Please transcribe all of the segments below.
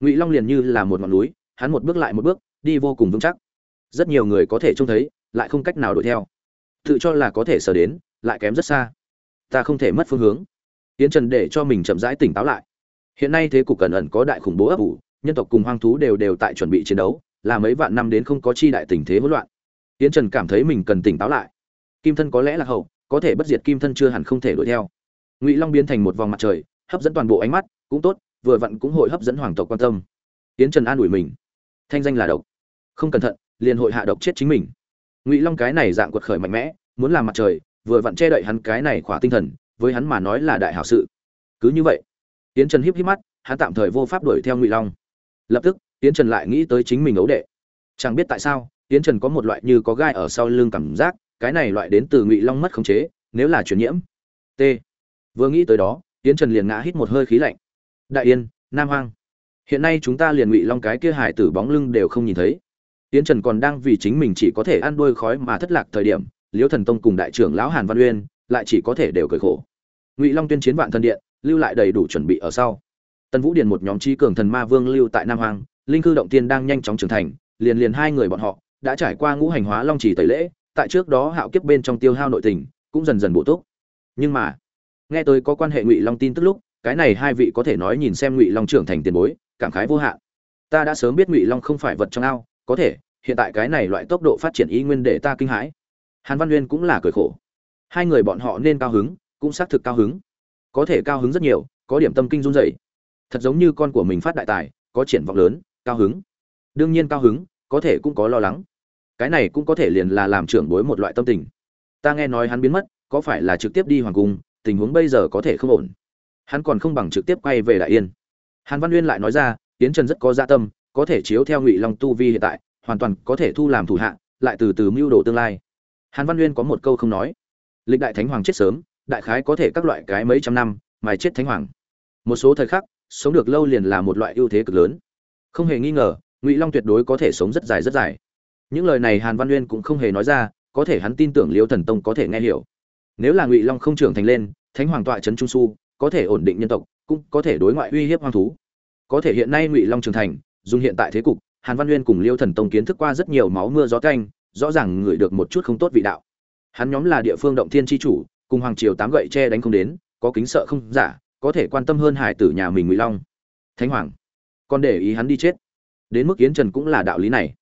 ngụy long liền như là một ngọn núi, hắn một bước lại một bước, đi vô cùng vững chắc. Rất nhiều người có thể trông thấy, lại không cách nào đuổi theo. Tự cho là có thể sở đến, lại kém rất xa. Ta không thể mất phương hướng. Tiến trần để cho mình chậm rãi tỉnh táo lại. Hiện nay thế cục cẩn ẩn có đại khủng bố ấp ủ, nhân tộc cùng hoang thú đều đều tại chuẩn bị chiến đấu, là mấy vạn năm đến không có chi đại tình thế hỗn loạn. Tiến trần cảm thấy mình cần tỉnh táo lại. Kim thân có lẽ là hậu, có thể bất diệt kim thân chưa hẳn không thể đuổi theo. Ngụy long biến thành một vòng mặt trời, hấp dẫn toàn bộ ánh mắt, cũng tốt vừa vặn cũng hội hấp dẫn hoàng tộc quan tâm. Tiến trần an ủi mình. Thanh danh là độc. Không cẩn thận, liền hội hạ độc chết chính mình. Ngụy long cái này dạng quật khởi mạnh mẽ, muốn làm mặt trời, vừa vặn che đậy hắn cái này khỏa tinh thần, với hắn mà nói là đại hảo sự. Cứ như vậy tiến trần híp híp mắt, hắn tạm thời vô pháp đuổi theo ngụy long. Lập tức tiến trần lại nghĩ tới chính mình ấu đệ. Chẳng biết tại sao tiến trần có một loại như có gai ở sau lưng cảm giác, cái này loại đến từ ngụy long mất khống chế, nếu là truyền nhiễm. T. Vừa nghĩ tới đó tiến trần liền ngã hít một hơi khí lạnh đại yên, nam hoang. Hiện nay chúng ta liền ngụy long cái kia hải tử bóng lưng đều không nhìn thấy. Tiến trần còn đang vì chính mình chỉ có thể ăn đuôi khói mà thất lạc thời điểm, liễu thần tông cùng đại trưởng lão hàn văn uyên lại chỉ có thể đều cười khổ. Ngụy long tuyên chiến vạn thần điện, lưu lại đầy đủ chuẩn bị ở sau. Tân vũ điền một nhóm chi cường thần ma vương lưu tại nam hoang, linh cư động tiên đang nhanh chóng trưởng thành, liền liền hai người bọn họ đã trải qua ngũ hành hóa long trì tẩy lễ, tại trước đó hạo kiếp bên trong tiêu hao nội tình, cũng dần dần bổ túc. Nhưng mà, nghe tới có quan hệ ngụy long tin tức lúc cái này hai vị có thể nói nhìn xem ngụy long trưởng thành tiền bối cảm khái vô hạn ta đã sớm biết ngụy long không phải vật trong ao có thể hiện tại cái này loại tốc độ phát triển ý nguyên để ta kinh hãi hàn văn nguyên cũng là cười khổ hai người bọn họ nên cao hứng cũng xác thực cao hứng có thể cao hứng rất nhiều có điểm tâm kinh run dày thật giống như con của mình phát đại tài có triển vọng lớn cao hứng đương nhiên cao hứng có thể cũng có lo lắng cái này cũng có thể liền là làm trưởng bối một loại tâm tình ta nghe nói hắn biến mất có phải là trực tiếp đi hoàng cung tình huống bây giờ có thể không ổn hắn còn không bằng trực tiếp quay về đại yên. Hàn văn uyên lại nói ra tiến trần rất có gia dạ tâm, có thể chiếu theo ngụy long tu vi hiện tại, hoàn toàn có thể thu làm thủ hạ, lại từ từ mưu đồ tương lai. Hàn văn uyên có một câu không nói. Lịch đại thánh hoàng chết sớm, đại khái có thể các loại cái mấy trăm năm mà chết thánh hoàng. Một số thời khắc, sống được lâu liền là một loại ưu thế cực lớn. Không hề nghi ngờ, ngụy long tuyệt đối có thể sống rất dài rất dài. Những lời này hàn văn uyên cũng không hề nói ra, có thể hắn tin tưởng liêu thần tông có thể nghe hiểu. Nếu là ngụy long không trưởng thành lên, thánh hoàng tọa trấn trung su có thể ổn định nhân tộc, cũng có thể đối ngoại uy hiếp hoang thú. Có thể hiện nay ngụy long trưởng thành, dùng hiện tại thế cục, hàn văn uyên cùng liêu thần tông kiến thức qua rất nhiều máu mưa gió canh rõ ràng ngửi được một chút không tốt vị đạo. Hắn nhóm là địa phương động thiên tri chủ, cùng hoàng triều tám gậy che đánh không đến, có kính sợ không giả, có thể quan tâm hơn hải tử nhà mình ngụy long. Thánh hoàng còn để ý hắn đi chết. Đến mức yến trần cũng là đạo lý này.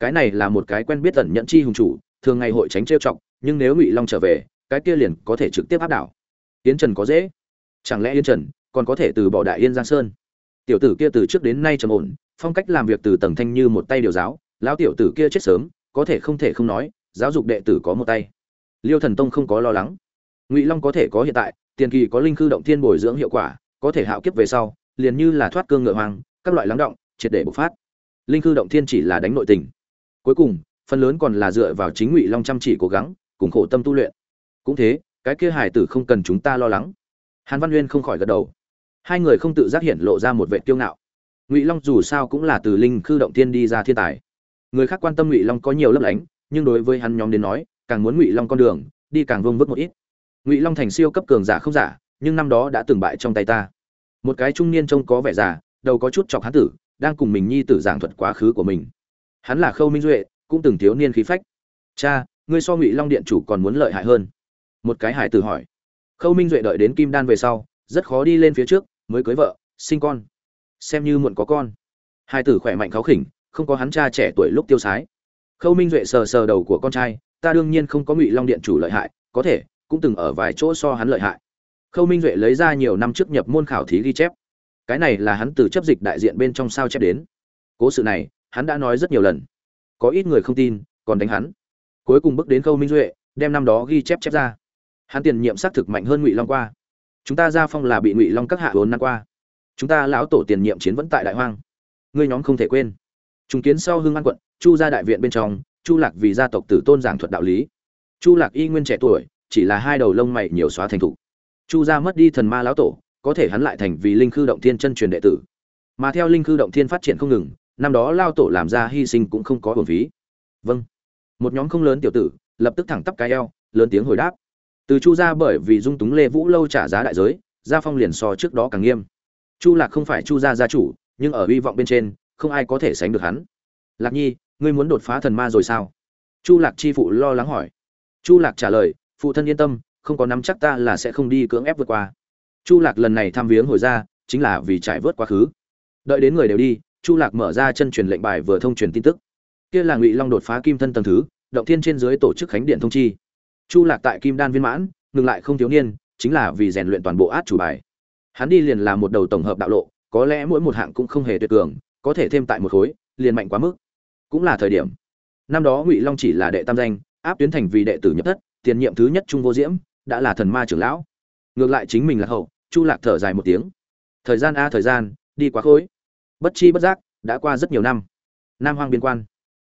Cái này là một cái quen biết tẩn nhận chi hùng chủ, thường ngày hội tránh trêu chọc, nhưng nếu ngụy long trở về, cái kia liền có thể trực tiếp áp đảo. Yến trần có dễ chẳng lẽ yên trần còn có thể từ bỏ đại yên giang sơn? Tiểu tử kia từ trước đến nay trầm ổn, phong cách làm việc từ tầng thanh như một tay điều giáo, lão tiểu tử kia chết sớm, có thể không thể không nói, giáo dục đệ tử có một tay. Liêu thần tông không có lo lắng. Ngụy long có thể có hiện tại, tiền kỳ có linh khư động thiên bồi dưỡng hiệu quả, có thể hạo kiếp về sau, liền như là thoát cương ngựa hoang, các loại lắng động, triệt để bộc phát. Linh khư động thiên chỉ là đánh nội tình. Cuối cùng, phần lớn còn là dựa vào chính ngụy long chăm chỉ cố gắng, cùng khổ tâm tu luyện. Cũng thế, cái kia hải tử không cần chúng ta lo lắng hàn văn nguyên không khỏi gật đầu. Hai người không tự giác hiện lộ ra một vệ tiêu ngạo. Ngụy long dù sao cũng là từ linh khư động thiên đi ra thiên tài. Người khác quan tâm ngụy long có nhiều lấp lánh, nhưng đối với hắn nhóm đến nói, càng muốn ngụy long con đường, đi càng vương vức một ít. Ngụy long thành siêu cấp cường giả không giả, nhưng năm đó đã từng bại trong tay ta. Một cái trung niên trông có vẻ già, đầu có chút chọc hán tử, đang cùng mình nhi tử giảng thuật quá khứ của mình. Hắn là khâu minh duệ, cũng từng thiếu niên khí phách. Cha, ngươi so ngụy long điện chủ còn muốn lợi hại hơn. Một cái hải tử hỏi khâu minh duệ đợi đến kim đan về sau, rất khó đi lên phía trước, mới cưới vợ, sinh con. Xem như muộn có con. Hai tử khỏe mạnh kháo khỉnh, không có hắn cha trẻ tuổi lúc tiêu sái. Khâu minh duệ sờ sờ đầu của con trai, ta đương nhiên không có ngụy long điện chủ lợi hại, có thể, cũng từng ở vài chỗ so hắn lợi hại. Khâu minh duệ lấy ra nhiều năm trước nhập môn khảo thí ghi chép. Cái này là hắn từ chấp dịch đại diện bên trong sao chép đến. Cố sự này, hắn đã nói rất nhiều lần. Có ít người không tin, còn đánh hắn. Cuối cùng bước đến khâu minh duệ, đem năm đó ghi chép chép ra hắn tiền nhiệm xác thực mạnh hơn ngụy long qua chúng ta gia phong là bị ngụy long các hạ vốn năm qua chúng ta lão tổ tiền nhiệm chiến vẫn tại đại hoang ngươi nhóm không thể quên chúng kiến sau hưng an quận chu ra đại viện bên trong chu lạc vì gia tộc tử tôn giảng thuật đạo lý chu lạc y nguyên trẻ tuổi chỉ là hai đầu lông mày nhiều xóa thành thục chu gia mất đi thần ma lão tổ có thể hắn lại thành vì linh khư động thiên chân truyền đệ tử mà theo linh khư động thiên phát triển không ngừng năm đó lao tổ làm ra hy sinh cũng không có hồn phí vâng một nhóm không lớn tiểu tử lập tức thẳng tắp cái eo lớn tiếng hồi đáp từ chu gia bởi vì dung túng lê vũ lâu trả giá đại giới, gia phong liền so trước đó càng nghiêm. Chu lạc không phải chu gia gia chủ, nhưng ở hy vọng bên trên, không ai có thể sánh được hắn. Lạc nhi, ngươi muốn đột phá thần ma rồi sao? Chu lạc chi phụ lo lắng hỏi. Chu lạc trả lời, phụ thân yên tâm, không có nắm chắc ta là sẽ không đi cưỡng ép vượt qua. Chu lạc lần này thăm viếng hồi ra, chính là vì trải vớt quá khứ. Đợi đến người đều đi, chu lạc mở ra chân truyền lệnh bài vừa thông truyền tin tức. Kia là ngụy long đột phá kim thân tầng thứ, động thiên trên dưới tổ chức khánh điện thông chi chu lạc tại kim đan viên mãn, ngừng lại không thiếu niên, chính là vì rèn luyện toàn bộ át chủ bài. Hắn đi liền là một đầu tổng hợp đạo lộ, có lẽ mỗi một hạng cũng không hề tuyệt cường, có thể thêm tại một khối, liền mạnh quá mức. Cũng là thời điểm. Năm đó ngụy long chỉ là đệ tam danh, áp tuyến thành vì đệ tử nhập thất, tiền nhiệm thứ nhất trung vô diễm, đã là thần ma trưởng lão. Ngược lại chính mình là hậu, chu lạc thở dài một tiếng. Thời gian a, thời gian, đi quá khối. Bất chi bất giác, đã qua rất nhiều năm. Nam hoang biên quan.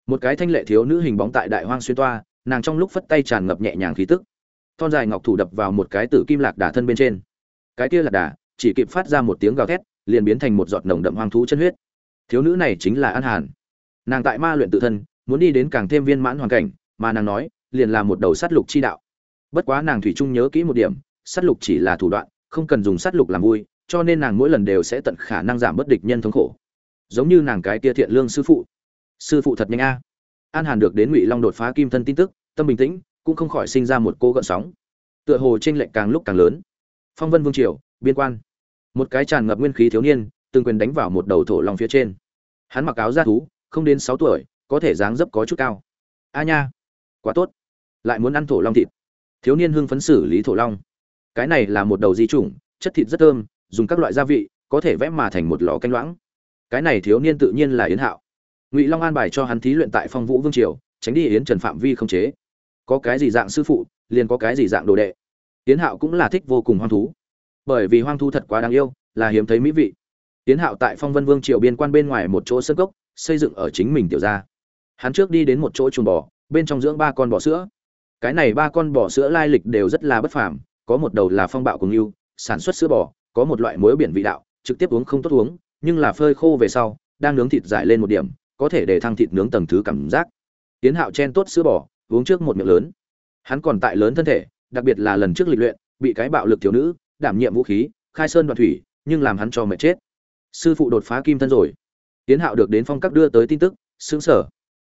Một cái thanh lệ thiếu nữ hình bóng tại đại hoang xuyên toa nàng trong lúc phất tay tràn ngập nhẹ nhàng khí tức. Thon dài ngọc thủ đập vào một cái tử kim lạc đà thân bên trên. Cái kia lạc đà, chỉ kịp phát ra một tiếng gào thét, liền biến thành một giọt nồng đậm hoang thú chân huyết. Thiếu nữ này chính là an hàn. Nàng tại ma luyện tự thân, muốn đi đến càng thêm viên mãn hoàn cảnh, mà nàng nói, liền là một đầu sát lục chi đạo. Bất quá nàng thủy chung nhớ kỹ một điểm sát lục chỉ là thủ đoạn, không cần dùng sát lục làm vui, cho nên nàng mỗi lần đều sẽ tận khả năng giảm bất địch nhân thống khổ. Giống như nàng cái kia thiện lương sư phụ. Sư phụ thật nhanh a an hàn được đến ngụy long đột phá kim thân tin tức, tâm bình tĩnh, cũng không khỏi sinh ra một cô gợn sóng. Tựa hồ t r ê n lệch càng lúc càng lớn. Phong vân vương triều, biên quan. Một cái tràn ngập nguyên khí thiếu niên, từng quyền đánh vào một đầu thổ lòng phía trên. Hắn mặc áo da thú, không đến sáu tuổi, có thể dáng dấp có chút cao. A nha, quá tốt. Lại muốn ăn thổ long thịt. Thiếu niên hưng phấn xử lý thổ long. Cái này là một đầu di chủng, chất thịt rất thơm, dùng các loại gia vị, có thể vẽ mà thành một lò canh loãng. Cái này thiếu niên tự nhiên là yến hạo ngụy long an bài cho hắn thí luyện tại phong vũ vương triều tránh đi yến trần phạm vi không chế có cái gì dạng sư phụ liền có cái gì dạng đồ đệ yến hạo cũng là thích vô cùng hoang thú bởi vì hoang thú thật quá đáng yêu là hiếm thấy mỹ vị yến hạo tại phong vân vương triều biên quan bên ngoài một chỗ sân cốc xây dựng ở chính mình tiểu gia hắn trước đi đến một chỗ chuồng bò bên trong dưỡng ba con bò sữa cái này ba con bò sữa lai lịch đều rất là bất phàm có một đầu là phong bạo cùng yêu sản xuất sữa bò có một loại muối biển vị đạo trực tiếp uống không tốt uống nhưng là phơi khô về sau đang nướng thịt dại lên một điểm có thể để thăng thịt nướng tầng thứ cảm giác. Tiến hạo chen tốt sữa bò, uống trước một miệng lớn. Hắn còn tại lớn thân thể, đặc biệt là lần trước lịch luyện, bị cái bạo lực thiếu nữ, đảm nhiệm vũ khí, khai sơn đoạn thủy, nhưng làm hắn cho mệt chết. Sư phụ đột phá kim thân rồi. Tiến hạo được đến phong các đưa tới tin tức xứng sở.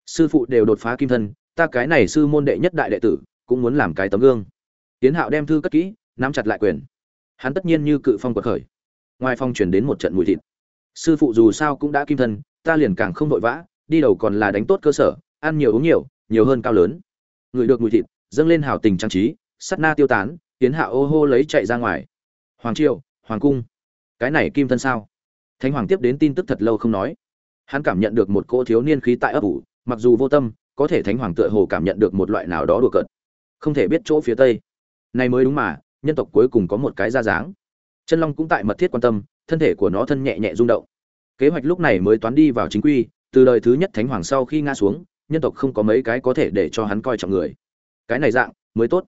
Sư phụ đều đột phá kim thân, ta cái này sư môn đệ nhất đại đệ tử, cũng muốn làm cái tấm gương. Tiến hạo đem thư cất kỹ, nắm chặt lại quyền. Hắn tất nhiên như cự phong quật khởi. Ngoài phong chuyển đến một trận mùi thịt. Sư phụ dù sao cũng đã kim thân ta liền càng không vội vã, đi đầu còn là đánh tốt cơ sở, ăn nhiều uống nhiều nhiều hơn cao lớn. Người được mùi thịt, dâng lên hào tình trang trí, sắt na tiêu tán, tiến hạ ô hô lấy chạy ra ngoài. Hoàng triều, hoàng cung. Cái này kim thân sao? Thánh hoàng tiếp đến tin tức thật lâu không nói. Hắn cảm nhận được một cô thiếu niên khí tại ấp ủ, mặc dù vô tâm, có thể thánh hoàng tựa hồ cảm nhận được một loại nào đó đùa cợt. Không thể biết chỗ phía tây. Này mới đúng mà, nhân tộc cuối cùng có một cái ra dáng. Chân long cũng tại mật thiết quan tâm, thân thể của nó thân nhẹ nhẹ rung động kế hoạch lúc này mới toán đi vào chính quy, từ đời thứ nhất thánh hoàng sau khi ngã xuống, nhân tộc không có mấy cái có thể để cho hắn coi trọng người. Cái này dạng, mới tốt.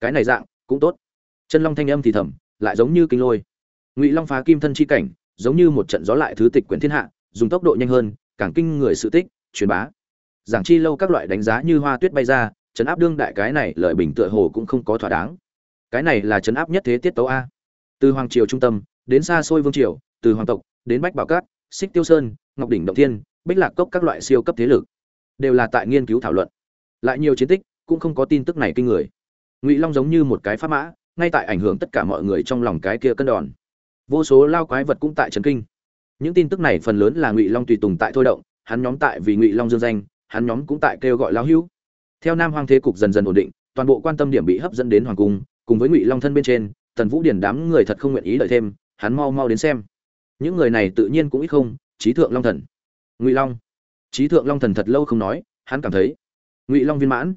Cái này dạng, cũng tốt. Chân long thanh âm thì thầm, lại giống như kinh lôi. Ngụy long phá kim thân chi cảnh, giống như một trận gió lại thứ tịch quyển thiên hạ, dùng tốc độ nhanh hơn, càng kinh người sự tích, truyền bá. Giảng chi lâu các loại đánh giá như hoa tuyết bay ra chấn áp đương đại cái này lợi bình tựa hồ cũng không có thỏa đáng. Cái này là chấn áp nhất thế tiết tấu a. Từ hoàng triều trung tâm, đến xa xôi vương triều, từ hoàng tộc, đến bách bảo cát xích tiêu sơn, ngọc đỉnh động thiên, bích lạc cốc các loại siêu cấp thế lực, đều là tại nghiên cứu thảo luận. Lại nhiều chiến tích, cũng không có tin tức này kinh người. Ngụy long giống như một cái pháp mã, ngay tại ảnh hưởng tất cả mọi người trong lòng cái kia cân đòn. Vô số lao quái vật cũng tại trấn kinh. Những tin tức này phần lớn là ngụy long tùy tùng tại thôi động, hắn nhóm tại vì ngụy long dương danh, hắn nhóm cũng tại kêu gọi lao hữu. Theo nam hoang thế cục dần dần ổn định, toàn bộ quan tâm điểm bị hấp dẫn đến hoàng cung, cùng với ngụy long thân bên trên, tần vũ điển đám người thật không nguyện ý đợi thêm, hắn mau mau đến xem những người này tự nhiên cũng ít không trí thượng long thần. Ngụy long. Trí thượng long thần thật lâu không nói, hắn cảm thấy, ngụy long viên mãn.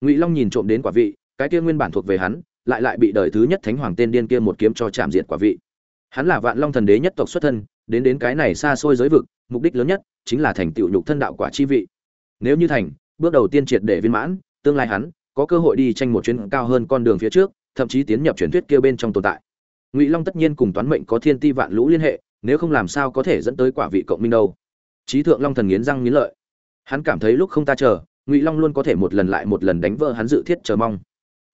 Ngụy long nhìn trộm đến quả vị, cái kia nguyên bản thuộc về hắn, lại lại bị đời thứ nhất thánh hoàng tên điên kia một kiếm cho chạm diệt quả vị. Hắn là vạn long thần đế nhất tộc xuất thân, đến đến cái này xa xôi giới vực, mục đích lớn nhất chính là thành tựu nhục thân đạo quả chi vị. Nếu như thành, bước đầu tiên triệt để viên mãn, tương lai hắn có cơ hội đi tranh một chuyến cao hơn con đường phía trước, thậm chí tiến nhập truyền thuyết kia bên trong tồn tại. Ngụy long tất nhiên cùng toán mệnh có thiên ti vạn lũ liên hệ nếu không làm sao có thể dẫn tới quả vị cộng minh đâu. Trí thượng long thần nghiến răng nghiến lợi. Hắn cảm thấy lúc không ta chờ, ngụy long luôn có thể một lần lại một lần đánh vỡ hắn dự thiết chờ mong.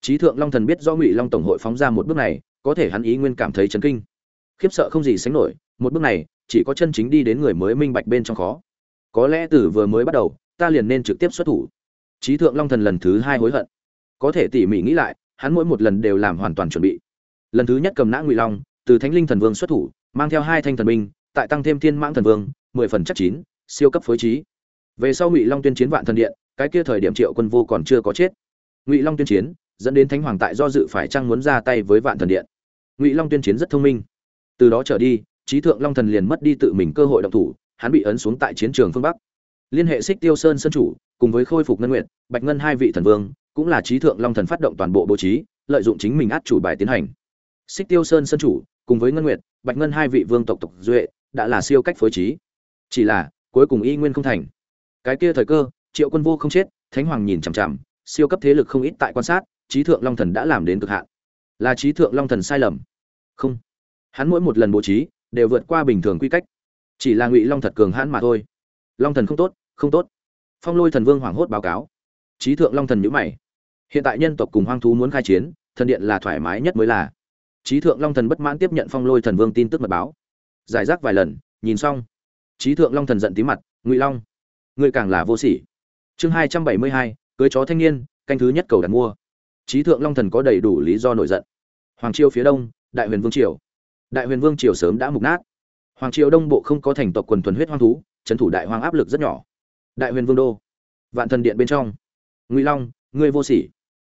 Trí thượng long thần biết do ngụy long tổng hội phóng ra một bước này, có thể hắn ý nguyên cảm thấy chấn kinh. Khiếp sợ không gì sánh nổi, một bước này, chỉ có chân chính đi đến người mới minh bạch bên trong khó. Có lẽ từ vừa mới bắt đầu, ta liền nên trực tiếp xuất thủ. Trí thượng long thần lần thứ hai hối hận. Có thể tỉ mỉ nghĩ lại, hắn mỗi một lần đều làm hoàn toàn chuẩn bị. Lần thứ nhất cầm nã ngụy long, từ thánh linh thần vương xuất thủ mang theo hai thanh thần binh, tại tăng thêm thiên mãng thần vương, mười phần chắc chín, siêu cấp phối trí. Về sau ngụy long tuyên chiến vạn thần điện, cái kia thời điểm triệu quân vô còn chưa có chết. Ngụy long tuyên chiến, dẫn đến thánh hoàng tại do dự phải chăng muốn ra tay với vạn thần điện. Ngụy long tuyên chiến rất thông minh. Từ đó trở đi trí thượng long thần liền mất đi tự mình cơ hội động thủ, hắn bị ấn xuống tại chiến trường phương bắc. Liên hệ xích tiêu sơn sơn chủ, cùng với khôi phục ngân nguyện bạch ngân hai vị thần vương, cũng là trí thượng long thần phát động toàn bộ bố trí, lợi dụng chính mình át chủ bài tiến hành. Xích tiêu sơn sơn chủ, cùng với ngân nguyệt bạch ngân hai vị vương tộc tộc duệ đã là siêu cách phối trí. Chỉ là, cuối cùng y nguyên không thành. Cái kia thời cơ, triệu quân vô không chết, thánh hoàng nhìn chằm chằm, siêu cấp thế lực không ít tại quan sát, trí thượng long thần đã làm đến cực hạn. Là trí thượng long thần sai lầm. Không. Hắn mỗi một lần bố trí, đều vượt qua bình thường quy cách. Chỉ là ngụy long thật cường hãn mà thôi. Long thần không tốt không tốt. Phong lôi thần vương hoảng hốt báo cáo. Trí thượng long thần nhữ mày. Hiện tại nhân tộc cùng hoang thú muốn khai chiến, thần điện là thoải mái nhất mới là trí thượng long thần bất mãn tiếp nhận phong lôi thần vương tin tức mật báo. Giải rác vài lần, nhìn xong. Trí thượng long thần giận tí mặt, ngụy long người càng là vô sỉ. Chương hai trăm bảy mươi hai, cưới chó thanh niên, canh thứ nhất cầu đặt mua. Trí thượng long thần có đầy đủ lý do nổi giận. Hoàng triều phía đông, đại huyền vương triều. Đại huyền vương triều sớm đã mục nát. Hoàng triều đông bộ không có thành tộc quần thuần huyết hoang thú, trấn thủ đại hoang áp lực rất nhỏ. Đại huyền vương đô, vạn thần điện bên trong. Ngụy long, ngươi vô sỉ.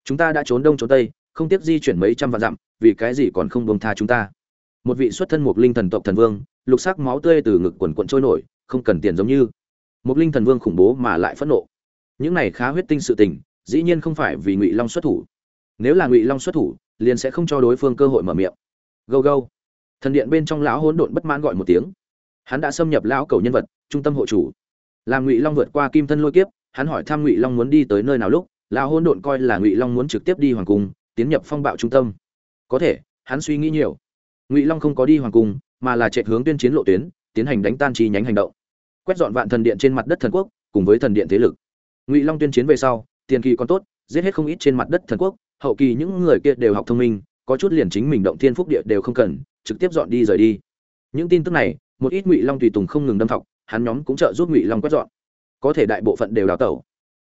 Chúng ta đã trốn đông trốn tây, không tiếp di chuyển mấy trăm vạn dặm vì cái gì còn không buông tha chúng ta? Một vị xuất thân một linh thần tộc thần vương, lục sắc máu tươi từ ngực quần quận trôi nổi, không cần tiền giống như. Một linh thần vương khủng bố mà lại phẫn nộ. Những này khá huyết tinh sự tình, dĩ nhiên không phải vì ngụy long xuất thủ. Nếu là ngụy long xuất thủ, liền sẽ không cho đối phương cơ hội mở miệng. Gâu gâu. Thần điện bên trong lão hỗn độn bất mãn gọi một tiếng. Hắn đã xâm nhập lão cầu nhân vật, trung tâm hộ chủ. Làm ngụy long vượt qua kim thân lôi kiếp, hắn hỏi thăm ngụy long muốn đi tới nơi nào lúc, lão hỗn độn coi là ngụy long muốn trực tiếp đi hoàng cung, tiến nhập phong bạo trung tâm có thể, hắn suy nghĩ nhiều. Ngụy long không có đi hoàng cung, mà là chạy hướng tuyên chiến lộ tuyến, tiến hành đánh tan chi nhánh hành động. Quét dọn vạn thần điện trên mặt đất thần quốc, cùng với thần điện thế lực. Ngụy long tuyên chiến về sau, tiền kỳ còn tốt, giết hết không ít trên mặt đất thần quốc, hậu kỳ những người kia đều học thông minh, có chút liền chính mình động thiên phúc địa đều không cần, trực tiếp dọn đi rời đi. Những tin tức này, một ít ngụy long tùy tùng không ngừng đâm thọc, hắn nhóm cũng trợ giúp ngụy long quét dọn. Có thể đại bộ phận đều đào tẩu.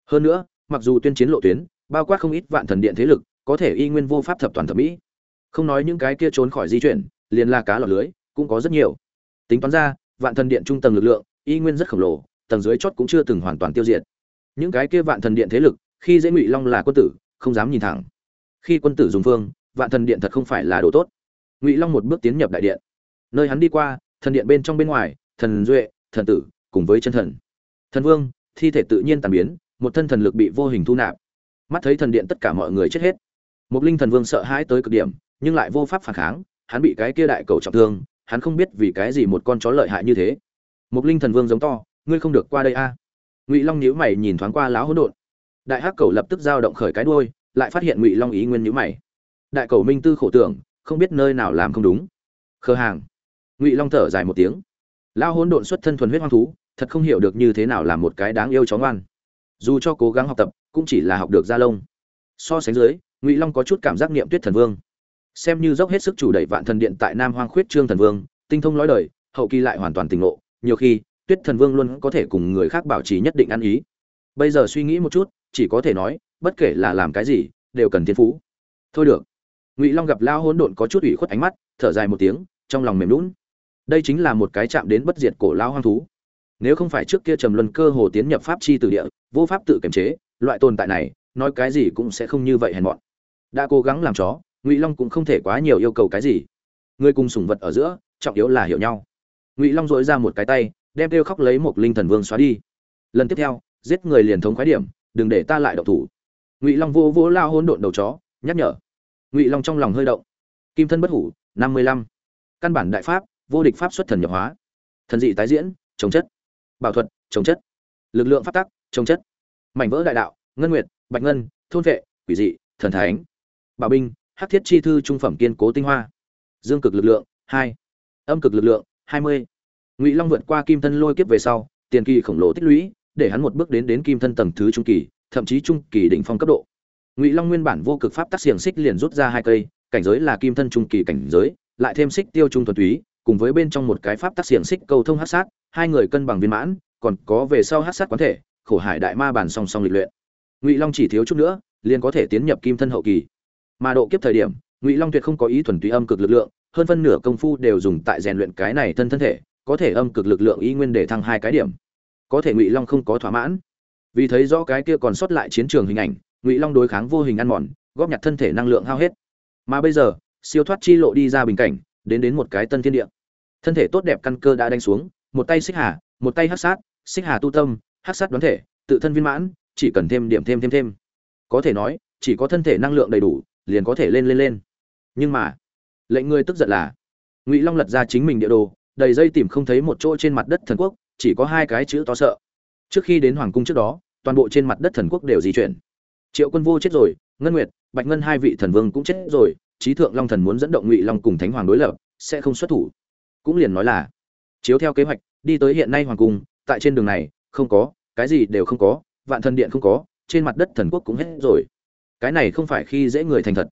Hơn nữa, mặc dù tuyên chiến lộ tuyến, bao quát không ít vạn thần điện thế lực, có thể y nguyên vô pháp thập toàn thẩm mỹ không nói những cái kia trốn khỏi di chuyển, liền là cá lọt lưới, cũng có rất nhiều. Tính toán ra, vạn thần điện trung tầng lực lượng, y nguyên rất khổng lồ, tầng dưới chót cũng chưa từng hoàn toàn tiêu diệt. Những cái kia vạn thần điện thế lực, khi dễ ngụy long là quân tử, không dám nhìn thẳng. Khi quân tử dùng phương, vạn thần điện thật không phải là đồ tốt. Ngụy long một bước tiến nhập đại điện. Nơi hắn đi qua, thần điện bên trong bên ngoài, thần duệ, thần tử, cùng với chân thần. Thần vương, thi thể tự nhiên tàn biến, một thân thần lực bị vô hình thu nạp. Mắt thấy thần điện tất cả mọi người chết hết. Một linh thần vương sợ hãi tới cực điểm nhưng lại vô pháp phản kháng, hắn bị cái kia đại cầu trọng thương, hắn không biết vì cái gì một con chó lợi hại như thế. Mục linh thần vương giống to, ngươi không được qua đây a. Ngụy long nhíu mày nhìn thoáng qua láo hỗn độn. Đại hắc cầu lập tức giao động khởi cái đuôi, lại phát hiện ngụy long ý nguyên nhíu mày. Đại cầu minh tư khổ tưởng, không biết nơi nào làm không đúng. Khờ hàng. Ngụy long thở dài một tiếng. Lao hỗn độn xuất thân thuần huyết hoang thú, thật không hiểu được như thế nào làm một cái đáng yêu chó ngoan. Dù cho cố gắng học tập, cũng chỉ là học được da lông. So sánh dưới, ngụy long có chút cảm giác niệm tuyết thần vương xem như dốc hết sức chủ đẩy vạn thần điện tại nam hoang khuyết trương thần vương, tinh thông lõi đời, hậu kỳ lại hoàn toàn tỉnh ngộ, nhiều khi, tuyết thần vương luôn có thể cùng người khác bảo trì nhất định ăn ý. Bây giờ suy nghĩ một chút, chỉ có thể nói, bất kể là làm cái gì, đều cần thiên phú. Thôi được. Ngụy long gặp lao hỗn độn có chút ủy khuất ánh mắt, thở dài một tiếng, trong lòng mềm lún đây chính là một cái chạm đến bất diệt cổ lao hoang thú. Nếu không phải trước kia trầm luân cơ hồ tiến nhập pháp chi từ địa, vô pháp tự kiềm chế, loại tồn tại này, nói cái gì cũng sẽ không như vậy hèn mọn. Đã cố gắng làm chó ngụy long cũng không thể quá nhiều yêu cầu cái gì người cùng sủng vật ở giữa trọng yếu là hiểu nhau ngụy long dội ra một cái tay đem kêu khóc lấy một linh thần vương xóa đi lần tiếp theo giết người liền thống khoái điểm đừng để ta lại độc thủ ngụy long vô vô lao hỗn độn đầu chó nhắc nhở ngụy long trong lòng hơi động kim thân bất hủ năm mươi lăm căn bản đại pháp vô địch pháp xuất thần nhập hóa thần dị tái diễn chống chất bảo thuật chống chất lực lượng phát tắc chống chất mảnh vỡ đại đạo ngân nguyệt bạch ngân thôn vệ quỷ dị thần thánh bảo binh hắc thiết chi thư trung phẩm kiên cố tinh hoa. Dương cực lực lượng, hai. Âm cực lực lượng, hai mươi. Ngụy long vượt qua kim thân lôi kiếp về sau, tiền kỳ khổng lồ tích lũy, để hắn một bước đến đến kim thân tầng thứ trung kỳ, thậm chí trung kỳ đỉnh phong cấp độ. Ngụy long nguyên bản vô cực pháp tác xiềng xích liền rút ra hai cây, cảnh giới là kim thân trung kỳ cảnh giới, lại thêm xích tiêu trung thuần túy, cùng với bên trong một cái pháp tác xiềng xích cầu thông hát sát, hai người cân bằng viên mãn, còn có về sau hát sát quán thể, khổ hải đại ma bản song song lịch luyện. Ngụy long chỉ thiếu chút nữa, liền có thể tiến nhập kim thân hậu kỳ mà độ kiếp thời điểm, ngụy long tuyệt không có ý thuần túy âm cực lực lượng, hơn phân nửa công phu đều dùng tại rèn luyện cái này thân thân thể, có thể âm cực lực lượng y nguyên để thăng hai cái điểm. Có thể ngụy long không có thỏa mãn. Vì thấy rõ cái kia còn sót lại chiến trường hình ảnh, ngụy long đối kháng vô hình ăn mòn, góp nhặt thân thể năng lượng hao hết. Mà bây giờ, siêu thoát chi lộ đi ra bình cảnh, đến đến một cái tân thiên địa. Thân thể tốt đẹp căn cơ đã đánh xuống, một tay xích hà, một tay hắc sát, xích hà tu tâm, hắc sát đoán thể, tự thân viên mãn, chỉ cần thêm điểm thêm thêm thêm. Có thể nói, chỉ có thân thể năng lượng đầy đủ liền có thể lên lên lên. Nhưng mà, lệnh người tức giận là, ngụy long lật ra chính mình địa đồ, đầy dây tìm không thấy một chỗ trên mặt đất thần quốc, chỉ có hai cái chữ to sợ. Trước khi đến hoàng cung trước đó, toàn bộ trên mặt đất thần quốc đều di chuyển. Triệu quân vô chết rồi, ngân nguyệt, bạch ngân hai vị thần vương cũng chết rồi, trí thượng long thần muốn dẫn động ngụy long cùng thánh hoàng đối lập, sẽ không xuất thủ. Cũng liền nói là, chiếu theo kế hoạch, đi tới hiện nay hoàng cung, tại trên đường này, không có, cái gì đều không có, vạn thần điện không có, trên mặt đất thần quốc cũng hết rồi cái này không phải khi dễ người thành thật.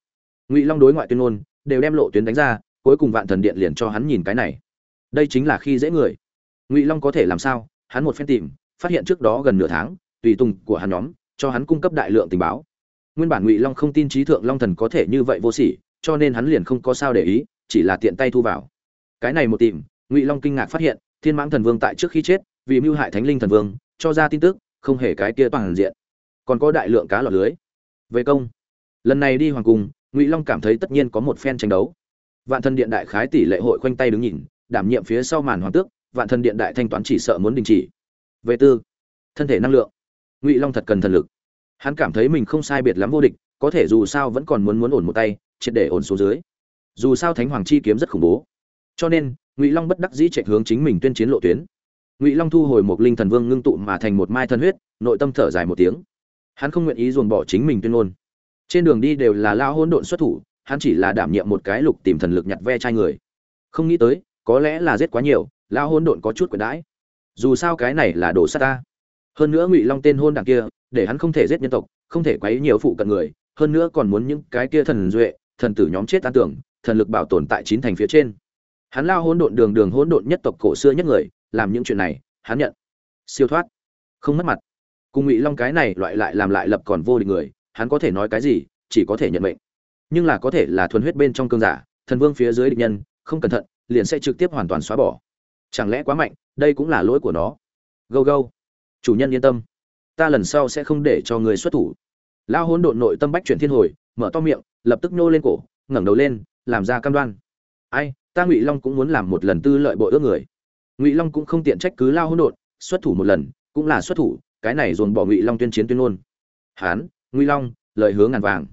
Ngụy long đối ngoại tuyên ngôn, đều đem lộ tuyến đánh ra, cuối cùng vạn thần điện liền cho hắn nhìn cái này. Đây chính là khi dễ người. Ngụy long có thể làm sao? Hắn một phen tìm, phát hiện trước đó gần nửa tháng, tùy tùng của hắn nhóm, cho hắn cung cấp đại lượng tình báo. Nguyên bản ngụy long không tin trí thượng long thần có thể như vậy vô sỉ, cho nên hắn liền không có sao để ý, chỉ là tiện tay thu vào. Cái này một tìm, ngụy long kinh ngạc phát hiện, thiên mãng thần vương tại trước khi chết, vì mưu hại thánh linh thần vương, cho ra tin tức, không hề cái kia toàn diện. Còn có đại lượng cá lọt lưới về công. Lần này đi hoàng cung, ngụy long cảm thấy tất nhiên có một phen tranh đấu. Vạn thần điện đại khái tỷ lệ hội khoanh tay đứng nhìn, đảm nhiệm phía sau màn hoàng tước, vạn thần điện đại thanh toán chỉ sợ muốn đình chỉ. Về tư, thân thể năng lượng. Ngụy long thật cần thần lực. Hắn cảm thấy mình không sai biệt lắm vô địch, có thể dù sao vẫn còn muốn muốn ổn một tay, triệt để ổn số dưới. Dù sao thánh hoàng chi kiếm rất khủng bố. Cho nên, ngụy long bất đắc dĩ chạy hướng chính mình tuyên chiến lộ tuyến. Ngụy long thu hồi một linh thần vương ngưng tụ mà thành một mai thần huyết, nội tâm thở dài một tiếng hắn không nguyện ý dồn bỏ chính mình tuyên ngôn. Trên đường đi đều là lao hỗn độn xuất thủ, hắn chỉ là đảm nhiệm một cái lục tìm thần lực nhặt ve chai người. Không nghĩ tới, có lẽ là giết quá nhiều, lao hỗn độn có chút quyền đãi. Dù sao cái này là đồ sát ta. Hơn nữa ngụy long tên hôn đảng kia, để hắn không thể giết nhân tộc, không thể quấy nhiều phụ cận người, hơn nữa còn muốn những cái kia thần duệ, thần tử nhóm chết tan tưởng, thần lực bảo tồn tại chín thành phía trên. Hắn lao hỗn độn đường đường hỗn độn nhất tộc cổ xưa nhất người, làm những chuyện này, hắn nhận. Siêu thoát. Không mất mặt cùng ngụy long cái này loại lại làm lại lập còn vô địch người, hắn có thể nói cái gì, chỉ có thể nhận mệnh. Nhưng là có thể là thuần huyết bên trong cương giả, thần vương phía dưới địch nhân, không cẩn thận, liền sẽ trực tiếp hoàn toàn xóa bỏ. Chẳng lẽ quá mạnh, đây cũng là lỗi của nó? Go go chủ nhân yên tâm. Ta lần sau sẽ không để cho người xuất thủ. Lao hỗn độn nội tâm bách chuyển thiên hồi, mở to miệng, lập tức nô lên cổ, ngẩng đầu lên, làm ra cam đoan. Ai, ta ngụy long cũng muốn làm một lần tư lợi bội ước người. Ngụy long cũng không tiện trách cứ lao hỗn độn, xuất thủ một lần, cũng là xuất thủ cái này dồn bỏ ngụy long tuyên chiến tuyên ngôn. Hán, ngụy long, lời hướng ngàn vàng.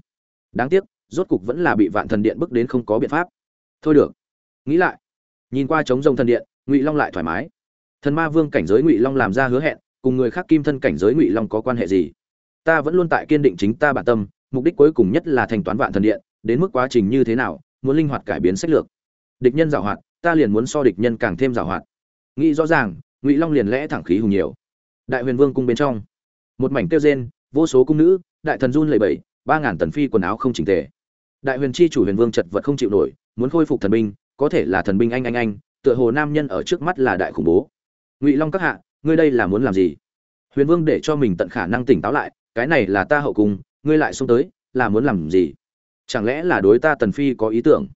Đáng tiếc, rốt cục vẫn là bị vạn thần điện bức đến không có biện pháp. Thôi được. Nghĩ lại. Nhìn qua trống rông thần điện, ngụy long lại thoải mái. Thần ma vương cảnh giới ngụy long làm ra hứa hẹn, cùng người khác kim thân cảnh giới ngụy long có quan hệ gì? Ta vẫn luôn tại kiên định chính ta bản tâm, mục đích cuối cùng nhất là thanh toán vạn thần điện, đến mức quá trình như thế nào, muốn linh hoạt cải biến sách lược. Địch nhân giảo hoạt, ta liền muốn so địch nhân càng thêm giảo hoạt. Nghĩ rõ ràng, ngụy long liền lẽ thẳng khí hùng nhiều đại huyền vương cung bên trong. Một mảnh tiêu rên, vô số cung nữ, đại thần run lẩy bẩy, ba ngàn tần phi quần áo không chỉnh tề. Đại huyền chi chủ huyền vương chật vật không chịu nổi, muốn khôi phục thần binh, có thể là thần binh anh anh anh, tựa hồ nam nhân ở trước mắt là đại khủng bố. Ngụy long các hạ, ngươi đây là muốn làm gì? Huyền vương để cho mình tận khả năng tỉnh táo lại, cái này là ta hậu cung, ngươi lại xông tới, là muốn làm gì? Chẳng lẽ là đối ta tần phi có ý tưởng?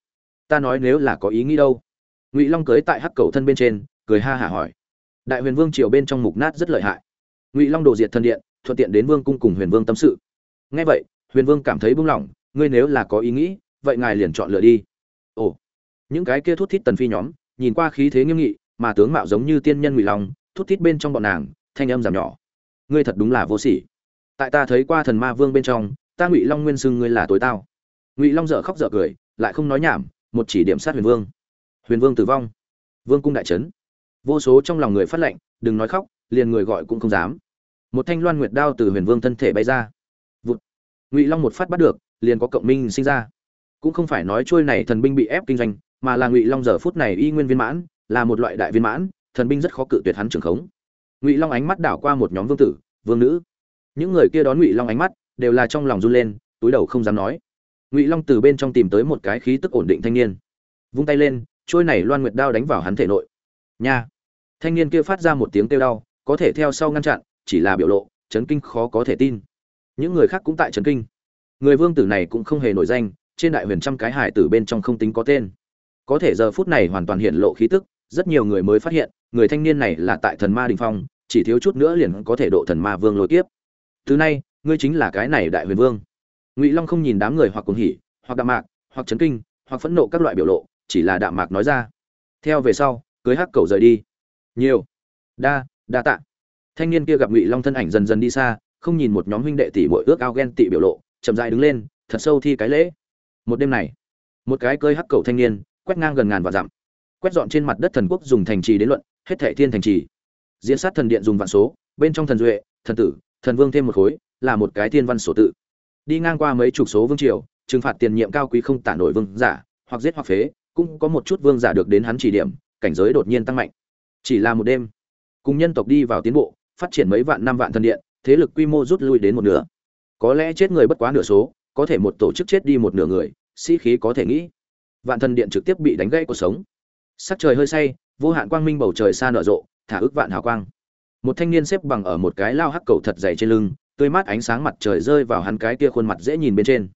Ta nói nếu là có ý nghĩ đâu. Ngụy long cưới tại hắc cầu thân bên trên, cười ha hả hỏi đại huyền vương triều bên trong mục nát rất lợi hại. Ngụy long đồ diệt thần điện, thuận tiện đến vương cung cùng huyền vương tâm sự. Nghe vậy, huyền vương cảm thấy buông lỏng ngươi nếu là có ý nghĩ, vậy ngài liền chọn lựa đi. Ồ, những cái kia thút thít tần phi nhóm, nhìn qua khí thế nghiêm nghị, mà tướng mạo giống như tiên nhân ngụy long, thút thít bên trong bọn nàng, thanh âm giảm nhỏ. Ngươi thật đúng là vô sỉ. Tại ta thấy qua thần ma vương bên trong, ta ngụy long nguyên xưng ngươi là tối tao. Ngụy long dở khóc dở cười, lại không nói nhảm, một chỉ điểm sát huyền vương. Huyền vương tử vong. Vương cung đại trấn vô số trong lòng người phát lệnh, đừng nói khóc, liền người gọi cũng không dám. Một thanh loan nguyệt đao từ huyền vương thân thể bay ra. Vụt. Ngụy long một phát bắt được, liền có cộng minh sinh ra. Cũng không phải nói trôi này thần binh bị ép kinh doanh, mà là ngụy long giờ phút này y nguyên viên mãn, là một loại đại viên mãn, thần binh rất khó cự tuyệt hắn trường khống. Ngụy long ánh mắt đảo qua một nhóm vương tử, vương nữ. Những người kia đón ngụy long ánh mắt, đều là trong lòng run lên, túi đầu không dám nói. Ngụy long từ bên trong tìm tới một cái khí tức ổn định thanh niên. Vung tay lên, trôi này loan nguyệt đao đánh vào hắn thể nội. Nha thanh niên kia phát ra một tiếng kêu đau, có thể theo sau ngăn chặn, chỉ là biểu lộ, chấn kinh khó có thể tin. Những người khác cũng tại chấn kinh. Người vương tử này cũng không hề nổi danh, trên đại huyền trăm cái hải tử bên trong không tính có tên. Có thể giờ phút này hoàn toàn hiện lộ khí tức, rất nhiều người mới phát hiện, người thanh niên này là tại thần ma đình phong, chỉ thiếu chút nữa liền có thể độ thần ma vương lôi tiếp. từ nay ngươi chính là cái này đại huyền vương. Ngụy long không nhìn đám người hoặc cuồng hỉ, hoặc đạm mạc, hoặc chấn kinh, hoặc phẫn nộ các loại biểu lộ, chỉ là đạm mạc nói ra. Theo về sau, cưới hắc cầu rời đi nhiều. Đa đa tạ. Thanh niên kia gặp ngụy long thân ảnh dần dần đi xa, không nhìn một nhóm huynh đệ tỷ bội ước ao ghen tị biểu lộ, chậm dài đứng lên, thật sâu thi cái lễ. Một đêm này, một cái cơi hắc cầu thanh niên, quét ngang gần ngàn và dặm. Quét dọn trên mặt đất thần quốc dùng thành trì đến luận, hết thệ thiên thành trì. Diễn sát thần điện dùng vạn số, bên trong thần duệ, thần tử, thần vương thêm một khối, là một cái thiên văn sổ tự. Đi ngang qua mấy chục số vương triều, trừng phạt tiền nhiệm cao quý không tả nổi vương giả, hoặc giết hoặc phế, cũng có một chút vương giả được đến hắn chỉ điểm, cảnh giới đột nhiên tăng mạnh chỉ là một đêm. Cùng nhân tộc đi vào tiến bộ, phát triển mấy vạn năm vạn thần điện, thế lực quy mô rút lui đến một nửa. Có lẽ chết người bất quá nửa số, có thể một tổ chức chết đi một nửa người, sĩ khí có thể nghĩ. Vạn thần điện trực tiếp bị đánh gãy cuộc sống. Sắc trời hơi say, vô hạn quang minh bầu trời xa nở rộ, thả ước vạn hào quang. Một thanh niên xếp bằng ở một cái lao hắc cầu thật dày trên lưng, tươi mát ánh sáng mặt trời rơi vào hắn cái kia khuôn mặt dễ nhìn bên trên.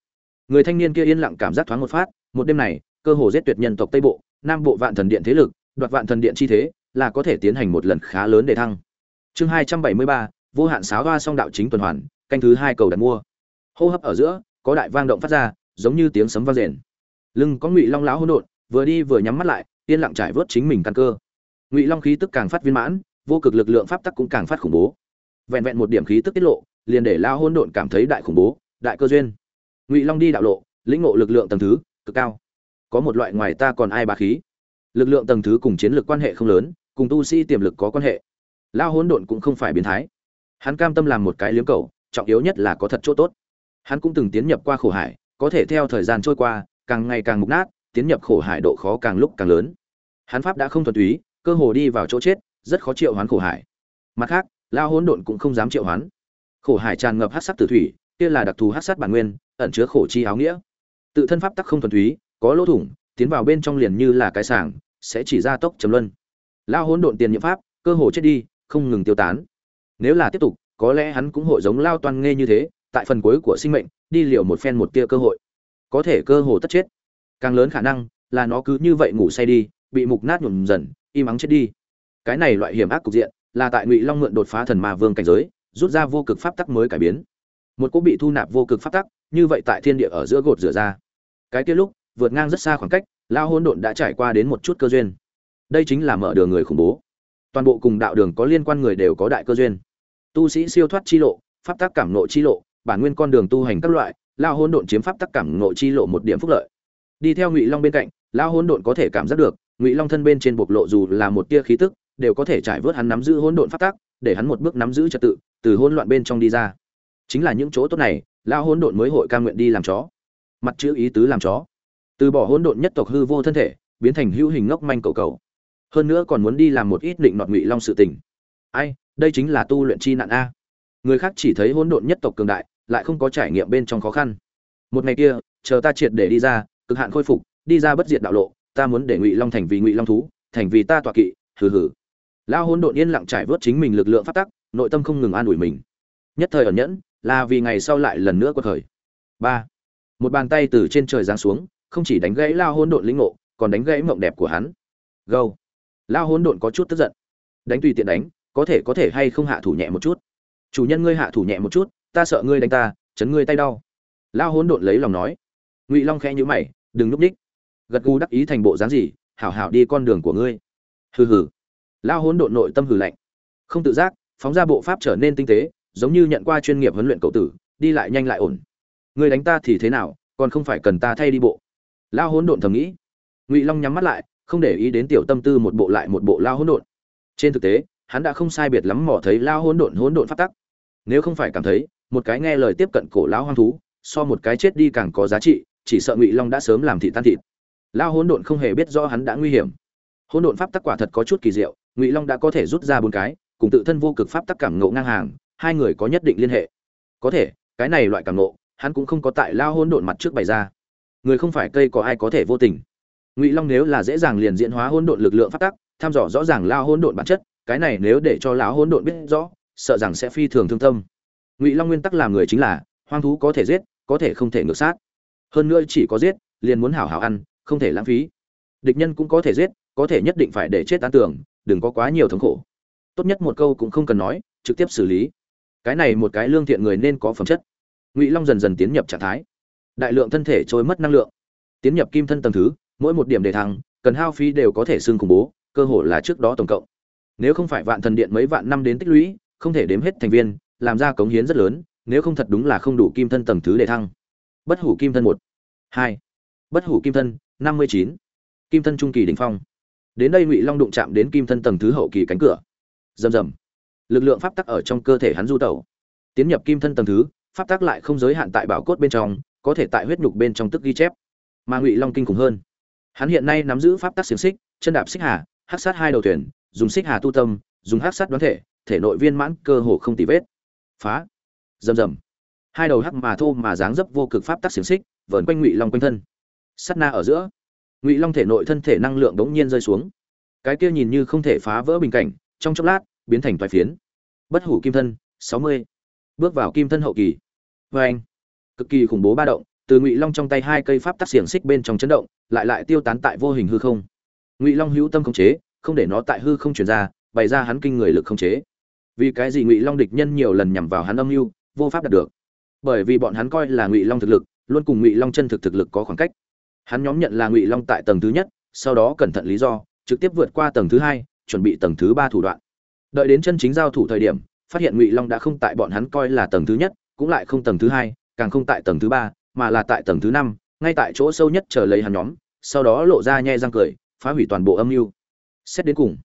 Người thanh niên kia yên lặng cảm giác thoáng một phát, một đêm này, cơ hồ giết tuyệt nhân tộc tây bộ, nam bộ vạn thần điện thế lực, đoạt vạn thần điện chi thế là có thể tiến hành một lần khá lớn để thăng. Chương hai trăm bảy mươi ba, vô hạn sáo hoa song đạo chính tuần hoàn, canh thứ hai cầu đặt mua. Hô hấp ở giữa, có đại vang động phát ra, giống như tiếng sấm vang rền. Lưng có ngụy long lão hỗn độn, vừa đi vừa nhắm mắt lại, yên lặng trải vớt chính mình căn cơ. Ngụy long khí tức càng phát viên mãn, vô cực lực lượng pháp tắc cũng càng phát khủng bố. Vẹn vẹn một điểm khí tức tiết lộ, liền để lao hỗn độn cảm thấy đại khủng bố, đại cơ duyên. Ngụy long đi đạo lộ, lĩnh ngộ lực lượng tầng thứ, cực cao. Có một loại ngoài ta còn ai bá khí. Lực lượng tầng thứ cùng chiến lược quan hệ không lớn cùng tu sĩ tiềm lực có quan hệ. Lao hỗn độn cũng không phải biến thái. Hắn cam tâm làm một cái liếm cầu, trọng yếu nhất là có thật chỗ tốt. Hắn cũng từng tiến nhập qua khổ hải, có thể theo thời gian trôi qua, càng ngày càng mục nát, tiến nhập khổ hải độ khó càng lúc càng lớn. Hắn pháp đã không thuần túy, cơ hồ đi vào chỗ chết, rất khó triệu hoán khổ hải. Mặt khác, lao hỗn độn cũng không dám triệu hoán. Khổ hải tràn ngập hát sắc tử thủy, kia là đặc thù hát sát bản nguyên, ẩn chứa khổ chi áo nghĩa. Tự thân pháp tắc không thuần túy, có lỗ thủng, tiến vào bên trong liền như là cái sàng, sẽ chỉ ra tốc chấm luân lao hỗn độn tiền nhiệm pháp, cơ hồ chết đi, không ngừng tiêu tán. Nếu là tiếp tục, có lẽ hắn cũng hội giống lao toan nghe như thế, tại phần cuối của sinh mệnh, đi liều một phen một tia cơ hội. Có thể cơ hồ tất chết. Càng lớn khả năng là nó cứ như vậy ngủ say đi, bị mục nát nhuộm dần, im ắng chết đi. Cái này loại hiểm ác cục diện là tại ngụy long mượn đột phá thần ma vương cảnh giới, rút ra vô cực pháp tắc mới cải biến. Một cỗ bị thu nạp vô cực pháp tắc, như vậy tại thiên địa ở giữa gột rửa ra. Cái kia lúc, vượt ngang rất xa khoảng cách lao hôn độn đã trải qua đến một chút cơ duyên đây chính là mở đường người khủng bố. Toàn bộ cùng đạo đường có liên quan người đều có đại cơ duyên. Tu sĩ siêu thoát chi lộ pháp tác cảm nộ chi lộ bản nguyên con đường tu hành các loại lao hôn độn chiếm pháp tác cảm nộ chi lộ một điểm phúc lợi. Đi theo ngụy long bên cạnh lao hôn độn có thể cảm giác được ngụy long thân bên trên bộc lộ dù là một tia khí tức đều có thể trải vớt hắn nắm giữ hỗn độn pháp tác, để hắn một bước nắm giữ trật tự từ hỗn loạn bên trong đi ra. Chính là những chỗ tốt này lao hỗn độn mới hội ca nguyện đi làm chó. Mặt chữ ý tứ làm chó. Từ bỏ hỗn độn nhất tộc hư vô thân thể biến thành hữu hình ngốc manh cầu cầu hơn nữa còn muốn đi làm một ít định nọt ngụy long sự tình. Ai, đây chính là tu luyện chi nạn a. Người khác chỉ thấy hỗn độn nhất tộc cường đại, lại không có trải nghiệm bên trong khó khăn. Một ngày kia, chờ ta triệt để đi ra, cực hạn khôi phục, đi ra bất diệt đạo lộ, ta muốn để ngụy long thành vì ngụy long thú, thành vì ta tọa kỵ, hừ hừ. Lao hỗn độn yên lặng trải vớt chính mình lực lượng phát tắc, nội tâm không ngừng an ủi mình. Nhất thời ẩn nhẫn, là vì ngày sau lại lần nữa quật khởi. Ba. Một bàn tay từ trên trời giáng xuống, không chỉ đánh gãy lao hỗn độn lĩnh ngộ, còn đánh gãy mộng đẹp của hắn. Gâu lao hỗn độn có chút tức giận. Đánh tùy tiện đánh, có thể có thể hay không hạ thủ nhẹ một chút. Chủ nhân ngươi hạ thủ nhẹ một chút, ta sợ ngươi đánh ta, chấn ngươi tay đau. Lao hỗn độn lấy lòng nói. Ngụy long khẽ nhíu mày, đừng núp ních. Gật gù đắc ý thành bộ dáng gì, hảo hảo đi con đường của ngươi. Hừ hừ. Lao hỗn độn nội tâm hừ lạnh. Không tự giác, phóng ra bộ pháp trở nên tinh tế, giống như nhận qua chuyên nghiệp huấn luyện cậu tử, đi lại nhanh lại ổn. Ngươi đánh ta thì thế nào, còn không phải cần ta thay đi bộ. Lao hỗn độn thầm nghĩ. Ngụy long nhắm mắt lại không để ý đến tiểu tâm tư một bộ lại một bộ lao hỗn độn. Trên thực tế, hắn đã không sai biệt lắm mò thấy lao hỗn độn hỗn độn phát tắc. Nếu không phải cảm thấy, một cái nghe lời tiếp cận cổ lão hoang thú, so một cái chết đi càng có giá trị, chỉ sợ ngụy long đã sớm làm thị tan thịt. Lao hỗn độn không hề biết rõ hắn đã nguy hiểm. Hỗn độn pháp tắc quả thật có chút kỳ diệu, ngụy long đã có thể rút ra bốn cái, cùng tự thân vô cực pháp tắc cảm ngộ ngang hàng, hai người có nhất định liên hệ. Có thể, cái này loại cảm ngộ, hắn cũng không có tại lao hỗn độn mặt trước bày ra. Người không phải cây có ai có thể vô tình ngụy long nếu là dễ dàng liền diễn hóa hỗn độn lực lượng phát tắc thăm dò rõ ràng lao hỗn độn bản chất, cái này nếu để cho lão hỗn độn biết rõ, sợ rằng sẽ phi thường thương tâm. Ngụy long nguyên tắc làm người chính là, hoang thú có thể giết, có thể không thể ngược sát. Hơn nữa chỉ có giết, liền muốn hảo hảo ăn, không thể lãng phí. Địch nhân cũng có thể giết, có thể nhất định phải để chết tán tưởng đừng có quá nhiều thống khổ. Tốt nhất một câu cũng không cần nói, trực tiếp xử lý. Cái này một cái lương thiện người nên có phẩm chất. Ngụy long dần dần tiến nhập trạng thái. Đại lượng thân thể trôi mất năng lượng. Tiến nhập kim thân tầng thứ mỗi một điểm đề thăng, cần hao phí đều có thể xương khủng bố, cơ hội là trước đó tổng cộng. Nếu không phải vạn thần điện mấy vạn năm đến tích lũy, không thể đếm hết thành viên, làm ra cống hiến rất lớn, nếu không thật đúng là không đủ kim thân tầng thứ để thăng. Bất hủ kim thân một, hai, bất hủ kim thân năm mươi chín, kim thân trung kỳ đỉnh phong. Đến đây ngụy long đụng chạm đến kim thân tầng thứ hậu kỳ cánh cửa. Rầm rầm. Lực lượng pháp tắc ở trong cơ thể hắn du tẩu. Tiến nhập kim thân tầng thứ, pháp tắc lại không giới hạn tại bảo cốt bên trong, có thể tại huyết nhục bên trong tức ghi chép. Mà ngụy long kinh khủng hơn hắn hiện nay nắm giữ pháp tắc xiềng xích, chân đạp xích hà, hắc sát hai đầu thuyền, dùng xích hà tu tâm, dùng hắc sát đoán thể thể nội viên mãn cơ hồ không tì vết. Phá. Rầm rầm. Hai đầu hắc mà thô mà dáng dấp vô cực pháp tắc xiềng xích, vờn quanh ngụy long quanh thân. Sắt na ở giữa, ngụy long thể nội thân thể năng lượng đống nhiên rơi xuống. Cái kia nhìn như không thể phá vỡ bình cảnh, trong chốc lát, biến thành toái phiến. Bất hủ kim thân, sáu mươi. Bước vào kim thân hậu kỳ. Vê anh cực kỳ khủng bố ba động từ ngụy long trong tay hai cây pháp tắc xiềng xích bên trong chấn động, lại lại tiêu tán tại vô hình hư không. Ngụy long hữu tâm khống chế, không để nó tại hư không chuyển ra, bày ra hắn kinh người lực khống chế. Vì cái gì ngụy long địch nhân nhiều lần nhằm vào hắn âm mưu, vô pháp đạt được? Bởi vì bọn hắn coi là ngụy long thực lực, luôn cùng ngụy long chân thực thực lực có khoảng cách. Hắn nhóm nhận là ngụy long tại tầng thứ nhất, sau đó cẩn thận lý do, trực tiếp vượt qua tầng thứ hai, chuẩn bị tầng thứ ba thủ đoạn. Đợi đến chân chính giao thủ thời điểm, phát hiện ngụy long đã không tại bọn hắn coi là tầng thứ nhất, cũng lại không tầng thứ hai, càng không tại tầng thứ ba mà là tại tầng thứ năm, ngay tại chỗ sâu nhất chờ lấy hắn nhóm, sau đó lộ ra nhe răng cười, phá hủy toàn bộ âm mưu. Xét đến cùng,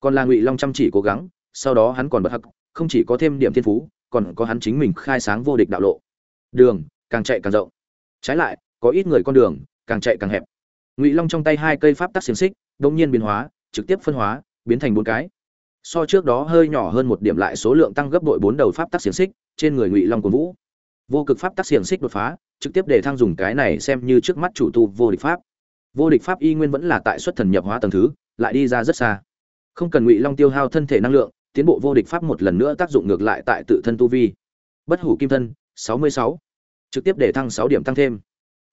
còn là ngụy long chăm chỉ cố gắng, sau đó hắn còn bật hắc, không chỉ có thêm điểm thiên phú, còn có hắn chính mình khai sáng vô địch đạo lộ. Đường, càng chạy càng rộng. Trái lại, có ít người con đường, càng chạy càng hẹp. Ngụy long trong tay hai cây pháp tắc xiềng xích, đột nhiên biến hóa, trực tiếp phân hóa, biến thành bốn cái. So trước đó hơi nhỏ hơn một điểm lại số lượng tăng gấp bội bốn đầu pháp tắc xiềng xích, trên người ngụy long của vũ. Vô cực pháp tắc xiềng xích đột phá trực tiếp để thăng dùng cái này xem như trước mắt chủ tu vô địch pháp. Vô địch pháp y nguyên vẫn là tại xuất thần nhập hóa tầng thứ, lại đi ra rất xa. Không cần ngụy long tiêu hao thân thể năng lượng, tiến bộ vô địch pháp một lần nữa tác dụng ngược lại tại tự thân tu vi. Bất hủ kim thân 66. trực tiếp để thăng 6 điểm tăng thêm.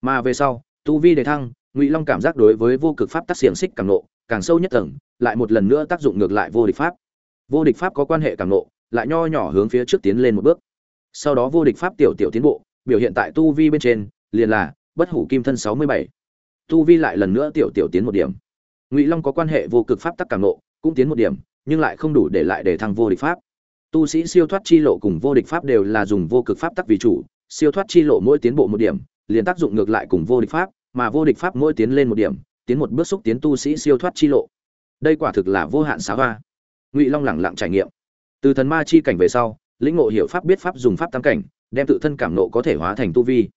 Mà về sau, tu vi để thăng, ngụy long cảm giác đối với vô cực pháp tác xiềng xích càng nộ càng sâu nhất tầng, lại một lần nữa tác dụng ngược lại vô địch pháp. Vô địch pháp có quan hệ càng nộ lại nho nhỏ hướng phía trước tiến lên một bước. Sau đó vô địch pháp tiểu tiểu tiến bộ biểu hiện tại tu vi bên trên, liền là, bất hủ kim thân 67. tu vi lại lần nữa tiểu tiểu tiến một điểm. Ngụy long có quan hệ vô cực pháp tắc cảm nộ cũng tiến một điểm, nhưng lại không đủ để lại để thăng vô địch pháp. Tu sĩ siêu thoát chi lộ cùng vô địch pháp đều là dùng vô cực pháp tắc vì chủ, siêu thoát chi lộ mỗi tiến bộ một điểm, liền tác dụng ngược lại cùng vô địch pháp, mà vô địch pháp mỗi tiến lên một điểm, tiến một bước xúc tiến tu sĩ siêu thoát chi lộ. Đây quả thực là vô hạn xá hoa. Ngụy long lẳng lặng trải nghiệm. Từ thần ma chi cảnh về sau, lĩnh ngộ hiểu pháp biết pháp dùng pháp tam cảnh đem tự thân cảm nộ có thể hóa thành tu vi.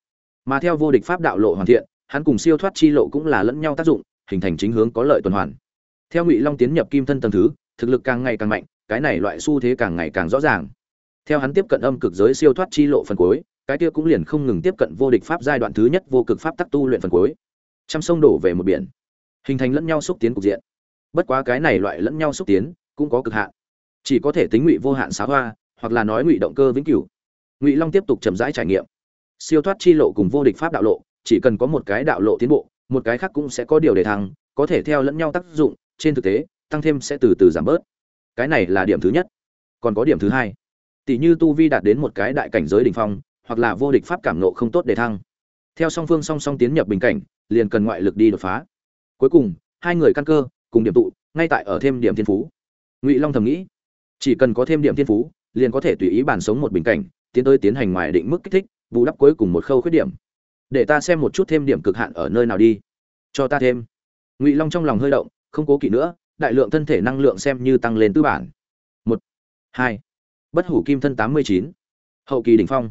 Mà theo vô địch pháp đạo lộ hoàn thiện, hắn cùng siêu thoát chi lộ cũng là lẫn nhau tác dụng, hình thành chính hướng có lợi tuần hoàn. Theo ngụy long tiến nhập kim thân tầng thứ, thực lực càng ngày càng mạnh, cái này loại xu thế càng ngày càng rõ ràng. Theo hắn tiếp cận âm cực giới siêu thoát chi lộ phần cuối, cái kia cũng liền không ngừng tiếp cận vô địch pháp giai đoạn thứ nhất vô cực pháp tắc tu luyện phần cuối. Trăm sông đổ về một biển, hình thành lẫn nhau xúc tiến cục diện. Bất quá cái này loại lẫn nhau xúc tiến cũng có cực hạn. Chỉ có thể tính ngụy vô hạn xá hoa, hoặc là nói ngụy động cơ vĩnh cửu ngụy long tiếp tục chậm rãi trải nghiệm siêu thoát chi lộ cùng vô địch pháp đạo lộ chỉ cần có một cái đạo lộ tiến bộ một cái khác cũng sẽ có điều để thăng có thể theo lẫn nhau tác dụng trên thực tế tăng thêm sẽ từ từ giảm bớt cái này là điểm thứ nhất còn có điểm thứ hai tỷ như tu vi đạt đến một cái đại cảnh giới đỉnh phong hoặc là vô địch pháp cảm nộ không tốt để thăng theo song phương song song tiến nhập bình cảnh liền cần ngoại lực đi đột phá cuối cùng hai người căn cơ cùng điểm tụ ngay tại ở thêm điểm thiên phú ngụy long thầm nghĩ chỉ cần có thêm điểm thiên phú liền có thể tùy ý bản sống một bình cảnh tiến tới tiến hành ngoài định mức kích thích, bù đắp cuối cùng một khâu khuyết điểm. Để ta xem một chút thêm điểm cực hạn ở nơi nào đi. Cho ta thêm. Ngụy long trong lòng hơi động, không cố kỵ nữa, đại lượng thân thể năng lượng xem như tăng lên tư bản. Một, hai, bất hủ kim thân tám mươi chín, hậu kỳ đỉnh phong.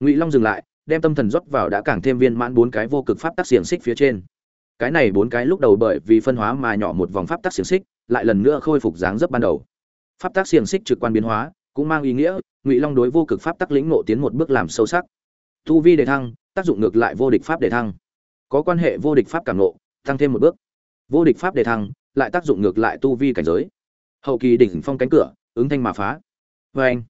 Ngụy long dừng lại, đem tâm thần rót vào đã càng thêm viên mãn bốn cái vô cực pháp tắc xiềng xích phía trên. Cái này bốn cái lúc đầu bởi vì phân hóa mà nhỏ một vòng pháp tắc xiềng xích, lại lần nữa khôi phục dáng dấp ban đầu. Pháp tắc xiềng xích trực quan biến hóa cũng mang ý nghĩa, ngụy long đối vô cực pháp tắc lĩnh ngộ tiến một bước làm sâu sắc. Tu vi đề thăng, tác dụng ngược lại vô địch pháp đề thăng. Có quan hệ vô địch pháp cảm ngộ, tăng thêm một bước. Vô địch pháp đề thăng, lại tác dụng ngược lại tu vi cảnh giới. Hậu kỳ đỉnh phong cánh cửa, ứng thanh mà phá. Vê anh,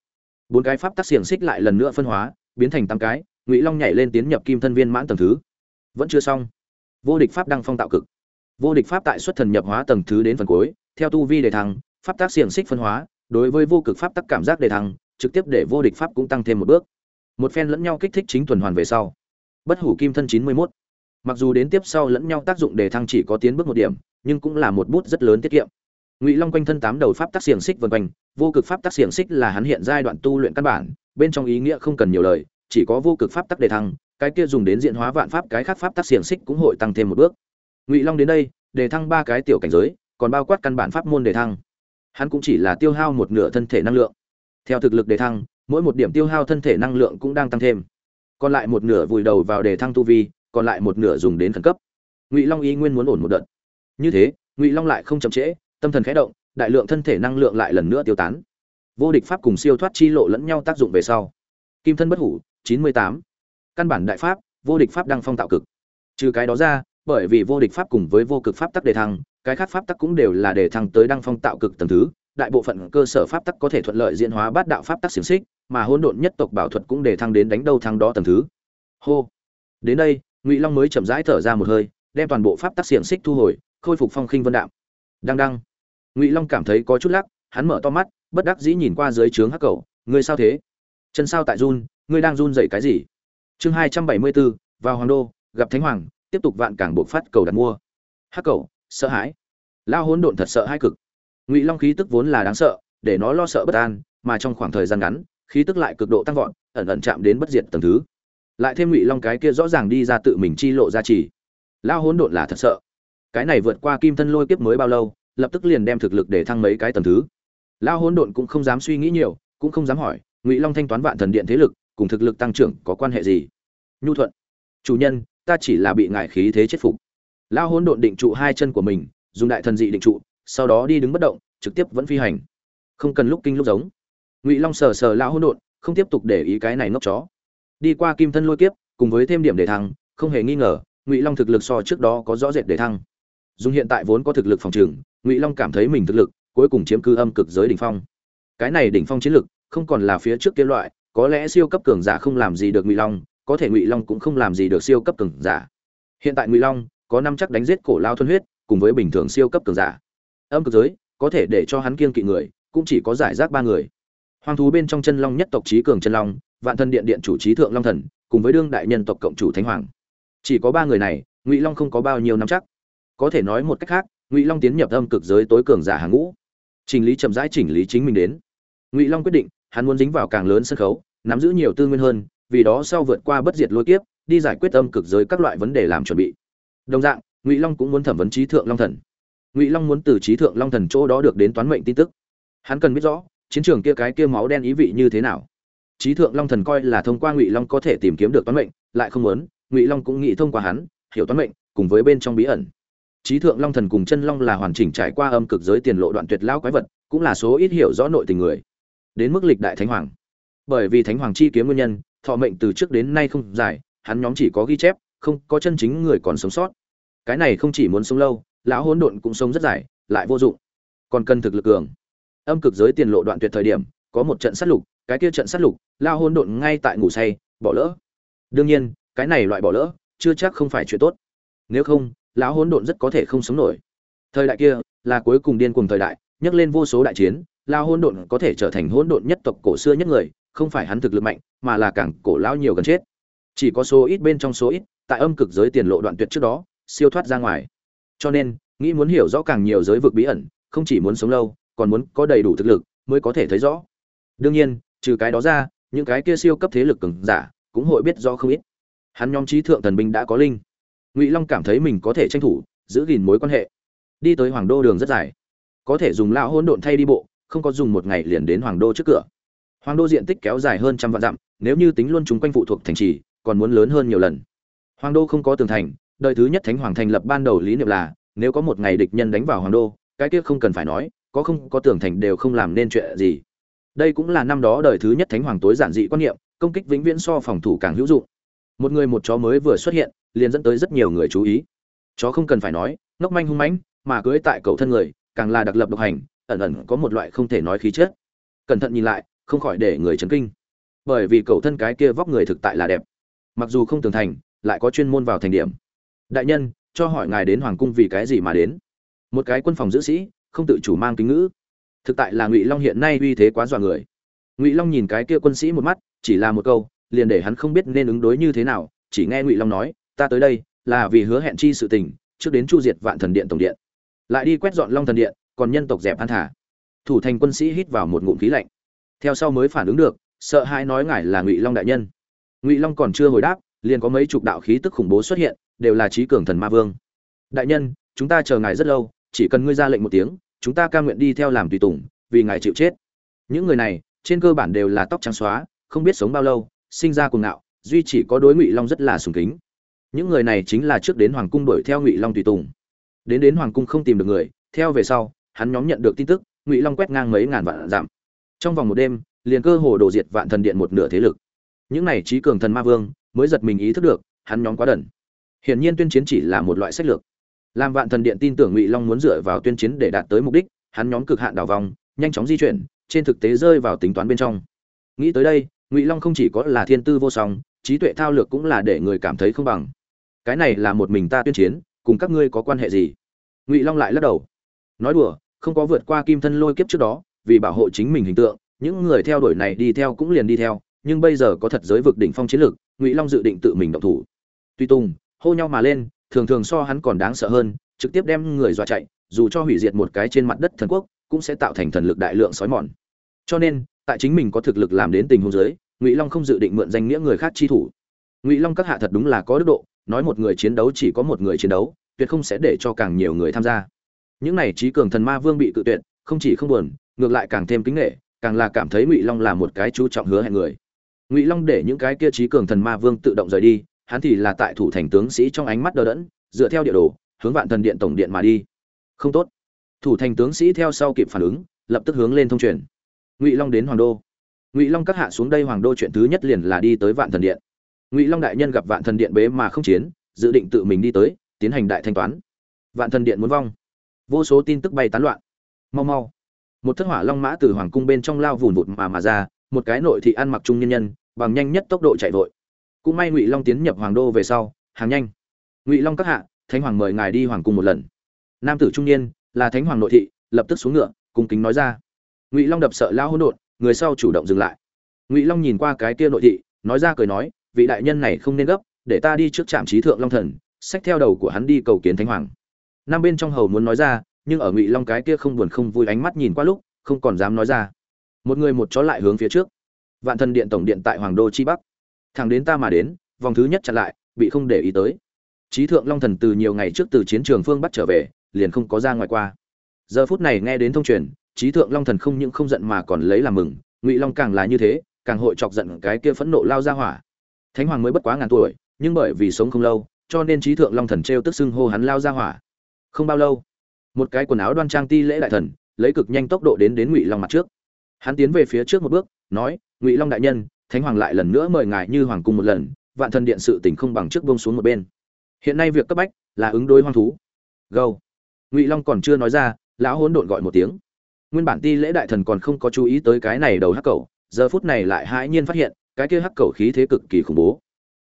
bốn cái pháp tác xiềng xích lại lần nữa phân hóa, biến thành tám cái, ngụy long nhảy lên tiến nhập kim thân viên mãn tầng thứ. Vẫn chưa xong. Vô địch pháp đăng phong tạo cực. Vô địch pháp tại xuất thần nhập hóa tầng thứ đến phần cuối, theo tu vi đề thăng, pháp tác xiềng xích phân hóa đối với vô cực pháp tắc cảm giác đề thăng, trực tiếp để vô địch pháp cũng tăng thêm một bước. Một phen lẫn nhau kích thích chính tuần hoàn về sau. Bất hủ kim thân chín mươi 91. mặc dù đến tiếp sau lẫn nhau tác dụng đề thăng chỉ có tiến bước một điểm, nhưng cũng là một bút rất lớn tiết kiệm. Ngụy long quanh thân tám đầu pháp tác xiển xích vần quanh, vô cực pháp tác xiển xích là hắn hiện giai đoạn tu luyện căn bản, bên trong ý nghĩa không cần nhiều lời, chỉ có vô cực pháp tác đề thăng, cái kia dùng đến diện hóa vạn pháp cái khác pháp tác xiển xích cũng hội tăng thêm một bước. Ngụy long đến đây, đề thăng ba cái tiểu cảnh giới, còn bao quát căn bản pháp môn đề thăng hắn cũng chỉ là tiêu hao một nửa thân thể năng lượng. Theo thực lực đề thăng, mỗi một điểm tiêu hao thân thể năng lượng cũng đang tăng thêm. Còn lại một nửa vùi đầu vào đề thăng tu vi, còn lại một nửa dùng đến khẩn cấp. Ngụy long ý nguyên muốn ổn một đợt. Như thế, ngụy long lại không chậm trễ, tâm thần khẽ động, đại lượng thân thể năng lượng lại lần nữa tiêu tán. Vô địch pháp cùng siêu thoát chi lộ lẫn nhau tác dụng về sau. Kim thân bất hủ, chín mươi tám. Căn bản đại pháp, vô địch pháp đang phong tạo cực. Trừ cái đó ra, bởi vì vô địch pháp cùng với vô cực pháp tắc đề thăng cái khác pháp tắc cũng đều là để thăng tới đăng phong tạo cực tầng thứ. Đại bộ phận cơ sở pháp tắc có thể thuận lợi diễn hóa bát đạo pháp tắc xiềng xích, mà hỗn độn nhất tộc bảo thuật cũng để thăng đến đánh đâu thăng đó tầng thứ. Hô. Đến đây, ngụy long mới chậm rãi thở ra một hơi, đem toàn bộ pháp tắc xiềng xích thu hồi, khôi phục phong khinh vân đạm đăng đăng. Ngụy long cảm thấy có chút lắc, hắn mở to mắt, bất đắc dĩ nhìn qua dưới trướng hắc cầu ngươi sao thế? Chân sao tại run? Ngươi đang run dậy cái gì? Chương hai trăm bảy mươi bốn, vào hoàng đô, gặp thánh hoàng, tiếp tục vạn cảng buộc phát cầu đặt mua. Hắc cầu sợ hãi. Lao hỗn độn thật sợ hai cực. Ngụy long khí tức vốn là đáng sợ, để nó lo sợ bất an, mà trong khoảng thời gian ngắn, khí tức lại cực độ tăng vọt, ẩn ẩn chạm đến bất diệt tầng thứ. Lại thêm ngụy long cái kia rõ ràng đi ra tự mình chi lộ ra chỉ lao hỗn độn là thật sợ. Cái này vượt qua kim thân lôi kiếp mới bao lâu, lập tức liền đem thực lực để thăng mấy cái tầng thứ. Lao hỗn độn cũng không dám suy nghĩ nhiều, cũng không dám hỏi, ngụy long thanh toán vạn thần điện thế lực, cùng thực lực tăng trưởng có quan hệ gì? Nhu thuận, chủ nhân, ta chỉ là bị ngại khí thế chết phục lao hôn độn định trụ hai chân của mình, dùng đại thần dị định trụ, sau đó đi đứng bất động, trực tiếp vẫn phi hành. Không cần lúc kinh lúc giống. Ngụy long sờ sờ lao hôn độn, không tiếp tục để ý cái này ngốc chó. Đi qua kim thân lôi kiếp, cùng với thêm điểm để thăng, không hề nghi ngờ, ngụy long thực lực so trước đó có rõ rệt để thăng. Dùng hiện tại vốn có thực lực phòng trường, ngụy long cảm thấy mình thực lực, cuối cùng chiếm cư âm cực giới đỉnh phong. Cái này đỉnh phong chiến lực, không còn là phía trước kia loại, có lẽ siêu cấp cường giả không làm gì được ngụy long, có thể ngụy long cũng không làm gì được siêu cấp cường giả. Hiện tại ngụy long có năm chắc đánh giết cổ lao thuần huyết, cùng với bình thường siêu cấp cường giả. Âm cực giới, có thể để cho hắn kiên kỵ người, cũng chỉ có giải rác ba người. Hoang thú bên trong chân long nhất tộc trí cường chân long, vạn thân điện điện chủ trí thượng long thần, cùng với đương đại nhân tộc cộng chủ thánh hoàng. Chỉ có ba người này, ngụy long không có bao nhiêu năm chắc. Có thể nói một cách khác, ngụy long tiến nhập âm cực giới tối cường giả hàng ngũ. Trình lý chậm rãi chỉnh lý chính mình đến. Ngụy long quyết định, hắn muốn dính vào càng lớn sân khấu, nắm giữ nhiều tư nguyên hơn, vì đó sau vượt qua bất diệt lôi kiếp, đi giải quyết âm cực giới các loại vấn đề làm chuẩn bị đồng dạng, ngụy long cũng muốn thẩm vấn trí thượng long thần. Ngụy long muốn từ trí thượng long thần chỗ đó được đến toán mệnh tin tức. Hắn cần biết rõ, chiến trường kia cái kia máu đen ý vị như thế nào. Trí thượng long thần coi là thông qua ngụy long có thể tìm kiếm được toán mệnh, lại không muốn, ngụy long cũng nghĩ thông qua hắn, hiểu toán mệnh, cùng với bên trong bí ẩn. Trí thượng long thần cùng chân long là hoàn chỉnh trải qua âm cực giới tiền lộ đoạn tuyệt lao quái vật, cũng là số ít hiểu rõ nội tình người. Đến mức lịch đại thánh hoàng. Bởi vì thánh hoàng chi kiếm nguyên nhân, thọ mệnh từ trước đến nay không dài, hắn nhóm chỉ có ghi chép không có chân chính người còn sống sót. Cái này không chỉ muốn sống lâu, lão hỗn độn cũng sống rất dài, lại vô dụng. Còn cần thực lực cường. Âm cực giới tiền lộ đoạn tuyệt thời điểm, có một trận sát lục, cái kia trận sát lục lao hỗn độn ngay tại ngủ say, bỏ lỡ. Đương nhiên, cái này loại bỏ lỡ, chưa chắc không phải chuyện tốt. Nếu không, lão hỗn độn rất có thể không sống nổi. Thời đại kia, là cuối cùng điên cuồng thời đại, nhắc lên vô số đại chiến lao hỗn độn có thể trở thành hỗn độn nhất tộc cổ xưa nhất người, không phải hắn thực lực mạnh, mà là càng cổ lão nhiều gần chết. Chỉ có số ít bên trong số ít tại âm cực giới tiền lộ đoạn tuyệt trước đó, siêu thoát ra ngoài. Cho nên, nghĩ muốn hiểu rõ càng nhiều giới vực bí ẩn, không chỉ muốn sống lâu, còn muốn có đầy đủ thực lực mới có thể thấy rõ. Đương nhiên, trừ cái đó ra, những cái kia siêu cấp thế lực cường giả cũng hội biết rõ không ít. Hắn nhóm trí thượng thần binh đã có linh. Ngụy long cảm thấy mình có thể tranh thủ, giữ gìn mối quan hệ. Đi tới hoàng đô đường rất dài. Có thể dùng lão hỗn độn thay đi bộ, không có dùng một ngày liền đến hoàng đô trước cửa. Hoàng đô diện tích kéo dài hơn trăm vạn dặm, nếu như tính luôn chúng quanh phụ thuộc thành trì, còn muốn lớn hơn nhiều lần hoàng đô không có tường thành, đời thứ nhất thánh hoàng thành lập ban đầu lý niệm là, nếu có một ngày địch nhân đánh vào hoàng đô, cái kia không cần phải nói, có không có tường thành đều không làm nên chuyện gì. Đây cũng là năm đó đời thứ nhất thánh hoàng tối giản dị quan niệm, công kích vĩnh viễn so phòng thủ càng hữu dụng. Một người một chó mới vừa xuất hiện, liền dẫn tới rất nhiều người chú ý. Chó không cần phải nói, ngốc manh hung mãnh, mà cưới tại cầu thân người, càng là đặc lập độc hành, ẩn ẩn có một loại không thể nói khí chất. Cẩn thận nhìn lại, không khỏi để người chấn kinh. Bởi vì cầu thân cái kia vóc người thực tại là đẹp. Mặc dù không tường thành lại có chuyên môn vào thành điểm. Đại nhân, cho hỏi ngài đến hoàng cung vì cái gì mà đến? Một cái quân phòng giữ sĩ, không tự chủ mang kính ngữ. Thực tại là ngụy long hiện nay uy thế quá dọa người. Ngụy long nhìn cái kia quân sĩ một mắt, chỉ là một câu, liền để hắn không biết nên ứng đối như thế nào, chỉ nghe ngụy long nói, ta tới đây, là vì hứa hẹn chi sự tình, trước đến chu diệt vạn thần điện tổng điện. Lại đi quét dọn long thần điện, còn nhân tộc dẹp an thả. Thủ thành quân sĩ hít vào một ngụm khí lạnh. Theo sau mới phản ứng được, sợ hãi nói ngài là ngụy long đại nhân. Ngụy long còn chưa hồi đáp liền có mấy chục đạo khí tức khủng bố xuất hiện, đều là trí cường thần ma vương. Đại nhân, chúng ta chờ ngài rất lâu, chỉ cần ngươi ra lệnh một tiếng, chúng ta cam nguyện đi theo làm tùy tùng, vì ngài chịu chết. Những người này, trên cơ bản đều là tóc trắng xóa, không biết sống bao lâu, sinh ra cuồng ngạo, duy chỉ có đối ngụy long rất là sùng kính. Những người này chính là trước đến hoàng cung đuổi theo ngụy long tùy tùng. Đến đến hoàng cung không tìm được người, theo về sau, hắn nhóm nhận được tin tức, ngụy long quét ngang mấy ngàn vạn giảm trong vòng một đêm, liền cơ hồ đổ diệt vạn thần điện một nửa thế lực. Những này trí cường thần ma vương mới giật mình ý thức được, hắn nhóm quá đần. Hiển nhiên tuyên chiến chỉ là một loại sách lược. Làm vạn thần điện tin tưởng ngụy long muốn dựa vào tuyên chiến để đạt tới mục đích, hắn nhóm cực hạn đảo vòng, nhanh chóng di chuyển, trên thực tế rơi vào tính toán bên trong. Nghĩ tới đây, ngụy long không chỉ có là thiên tư vô song, trí tuệ thao lược cũng là để người cảm thấy không bằng. Cái này là một mình ta tuyên chiến, cùng các ngươi có quan hệ gì? Ngụy long lại lắc đầu. Nói đùa, không có vượt qua kim thân lôi kiếp trước đó, vì bảo hộ chính mình hình tượng, những người theo đuổi này đi theo cũng liền đi theo nhưng bây giờ có thật giới vực đỉnh phong chiến lược, ngụy long dự định tự mình động thủ. Tuy tùng, hô nhau mà lên, thường thường so hắn còn đáng sợ hơn, trực tiếp đem người dọa chạy, dù cho hủy diệt một cái trên mặt đất thần quốc, cũng sẽ tạo thành thần lực đại lượng sói mòn. Cho nên, tại chính mình có thực lực làm đến tình huống giới ngụy long không dự định mượn danh nghĩa người khác chi thủ. Ngụy long các hạ thật đúng là có đức độ, nói một người chiến đấu chỉ có một người chiến đấu, tuyệt không sẽ để cho càng nhiều người tham gia. Những này trí cường thần ma vương bị cự tuyệt, không chỉ không buồn, ngược lại càng thêm kính nghệ càng là cảm thấy ngụy long là một cái chú trọng hứa hẹn người ngụy long để những cái kia trí cường thần ma vương tự động rời đi, hắn thì là tại thủ thành tướng sĩ trong ánh mắt đờ đẫn, dựa theo địa đồ, hướng vạn thần điện tổng điện mà đi. Không tốt. Thủ thành tướng sĩ theo sau kịp phản ứng, lập tức hướng lên thông truyền. Ngụy long đến hoàng đô. Ngụy long các hạ xuống đây hoàng đô chuyện thứ nhất liền là đi tới vạn thần điện. Ngụy long đại nhân gặp vạn thần điện bế mà không chiến, dự định tự mình đi tới, tiến hành đại thanh toán. Vạn thần điện muốn vong. Vô số tin tức bay tán loạn. Mau mau. Một thất hỏa long mã từ hoàng cung bên trong lao vùn vụt mà mà ra một cái nội thị ăn mặc trung nhân nhân, bằng nhanh nhất tốc độ chạy vội. Cũng may ngụy long tiến nhập hoàng đô về sau, hàng nhanh. Ngụy long các hạ, thánh hoàng mời ngài đi hoàng cung một lần. Nam tử trung niên, là thánh hoàng nội thị, lập tức xuống ngựa, cung kính nói ra. Ngụy long đập sợ lao hỗn độn, người sau chủ động dừng lại. Ngụy long nhìn qua cái kia nội thị, nói ra cười nói, vị đại nhân này không nên gấp, để ta đi trước trạm trí thượng long thần, xách theo đầu của hắn đi cầu kiến thánh hoàng. Nam bên trong hầu muốn nói ra, nhưng ở ngụy long cái kia không buồn không vui ánh mắt nhìn qua lúc, không còn dám nói ra một người một chó lại hướng phía trước. Vạn thần điện tổng điện tại hoàng đô chi bắc. Thằng đến ta mà đến, vòng thứ nhất chặn lại, bị không để ý tới. Trí thượng long thần từ nhiều ngày trước từ chiến trường phương bắt trở về, liền không có ra ngoài qua. Giờ phút này nghe đến thông truyền trí thượng long thần không những không giận mà còn lấy làm mừng, ngụy long càng là như thế, càng hội chọc giận cái kia phẫn nộ lao ra hỏa. Thánh hoàng mới bất quá ngàn tuổi, nhưng bởi vì sống không lâu, cho nên trí thượng long thần trêu tức xưng hô hắn lao ra hỏa. Không bao lâu, một cái quần áo đoan trang ti lễ đại thần, lấy cực nhanh tốc độ đến đến ngụy long mặt trước hắn tiến về phía trước một bước, nói, ngụy long đại nhân, thánh hoàng lại lần nữa mời ngài như hoàng cung một lần, vạn thần điện sự tình không bằng trước bông xuống một bên. Hiện nay việc cấp bách là ứng đối hoang thú. Gâu. Ngụy long còn chưa nói ra, lão hỗn độn gọi một tiếng. Nguyên bản ti lễ đại thần còn không có chú ý tới cái này đầu hắc cầu giờ phút này lại hãi nhiên phát hiện, cái kia hắc cầu khí thế cực kỳ khủng bố.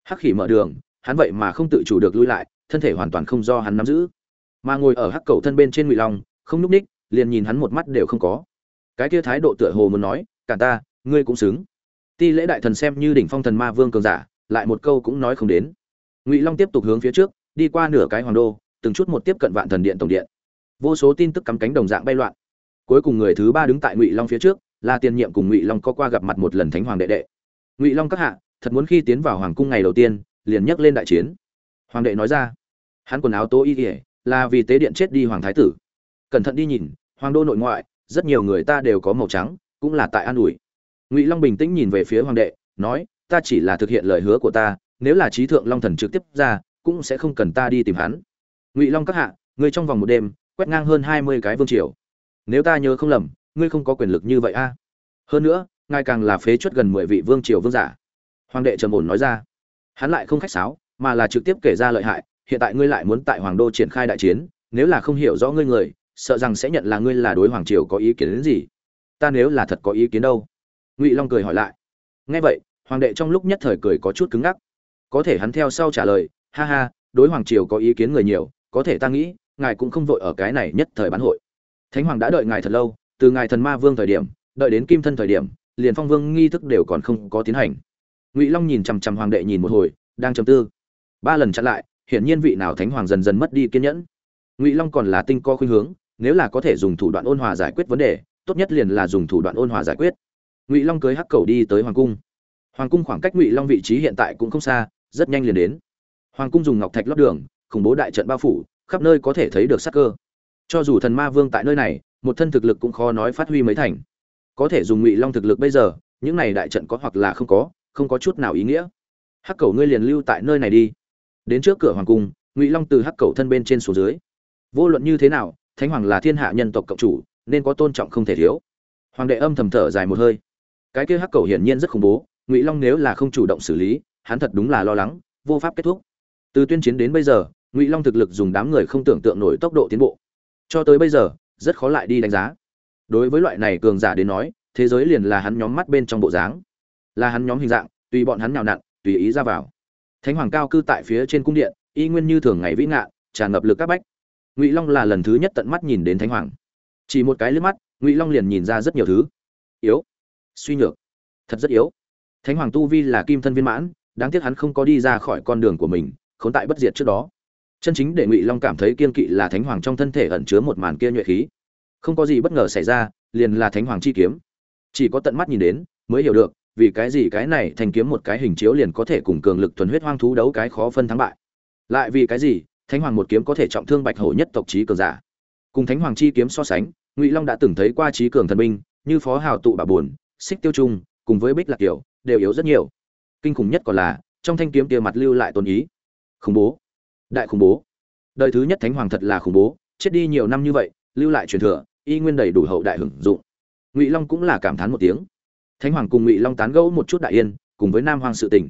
Hắc khỉ mở đường, hắn vậy mà không tự chủ được lui lại, thân thể hoàn toàn không do hắn nắm giữ. Mà ngồi ở hắc cầu thân bên trên ngụy long, không nhúc ních liền nhìn hắn một mắt đều không có cái kia thái độ tựa hồ muốn nói, cả ta, ngươi cũng xứng. Ti lễ đại thần xem như đỉnh phong thần ma vương cường giả, lại một câu cũng nói không đến. Ngụy long tiếp tục hướng phía trước, đi qua nửa cái hoàng đô, từng chút một tiếp cận vạn thần điện tổng điện. Vô số tin tức cắm cánh đồng dạng bay loạn. Cuối cùng người thứ ba đứng tại ngụy long phía trước, là tiền nhiệm cùng ngụy long có qua gặp mặt một lần thánh hoàng đệ đệ. Ngụy long các hạ, thật muốn khi tiến vào hoàng cung ngày đầu tiên, liền nhắc lên đại chiến. Hoàng đệ nói ra, hắn quần áo tố y kỉa là vì tế điện chết đi hoàng thái tử. Cẩn thận đi nhìn, hoàng đô nội ngoại rất nhiều người ta đều có màu trắng, cũng là tại an ủi. Ngụy long bình tĩnh nhìn về phía hoàng đệ, nói, ta chỉ là thực hiện lời hứa của ta, nếu là trí thượng long thần trực tiếp ra, cũng sẽ không cần ta đi tìm hắn. Ngụy long các hạ ngươi trong vòng một đêm, quét ngang hơn hai mươi cái vương triều. Nếu ta nhớ không lầm, ngươi không có quyền lực như vậy a. Hơn nữa, ngài càng là phế chuất gần mười vị vương triều vương giả. Hoàng đệ trầm ổn nói ra. Hắn lại không khách sáo, mà là trực tiếp kể ra lợi hại, hiện tại ngươi lại muốn tại hoàng đô triển khai đại chiến, nếu là không hiểu rõ ngươi người sợ rằng sẽ nhận là ngươi là đối hoàng triều có ý kiến đến gì. Ta nếu là thật có ý kiến đâu? Ngụy long cười hỏi lại. Nghe vậy, hoàng đệ trong lúc nhất thời cười có chút cứng ngắc. Có thể hắn theo sau trả lời, ha ha, đối hoàng triều có ý kiến người nhiều, có thể ta nghĩ, ngài cũng không vội ở cái này nhất thời bán hội. Thánh hoàng đã đợi ngài thật lâu, từ ngài thần ma vương thời điểm, đợi đến kim thân thời điểm, liền phong vương nghi thức đều còn không có tiến hành. Ngụy long nhìn chằm chằm hoàng đệ nhìn một hồi, đang trầm tư. Ba lần chặn lại, hiển nhiên vị nào thánh hoàng dần dần mất đi kiên nhẫn. Ngụy long còn là tinh co khuynh hướng nếu là có thể dùng thủ đoạn ôn hòa giải quyết vấn đề, tốt nhất liền là dùng thủ đoạn ôn hòa giải quyết. Ngụy long cưới hắc cầu đi tới hoàng cung. Hoàng cung khoảng cách ngụy long vị trí hiện tại cũng không xa, rất nhanh liền đến. Hoàng cung dùng ngọc thạch lót đường, khủng bố đại trận bao phủ, khắp nơi có thể thấy được sắc cơ. Cho dù thần ma vương tại nơi này, một thân thực lực cũng khó nói phát huy mấy thành. Có thể dùng ngụy long thực lực bây giờ, những này đại trận có hoặc là không có không có chút nào ý nghĩa. Hắc cầu ngươi liền lưu tại nơi này đi. Đến trước cửa hoàng cung, ngụy long từ hắc cầu thân bên trên xuống dưới. Vô luận như thế nào thánh hoàng là thiên hạ nhân tộc cộng chủ, nên có tôn trọng không thể thiếu. Hoàng đệ âm thầm thở dài một hơi. Cái kia hắc cầu hiển nhiên rất khủng bố, ngụy long nếu là không chủ động xử lý, hắn thật đúng là lo lắng, vô pháp kết thúc. Từ tuyên chiến đến bây giờ, ngụy long thực lực dùng đám người không tưởng tượng nổi tốc độ tiến bộ. Cho tới bây giờ, rất khó lại đi đánh giá. Đối với loại này cường giả đến nói, thế giới liền là hắn nhóm mắt bên trong bộ dáng. Là hắn nhóm hình dạng, tùy bọn hắn nhào nặn, tùy ý ra vào. Thánh hoàng cao cư tại phía trên cung điện, y nguyên như thường ngày vĩ ngạ, tràn ngập lực các bách ngụy long là lần thứ nhất tận mắt nhìn đến thánh hoàng chỉ một cái liếc mắt ngụy long liền nhìn ra rất nhiều thứ yếu suy nhược thật rất yếu thánh hoàng tu vi là kim thân viên mãn đáng tiếc hắn không có đi ra khỏi con đường của mình khốn tại bất diệt trước đó chân chính để ngụy long cảm thấy kiên kỵ là thánh hoàng trong thân thể ẩn chứa một màn kia nhuệ khí không có gì bất ngờ xảy ra liền là thánh hoàng chi kiếm chỉ có tận mắt nhìn đến mới hiểu được vì cái gì cái này thành kiếm một cái hình chiếu liền có thể cùng cường lực thuần huyết hoang thú đấu cái khó phân thắng bại lại vì cái gì thánh hoàng một kiếm có thể trọng thương bạch hổ nhất tộc trí cường giả. Cùng thánh hoàng chi kiếm so sánh ngụy long đã từng thấy qua trí cường thần binh như phó hào tụ bà buồn xích tiêu trung cùng với bích lạc kiều đều yếu rất nhiều. Kinh khủng nhất còn là trong thanh kiếm kia mặt lưu lại tôn ý. Khủng bố. Đại khủng bố. Đời thứ nhất thánh hoàng thật là khủng bố chết đi nhiều năm như vậy lưu lại truyền thừa y nguyên đầy đủ hậu đại hưởng dụng. Ngụy long cũng là cảm thán một tiếng. Thánh hoàng cùng ngụy long tán gẫu một chút đại yên cùng với nam hoàng sự tỉnh,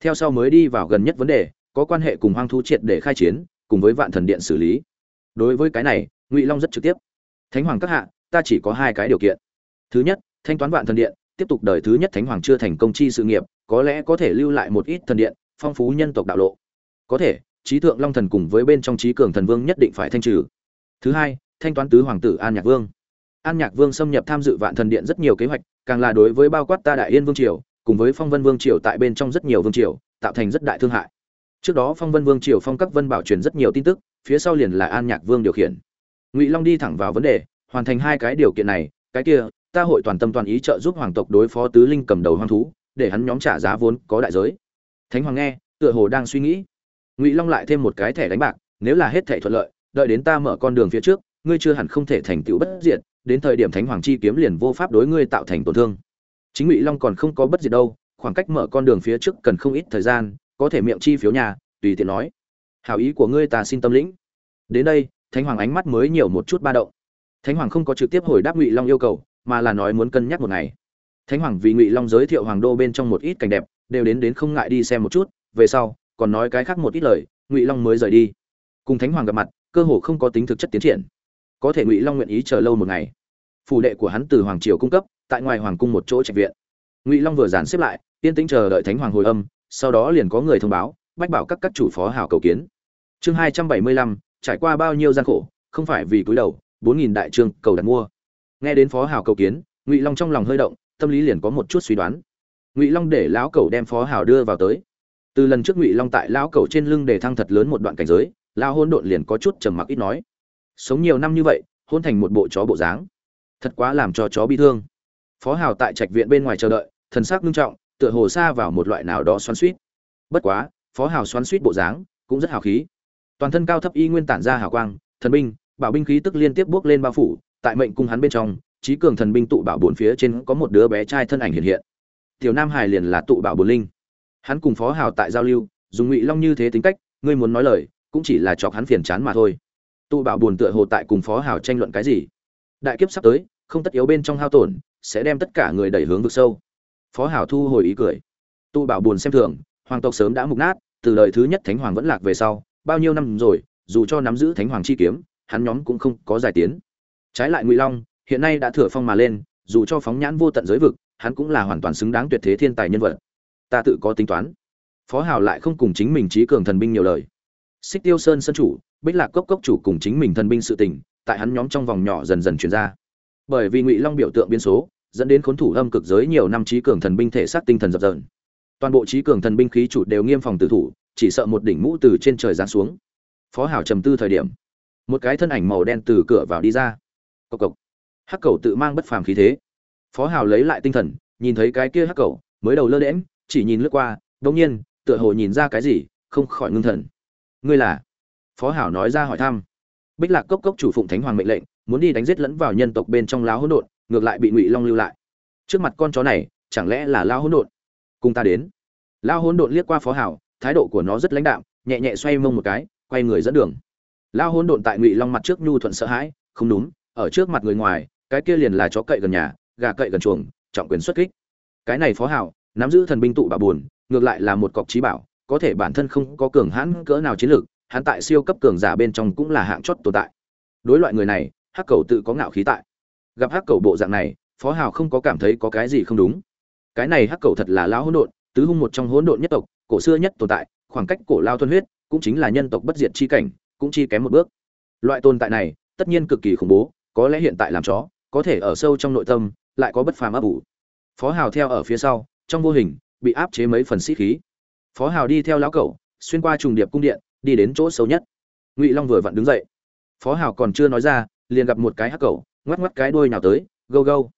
theo sau mới đi vào gần nhất vấn đề có quan hệ cùng hoang thú triệt để khai chiến cùng với vạn thần điện xử lý. Đối với cái này, ngụy long rất trực tiếp. Thánh hoàng các hạ, ta chỉ có hai cái điều kiện. Thứ nhất, thanh toán vạn thần điện, tiếp tục đời thứ nhất thánh hoàng chưa thành công chi sự nghiệp, có lẽ có thể lưu lại một ít thần điện, phong phú nhân tộc đạo lộ. Có thể, trí thượng long thần cùng với bên trong trí cường thần vương nhất định phải thanh trừ. Thứ hai, thanh toán tứ hoàng tử an nhạc vương. An nhạc vương xâm nhập tham dự vạn thần điện rất nhiều kế hoạch, càng là đối với bao quát ta đại yên vương triều, cùng với phong vân vương triều tại bên trong rất nhiều vương triều, tạo thành rất đại thương hại trước đó phong vân vương triều phong các vân bảo truyền rất nhiều tin tức, phía sau liền là an nhạc vương điều khiển. Ngụy long đi thẳng vào vấn đề, hoàn thành hai cái điều kiện này, cái kia, ta hội toàn tâm toàn ý trợ giúp hoàng tộc đối phó tứ linh cầm đầu hoang thú, để hắn nhóm trả giá vốn có đại giới. Thánh hoàng nghe, tựa hồ đang suy nghĩ. Ngụy long lại thêm một cái thẻ đánh bạc, nếu là hết thẻ thuận lợi, đợi đến ta mở con đường phía trước, ngươi chưa hẳn không thể thành tựu bất diệt, đến thời điểm thánh hoàng chi kiếm liền vô pháp đối ngươi tạo thành tổn thương. Chính ngụy long còn không có bất diệt đâu, khoảng cách mở con đường phía trước cần không ít thời gian có thể miệng chi phiếu nhà, tùy tiện nói. Hảo ý của ngươi ta xin tâm lĩnh. Đến đây, thánh hoàng ánh mắt mới nhiều một chút ba động. Thánh hoàng không có trực tiếp hồi đáp ngụy long yêu cầu, mà là nói muốn cân nhắc một ngày. Thánh hoàng vì ngụy long giới thiệu hoàng đô bên trong một ít cảnh đẹp, đều đến đến không ngại đi xem một chút, về sau, còn nói cái khác một ít lời, ngụy long mới rời đi. Cùng thánh hoàng gặp mặt, cơ hồ không có tính thực chất tiến triển. Có thể ngụy long nguyện ý chờ lâu một ngày. Phủ đệ của hắn từ hoàng triều cung cấp, tại ngoài hoàng cung một chỗ trạch viện. Ngụy long vừa dàn xếp lại, yên tĩnh chờ đợi thánh hoàng hồi âm sau đó liền có người thông báo, bách bảo các các chủ phó hảo cầu kiến. Chương hai trăm bảy mươi lăm, trải qua bao nhiêu gian khổ, không phải vì cúi đầu, bốn nghìn đại trương cầu đặt mua. Nghe đến phó hảo cầu kiến, ngụy long trong lòng hơi động, tâm lý liền có một chút suy đoán. Ngụy long để lão cầu đem phó hảo đưa vào tới. Từ lần trước ngụy long tại lão cầu trên lưng để thăng thật lớn một đoạn cảnh giới lao hôn độn liền có chút trầm mặc ít nói. Sống nhiều năm như vậy hôn thành một bộ chó bộ dáng. Thật quá làm cho chó bị thương. Phó hào tại trạch viện bên ngoài chờ đợi, thần sắc nghiêm trọng tựa hồ xa vào một loại nào đó xoắn suýt. Bất quá, phó hào xoắn suýt bộ dáng cũng rất hào khí. Toàn thân cao thấp y nguyên tản ra hào quang, thần binh, bảo binh khí tức liên tiếp bước lên bao phủ, tại mệnh cung hắn bên trong trí cường thần binh tụ bảo bốn phía trên có một đứa bé trai thân ảnh hiện hiện. Tiểu nam hải liền là tụ bảo bốn linh. Hắn cùng phó hào tại giao lưu, dùng ngụy long như thế tính cách, ngươi muốn nói lời, cũng chỉ là chọc hắn phiền chán mà thôi. Tụ bảo buồn tựa hồ tại cùng phó hào tranh luận cái gì? Đại kiếp sắp tới, không tất yếu bên trong hao tổn, sẽ đem tất cả người đẩy hướng vực sâu phó Hảo thu hồi ý cười. Tu bảo buồn xem thường, hoàng tộc sớm đã mục nát, từ đời thứ nhất thánh hoàng vẫn lạc về sau, bao nhiêu năm rồi, dù cho nắm giữ thánh hoàng chi kiếm, hắn nhóm cũng không có giải tiến. Trái lại ngụy long, hiện nay đã thừa phong mà lên, dù cho phóng nhãn vô tận giới vực, hắn cũng là hoàn toàn xứng đáng tuyệt thế thiên tài nhân vật. Ta tự có tính toán. Phó hào lại không cùng chính mình trí cường thần binh nhiều lời. Xích tiêu sơn sân chủ, bích lạc cốc cốc chủ cùng chính mình thần binh sự tình, tại hắn nhóm trong vòng nhỏ dần dần chuyển ra. Bởi vì ngụy long biểu tượng biến số dẫn đến khốn thủ âm cực giới nhiều năm trí cường thần binh thể xác tinh thần dập dờn. Toàn bộ trí cường thần binh khí chủ đều nghiêm phòng tử thủ, chỉ sợ một đỉnh mũ từ trên trời giáng xuống. Phó hảo trầm tư thời điểm, một cái thân ảnh màu đen từ cửa vào đi ra. Cộc cộc. Hắc cầu tự mang bất phàm khí thế. Phó hảo lấy lại tinh thần, nhìn thấy cái kia hắc cầu, mới đầu lơ đễm chỉ nhìn lướt qua đ nhiên, tựa hồ nhìn ra cái gì, không khỏi ngưng thần. Ngươi là? Phó hảo nói ra hỏi thăm. Bích lạc cốc cốc chủ phụng thánh hoàng mệnh lệnh, muốn đi đánh giết lẫn vào nhân tộc bên trong láo hỗn độn ngược lại bị ngụy long lưu lại trước mặt con chó này chẳng lẽ là lao hỗn độn cùng ta đến lao hỗn độn liếc qua phó hảo thái độ của nó rất lãnh đạm nhẹ nhẹ xoay mông một cái quay người dẫn đường lao hỗn độn tại ngụy long mặt trước nhu thuận sợ hãi không đúng ở trước mặt người ngoài cái kia liền là chó cậy gần nhà gà cậy gần chuồng trọng quyền xuất kích cái này phó hảo nắm giữ thần binh tụ bà buồn ngược lại là một cọc trí bảo có thể bản thân không có cường hãn cỡ nào chiến lược hắn tại siêu cấp cường giả bên trong cũng là hạng chót tồn tại đối loại người này hắc cầu tự có ngạo khí tại gặp hắc cầu bộ dạng này, phó hào không có cảm thấy có cái gì không đúng. Cái này hắc cầu thật là lão hỗn độn, tứ hung một trong hỗn độn nhất tộc, cổ xưa nhất tồn tại, khoảng cách cổ lao thuần huyết, cũng chính là nhân tộc bất diệt chi cảnh, cũng chi kém một bước. Loại tồn tại này, tất nhiên cực kỳ khủng bố, có lẽ hiện tại làm chó, có thể ở sâu trong nội tâm, lại có bất phàm áp ủ phó hào theo ở phía sau, trong vô hình, bị áp chế mấy phần sĩ khí. Phó hào đi theo lão cẩu, xuyên qua trùng điệp cung điện, đi đến chỗ xấu nhất. Ngụy long vừa vặn đứng dậy. Phó hào còn chưa nói ra, liền gặp một cái hắc cẩu ngoắc ngoắc cái đuôi nào tới, gâu gâu.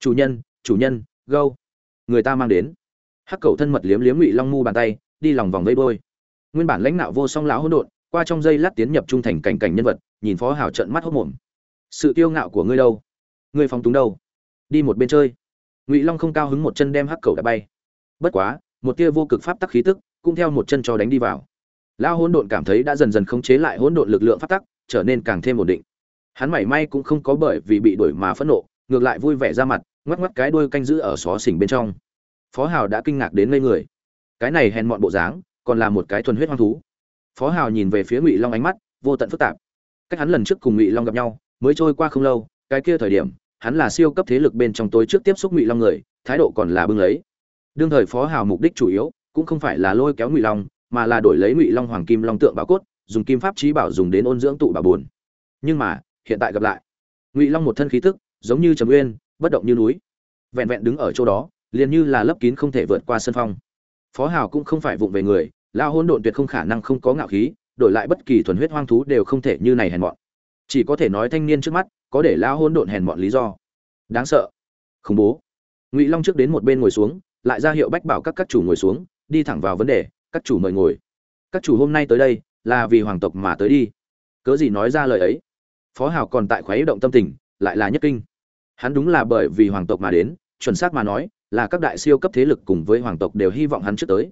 Chủ nhân chủ nhân, gâu. Người ta mang đến. Hắc cẩu thân mật liếm liếm ngụy long mu bàn tay, đi lòng vòng vây đuôi. nguyên bản lãnh nạo vô song lão hỗn độn, qua trong dây lát tiến nhập trung thành cảnh cảnh nhân vật, nhìn phó hào trận mắt hốt mồm. Sự tiêu ngạo của ngươi đâu? Ngươi phóng túng đâu? Đi một bên chơi. Ngụy long không cao hứng một chân đem hắc cẩu đã bay. Bất quá, một tia vô cực pháp tắc khí tức cũng theo một chân cho đánh đi vào. Lão hỗn độn cảm thấy đã dần dần khống chế lại hỗn độn lực lượng pháp tắc, trở nên càng thêm ổn định hắn mảy may cũng không có bởi vì bị đuổi mà phẫn nộ, ngược lại vui vẻ ra mặt, ngoắc ngoắc cái đuôi canh giữ ở xó xỉnh bên trong. Phó hào đã kinh ngạc đến ngây người. Cái này hèn mọn bộ dáng, còn là một cái thuần huyết hoang thú. Phó hào nhìn về phía ngụy long ánh mắt, vô tận phức tạp. Cách hắn lần trước cùng ngụy long gặp nhau, mới trôi qua không lâu, cái kia thời điểm, hắn là siêu cấp thế lực bên trong tối trước tiếp xúc ngụy long người, thái độ còn là bưng lấy. Đương thời phó hào mục đích chủ yếu, cũng không phải là lôi kéo ngụy long, mà là đổi lấy ngụy long hoàng kim long tượng bảo cốt, dùng kim pháp trí bảo dùng đến ôn dưỡng tụ bảo buồn nhưng mà hiện tại gặp lại. Ngụy long một thân khí tức, giống như trầm uyên, bất động như núi. Vẹn vẹn đứng ở chỗ đó, liền như là lấp kín không thể vượt qua sân phong. Phó hào cũng không phải vụng về người lao hôn độn tuyệt không khả năng không có ngạo khí, đổi lại bất kỳ thuần huyết hoang thú đều không thể như này hèn mọn. Chỉ có thể nói thanh niên trước mắt, có để lao hôn độn hèn mọn lý do. Đáng sợ. Khủng bố. Ngụy long trước đến một bên ngồi xuống, lại ra hiệu bách bảo các các chủ ngồi xuống, đi thẳng vào vấn đề, các chủ mời ngồi. Các chủ hôm nay tới đây, là vì hoàng tộc mà tới đi. Cớ gì nói ra lời ấy? Phó hào còn tại khoái động tâm tình, lại là nhất kinh. Hắn đúng là bởi vì hoàng tộc mà đến, chuẩn xác mà nói, là các đại siêu cấp thế lực cùng với hoàng tộc đều hy vọng hắn trước tới.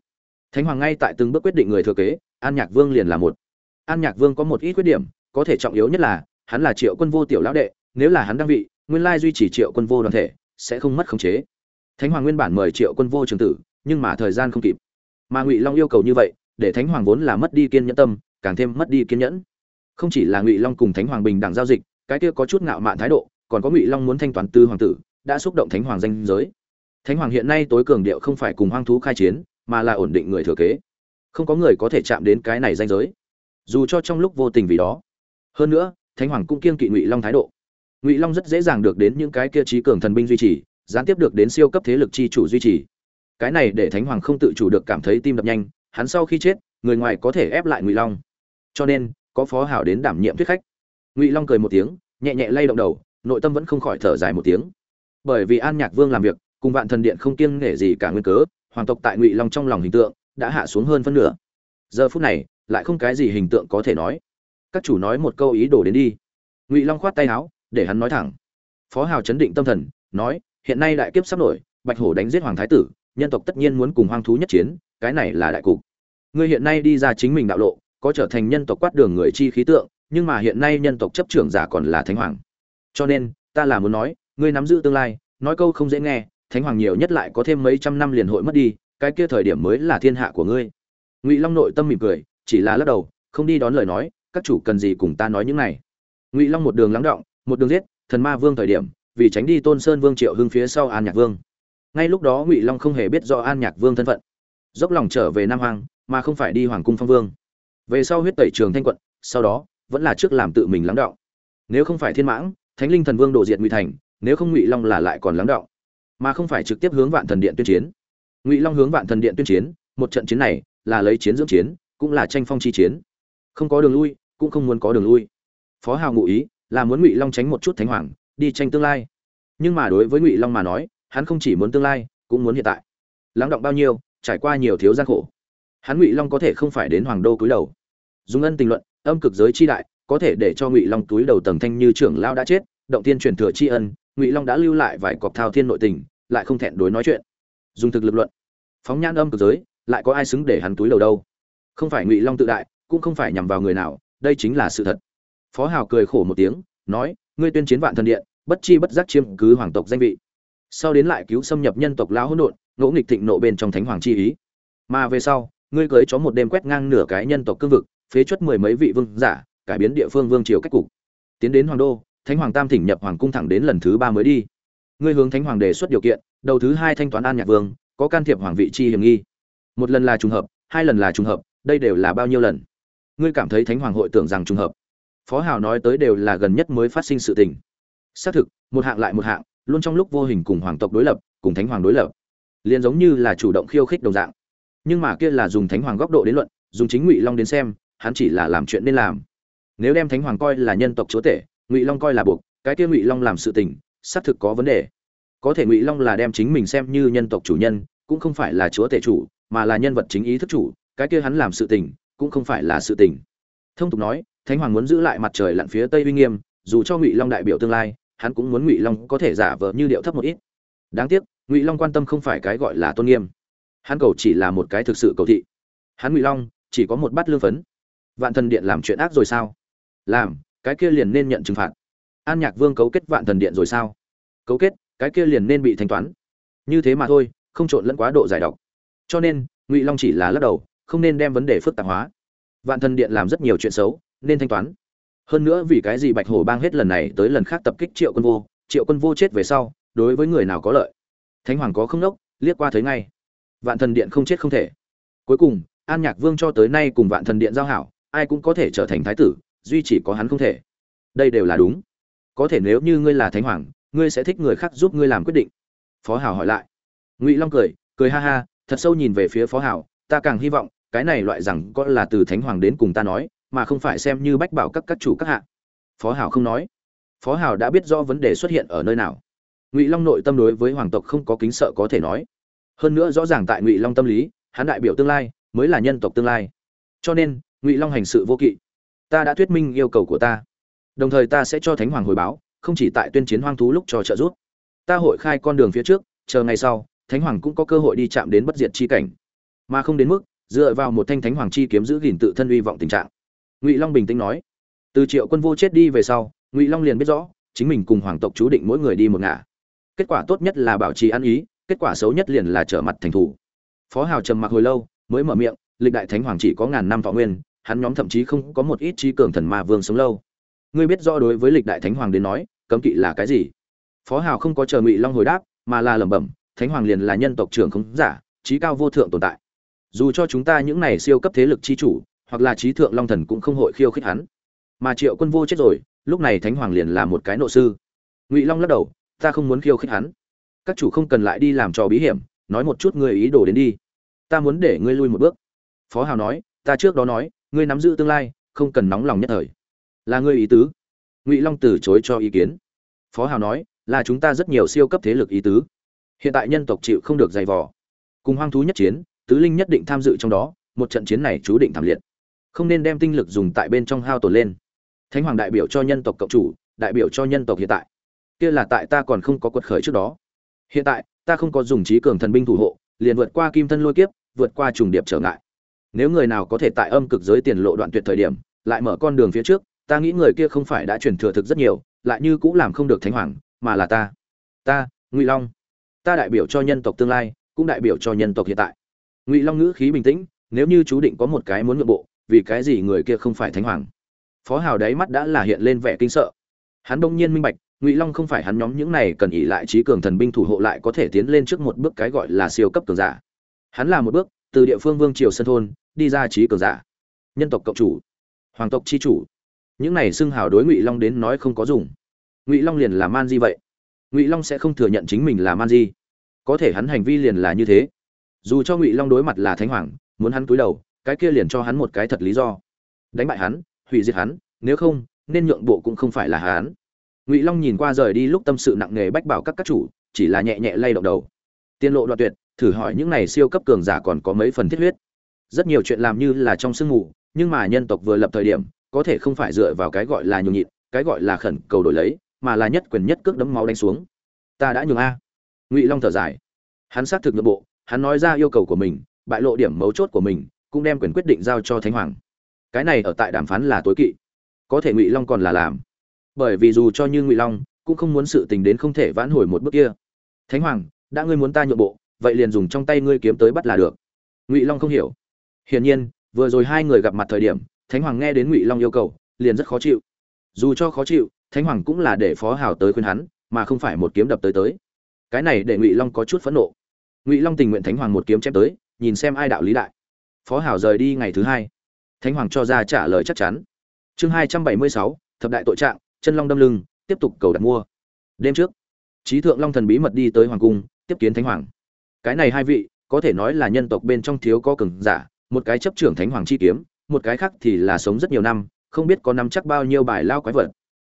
Thánh hoàng ngay tại từng bước quyết định người thừa kế, an nhạc vương liền là một. An nhạc vương có một ít khuyết điểm, có thể trọng yếu nhất là, hắn là triệu quân vô tiểu lão đệ, nếu là hắn đăng vị, nguyên lai duy trì triệu quân vô đoàn thể, sẽ không mất khống chế. Thánh hoàng nguyên bản mời triệu quân vô trường tử, nhưng mà thời gian không kịp. Mà ngụy long yêu cầu như vậy, để thánh hoàng vốn là mất đi kiên nhẫn tâm, càng thêm mất đi kiên nhẫn không chỉ là ngụy long cùng thánh hoàng bình đẳng giao dịch cái kia có chút ngạo mạn thái độ còn có ngụy long muốn thanh toán tư hoàng tử đã xúc động thánh hoàng danh giới thánh hoàng hiện nay tối cường điệu không phải cùng hoang thú khai chiến mà là ổn định người thừa kế không có người có thể chạm đến cái này danh giới dù cho trong lúc vô tình vì đó hơn nữa thánh hoàng cũng kiên kỵ ngụy long thái độ ngụy long rất dễ dàng được đến những cái kia trí cường thần binh duy trì gián tiếp được đến siêu cấp thế lực chi chủ duy trì cái này để thánh hoàng không tự chủ được cảm thấy tim đập nhanh hắn sau khi chết người ngoài có thể ép lại ngụy long cho nên có phó hảo đến đảm nhiệm thuyết khách. Ngụy long cười một tiếng, nhẹ nhẹ lay động đầu, nội tâm vẫn không khỏi thở dài một tiếng. Bởi vì an nhạc vương làm việc, cùng vạn thần điện không kiêng nể gì cả nguyên cớ, hoàng tộc tại ngụy long trong lòng hình tượng đã hạ xuống hơn phân nửa. Giờ phút này, lại không cái gì hình tượng có thể nói. Các chủ nói một câu ý đồ đến đi. Ngụy long khoát tay áo, để hắn nói thẳng. Phó hào chấn định tâm thần, nói, hiện nay đại kiếp sắp nổi, bạch hổ đánh giết hoàng thái tử, nhân tộc tất nhiên muốn cùng hoang thú nhất chiến, cái này là đại cục. Ngươi hiện nay đi ra chính mình đạo lộ có trở thành nhân tộc quát đường người chi khí tượng, nhưng mà hiện nay nhân tộc chấp trưởng giả còn là thánh hoàng. Cho nên, ta là muốn nói, ngươi nắm giữ tương lai, nói câu không dễ nghe, thánh hoàng nhiều nhất lại có thêm mấy trăm năm liền hội mất đi, cái kia thời điểm mới là thiên hạ của ngươi. Ngụy long nội tâm mỉm cười, chỉ là lắc đầu, không đi đón lời nói, các chủ cần gì cùng ta nói những này. Ngụy long một đường lắng động, một đường giết, thần ma vương thời điểm, vì tránh đi tôn sơn vương triệu hưng phía sau an nhạc vương. Ngay lúc đó ngụy long không hề biết rõ an nhạc vương thân phận. Dốc lòng trở về nam hoàng mà không phải đi hoàng cung phong vương về sau huyết tẩy trường thanh quận, sau đó, vẫn là trước làm tự mình lắng đọng. Nếu không phải thiên mãng, thánh linh thần vương đổ diệt ngụy thành, nếu không ngụy long là lại còn lắng đọng. Mà không phải trực tiếp hướng vạn thần điện tuyên chiến. Ngụy long hướng vạn thần điện tuyên chiến, một trận chiến này là lấy chiến dưỡng chiến, cũng là tranh phong chi chiến. Không có đường lui, cũng không muốn có đường lui. Phó hào ngụ ý là muốn ngụy long tránh một chút thánh hoàng, đi tranh tương lai. Nhưng mà đối với ngụy long mà nói, hắn không chỉ muốn tương lai, cũng muốn hiện tại. Lắng động bao nhiêu, trải qua nhiều thiếu gian khổ hắn ngụy long có thể không phải đến hoàng đô cúi đầu. Dùng ân tình luận, âm cực giới chi đại, có thể để cho ngụy long túi đầu tầng thanh như trưởng lao đã chết, động tiên truyền thừa tri ân, ngụy long đã lưu lại vài cọc thao thiên nội tình, lại không thẹn đối nói chuyện. Dùng thực lực luận, phóng nhan âm cực giới, lại có ai xứng để hắn túi đầu đâu? Không phải ngụy long tự đại, cũng không phải nhằm vào người nào, đây chính là sự thật. Phó hào cười khổ một tiếng, nói, ngươi tuyên chiến vạn thần điện, bất chi bất giác chiếm cứ hoàng tộc danh vị. Sau đến lại cứu xâm nhập nhân tộc lão hỗn độn, ngỗ nghịch thịnh nộ bên trong thánh hoàng chi ý. Mà về sau ngươi cưới chó một đêm quét ngang nửa cái nhân tộc cương vực, phế chuất mười mấy vị vương giả, cải biến địa phương vương triều cách cục. Tiến đến hoàng đô, thánh hoàng tam thỉnh nhập hoàng cung thẳng đến lần thứ ba mới đi. Ngươi hướng thánh hoàng đề xuất điều kiện, đầu thứ hai thanh toán an nhạc vương, có can thiệp hoàng vị chi hiểm nghi. Một lần là trùng hợp, hai lần là trùng hợp, đây đều là bao nhiêu lần? Ngươi cảm thấy thánh hoàng hội tưởng rằng trùng hợp. Phó hào nói tới đều là gần nhất mới phát sinh sự tình. Xác thực, một hạng lại một hạng, luôn trong lúc vô hình cùng hoàng tộc đối lập, cùng thánh hoàng đối lập. Liền giống như là chủ động khiêu khích đồng dạng nhưng mà kia là dùng thánh hoàng góc độ đến luận, dùng chính ngụy long đến xem, hắn chỉ là làm chuyện nên làm. Nếu đem thánh hoàng coi là nhân tộc chúa tể, ngụy long coi là buộc, cái kia ngụy long làm sự tình, xác thực có vấn đề. Có thể ngụy long là đem chính mình xem như nhân tộc chủ nhân, cũng không phải là chúa tể chủ, mà là nhân vật chính ý thức chủ, cái kia hắn làm sự tình, cũng không phải là sự tình. Thông tục nói, thánh hoàng muốn giữ lại mặt trời lặn phía tây uy nghiêm, dù cho ngụy long đại biểu tương lai, hắn cũng muốn ngụy long có thể giả vờ như điệu thấp một ít. Đáng tiếc, ngụy long quan tâm không phải cái gọi là tôn nghiêm hắn cầu chỉ là một cái thực sự cầu thị. Hắn ngụy long, chỉ có một bát lương phấn. Vạn thần điện làm chuyện ác rồi sao? Làm, cái kia liền nên nhận trừng phạt. An nhạc vương cấu kết vạn thần điện rồi sao? Cấu kết, cái kia liền nên bị thanh toán. Như thế mà thôi, không trộn lẫn quá độ giải độc. Cho nên, ngụy long chỉ là lắc đầu, không nên đem vấn đề phức tạp hóa. Vạn thần điện làm rất nhiều chuyện xấu, nên thanh toán. Hơn nữa vì cái gì bạch hổ bang hết lần này tới lần khác tập kích triệu quân vô, triệu quân vô chết về sau, đối với người nào có lợi? Thánh hoàng có không đốc, liếc qua thấy ngay vạn thần điện không chết không thể. Cuối cùng an nhạc vương cho tới nay cùng vạn thần điện giao hảo ai cũng có thể trở thành thái tử duy chỉ có hắn không thể. Đây đều là đúng. Có thể nếu như ngươi là thánh hoàng ngươi sẽ thích người khác giúp ngươi làm quyết định. Phó Hảo hỏi lại. Ngụy long cười cười ha ha thật sâu nhìn về phía phó Hảo, ta càng hy vọng cái này loại rằng có là từ thánh hoàng đến cùng ta nói mà không phải xem như bách bảo các các chủ các hạ. Phó Hảo không nói. Phó Hảo đã biết do vấn đề xuất hiện ở nơi nào. Ngụy long nội tâm đối với hoàng tộc không có kính sợ có thể nói hơn nữa rõ ràng tại ngụy long tâm lý, hắn đại biểu tương lai, mới là nhân tộc tương lai. Cho nên, ngụy long hành sự vô kỵ. Ta đã thuyết minh yêu cầu của ta. Đồng thời ta sẽ cho thánh hoàng hồi báo, không chỉ tại tuyên chiến hoang thú lúc cho trợ giúp. Ta hội khai con đường phía trước, chờ ngày sau, thánh hoàng cũng có cơ hội đi chạm đến bất diệt chi cảnh. Mà không đến mức, dựa vào một thanh thánh hoàng chi kiếm giữ gìn tự thân uy vọng tình trạng. Ngụy long bình tĩnh nói. Từ triệu quân vô chết đi về sau, ngụy long liền biết rõ, chính mình cùng hoàng tộc chú định mỗi người đi một ngả. Kết quả tốt nhất là bảo trì ăn ý kết quả xấu nhất liền là trở mặt thành thủ. Phó hào trầm mặc hồi lâu, mới mở miệng, lịch đại thánh hoàng chỉ có ngàn năm thọ nguyên, hắn nhóm thậm chí không có một ít trí cường thần ma vương sống lâu. Ngươi biết rõ đối với lịch đại thánh hoàng đến nói, cấm kỵ là cái gì? Phó hào không có chờ ngụy long hồi đáp, mà là lẩm bẩm, thánh hoàng liền là nhân tộc trưởng không giả trí cao vô thượng tồn tại. Dù cho chúng ta những này siêu cấp thế lực chi chủ, hoặc là trí thượng long thần cũng không hội khiêu khích hắn. Mà triệu quân vô chết rồi, lúc này thánh hoàng liền là một cái nộ sư. Ngụy long lắc đầu, ta không muốn khiêu khích hắn các chủ không cần lại đi làm trò bí hiểm, nói một chút ngươi ý đồ đến đi. Ta muốn để ngươi lui một bước. Phó hào nói, ta trước đó nói, ngươi nắm giữ tương lai, không cần nóng lòng nhất thời. Là ngươi ý tứ. Ngụy long từ chối cho ý kiến. Phó hào nói, là chúng ta rất nhiều siêu cấp thế lực ý tứ. Hiện tại nhân tộc chịu không được dày vò. Cùng hoang thú nhất chiến, tứ linh nhất định tham dự trong đó, một trận chiến này chú định thảm liệt. Không nên đem tinh lực dùng tại bên trong hao tổn lên. Thánh hoàng đại biểu cho nhân tộc cộng chủ, đại biểu cho nhân tộc hiện tại. Kia là tại ta còn không có quật khởi trước đó hiện tại, ta không có dùng trí cường thần binh thủ hộ, liền vượt qua kim thân lôi kiếp, vượt qua trùng điệp trở ngại. Nếu người nào có thể tại âm cực giới tiền lộ đoạn tuyệt thời điểm, lại mở con đường phía trước, ta nghĩ người kia không phải đã truyền thừa thực rất nhiều, lại như cũng làm không được thánh hoàng, mà là ta. Ta, ngụy long. Ta đại biểu cho nhân tộc tương lai, cũng đại biểu cho nhân tộc hiện tại. Ngụy long ngữ khí bình tĩnh, nếu như chú định có một cái muốn ngựa bộ, vì cái gì người kia không phải thánh hoàng? Phó hào đáy mắt đã là hiện lên vẻ kinh sợ. Hắn đông nhiên minh bạch ngụy long không phải hắn nhóm những này cần ỉ lại trí cường thần binh thủ hộ lại có thể tiến lên trước một bước cái gọi là siêu cấp cường giả. Hắn là một bước, từ địa phương vương triều sân thôn, đi ra trí cường giả. Nhân tộc cộng chủ, hoàng tộc chi chủ. Những này xưng hào đối ngụy long đến nói không có dùng. Ngụy long liền là man di vậy. Ngụy long sẽ không thừa nhận chính mình là man di. Có thể hắn hành vi liền là như thế. Dù cho ngụy long đối mặt là thánh hoàng, muốn hắn cúi đầu, cái kia liền cho hắn một cái thật lý do. Đánh bại hắn, hủy diệt hắn, nếu không, nên nhượng bộ cũng không phải là hắn ngụy long nhìn qua rời đi lúc tâm sự nặng nề bách bảo các các chủ, chỉ là nhẹ nhẹ lay động đầu. Tiên lộ đoạn tuyệt, thử hỏi những này siêu cấp cường giả còn có mấy phần thiết huyết. Rất nhiều chuyện làm như là trong sương mù, nhưng mà nhân tộc vừa lập thời điểm, có thể không phải dựa vào cái gọi là nhường nhịn, cái gọi là khẩn cầu đổi lấy, mà là nhất quyền nhất cước đấm máu đánh xuống. Ta đã nhường a. Ngụy long thở dài. Hắn xác thực nội bộ, hắn nói ra yêu cầu của mình, bại lộ điểm mấu chốt của mình, cũng đem quyền quyết định giao cho thánh hoàng. Cái này ở tại đàm phán là tối kỵ. Có thể ngụy long còn là làm bởi vì dù cho như ngụy long, cũng không muốn sự tình đến không thể vãn hồi một bước kia. Thánh hoàng, đã ngươi muốn ta nhượng bộ, vậy liền dùng trong tay ngươi kiếm tới bắt là được. Ngụy long không hiểu. Hiển nhiên, vừa rồi hai người gặp mặt thời điểm, thánh hoàng nghe đến ngụy long yêu cầu, liền rất khó chịu. Dù cho khó chịu, thánh hoàng cũng là để phó hào tới khuyên hắn, mà không phải một kiếm đập tới tới. Cái này để ngụy long có chút phẫn nộ. Ngụy long tình nguyện thánh hoàng một kiếm chém tới, nhìn xem ai đạo lý đại. Phó hảo rời đi ngày thứ hai. Thánh hoàng cho ra trả lời chắc chắn. Chương hai trăm bảy mươi sáu, thập đại tội trạng chân long đâm lưng, tiếp tục cầu đặt mua. Đêm trước trí thượng long thần bí mật đi tới hoàng cung, tiếp kiến thánh hoàng. Cái này hai vị, có thể nói là nhân tộc bên trong thiếu có cường giả, một cái chấp trưởng thánh hoàng chi kiếm, một cái khác thì là sống rất nhiều năm, không biết có năm chắc bao nhiêu bài lao quái vật.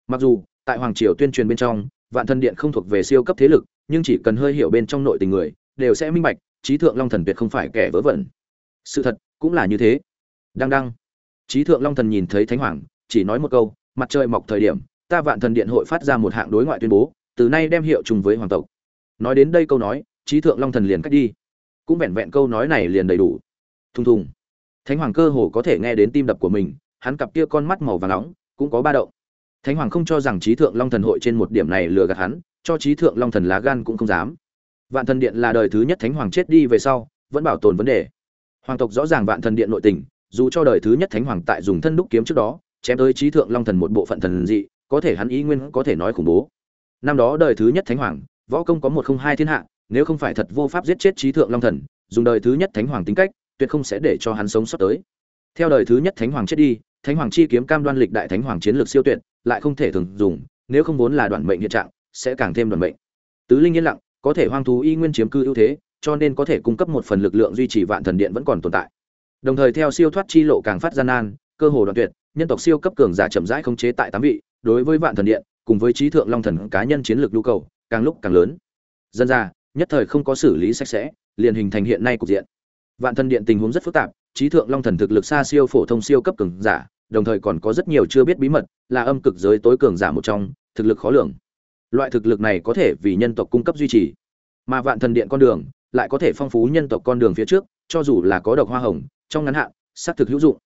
Mặc dù, tại hoàng triều tuyên truyền bên trong, vạn thần điện không thuộc về siêu cấp thế lực, nhưng chỉ cần hơi hiểu bên trong nội tình người, đều sẽ minh bạch trí thượng long thần tuyệt không phải kẻ vớ vẩn. Sự thật, cũng là như thế. Đăng đăng. Trí thượng long thần nhìn thấy thánh hoàng, chỉ nói một câu, mặt trời mọc thời điểm ta vạn thần điện hội phát ra một hạng đối ngoại tuyên bố, từ nay đem hiệu trùng với hoàng tộc. Nói đến đây câu nói, trí thượng long thần liền cách đi. Cũng vẹn vẹn câu nói này liền đầy đủ. Thùng thùng. Thánh hoàng cơ hồ có thể nghe đến tim đập của mình, hắn cặp kia con mắt màu vàng nóng, cũng có ba động. Thánh hoàng không cho rằng trí thượng long thần hội trên một điểm này lừa gạt hắn, cho trí thượng long thần lá gan cũng không dám. Vạn thần điện là đời thứ nhất thánh hoàng chết đi về sau, vẫn bảo tồn vấn đề. Hoàng tộc rõ ràng vạn thần điện nội tình, dù cho đời thứ nhất thánh hoàng tại dùng thân đúc kiếm trước đó, chém tới trí thượng long thần một bộ phận thần dị có thể hắn ý nguyên có thể nói khủng bố. Năm đó đời thứ nhất thánh hoàng, võ công có một không hai thiên hạ, nếu không phải thật vô pháp giết chết trí thượng long thần, dùng đời thứ nhất thánh hoàng tính cách, tuyệt không sẽ để cho hắn sống sót tới. Theo đời thứ nhất thánh hoàng chết đi, thánh hoàng chi kiếm cam đoan lịch đại thánh hoàng chiến lược siêu tuyệt, lại không thể thường dùng, nếu không vốn là đoạn mệnh hiện trạng, sẽ càng thêm đoạn mệnh. Tứ linh yên lặng, có thể hoang thú y nguyên chiếm cư ưu thế, cho nên có thể cung cấp một phần lực lượng duy trì vạn thần điện vẫn còn tồn tại. Đồng thời theo siêu thoát chi lộ càng phát gian nan, cơ hồ đoạn tuyệt, nhân tộc siêu cấp cường giả chậm rãi khống chế tại tám vị đối với vạn thần điện, cùng với trí thượng long thần cá nhân chiến lược nhu cầu, càng lúc càng lớn. Dân ra nhất thời không có xử lý sạch sẽ, liền hình thành hiện nay cục diện. Vạn thần điện tình huống rất phức tạp, trí thượng long thần thực lực xa siêu phổ thông siêu cấp cường giả, đồng thời còn có rất nhiều chưa biết bí mật, là âm cực giới tối cường giả một trong, thực lực khó lường. Loại thực lực này có thể vì nhân tộc cung cấp duy trì. Mà vạn thần điện con đường lại có thể phong phú nhân tộc con đường phía trước, cho dù là có độc hoa hồng, trong ngắn hạn, xác thực hữu dụng.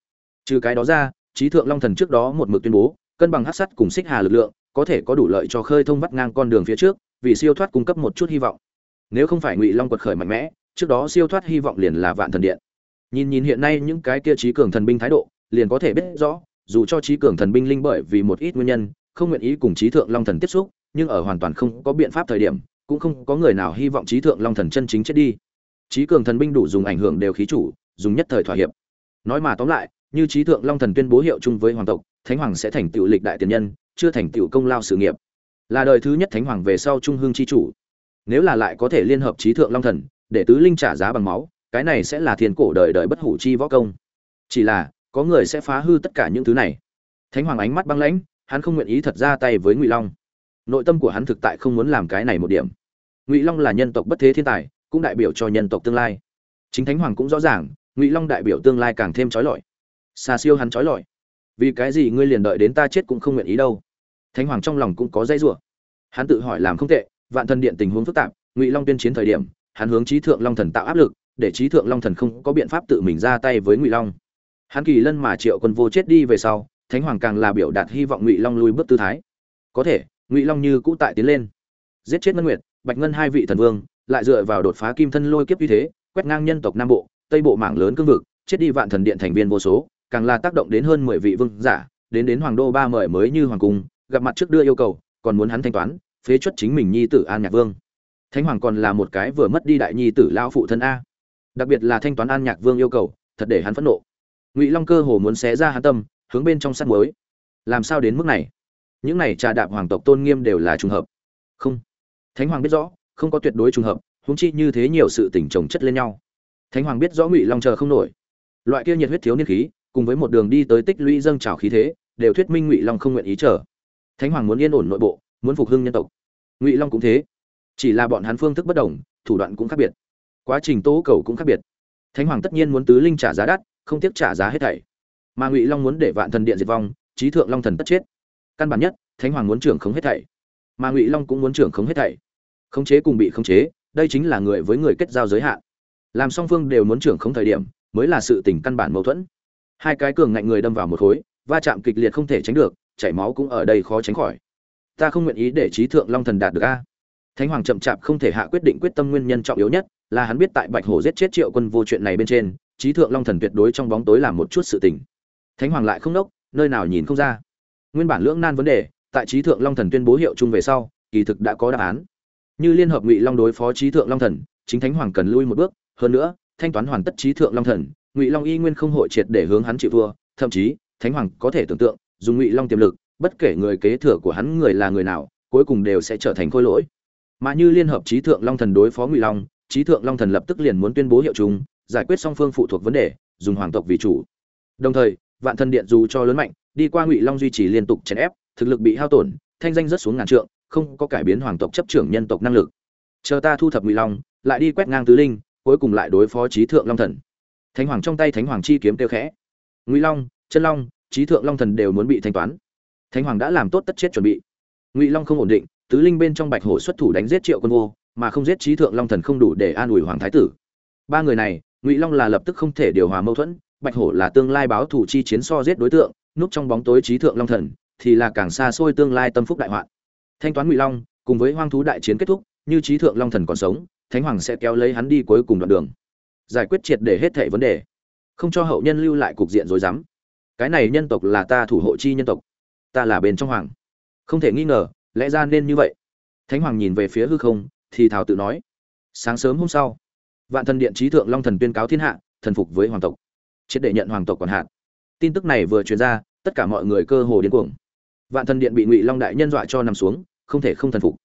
Trừ cái đó ra, trí thượng long thần trước đó một mực tuyên bố cân bằng hắc sắt cùng xích hà lực lượng, có thể có đủ lợi cho khơi thông vắt ngang con đường phía trước, vì siêu thoát cung cấp một chút hy vọng. Nếu không phải ngụy long quật khởi mạnh mẽ, trước đó siêu thoát hy vọng liền là vạn thần điện. Nhìn nhìn hiện nay những cái kia trí cường thần binh thái độ, liền có thể biết rõ, dù cho trí cường thần binh linh bởi vì một ít nguyên nhân, không nguyện ý cùng trí thượng long thần tiếp xúc, nhưng ở hoàn toàn không có biện pháp thời điểm, cũng không có người nào hy vọng trí thượng long thần chân chính chết đi. Trí cường thần binh đủ dùng ảnh hưởng đều khí chủ, dùng nhất thời thỏa hiệp. Nói mà tóm lại, như trí thượng long thần tuyên bố hiệu chung với hoàng tộc thánh hoàng sẽ thành tựu lịch đại tiền nhân, chưa thành tựu công lao sự nghiệp. Là đời thứ nhất thánh hoàng về sau trung hương chi chủ. Nếu là lại có thể liên hợp trí thượng long thần, để tứ linh trả giá bằng máu, cái này sẽ là thiên cổ đời đời bất hủ chi võ công. Chỉ là, có người sẽ phá hư tất cả những thứ này. Thánh hoàng ánh mắt băng lãnh, hắn không nguyện ý thật ra tay với ngụy long. Nội tâm của hắn thực tại không muốn làm cái này một điểm. Ngụy long là nhân tộc bất thế thiên tài, cũng đại biểu cho nhân tộc tương lai. Chính thánh hoàng cũng rõ ràng, ngụy long đại biểu tương lai càng thêm trói lọi. Xa siêu hắn trói lọi vì cái gì ngươi liền đợi đến ta chết cũng không nguyện ý đâu. Thánh hoàng trong lòng cũng có dây rủa. Hắn tự hỏi làm không tệ, vạn thần điện tình huống phức tạp, ngụy long tuyên chiến thời điểm, hắn hướng trí thượng long thần tạo áp lực, để trí thượng long thần không có biện pháp tự mình ra tay với ngụy long. Hắn kỳ lân mà triệu quân vô chết đi về sau, thánh hoàng càng là biểu đạt hy vọng ngụy long lui bước tư thái. Có thể, ngụy long như cũ tại tiến lên. Giết chết ngân nguyệt, bạch ngân hai vị thần vương, lại dựa vào đột phá kim thân lôi kiếp uy thế, quét ngang nhân tộc nam bộ, tây bộ mảng lớn cương vực, chết đi vạn thần điện thành viên vô số càng là tác động đến hơn mười vị vương giả, đến đến hoàng đô ba mời mới như hoàng cung, gặp mặt trước đưa yêu cầu, còn muốn hắn thanh toán, phế chuất chính mình nhi tử an nhạc vương. Thánh hoàng còn là một cái vừa mất đi đại nhi tử lão phụ thân a. Đặc biệt là thanh toán an nhạc vương yêu cầu, thật để hắn phẫn nộ. Ngụy long cơ hồ muốn xé ra hắn tâm, hướng bên trong sát muối. Làm sao đến mức này? Những này trà đạp hoàng tộc tôn nghiêm đều là trùng hợp. Không. Thánh hoàng biết rõ, không có tuyệt đối trùng hợp, huống chi như thế nhiều sự tình chồng chất lên nhau. Thánh hoàng biết rõ ngụy long chờ không nổi. Loại kia nhiệt huyết thiếu niên khí cùng với một đường đi tới tích lũy dâng trào khí thế, đều thuyết minh ngụy long không nguyện ý chờ. Thánh hoàng muốn yên ổn nội bộ, muốn phục hưng nhân tộc. Ngụy long cũng thế. Chỉ là bọn hắn phương thức bất đồng, thủ đoạn cũng khác biệt. Quá trình tố cầu cũng khác biệt. Thánh hoàng tất nhiên muốn tứ linh trả giá đắt, không tiếc trả giá hết thảy. Mà ngụy long muốn để vạn thần điện diệt vong, trí thượng long thần tất chết. Căn bản nhất, thánh hoàng muốn trưởng khống hết thảy. Mà ngụy long cũng muốn trưởng khống hết thảy. Khống chế cùng bị khống chế, đây chính là người với người kết giao giới hạn. Làm song phương đều muốn trưởng khống thời điểm, mới là sự tình căn bản mâu thuẫn hai cái cường ngạnh người đâm vào một khối, va chạm kịch liệt không thể tránh được, chảy máu cũng ở đây khó tránh khỏi. Ta không nguyện ý để trí thượng long thần đạt được a. Thánh hoàng chậm chạp không thể hạ quyết định quyết tâm nguyên nhân trọng yếu nhất, là hắn biết tại bạch hồ giết chết triệu quân vô chuyện này bên trên, trí thượng long thần tuyệt đối trong bóng tối làm một chút sự tình. Thánh hoàng lại không nốc, nơi nào nhìn không ra. Nguyên bản lưỡng nan vấn đề, tại trí thượng long thần tuyên bố hiệu chung về sau, kỳ thực đã có đáp án. Như liên hợp ngụy long đối phó trí thượng long thần, chính thánh hoàng cần lui một bước, hơn nữa, thanh toán hoàn tất trí thượng long thần ngụy long y nguyên không hội triệt để hướng hắn chịu thua, thậm chí, thánh hoàng có thể tưởng tượng, dùng ngụy long tiềm lực, bất kể người kế thừa của hắn người là người nào, cuối cùng đều sẽ trở thành khôi lỗi. Mà như liên hợp trí thượng long thần đối phó ngụy long, trí thượng long thần lập tức liền muốn tuyên bố hiệu chúng giải quyết song phương phụ thuộc vấn đề, dùng hoàng tộc vì chủ. Đồng thời, vạn thần điện dù cho lớn mạnh, đi qua ngụy long duy trì liên tục chèn ép, thực lực bị hao tổn, thanh danh rất xuống ngàn trượng, không có cải biến hoàng tộc chấp trưởng nhân tộc năng lực. Chờ ta thu thập ngụy long, lại đi quét ngang tứ linh, cuối cùng lại đối phó trí thượng long thần thánh hoàng trong tay thánh hoàng chi kiếm tiêu khẽ. Ngụy long, chân long trí thượng long thần đều muốn bị thanh toán. Thánh hoàng đã làm tốt tất chết chuẩn bị. Ngụy long không ổn định, tứ linh bên trong bạch hổ xuất thủ đánh giết triệu quân vô, mà không giết trí thượng long thần không đủ để an ủi hoàng thái tử. Ba người này, ngụy long là lập tức không thể điều hòa mâu thuẫn, bạch hổ là tương lai báo thủ chi chiến so giết đối tượng, núp trong bóng tối trí thượng long thần thì là càng xa xôi tương lai tâm phúc đại hoạn. Thanh toán ngụy long, cùng với hoang thú đại chiến kết thúc, như trí thượng long thần còn sống, thánh hoàng sẽ kéo lấy hắn đi cuối cùng đoạn đường giải quyết triệt để hết thảy vấn đề, không cho hậu nhân lưu lại cục diện rối rắm. Cái này nhân tộc là ta thủ hộ chi nhân tộc, ta là bên trong hoàng. Không thể nghi ngờ, lẽ ra nên như vậy. Thánh hoàng nhìn về phía hư không, thì thảo tự nói, sáng sớm hôm sau, vạn thần điện trí thượng long thần tuyên cáo thiên hạ, thần phục với hoàng tộc, triệt để nhận hoàng tộc còn hạn tin tức này vừa truyền ra, tất cả mọi người cơ hồ điên cuồng. Vạn thần điện bị ngụy long đại nhân dọa cho nằm xuống, không thể không thần phục.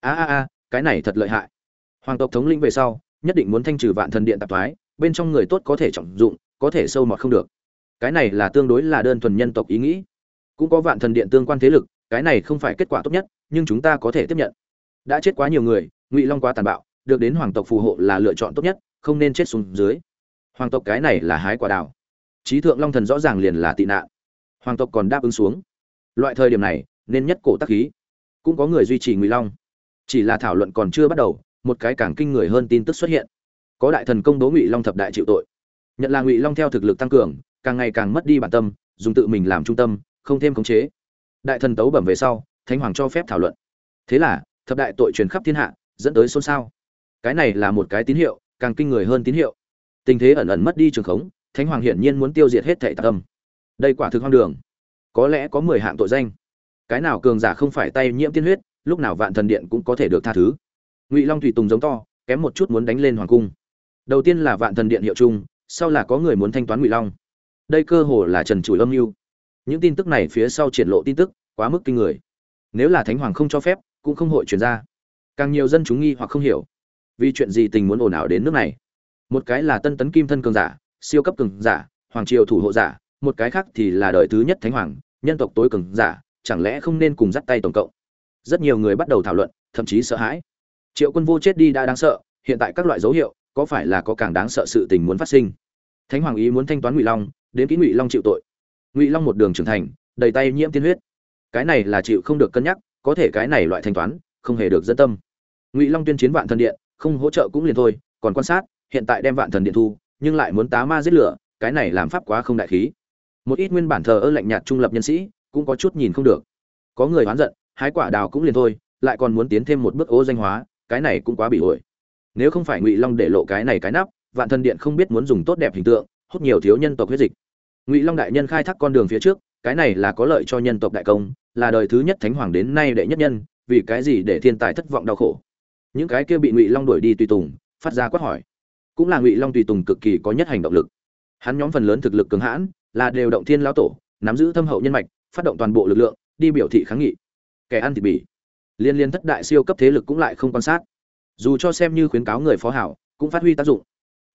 A a a, cái này thật lợi hại. Hoàng tộc thống lĩnh về sau nhất định muốn thanh trừ vạn thần điện tạp thoái, bên trong người tốt có thể trọng dụng, có thể sâu mọt không được. Cái này là tương đối là đơn thuần nhân tộc ý nghĩ. Cũng có vạn thần điện tương quan thế lực, cái này không phải kết quả tốt nhất, nhưng chúng ta có thể tiếp nhận. Đã chết quá nhiều người, ngụy long quá tàn bạo, được đến hoàng tộc phù hộ là lựa chọn tốt nhất, không nên chết xuống dưới. Hoàng tộc cái này là hái quả đào. Trí thượng long thần rõ ràng liền là tị nạn. Hoàng tộc còn đáp ứng xuống. Loại thời điểm này, nên nhất cổ tắc khí. Cũng có người duy trì ngụy long. Chỉ là thảo luận còn chưa bắt đầu một cái càng kinh người hơn tin tức xuất hiện. Có đại thần công đố ngụy long thập đại chịu tội. Nhận là ngụy long theo thực lực tăng cường, càng ngày càng mất đi bản tâm, dùng tự mình làm trung tâm, không thêm khống chế. Đại thần tấu bẩm về sau, thánh hoàng cho phép thảo luận. Thế là, thập đại tội truyền khắp thiên hạ, dẫn tới xôn xao. Cái này là một cái tín hiệu, càng kinh người hơn tín hiệu. Tình thế ẩn ẩn mất đi trường khống, thánh hoàng hiển nhiên muốn tiêu diệt hết thệ tạc tâm. Đây quả thực hoang đường. Có lẽ có mười hạng tội danh. Cái nào cường giả không phải tay nhiễm tiên huyết, lúc nào vạn thần điện cũng có thể được tha thứ ngụy long Thủy tùng giống to, kém một chút muốn đánh lên hoàng cung. Đầu tiên là vạn thần điện hiệu chung sau là có người muốn thanh toán ngụy long. Đây cơ hồ là trần chủ âm mưu. Những tin tức này phía sau triển lộ tin tức, quá mức kinh người. Nếu là thánh hoàng không cho phép, cũng không hội chuyển ra. Càng nhiều dân chúng nghi hoặc không hiểu, vì chuyện gì tình muốn ồn ào đến nước này. Một cái là tân tấn kim thân cường giả, siêu cấp cường giả, hoàng triều thủ hộ giả, một cái khác thì là đời thứ nhất thánh hoàng, nhân tộc tối cường giả, chẳng lẽ không nên cùng dắt tay tổng cộng? Rất nhiều người bắt đầu thảo luận, thậm chí sợ hãi triệu quân vô chết đi đã đáng sợ, hiện tại các loại dấu hiệu, có phải là có càng đáng sợ sự tình muốn phát sinh? Thánh hoàng ý muốn thanh toán ngụy long, đến kỹ ngụy long chịu tội. Ngụy long một đường trưởng thành, đầy tay nhiễm tiên huyết. Cái này là chịu không được cân nhắc, có thể cái này loại thanh toán, không hề được dân tâm. Ngụy long tuyên chiến vạn thần điện, không hỗ trợ cũng liền thôi, còn quan sát, hiện tại đem vạn thần điện thu, nhưng lại muốn tá ma giết lửa, cái này làm pháp quá không đại khí. Một ít nguyên bản thờ ơ lạnh nhạt trung lập nhân sĩ, cũng có chút nhìn không được. Có người oán giận, hái quả đào cũng liền thôi, lại còn muốn tiến thêm một bước ô danh hóa cái này cũng quá bị ổi nếu không phải ngụy long để lộ cái này cái nắp, vạn thần điện không biết muốn dùng tốt đẹp hình tượng, hút nhiều thiếu nhân tộc huyết dịch. Ngụy long đại nhân khai thác con đường phía trước, cái này là có lợi cho nhân tộc đại công, là đời thứ nhất thánh hoàng đến nay đệ nhất nhân, vì cái gì để thiên tài thất vọng đau khổ? Những cái kia bị ngụy long đuổi đi tùy tùng, phát ra quát hỏi. Cũng là ngụy long tùy tùng cực kỳ có nhất hành động lực. Hắn nhóm phần lớn thực lực cường hãn, là đều động thiên lão tổ, nắm giữ thâm hậu nhân mạch, phát động toàn bộ lực lượng, đi biểu thị kháng nghị. Kẻ ăn thịt bỉ liên liên thất đại siêu cấp thế lực cũng lại không quan sát. Dù cho xem như khuyến cáo người phó hảo, cũng phát huy tác dụng.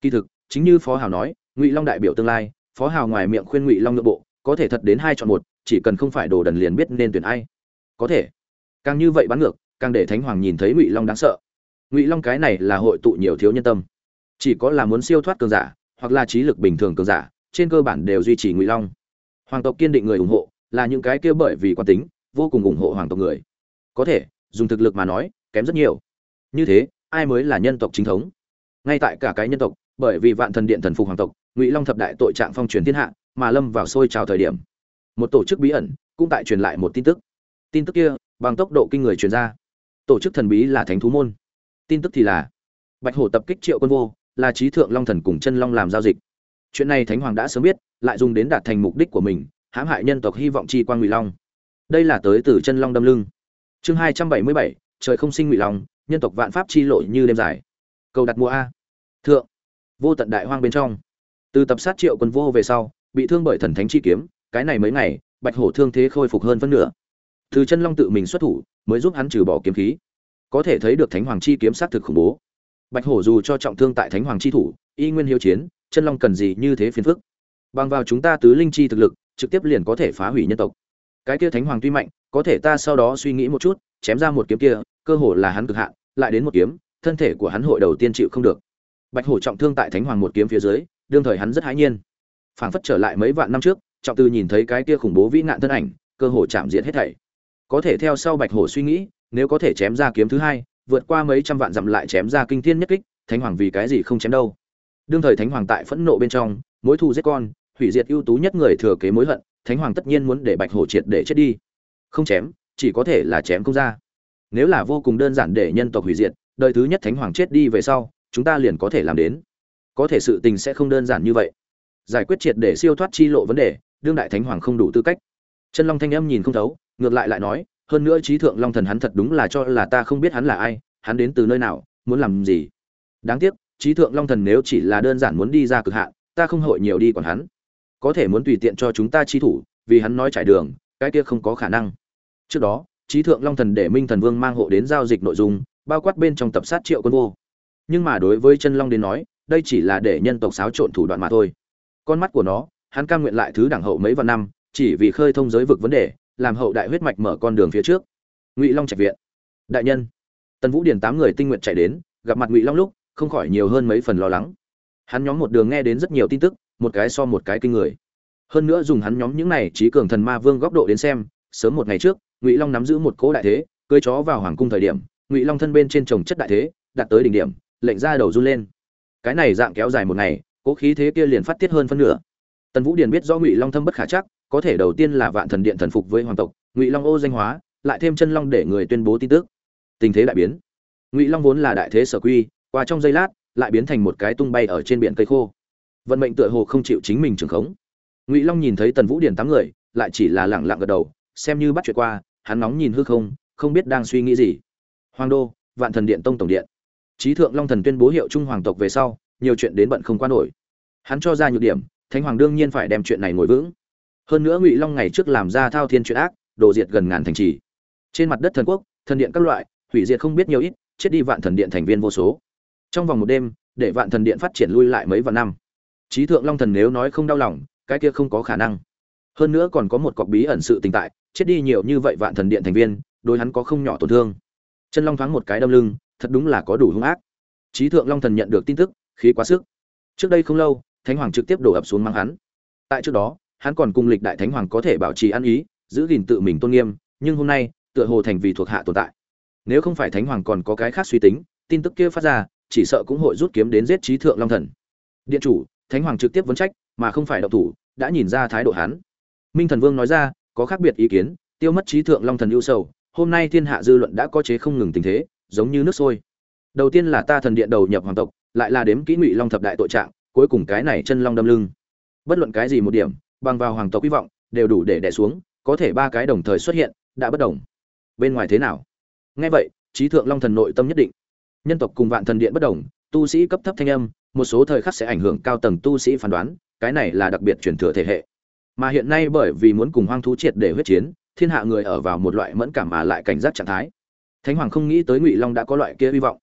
Kỳ thực, chính như phó hảo nói, ngụy long đại biểu tương lai, phó hảo ngoài miệng khuyên ngụy long nội bộ, có thể thật đến hai chọn một, chỉ cần không phải đồ đần liền biết nên tuyển ai. Có thể. Càng như vậy bắn ngược, càng để thánh hoàng nhìn thấy ngụy long đáng sợ. Ngụy long cái này là hội tụ nhiều thiếu nhân tâm. Chỉ có là muốn siêu thoát cường giả, hoặc là trí lực bình thường cường giả, trên cơ bản đều duy trì ngụy long. Hoàng tộc kiên định người ủng hộ, là những cái kia bởi vì quan tính, vô cùng ủng hộ hoàng tộc người có thể, dùng thực lực mà nói, kém rất nhiều. Như thế, ai mới là nhân tộc chính thống? Ngay tại cả cái nhân tộc, bởi vì vạn thần điện thần phục hoàng tộc, ngụy long thập đại tội trạng phong truyền thiên hạ, mà lâm vào sôi trào thời điểm. Một tổ chức bí ẩn, cũng tại truyền lại một tin tức. Tin tức kia, bằng tốc độ kinh người truyền ra. Tổ chức thần bí là thánh thú môn. Tin tức thì là, bạch hổ tập kích triệu quân vô, là trí thượng long thần cùng chân long làm giao dịch. Chuyện này thánh hoàng đã sớm biết, lại dùng đến đạt thành mục đích của mình, hãm hại nhân tộc hy vọng chi quan ngụy long. Đây là tới từ chân long đâm lưng chương hai trăm bảy mươi bảy trời không sinh ngụy lòng, nhân tộc vạn pháp chi lộ như đêm dài. Cầu đặt mua a. Thượng. Vô tận đại hoang bên trong. Từ tập sát triệu quân vô về sau bị thương bởi thần thánh chi kiếm cái này mấy ngày bạch hổ thương thế khôi phục hơn phân nửa. Từ chân long tự mình xuất thủ mới giúp hắn trừ bỏ kiếm khí. Có thể thấy được thánh hoàng chi kiếm sát thực khủng bố. Bạch hổ dù cho trọng thương tại thánh hoàng chi thủ y nguyên hiếu chiến chân long cần gì như thế phiền phức. Bằng vào chúng ta tứ linh chi thực lực trực tiếp liền có thể phá hủy nhân tộc cái kia thánh hoàng tuy mạnh, có thể ta sau đó suy nghĩ một chút, chém ra một kiếm kia, cơ hồ là hắn cực hạn, lại đến một kiếm, thân thể của hắn hội đầu tiên chịu không được. Bạch hổ trọng thương tại thánh hoàng một kiếm phía dưới, đương thời hắn rất hãi nhiên. Phảng phất trở lại mấy vạn năm trước, trọng tư nhìn thấy cái kia khủng bố vĩ nạn thân ảnh, cơ hồ chạm diện hết thảy. Có thể theo sau bạch hổ suy nghĩ, nếu có thể chém ra kiếm thứ hai, vượt qua mấy trăm vạn dặm lại chém ra kinh thiên nhất kích, thánh hoàng vì cái gì không chém đâu? Đương thời thánh hoàng tại phẫn nộ bên trong, mối thù giết con, hủy diệt ưu tú nhất người thừa kế mối hận thánh hoàng tất nhiên muốn để bạch hổ triệt để chết đi. Không chém, chỉ có thể là chém không ra. Nếu là vô cùng đơn giản để nhân tộc hủy diệt đời thứ nhất thánh hoàng chết đi về sau, chúng ta liền có thể làm đến. Có thể sự tình sẽ không đơn giản như vậy. Giải quyết triệt để siêu thoát chi lộ vấn đề, đương đại thánh hoàng không đủ tư cách. Chân long thanh âm nhìn không thấu, ngược lại lại nói, hơn nữa trí thượng long thần hắn thật đúng là cho là ta không biết hắn là ai, hắn đến từ nơi nào, muốn làm gì. Đáng tiếc, trí thượng long thần nếu chỉ là đơn giản muốn đi ra cực hạn, ta không hội nhiều đi còn hắn có thể muốn tùy tiện cho chúng ta chi thủ, vì hắn nói trải đường, cái kia không có khả năng. Trước đó, trí thượng long thần để minh thần vương mang hộ đến giao dịch nội dung, bao quát bên trong tập sát triệu quân vô. Nhưng mà đối với chân long đến nói, đây chỉ là để nhân tộc xáo trộn thủ đoạn mà thôi. Con mắt của nó, hắn cam nguyện lại thứ đảng hậu mấy vạn năm, chỉ vì khơi thông giới vực vấn đề, làm hậu đại huyết mạch mở con đường phía trước. Ngụy long trạch viện. Đại nhân. Tần vũ điền tám người tinh nguyện chạy đến, gặp mặt ngụy long lúc, không khỏi nhiều hơn mấy phần lo lắng. Hắn nhóm một đường nghe đến rất nhiều tin tức một cái so một cái kinh người. Hơn nữa dùng hắn nhóm những này trí cường thần ma vương góc độ đến xem, sớm một ngày trước, ngụy long nắm giữ một cỗ đại thế, cưới chó vào hoàng cung thời điểm, ngụy long thân bên trên trồng chất đại thế, đạt tới đỉnh điểm, lệnh ra đầu run lên. Cái này dạng kéo dài một ngày, cỗ khí thế kia liền phát tiết hơn phân nửa. Tần vũ điền biết do ngụy long thâm bất khả chắc, có thể đầu tiên là vạn thần điện thần phục với hoàng tộc, ngụy long ô danh hóa, lại thêm chân long để người tuyên bố tin tức. Tình thế đại biến. Ngụy long vốn là đại thế sở quy, qua trong giây lát, lại biến thành một cái tung bay ở trên biển cây khô vận mệnh tựa hồ không chịu chính mình trường khống. Ngụy long nhìn thấy tần vũ điển tám người, lại chỉ là lẳng lặng gật đầu, xem như bắt chuyện qua, hắn nóng nhìn hư không không biết đang suy nghĩ gì. Hoàng đô, vạn thần điện tông tổng điện. Trí thượng long thần tuyên bố hiệu trung hoàng tộc về sau, nhiều chuyện đến bận không qua nổi. Hắn cho ra nhược điểm, thánh hoàng đương nhiên phải đem chuyện này ngồi vững. Hơn nữa ngụy long ngày trước làm ra thao thiên chuyện ác đổ diệt gần ngàn thành trì. Trên mặt đất thần quốc, thần điện các loại, hủy diệt không biết nhiều ít, chết đi vạn thần điện thành viên vô số. Trong vòng một đêm, để vạn thần điện phát triển lui lại mấy vạn năm trí thượng long thần nếu nói không đau lòng, cái kia không có khả năng. Hơn nữa còn có một cọc bí ẩn sự tình tại, chết đi nhiều như vậy vạn thần điện thành viên, đối hắn có không nhỏ tổn thương. Chân long thoáng một cái đâm lưng, thật đúng là có đủ hung ác. Trí thượng long thần nhận được tin tức, khí quá sức. Trước đây không lâu, thánh hoàng trực tiếp đổ ập xuống mang hắn. Tại trước đó, hắn còn cùng lịch đại thánh hoàng có thể bảo trì ăn ý, giữ gìn tự mình tôn nghiêm, nhưng hôm nay, tựa hồ thành vì thuộc hạ tồn tại. Nếu không phải thánh hoàng còn có cái khác suy tính, tin tức kia phát ra, chỉ sợ cũng hội rút kiếm đến giết trí thượng long thần. Điện chủ thánh hoàng trực tiếp vấn trách, mà không phải độc thủ, đã nhìn ra thái độ hắn. Minh thần vương nói ra, có khác biệt ý kiến, tiêu mất trí thượng long thần ưu sầu, hôm nay thiên hạ dư luận đã có chế không ngừng tình thế, giống như nước sôi. Đầu tiên là ta thần điện đầu nhập hoàng tộc, lại là đếm kỹ ngụy long thập đại tội trạng, cuối cùng cái này chân long đâm lưng. Bất luận cái gì một điểm, bằng vào hoàng tộc hy vọng, đều đủ để đè xuống, có thể ba cái đồng thời xuất hiện, đã bất đồng. Bên ngoài thế nào? Nghe vậy, trí thượng long thần nội tâm nhất định. Nhân tộc cùng vạn thần điện bất đồng tu sĩ cấp thấp thanh âm, một số thời khắc sẽ ảnh hưởng cao tầng tu sĩ phán đoán, cái này là đặc biệt truyền thừa thể hệ. Mà hiện nay bởi vì muốn cùng hoang thú triệt để huyết chiến, thiên hạ người ở vào một loại mẫn cảm mà lại cảnh giác trạng thái. Thánh hoàng không nghĩ tới ngụy long đã có loại kia hy vọng.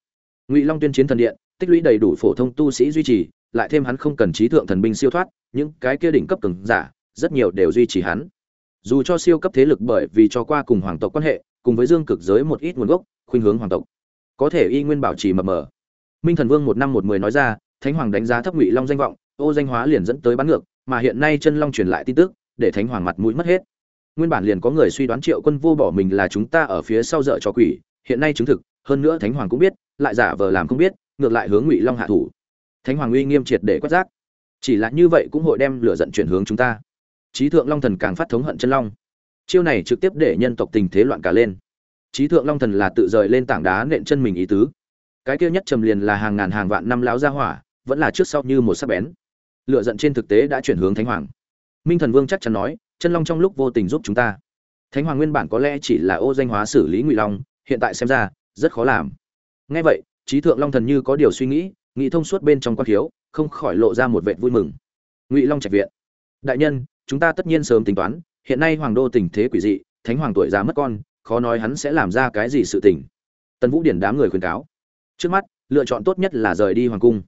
Ngụy long tuyên chiến thần điện, tích lũy đầy đủ phổ thông tu sĩ duy trì, lại thêm hắn không cần trí thượng thần binh siêu thoát, những cái kia đỉnh cấp cường giả, rất nhiều đều duy trì hắn. Dù cho siêu cấp thế lực bởi vì cho qua cùng hoàng tộc quan hệ, cùng với dương cực giới một ít nguồn gốc, khuynh hướng hoàng tộc, có thể y nguyên bảo trì mập mờ minh thần vương một năm một mười nói ra, thánh hoàng đánh giá thấp ngụy long danh vọng, ô danh hóa liền dẫn tới bắn ngược, mà hiện nay chân long truyền lại tin tức, để thánh hoàng mặt mũi mất hết. Nguyên bản liền có người suy đoán triệu quân vô bỏ mình là chúng ta ở phía sau dợ cho quỷ, hiện nay chứng thực, hơn nữa thánh hoàng cũng biết, lại giả vờ làm không biết, ngược lại hướng ngụy long hạ thủ. Thánh hoàng uy nghiêm triệt để quát giác chỉ là như vậy cũng hội đem lửa giận chuyển hướng chúng ta. Trí thượng long thần càng phát thống hận chân long. Chiêu này trực tiếp để nhân tộc tình thế loạn cả lên. Trí thượng long thần là tự rời lên tảng đá nện chân mình ý tứ cái kia nhất trầm liền là hàng ngàn hàng vạn năm láo gia hỏa, vẫn là trước sau như một sắc bén. Lựa giận trên thực tế đã chuyển hướng thánh hoàng. Minh thần vương chắc chắn nói, chân long trong lúc vô tình giúp chúng ta. Thánh hoàng nguyên bản có lẽ chỉ là ô danh hóa xử lý ngụy long, hiện tại xem ra, rất khó làm. Ngay vậy trí thượng long thần như có điều suy nghĩ nghĩ thông suốt bên trong quan thiếu không khỏi lộ ra một vệt vui mừng. Ngụy long trạch viện. Đại nhân, chúng ta tất nhiên sớm tính toán, hiện nay hoàng đô tình thế quỷ dị, thánh hoàng tuổi già mất con, khó nói hắn sẽ làm ra cái gì sự tình. Tần vũ điển đám người khuyên cáo trước mắt, lựa chọn tốt nhất là rời đi hoàng cung.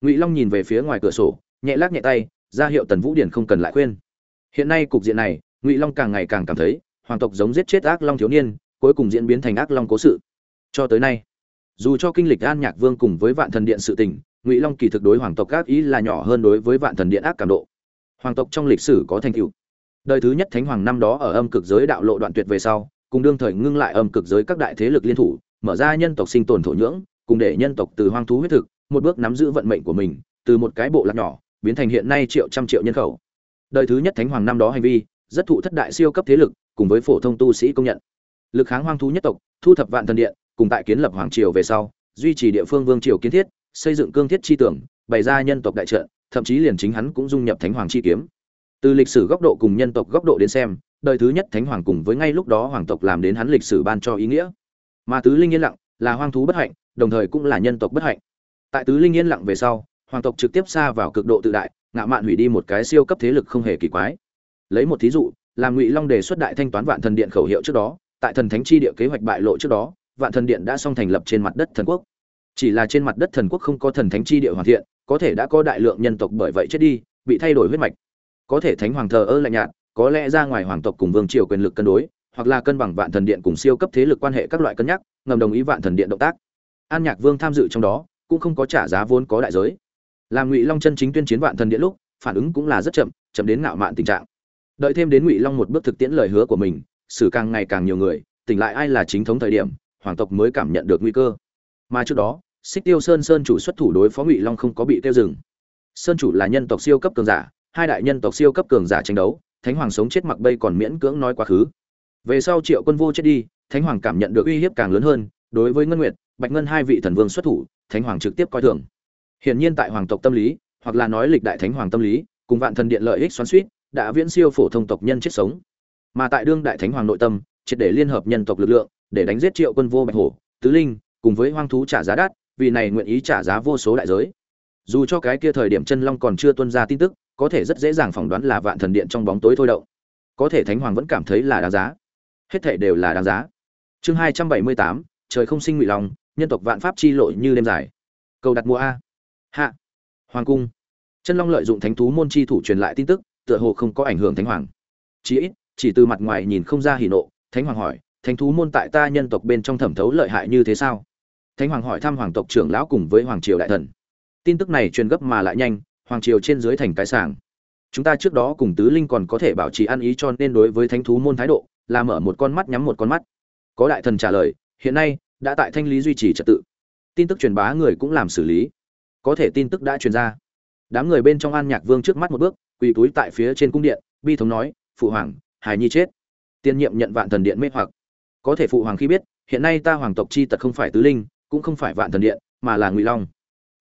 Ngụy long nhìn về phía ngoài cửa sổ, nhẹ lắc nhẹ tay, ra hiệu tần vũ điển không cần lại khuyên. Hiện nay cục diện này, ngụy long càng ngày càng cảm thấy, hoàng tộc giống giết chết ác long thiếu niên, cuối cùng diễn biến thành ác long cố sự. Cho tới nay, dù cho kinh lịch an nhạc vương cùng với vạn thần điện sự tình, ngụy long kỳ thực đối hoàng tộc các ý là nhỏ hơn đối với vạn thần điện ác cảm độ. Hoàng tộc trong lịch sử có thành tựu. Đời thứ nhất thánh hoàng năm đó ở âm cực giới đạo lộ đoạn tuyệt về sau, cùng đương thời ngưng lại âm cực giới các đại thế lực liên thủ, mở ra nhân tộc sinh tồn thổ nhưỡng cùng để nhân tộc từ hoang thú huyết thực một bước nắm giữ vận mệnh của mình từ một cái bộ lạc nhỏ biến thành hiện nay triệu trăm triệu nhân khẩu. Đời thứ nhất thánh hoàng năm đó hành vi rất thụ thất đại siêu cấp thế lực cùng với phổ thông tu sĩ công nhận. Lực kháng hoang thú nhất tộc thu thập vạn thần điện cùng tại kiến lập hoàng triều về sau duy trì địa phương vương triều kiến thiết xây dựng cương thiết chi tưởng bày ra nhân tộc đại trợ, thậm chí liền chính hắn cũng dung nhập thánh hoàng chi kiếm. Từ lịch sử góc độ cùng nhân tộc góc độ đến xem đời thứ nhất thánh hoàng cùng với ngay lúc đó hoàng tộc làm đến hắn lịch sử ban cho ý nghĩa. Mà tứ linh yên lặng là hoang thú bất hạnh đồng thời cũng là nhân tộc bất hạnh. Tại tứ linh yên lặng về sau, hoàng tộc trực tiếp xa vào cực độ tự đại, ngạo mạn hủy đi một cái siêu cấp thế lực không hề kỳ quái. Lấy một thí dụ, làm ngụy long đề xuất đại thanh toán vạn thần điện khẩu hiệu trước đó, tại thần thánh chi địa kế hoạch bại lộ trước đó, vạn thần điện đã xong thành lập trên mặt đất thần quốc. Chỉ là trên mặt đất thần quốc không có thần thánh chi địa hoàn thiện, có thể đã có đại lượng nhân tộc bởi vậy chết đi, bị thay đổi huyết mạch. Có thể thánh hoàng thờ ơ lạnh nhạt, có lẽ ra ngoài hoàng tộc cùng vương triều quyền lực cân đối, hoặc là cân bằng vạn thần điện cùng siêu cấp thế lực quan hệ các loại cân nhắc, ngầm đồng ý vạn thần điện động tác an nhạc vương tham dự trong đó, cũng không có trả giá vốn có đại giới. Làm ngụy long chân chính tuyên chiến vạn thần điện lúc, phản ứng cũng là rất chậm chậm đến ngạo mạn tình trạng. Đợi thêm đến ngụy long một bước thực tiễn lời hứa của mình, xử càng ngày càng nhiều người, tỉnh lại ai là chính thống thời điểm, hoàng tộc mới cảm nhận được nguy cơ. Mà trước đó, xích tiêu sơn sơn chủ xuất thủ đối phó ngụy long không có bị tiêu dừng. Sơn chủ là nhân tộc siêu cấp cường giả, hai đại nhân tộc siêu cấp cường giả tranh đấu, thánh hoàng sống chết mặc bây còn miễn cưỡng nói quá khứ. Về sau triệu quân vô chết đi, thánh hoàng cảm nhận được uy hiếp càng lớn hơn, đối với ngân nguyệt bạch ngân hai vị thần vương xuất thủ thánh hoàng trực tiếp coi thường. Hiển nhiên tại hoàng tộc tâm lý hoặc là nói lịch đại thánh hoàng tâm lý cùng vạn thần điện lợi ích xoắn xuýt, đã viễn siêu phổ thông tộc nhân chết sống. Mà tại đương đại thánh hoàng nội tâm triệt để liên hợp nhân tộc lực lượng để đánh giết triệu quân vô bạch hổ tứ linh cùng với hoang thú trả giá đắt vì này nguyện ý trả giá vô số đại giới. Dù cho cái kia thời điểm chân long còn chưa tuân ra tin tức có thể rất dễ dàng phỏng đoán là vạn thần điện trong bóng tối thôi động. Có thể thánh hoàng vẫn cảm thấy là đáng giá. Hết thảy đều là đáng giá. Chương hai trăm bảy mươi tám trời không sinh ngụy long nhân tộc vạn pháp chi lộ như đêm dài. Cầu đặt mua a. Hạ. Hoàng cung. Chân long lợi dụng thánh thú môn chi thủ truyền lại tin tức, tựa hồ không có ảnh hưởng thánh hoàng. Chỉ ít, chỉ từ mặt ngoài nhìn không ra hỉ nộ, thánh hoàng hỏi, thánh thú môn tại ta nhân tộc bên trong thẩm thấu lợi hại như thế sao? Thánh hoàng hỏi thăm hoàng tộc trưởng lão cùng với hoàng triều đại thần. Tin tức này truyền gấp mà lại nhanh, hoàng triều trên dưới thành cái sàng chúng ta trước đó cùng tứ linh còn có thể bảo trì ăn ý cho nên đối với thánh thú môn thái độ, là mở một con mắt nhắm một con mắt. Có đại thần trả lời, hiện nay đã tại thanh lý duy trì trật tự. Tin tức truyền bá người cũng làm xử lý. Có thể tin tức đã truyền ra. Đám người bên trong an nhạc vương trước mắt một bước, quỳ túi tại phía trên cung điện, bi thống nói, phụ hoàng, hài nhi chết. Tiên nhiệm nhận vạn thần điện mê hoặc. Có thể phụ hoàng khi biết, hiện nay ta hoàng tộc chi tật không phải tứ linh, cũng không phải vạn thần điện, mà là ngụy long.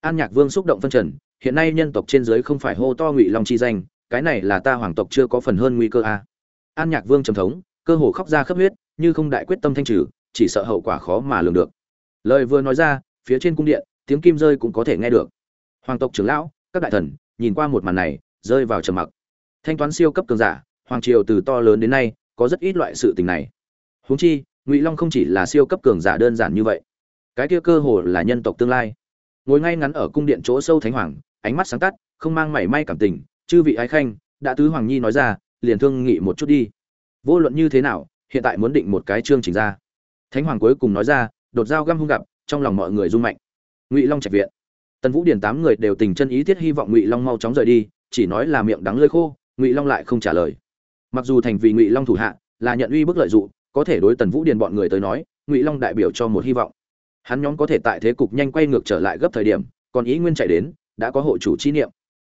An nhạc vương xúc động phân trần, hiện nay nhân tộc trên dưới không phải hô to ngụy long chi danh, cái này là ta hoàng tộc chưa có phần hơn nguy cơ a. An nhạc vương trầm thống, cơ hồ khóc ra khắp huyết, như không đại quyết tâm thanh trừ chỉ sợ hậu quả khó mà lường được. Lời vừa nói ra, phía trên cung điện, tiếng kim rơi cũng có thể nghe được. Hoàng tộc trưởng lão, các đại thần, nhìn qua một màn này, rơi vào trầm mặc. Thanh toán siêu cấp cường giả, hoàng triều từ to lớn đến nay, có rất ít loại sự tình này. Huống chi, ngụy long không chỉ là siêu cấp cường giả đơn giản như vậy, cái kia cơ hồ là nhân tộc tương lai. Ngồi ngay ngắn ở cung điện chỗ sâu thánh hoàng, ánh mắt sáng tắt, không mang mảy may cảm tình, chư vị ái khanh, đã tứ hoàng nhi nói ra, liền thương nghị một chút đi. Vô luận như thế nào, hiện tại muốn định một cái chương trình ra thánh hoàng cuối cùng nói ra, đột dao găm hung gặp, trong lòng mọi người rung mạnh. Ngụy long trạch viện. Tần vũ điền tám người đều tình chân ý thiết hy vọng ngụy long mau chóng rời đi, chỉ nói là miệng đắng lơi khô, ngụy long lại không trả lời. Mặc dù thành vì ngụy long thủ hạ, là nhận uy bức lợi dụng, có thể đối tần vũ điền bọn người tới nói, ngụy long đại biểu cho một hy vọng. Hắn nhóm có thể tại thế cục nhanh quay ngược trở lại gấp thời điểm, còn ý nguyên chạy đến, đã có hộ chủ chi niệm.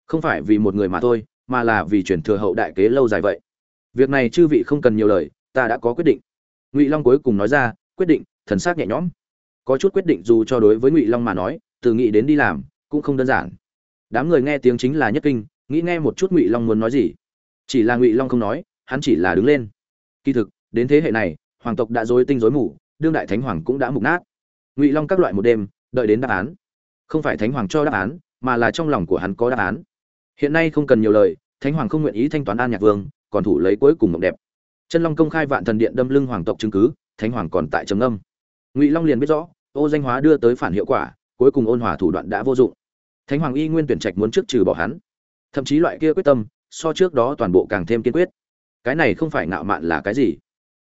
Không phải vì một người mà thôi, mà là vì truyền thừa hậu đại kế lâu dài vậy. Việc này chư vị không cần nhiều lời, ta đã có quyết định. Ngụy long cuối cùng nói ra quyết định, thần s á c nhẹ nhõm. Có chút quyết định dù cho đối với ngụy long mà nói, từ nghĩ đến đi làm, cũng không đơn giản. Đám người nghe tiếng chính là nhất kinh, nghĩ nghe một chút ngụy long muốn nói gì. Chỉ là ngụy long không nói, hắn chỉ là đứng lên. Kỳ thực, đến thế hệ này, hoàng tộc đã dối tinh dối mù, đương đại thánh hoàng cũng đã mục nát. Ngụy long các loại một đêm, đợi đến đáp án. Không phải thánh hoàng cho đáp án, mà là trong lòng của hắn có đáp án. Hiện nay không cần nhiều lời, thánh hoàng không nguyện ý thanh toán an nhạc vương, còn thủ lấy cuối cùng mộng đẹp. Chân long công khai vạn thần điện đâm lưng hoàng tộc chứng cứ thánh hoàng còn tại trầm âm ngụy long liền biết rõ, ô danh hóa đưa tới phản hiệu quả, cuối cùng ôn hòa thủ đoạn đã vô dụng. Thánh hoàng y nguyên tuyển trạch muốn trước trừ bỏ hắn. Thậm chí loại kia quyết tâm, so trước đó toàn bộ càng thêm kiên quyết. Cái này không phải ngạo mạn là cái gì?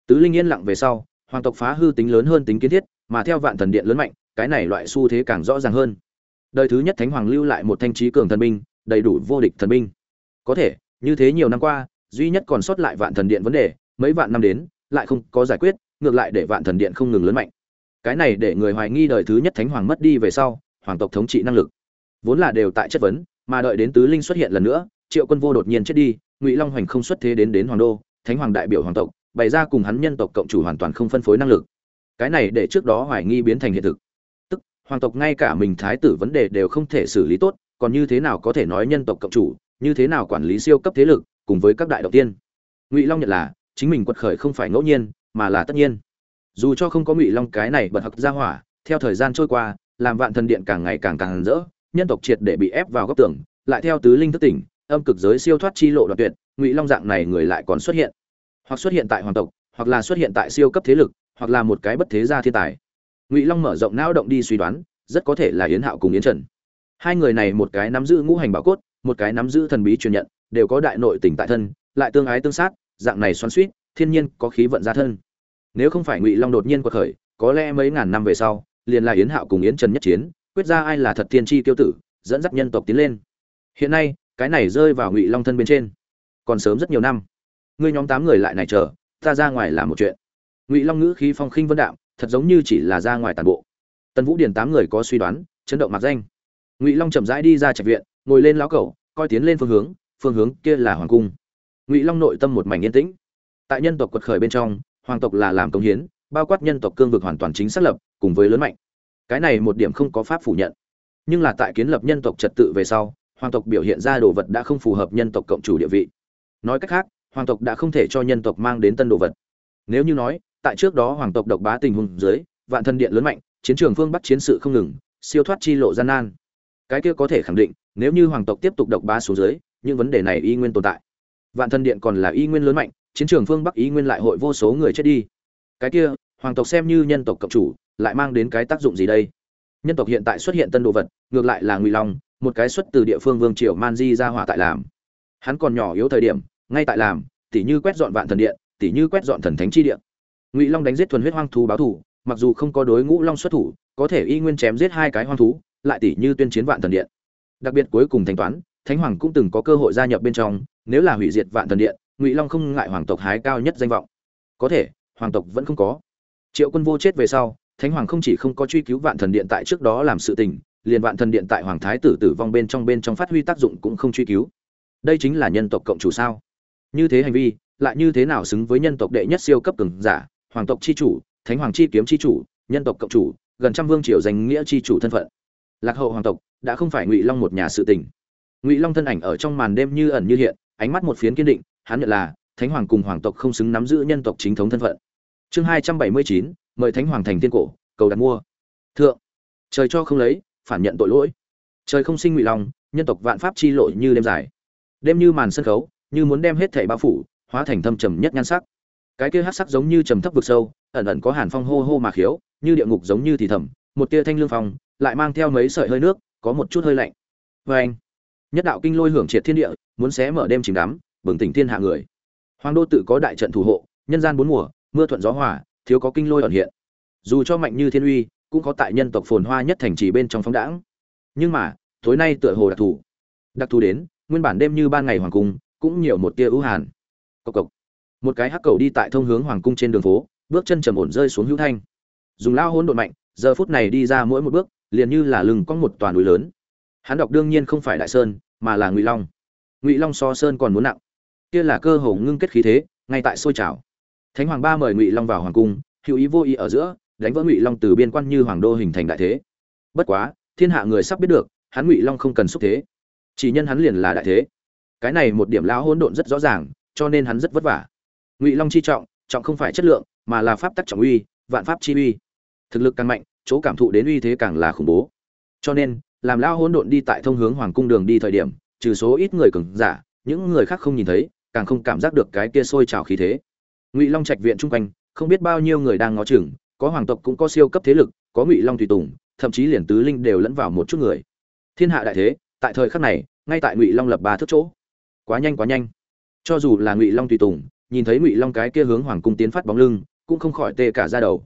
Tứ linh yên lặng về sau, hoàng tộc phá hư tính lớn hơn tính kiến thiết, mà theo vạn thần điện lớn mạnh, cái này loại xu thế càng rõ ràng hơn. Đời thứ nhất thánh hoàng lưu lại một thanh trí cường thần binh, đầy đủ vô địch thần binh. Có thể, như thế nhiều năm qua, duy nhất còn sót lại vạn thần điện vấn đề, mấy vạn năm đến, lại không có giải quyết ngược lại để vạn thần điện không ngừng lớn mạnh. Cái này để người hoài nghi đời thứ nhất thánh hoàng mất đi về sau, hoàng tộc thống trị năng lực. Vốn là đều tại chất vấn, mà đợi đến tứ linh xuất hiện lần nữa, triệu quân vô đột nhiên chết đi, ngụy long hoành không xuất thế đến đến hoàng đô, thánh hoàng đại biểu hoàng tộc, bày ra cùng hắn nhân tộc cộng chủ hoàn toàn không phân phối năng lực. Cái này để trước đó hoài nghi biến thành hiện thực. Tức, hoàng tộc ngay cả mình thái tử vấn đề đều không thể xử lý tốt, còn như thế nào có thể nói nhân tộc cộng chủ, như thế nào quản lý siêu cấp thế lực, cùng với các đại đầu tiên. Ngụy long nhận là, chính mình quật khởi không phải ngẫu nhiên mà là tất nhiên. Dù cho không có ngụy long cái này bật hặc ra hỏa, theo thời gian trôi qua, làm vạn thần điện càng ngày càng càng rỡ, nhân tộc triệt để bị ép vào góc tường, lại theo tứ linh thức tỉnh, âm cực giới siêu thoát chi lộ đoạn tuyệt, ngụy long dạng này người lại còn xuất hiện. Hoặc xuất hiện tại hoàng tộc, hoặc là xuất hiện tại siêu cấp thế lực, hoặc là một cái bất thế gia thiên tài. Ngụy long mở rộng não động đi suy đoán, rất có thể là yến hạo cùng yến trần. Hai người này một cái nắm giữ ngũ hành bảo cốt, một cái nắm giữ thần bí truyền nhận, đều có đại nội tình tại thân, lại tương ái tương sát, dạng này xoắn suýt thiên nhiên có khí vận ra thân. Nếu không phải ngụy long đột nhiên quật khởi, có lẽ mấy ngàn năm về sau, liền là yến hạo cùng yến trần nhất chiến, quyết ra ai là thật tiên tri tiêu tử, dẫn dắt nhân tộc tiến lên. Hiện nay, cái này rơi vào ngụy long thân bên trên. Còn sớm rất nhiều năm. Ngươi nhóm tám người lại này chờ, ta ra ngoài làm một chuyện. Ngụy long ngữ khí phong khinh vân đạm, thật giống như chỉ là ra ngoài tàn bộ. Tần vũ điển tám người có suy đoán, chấn động mặc danh. Ngụy long chậm rãi đi ra trạch viện, ngồi lên lão cẩu, coi tiến lên phương hướng phương hướng kia là hoàng cung. Ngụy long nội tâm một mảnh yên tĩnh tại nhân tộc quật khởi bên trong, hoàng tộc là làm công hiến, bao quát nhân tộc cương vực hoàn toàn chính xác lập, cùng với lớn mạnh. Cái này một điểm không có pháp phủ nhận. Nhưng là tại kiến lập nhân tộc trật tự về sau, hoàng tộc biểu hiện ra đồ vật đã không phù hợp nhân tộc cộng chủ địa vị. Nói cách khác, hoàng tộc đã không thể cho nhân tộc mang đến tân đồ vật. Nếu như nói, tại trước đó hoàng tộc độc bá tình hùng dưới, vạn thân điện lớn mạnh, chiến trường phương bắc chiến sự không ngừng, siêu thoát chi lộ gian nan. Cái kia có thể khẳng định, nếu như hoàng tộc tiếp tục độc bá xuống dưới, những vấn đề này y nguyên tồn tại. Vạn thân điện còn là y nguyên lớn mạnh chiến trường phương bắc y nguyên lại hội vô số người chết đi. Cái kia, hoàng tộc xem như nhân tộc cộng chủ, lại mang đến cái tác dụng gì đây? Nhân tộc hiện tại xuất hiện tân đồ vật, ngược lại là ngụy long, một cái xuất từ địa phương vương triều man di ra hỏa tại làm. Hắn còn nhỏ yếu thời điểm, ngay tại làm, tỉ như quét dọn vạn thần điện, tỉ như quét dọn thần thánh chi điện ngụy long đánh giết thuần huyết hoang thú báo thủ, mặc dù không có đối ngũ long xuất thủ, có thể y nguyên chém giết hai cái hoang thú, lại tỉ như tuyên chiến vạn thần điện. Đặc biệt cuối cùng thanh toán, thánh hoàng cũng từng có cơ hội gia nhập bên trong, nếu là hủy diệt vạn thần điện ngụy long không ngại hoàng tộc hái cao nhất danh vọng có thể hoàng tộc vẫn không có triệu quân vô chết về sau thánh hoàng không chỉ không có truy cứu vạn thần điện tại trước đó làm sự tình liền vạn thần điện tại hoàng thái tử tử vong bên trong bên trong phát huy tác dụng cũng không truy cứu đây chính là nhân tộc cộng chủ sao như thế hành vi lại như thế nào xứng với nhân tộc đệ nhất siêu cấp cường giả hoàng tộc chi chủ thánh hoàng chi kiếm chi chủ nhân tộc cộng chủ gần trăm vương triều danh nghĩa chi chủ thân phận lạc hậu hoàng tộc đã không phải ngụy long một nhà sự tình ngụy long thân ảnh ở trong màn đêm như ẩn như hiện ánh mắt một phiến kiên định hắn nhận là, thánh hoàng cùng hoàng tộc không xứng nắm giữ nhân tộc chính thống thân phận. Chương hai trăm bảy mươi chín, mời thánh hoàng thành tiên cổ, cầu đặt mua. Thượng, trời cho không lấy, phản nhận tội lỗi. Trời không sinh ngụy long nhân tộc vạn pháp chi lộ như đêm dài. Đêm như màn sân khấu, như muốn đem hết thảy bao phủ, hóa thành thâm trầm nhất nhan sắc. Cái kia hát sắc giống như trầm thấp vực sâu, ẩn ẩn có hàn phong hô hô mà khiếu, như địa ngục giống như thì thầm, một tia thanh lương phong, lại mang theo mấy sợi hơi nước, có một chút hơi lạnh. Vê anh nhất đạo kinh lôi hưởng triệt thiên địa, muốn xé mở đêm chìm đắm bừng tỉnh thiên hạ người. Hoàng đô tự có đại trận thủ hộ, nhân gian bốn mùa, mưa thuận gió hòa, thiếu có kinh lôi ẩn hiện. Dù cho mạnh như thiên uy, cũng có tại nhân tộc phồn hoa nhất thành trì bên trong phóng đãng. Nhưng mà, tối nay tựa hồ đặc thù. Đặc thù đến, nguyên bản đêm như ban ngày hoàng cung, cũng nhiều một tia ưu hàn. Cộc cộc. Một cái hắc cầu đi tại thông hướng hoàng cung trên đường phố, bước chân trầm ổn rơi xuống hữu thanh. Dùng lao hỗn độn mạnh, giờ phút này đi ra mỗi một bước, liền như là lưng có một toàn núi lớn. Hắn đọc đương nhiên không phải đại sơn, mà là ngụy long. Ngụy long so sơn còn muốn nặng kia là cơ hồ ngưng kết khí thế, ngay tại sôi trào. Thánh hoàng ba mời ngụy long vào hoàng cung, hữu ý vô ý ở giữa, đánh vỡ ngụy long từ biên quan như hoàng đô hình thành đại thế. Bất quá, thiên hạ người sắp biết được, hắn ngụy long không cần xúc thế. Chỉ nhân hắn liền là đại thế. Cái này một điểm lão hỗn độn rất rõ ràng, cho nên hắn rất vất vả. Ngụy long chi trọng trọng không phải chất lượng, mà là pháp tắc trọng uy, vạn pháp chi uy. Thực lực càng mạnh, chỗ cảm thụ đến uy thế càng là khủng bố. Cho nên, làm lão hỗn độn đi tại thông hướng hoàng cung đường đi thời điểm, trừ số ít người cường giả, những người khác không nhìn thấy càng không cảm giác được cái kia sôi trào khí thế. Ngụy long trạch viện chung quanh, không biết bao nhiêu người đang ngó chừng, có hoàng tộc cũng có siêu cấp thế lực, có ngụy long tùy tùng, thậm chí liền tứ linh đều lẫn vào một chút người. Thiên hạ đại thế, tại thời khắc này, ngay tại ngụy long lập ba thước chỗ. Quá nhanh quá nhanh. Cho dù là ngụy long tùy tùng, nhìn thấy ngụy long cái kia hướng hoàng cung tiến phát bóng lưng, cũng không khỏi tê cả ra đầu.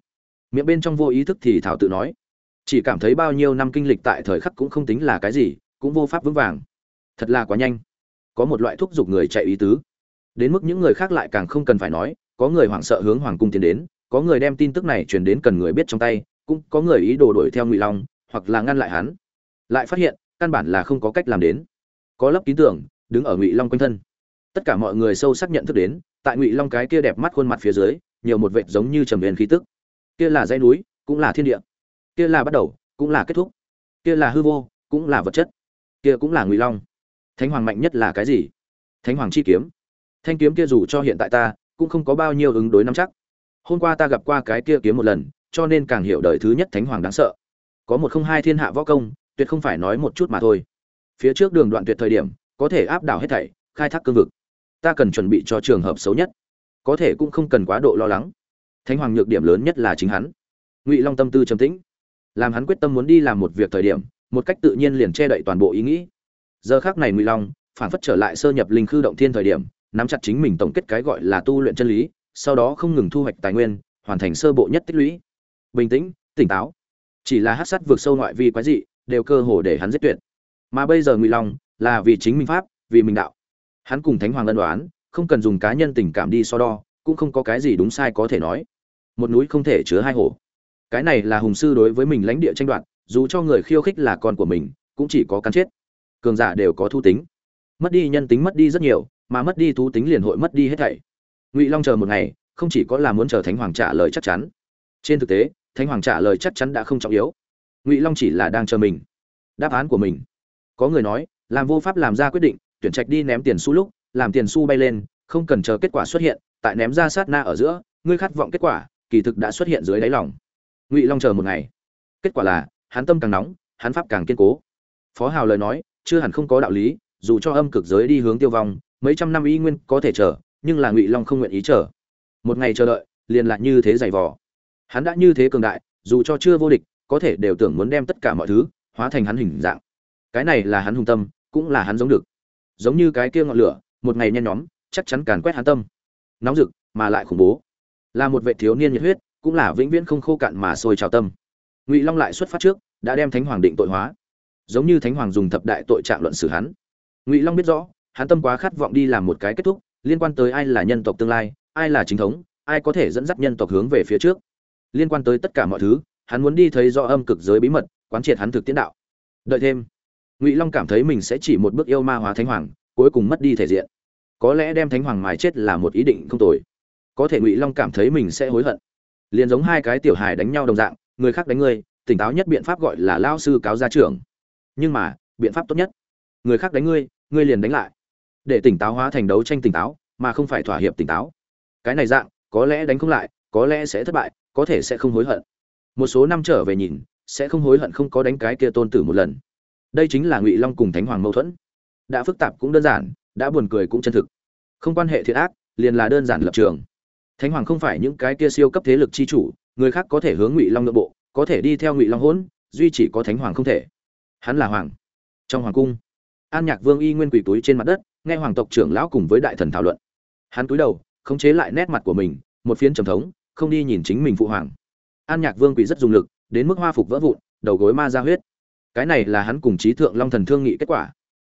Miệng bên trong vô ý thức thì thảo tự nói, chỉ cảm thấy bao nhiêu năm kinh lịch tại thời khắc cũng không tính là cái gì, cũng vô pháp vững vàng. Thật là quá nhanh. Có một loại thúc giục người chạy ý tứ đến mức những người khác lại càng không cần phải nói, có người hoảng sợ hướng hoàng cung tiến đến, có người đem tin tức này truyền đến cần người biết trong tay, cũng có người ý đồ đuổi theo ngụy long, hoặc là ngăn lại hắn. Lại phát hiện, căn bản là không có cách làm đến. Có lấp ký tưởng, đứng ở ngụy long quanh thân. Tất cả mọi người sâu sắc nhận thức đến, tại ngụy long cái kia đẹp mắt khuôn mặt phía dưới, nhiều một vệt giống như trầm huyền khí tức. Kia là dãy núi, cũng là thiên địa. Kia là bắt đầu, cũng là kết thúc. Kia là hư vô, cũng là vật chất. Kia cũng là ngụy long. Thánh hoàng mạnh nhất là cái gì? Thánh hoàng chi kiếm thanh kiếm kia dù cho hiện tại ta, cũng không có bao nhiêu ứng đối nắm chắc. Hôm qua ta gặp qua cái kia kiếm một lần, cho nên càng hiểu đời thứ nhất thánh hoàng đáng sợ. Có một không hai thiên hạ võ công, tuyệt không phải nói một chút mà thôi. Phía trước đường đoạn tuyệt thời điểm, có thể áp đảo hết thảy, khai thác cương vực. Ta cần chuẩn bị cho trường hợp xấu nhất. Có thể cũng không cần quá độ lo lắng. Thánh hoàng nhược điểm lớn nhất là chính hắn. Ngụy long tâm tư trầm tĩnh. Làm hắn quyết tâm muốn đi làm một việc thời điểm, một cách tự nhiên liền che đậy toàn bộ ý nghĩ. Giờ khác này ngụy long, phản phất trở lại sơ nhập linh khư động thiên thời điểm nắm chặt chính mình tổng kết cái gọi là tu luyện chân lý, sau đó không ngừng thu hoạch tài nguyên, hoàn thành sơ bộ nhất tích lũy. Bình tĩnh, tỉnh táo. Chỉ là hát sắt vượt sâu ngoại vi quái dị, đều cơ hồ để hắn giết tuyệt. Mà bây giờ ngụy long là vì chính mình pháp, vì mình đạo. Hắn cùng thánh hoàng ân đoán, không cần dùng cá nhân tình cảm đi so đo, cũng không có cái gì đúng sai có thể nói. Một núi không thể chứa hai hổ. Cái này là hùng sư đối với mình lãnh địa tranh đoạt, dù cho người khiêu khích là con của mình, cũng chỉ có cắn chết. Cường giả đều có thu tính. Mất đi nhân tính mất đi rất nhiều mà mất đi thú tính liền hội mất đi hết thảy. Ngụy long chờ một ngày, không chỉ có là muốn chờ thánh hoàng trả lời chắc chắn. Trên thực tế, thánh hoàng trả lời chắc chắn đã không trọng yếu. Ngụy long chỉ là đang chờ mình. Đáp án của mình. Có người nói, làm vô pháp làm ra quyết định, tuyển trạch đi ném tiền xu lúc, làm tiền xu bay lên, không cần chờ kết quả xuất hiện, tại ném ra sát na ở giữa, ngươi khát vọng kết quả, kỳ thực đã xuất hiện dưới đáy lòng. Ngụy long chờ một ngày. Kết quả là, hắn tâm càng nóng, hắn pháp càng kiên cố. Phó hào lời nói, chưa hẳn không có đạo lý, dù cho âm cực giới đi hướng tiêu vong mấy trăm năm y nguyên có thể chờ, nhưng là ngụy long không nguyện ý chờ. Một ngày chờ đợi, liền lại như thế dày vò. Hắn đã như thế cường đại, dù cho chưa vô địch, có thể đều tưởng muốn đem tất cả mọi thứ hóa thành hắn hình dạng. Cái này là hắn hùng tâm, cũng là hắn giống được. Giống như cái kia ngọn lửa, một ngày nhen nhóm, chắc chắn càn quét hắn tâm. Nóng rực, mà lại khủng bố. Là một vệ thiếu niên nhiệt huyết, cũng là vĩnh viễn không khô cạn mà sôi trào tâm. Ngụy long lại xuất phát trước, đã đem thánh hoàng định tội hóa. Giống như thánh hoàng dùng thập đại tội trạng luận xử hắn. Ngụy long biết rõ hắn tâm quá khát vọng đi làm một cái kết thúc, liên quan tới ai là nhân tộc tương lai, ai là chính thống, ai có thể dẫn dắt nhân tộc hướng về phía trước. Liên quan tới tất cả mọi thứ, hắn muốn đi thấy do âm cực giới bí mật, quán triệt hắn thực tiễn đạo. Đợi thêm, ngụy long cảm thấy mình sẽ chỉ một bước yêu ma hóa thánh hoàng, cuối cùng mất đi thể diện. Có lẽ đem thánh hoàng mài chết là một ý định không tồi. Có thể ngụy long cảm thấy mình sẽ hối hận. Liên giống hai cái tiểu hài đánh nhau đồng dạng, người khác đánh ngươi tỉnh táo nhất biện pháp gọi là lao sư cáo gia trưởng. Nhưng mà, biện pháp tốt nhất. Người khác đánh ngươi ngươi liền đánh lại để tỉnh táo hóa thành đấu tranh tỉnh táo, mà không phải thỏa hiệp tỉnh táo. Cái này dạng, có lẽ đánh không lại, có lẽ sẽ thất bại, có thể sẽ không hối hận. Một số năm trở về nhìn, sẽ không hối hận không có đánh cái kia tôn tử một lần. Đây chính là ngụy long cùng thánh hoàng mâu thuẫn. Đã phức tạp cũng đơn giản, đã buồn cười cũng chân thực. Không quan hệ thiệt ác, liền là đơn giản lập trường. Thánh hoàng không phải những cái kia siêu cấp thế lực chi chủ, người khác có thể hướng ngụy long nội bộ, có thể đi theo ngụy long hỗn, duy chỉ có thánh hoàng không thể. Hắn là hoàng. Trong hoàng cung, an nhạc vương y nguyên quỳ túi trên mặt đất nghe hoàng tộc trưởng lão cùng với đại thần thảo luận. Hắn cúi đầu, khống chế lại nét mặt của mình, một phiến trầm thống, không đi nhìn chính mình phụ hoàng. An nhạc vương quỷ rất dùng lực, đến mức hoa phục vỡ vụn, đầu gối ma ra huyết. Cái này là hắn cùng trí thượng long thần thương nghị kết quả.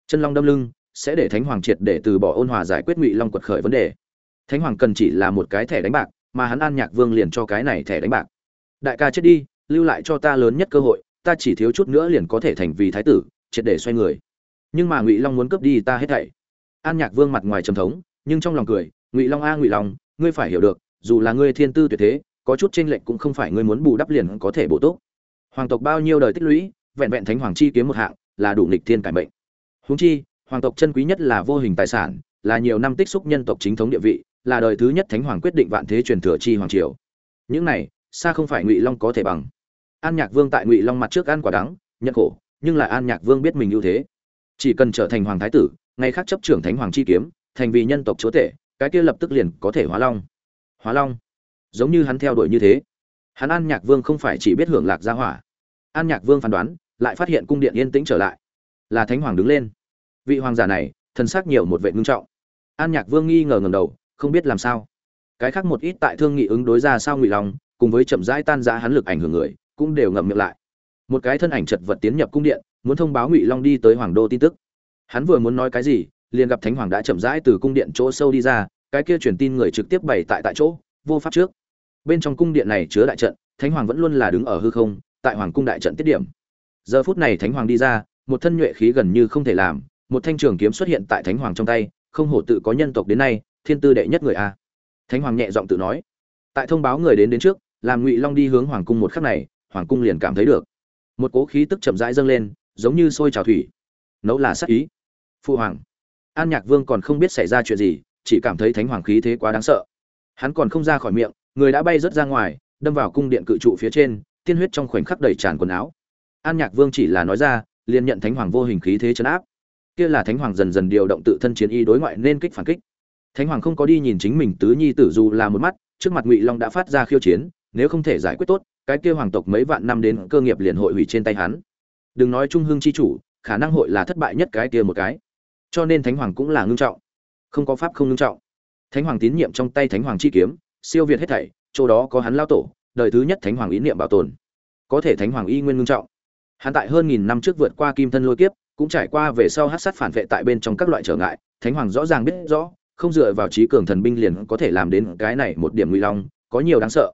Chân long đâm lưng, sẽ để thánh hoàng triệt để từ bỏ ôn hòa giải quyết ngụy long quật khởi vấn đề. Thánh hoàng cần chỉ là một cái thẻ đánh bạc, mà hắn an nhạc vương liền cho cái này thẻ đánh bạc. Đại ca chết đi, lưu lại cho ta lớn nhất cơ hội, ta chỉ thiếu chút nữa liền có thể thành vì thái tử, triệt để xoay người. Nhưng mà ngụy long muốn cướp đi ta hết thảy an nhạc vương mặt ngoài trầm thống, nhưng trong lòng cười, ngụy long a, ngụy long, ngươi phải hiểu được, dù là ngươi thiên tư tuyệt thế, có chút tranh lệch cũng không phải ngươi muốn bù đắp liền có thể bổ túc. Hoàng tộc bao nhiêu đời tích lũy, vẹn vẹn thánh hoàng chi kiếm một hạng, là đủ nghịch thiên cải mệnh. Huống chi, hoàng tộc chân quý nhất là vô hình tài sản, là nhiều năm tích xúc nhân tộc chính thống địa vị, là đời thứ nhất thánh hoàng quyết định vạn thế truyền thừa chi hoàng triều. Những này, xa không phải ngụy long có thể bằng. An nhạc vương tại ngụy long mặt trước ăn quả đắng nhận khổ, nhưng lại an nhạc vương biết mình ưu thế. Chỉ cần trở thành hoàng thái tử ngày khác chấp trưởng thánh hoàng chi kiếm, thành vì nhân tộc chúa tể, cái kia lập tức liền có thể hóa long. Hóa long? Giống như hắn theo đuổi như thế. Hắn an nhạc vương không phải chỉ biết hưởng lạc gia hỏa. An nhạc vương phán đoán, lại phát hiện cung điện yên tĩnh trở lại. Là thánh hoàng đứng lên. Vị hoàng giả này thân xác nhiều một vệ ngưng trọng. An nhạc vương nghi ngờ ngầm đầu, không biết làm sao. Cái khác một ít tại thương nghị ứng đối ra sao ngụy long, cùng với chậm rãi tan ra hắn lực ảnh hưởng người, cũng đều ngậm miệng lại. Một cái thân ảnh chật vật tiến nhập cung điện, muốn thông báo ngụy long đi tới hoàng đô tin tức hắn vừa muốn nói cái gì, liền gặp thánh hoàng đã chậm rãi từ cung điện chỗ sâu đi ra, cái kia truyền tin người trực tiếp bày tại tại chỗ, vô pháp trước. Bên trong cung điện này chứa đại trận, thánh hoàng vẫn luôn là đứng ở hư không, tại hoàng cung đại trận tiết điểm. Giờ phút này thánh hoàng đi ra, một thân nhuệ khí gần như không thể làm, một thanh trường kiếm xuất hiện tại thánh hoàng trong tay, không hổ tự có nhân tộc đến nay, thiên tư đệ nhất người a. Thánh hoàng nhẹ giọng tự nói. Tại thông báo người đến đến trước, làm ngụy long đi hướng hoàng cung một khắc này, hoàng cung liền cảm thấy được. Một cố khí tức chậm rãi dâng lên, giống như sôi trào thủy. Nấu là sát ý phụ hoàng. An nhạc vương còn không biết xảy ra chuyện gì, chỉ cảm thấy thánh hoàng khí thế quá đáng sợ. Hắn còn không ra khỏi miệng, người đã bay rớt ra ngoài, đâm vào cung điện cự trụ phía trên, tiên huyết trong khoảnh khắc đầy tràn quần áo. An nhạc vương chỉ là nói ra, liền nhận thánh hoàng vô hình khí thế chấn áp. Kia là thánh hoàng dần dần điều động tự thân chiến y đối ngoại nên kích phản kích. Thánh hoàng không có đi nhìn chính mình tứ nhi tử dù là một mắt, trước mặt ngụy long đã phát ra khiêu chiến, nếu không thể giải quyết tốt, cái kia hoàng tộc mấy vạn năm đến cơ nghiệp liền hội hủy trên tay hắn. Đừng nói trung hương chi chủ, khả năng hội là thất bại nhất cái kia một cái cho nên thánh hoàng cũng là ngưng trọng. Không có pháp không ngưng trọng. Thánh hoàng tín nhiệm trong tay thánh hoàng chi kiếm, siêu việt hết thảy, chỗ đó có hắn lao tổ, đời thứ nhất thánh hoàng ý niệm bảo tồn. Có thể thánh hoàng y nguyên ngưng trọng. Hắn tại hơn nghìn năm trước vượt qua kim thân lôi kiếp, cũng trải qua về sau hát sát phản vệ tại bên trong các loại trở ngại, thánh hoàng rõ ràng biết rõ, không dựa vào trí cường thần binh liền có thể làm đến cái này một điểm nguy long, có nhiều đáng sợ.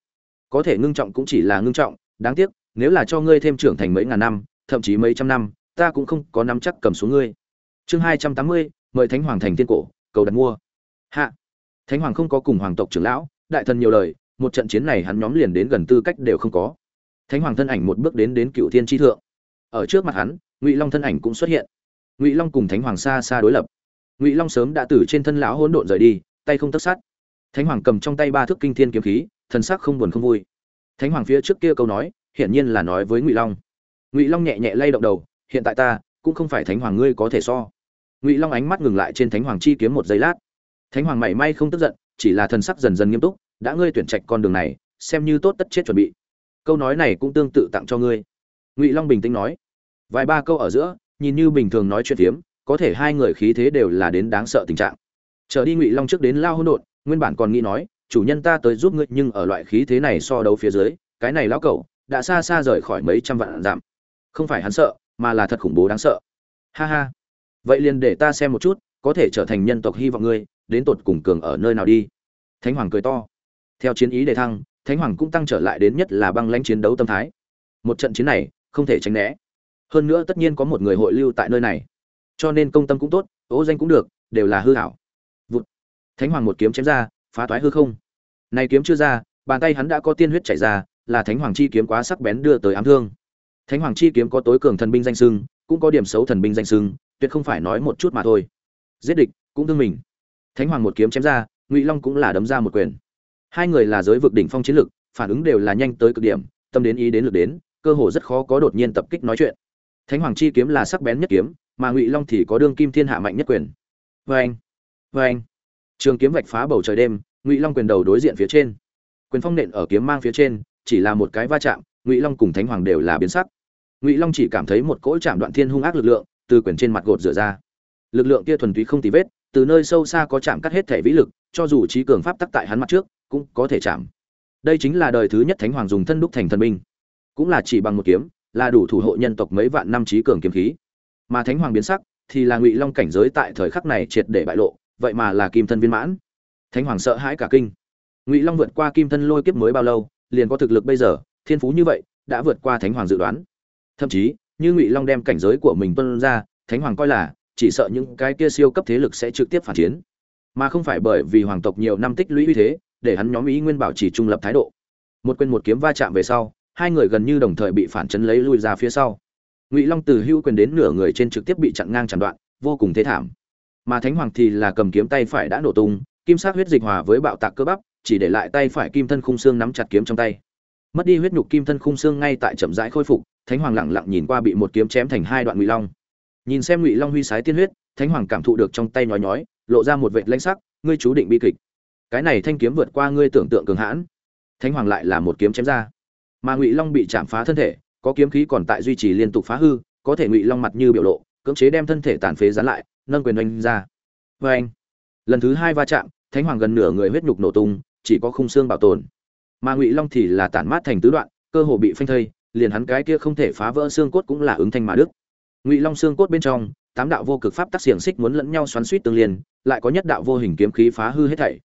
Có thể ngưng trọng cũng chỉ là ngưng trọng, đáng tiếc, nếu là cho ngươi thêm trưởng thành mấy ngàn năm, thậm chí mấy trăm năm, ta cũng không có nắm chắc cầm xuống ngươi chương hai trăm tám mươi, mời thánh hoàng thành tiên cổ, cầu đặt mua. Hạ. Thánh hoàng không có cùng hoàng tộc trưởng lão, đại thần nhiều lời một trận chiến này hắn nhóm liền đến gần tư cách đều không có. Thánh hoàng thân ảnh một bước đến đến cựu thiên tri thượng. Ở trước mặt hắn, ngụy long thân ảnh cũng xuất hiện. Ngụy long cùng thánh hoàng xa xa đối lập. Ngụy long sớm đã từ trên thân lão hỗn độn rời đi, tay không tất sát. Thánh hoàng cầm trong tay ba thước kinh thiên kiếm khí, thần sắc không buồn không vui. Thánh hoàng phía trước kia câu nói, hiển nhiên là nói với ngụy long. Ngụy long nhẹ nhẹ lay động đầu, hiện tại ta, cũng không phải thánh hoàng ngươi có thể so ngụy long ánh mắt ngừng lại trên thánh hoàng chi kiếm một giây lát thánh hoàng mảy may không tức giận chỉ là thần sắc dần dần nghiêm túc đã ngươi tuyển trạch con đường này xem như tốt tất chết chuẩn bị câu nói này cũng tương tự tặng cho ngươi ngụy long bình tĩnh nói vài ba câu ở giữa nhìn như bình thường nói chuyện phiếm có thể hai người khí thế đều là đến đáng sợ tình trạng trở đi ngụy long trước đến lao hỗn độn nguyên bản còn nghĩ nói chủ nhân ta tới giúp ngươi nhưng ở loại khí thế này so đấu phía dưới cái này lão cẩu đã xa xa rời khỏi mấy trăm vạn giảm không phải hắn sợ mà là thật khủng bố đáng sợ ha ha vậy liền để ta xem một chút, có thể trở thành nhân tộc hy vọng ngươi, đến tột cùng cường ở nơi nào đi. Thánh hoàng cười to. Theo chiến ý đề thăng, thánh hoàng cũng tăng trở lại đến nhất là băng lãnh chiến đấu tâm thái. Một trận chiến này, không thể tránh né. Hơn nữa tất nhiên có một người hội lưu tại nơi này. Cho nên công tâm cũng tốt, ố danh cũng được, đều là hư hảo. Vụt. Thánh hoàng một kiếm chém ra, phá toái hư không. Này kiếm chưa ra, bàn tay hắn đã có tiên huyết chảy ra, là thánh hoàng chi kiếm quá sắc bén đưa tới ám thương. Thánh hoàng chi kiếm có tối cường thần binh danh sưng cũng có điểm xấu thần binh danh sưng tuyệt không phải nói một chút mà thôi. Giết địch cũng thương mình. Thánh hoàng một kiếm chém ra, ngụy long cũng là đấm ra một quyền. Hai người là giới vực đỉnh phong chiến lực, phản ứng đều là nhanh tới cực điểm, tâm đến ý đến lực đến, cơ hồ rất khó có đột nhiên tập kích nói chuyện. Thánh hoàng chi kiếm là sắc bén nhất kiếm, mà ngụy long thì có đương kim thiên hạ mạnh nhất quyền. Vê anh vê anh trường kiếm vạch phá bầu trời đêm, ngụy long quyền đầu đối diện phía trên. Quyền phong nện ở kiếm mang phía trên, chỉ là một cái va chạm, ngụy long cùng thánh hoàng đều là biến sắc. Ngụy long chỉ cảm thấy một cỗ chạm đoạn thiên hung ác lực lượng từ quyển trên mặt gột rửa ra. Lực lượng kia thuần túy không tì vết, từ nơi sâu xa có chạm cắt hết thể vĩ lực, cho dù trí cường pháp tắc tại hắn mặt trước, cũng có thể chạm. Đây chính là đời thứ nhất thánh hoàng dùng thân đúc thành thần binh. Cũng là chỉ bằng một kiếm, là đủ thủ hộ nhân tộc mấy vạn năm trí cường kiếm khí. Mà thánh hoàng biến sắc, thì là ngụy long cảnh giới tại thời khắc này triệt để bại lộ, vậy mà là kim thân viên mãn. Thánh hoàng sợ hãi cả kinh. Ngụy long vượt qua kim thân lôi kiếp mới bao lâu, liền có thực lực bây giờ, thiên phú như vậy, đã vượt qua thánh hoàng dự đoán. Thậm chí như ngụy long đem cảnh giới của mình tuân ra, thánh hoàng coi là chỉ sợ những cái kia siêu cấp thế lực sẽ trực tiếp phản chiến. Mà không phải bởi vì hoàng tộc nhiều năm tích lũy uy thế, để hắn nhóm ý nguyên bảo trì trung lập thái độ. Một quên một kiếm va chạm về sau, hai người gần như đồng thời bị phản chấn lấy lui ra phía sau. Ngụy long từ hưu quyền đến nửa người trên trực tiếp bị chặn ngang chặn đoạn, vô cùng thế thảm. Mà thánh hoàng thì là cầm kiếm tay phải đã nổ tung, kim sắc huyết dịch hòa với bạo tạc cơ bắp, chỉ để lại tay phải kim thân khung xương nắm chặt kiếm trong tay mất đi huyết nhục kim thân khung xương ngay tại chậm rãi khôi phục, thánh hoàng lặng lặng nhìn qua bị một kiếm chém thành hai đoạn ngụy long. Nhìn xem ngụy long huy sái tiên huyết, thánh hoàng cảm thụ được trong tay nhói nhói, lộ ra một vệt lanh sắc, ngươi chú định bi kịch. Cái này thanh kiếm vượt qua ngươi tưởng tượng cường hãn. Thánh hoàng lại là một kiếm chém ra. Mà ngụy long bị chạm phá thân thể, có kiếm khí còn tại duy trì liên tục phá hư, có thể ngụy long mặt như biểu lộ, cưỡng chế đem thân thể tàn phế dán lại, nâng quyền oanh ra. Vê anh lần thứ hai va chạm, thánh hoàng gần nửa người huyết nhục nổ tung, chỉ có khung xương bảo tồn mà ngụy long thì là tản mát thành tứ đoạn, cơ hồ bị phanh thây, liền hắn cái kia không thể phá vỡ xương cốt cũng là ứng thanh mà đức ngụy long xương cốt bên trong, tám đạo vô cực pháp tác xiềng xích muốn lẫn nhau xoắn suýt tương liên, lại có nhất đạo vô hình kiếm khí phá hư hết thảy.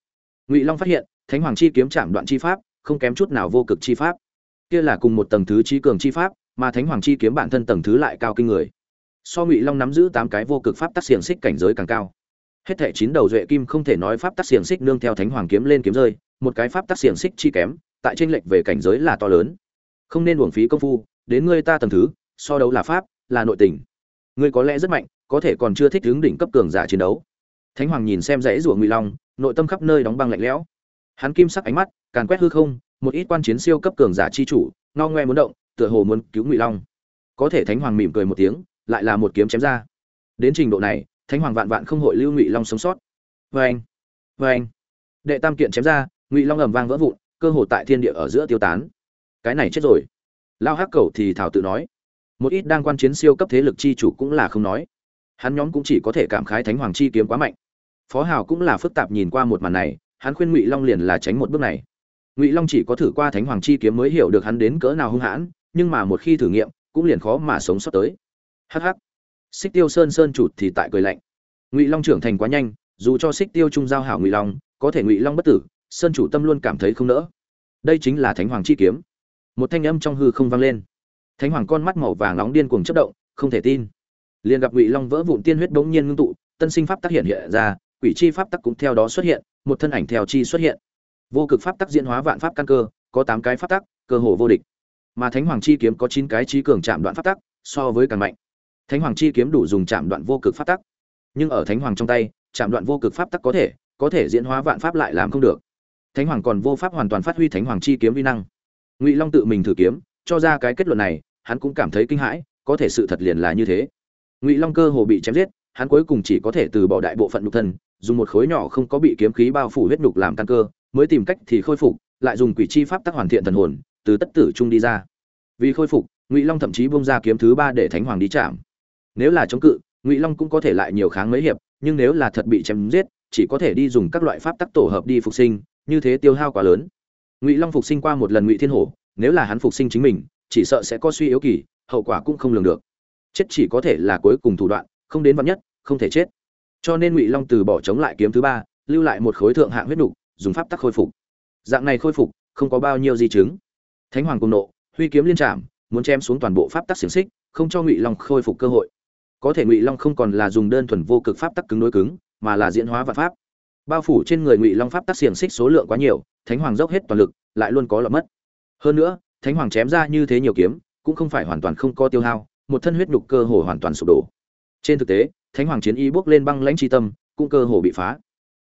Ngụy long phát hiện, thánh hoàng chi kiếm chạm đoạn chi pháp, không kém chút nào vô cực chi pháp. Kia là cùng một tầng thứ trí cường chi pháp, mà thánh hoàng chi kiếm bản thân tầng thứ lại cao kinh người. So ngụy long nắm giữ tám cái vô cực pháp tác xiềng xích cảnh giới càng cao hết thảy chín đầu duệ kim không thể nói pháp tác xiềng xích nương theo thánh hoàng kiếm lên kiếm rơi, một cái pháp tác xiềng xích chi kém, tại trên lệch về cảnh giới là to lớn. Không nên uổng phí công phu, đến ngươi ta tầm thứ, so đấu là pháp, là nội tình. Ngươi có lẽ rất mạnh, có thể còn chưa thích ứng đỉnh cấp cường giả chiến đấu. Thánh hoàng nhìn xem dãy rủa ngụy long, nội tâm khắp nơi đóng băng lạnh lẽo. Hắn kim sắc ánh mắt, càn quét hư không, một ít quan chiến siêu cấp cường giả chi chủ, ngao ngoe muốn động, tựa hồ muốn cứu ngụy long. Có thể thánh hoàng mỉm cười một tiếng, lại là một kiếm chém ra. Đến trình độ này thánh hoàng vạn vạn không hội lưu ngụy long sống sót. Vê anh vê anh đệ tam kiện chém ra, ngụy long ầm vang vỡ vụn, cơ hồ tại thiên địa ở giữa tiêu tán. Cái này chết rồi. Lao hắc cầu thì thảo tự nói. Một ít đang quan chiến siêu cấp thế lực chi chủ cũng là không nói. Hắn nhóm cũng chỉ có thể cảm khái thánh hoàng chi kiếm quá mạnh. Phó hào cũng là phức tạp nhìn qua một màn này, hắn khuyên ngụy long liền là tránh một bước này. Ngụy long chỉ có thử qua thánh hoàng chi kiếm mới hiểu được hắn đến cỡ nào hung hãn, nhưng mà một khi thử nghiệm, cũng liền khó mà sống sót tới. Hh xích tiêu sơn sơn chụt thì tại cười lạnh. Ngụy long trưởng thành quá nhanh, dù cho xích tiêu trung giao hảo ngụy long, có thể ngụy long bất tử, sơn chủ tâm luôn cảm thấy không nỡ. Đây chính là thánh hoàng chi kiếm. Một thanh âm trong hư không vang lên. Thánh hoàng con mắt màu vàng nóng điên cuồng chất động, không thể tin. Liền gặp ngụy long vỡ vụn tiên huyết bỗng nhiên ngưng tụ, tân sinh pháp tác hiện hiện ra, quỷ chi pháp tắc cũng theo đó xuất hiện, một thân ảnh theo chi xuất hiện. Vô cực pháp tắc diễn hóa vạn pháp căn cơ, có tám cái pháp tắc, cơ hồ vô địch. Mà thánh hoàng chi kiếm có chín cái trí cường chạm đoạn pháp tắc, so với càng mạnh thánh hoàng chi kiếm đủ dùng chạm đoạn vô cực pháp tắc. Nhưng ở thánh hoàng trong tay, chạm đoạn vô cực pháp tắc có thể có thể diễn hóa vạn pháp lại làm không được. Thánh hoàng còn vô pháp hoàn toàn phát huy thánh hoàng chi kiếm vi năng. Ngụy long tự mình thử kiếm, cho ra cái kết luận này, hắn cũng cảm thấy kinh hãi, có thể sự thật liền là như thế. Ngụy long cơ hồ bị chém giết, hắn cuối cùng chỉ có thể từ bỏ đại bộ phận nhục thân, dùng một khối nhỏ không có bị kiếm khí bao phủ huyết nhục làm căn cơ, mới tìm cách thì khôi phục, lại dùng quỷ chi pháp tắc hoàn thiện thần hồn, từ tất tử trung đi ra. Vì khôi phục, ngụy long thậm chí bông ra kiếm thứ ba để thánh hoàng đi chạm nếu là chống cự, ngụy long cũng có thể lại nhiều kháng mấy hiệp, nhưng nếu là thật bị chém giết, chỉ có thể đi dùng các loại pháp tắc tổ hợp đi phục sinh, như thế tiêu hao quá lớn. Ngụy long phục sinh qua một lần ngụy thiên hổ, nếu là hắn phục sinh chính mình, chỉ sợ sẽ có suy yếu kỳ, hậu quả cũng không lường được. Chết chỉ có thể là cuối cùng thủ đoạn, không đến vắn nhất, không thể chết. Cho nên ngụy long từ bỏ chống lại kiếm thứ ba, lưu lại một khối thượng hạng huyết nục, dùng pháp tắc khôi phục. Dạng này khôi phục, không có bao nhiêu di chứng. Thánh hoàng cùng nộ, huy kiếm liên trảm, muốn chém xuống toàn bộ pháp tắc xiềng xích, không cho ngụy long khôi phục cơ hội có thể ngụy long không còn là dùng đơn thuần vô cực pháp tắc cứng đối cứng, mà là diễn hóa vạn pháp. Bao phủ trên người ngụy long pháp tắc xiềng xích số lượng quá nhiều, thánh hoàng dốc hết toàn lực, lại luôn có lọt mất. Hơn nữa, thánh hoàng chém ra như thế nhiều kiếm, cũng không phải hoàn toàn không có tiêu hao, một thân huyết nhục cơ hồ hoàn toàn sụp đổ. Trên thực tế, thánh hoàng chiến y bước lên băng lãnh tri tâm, cũng cơ hồ bị phá.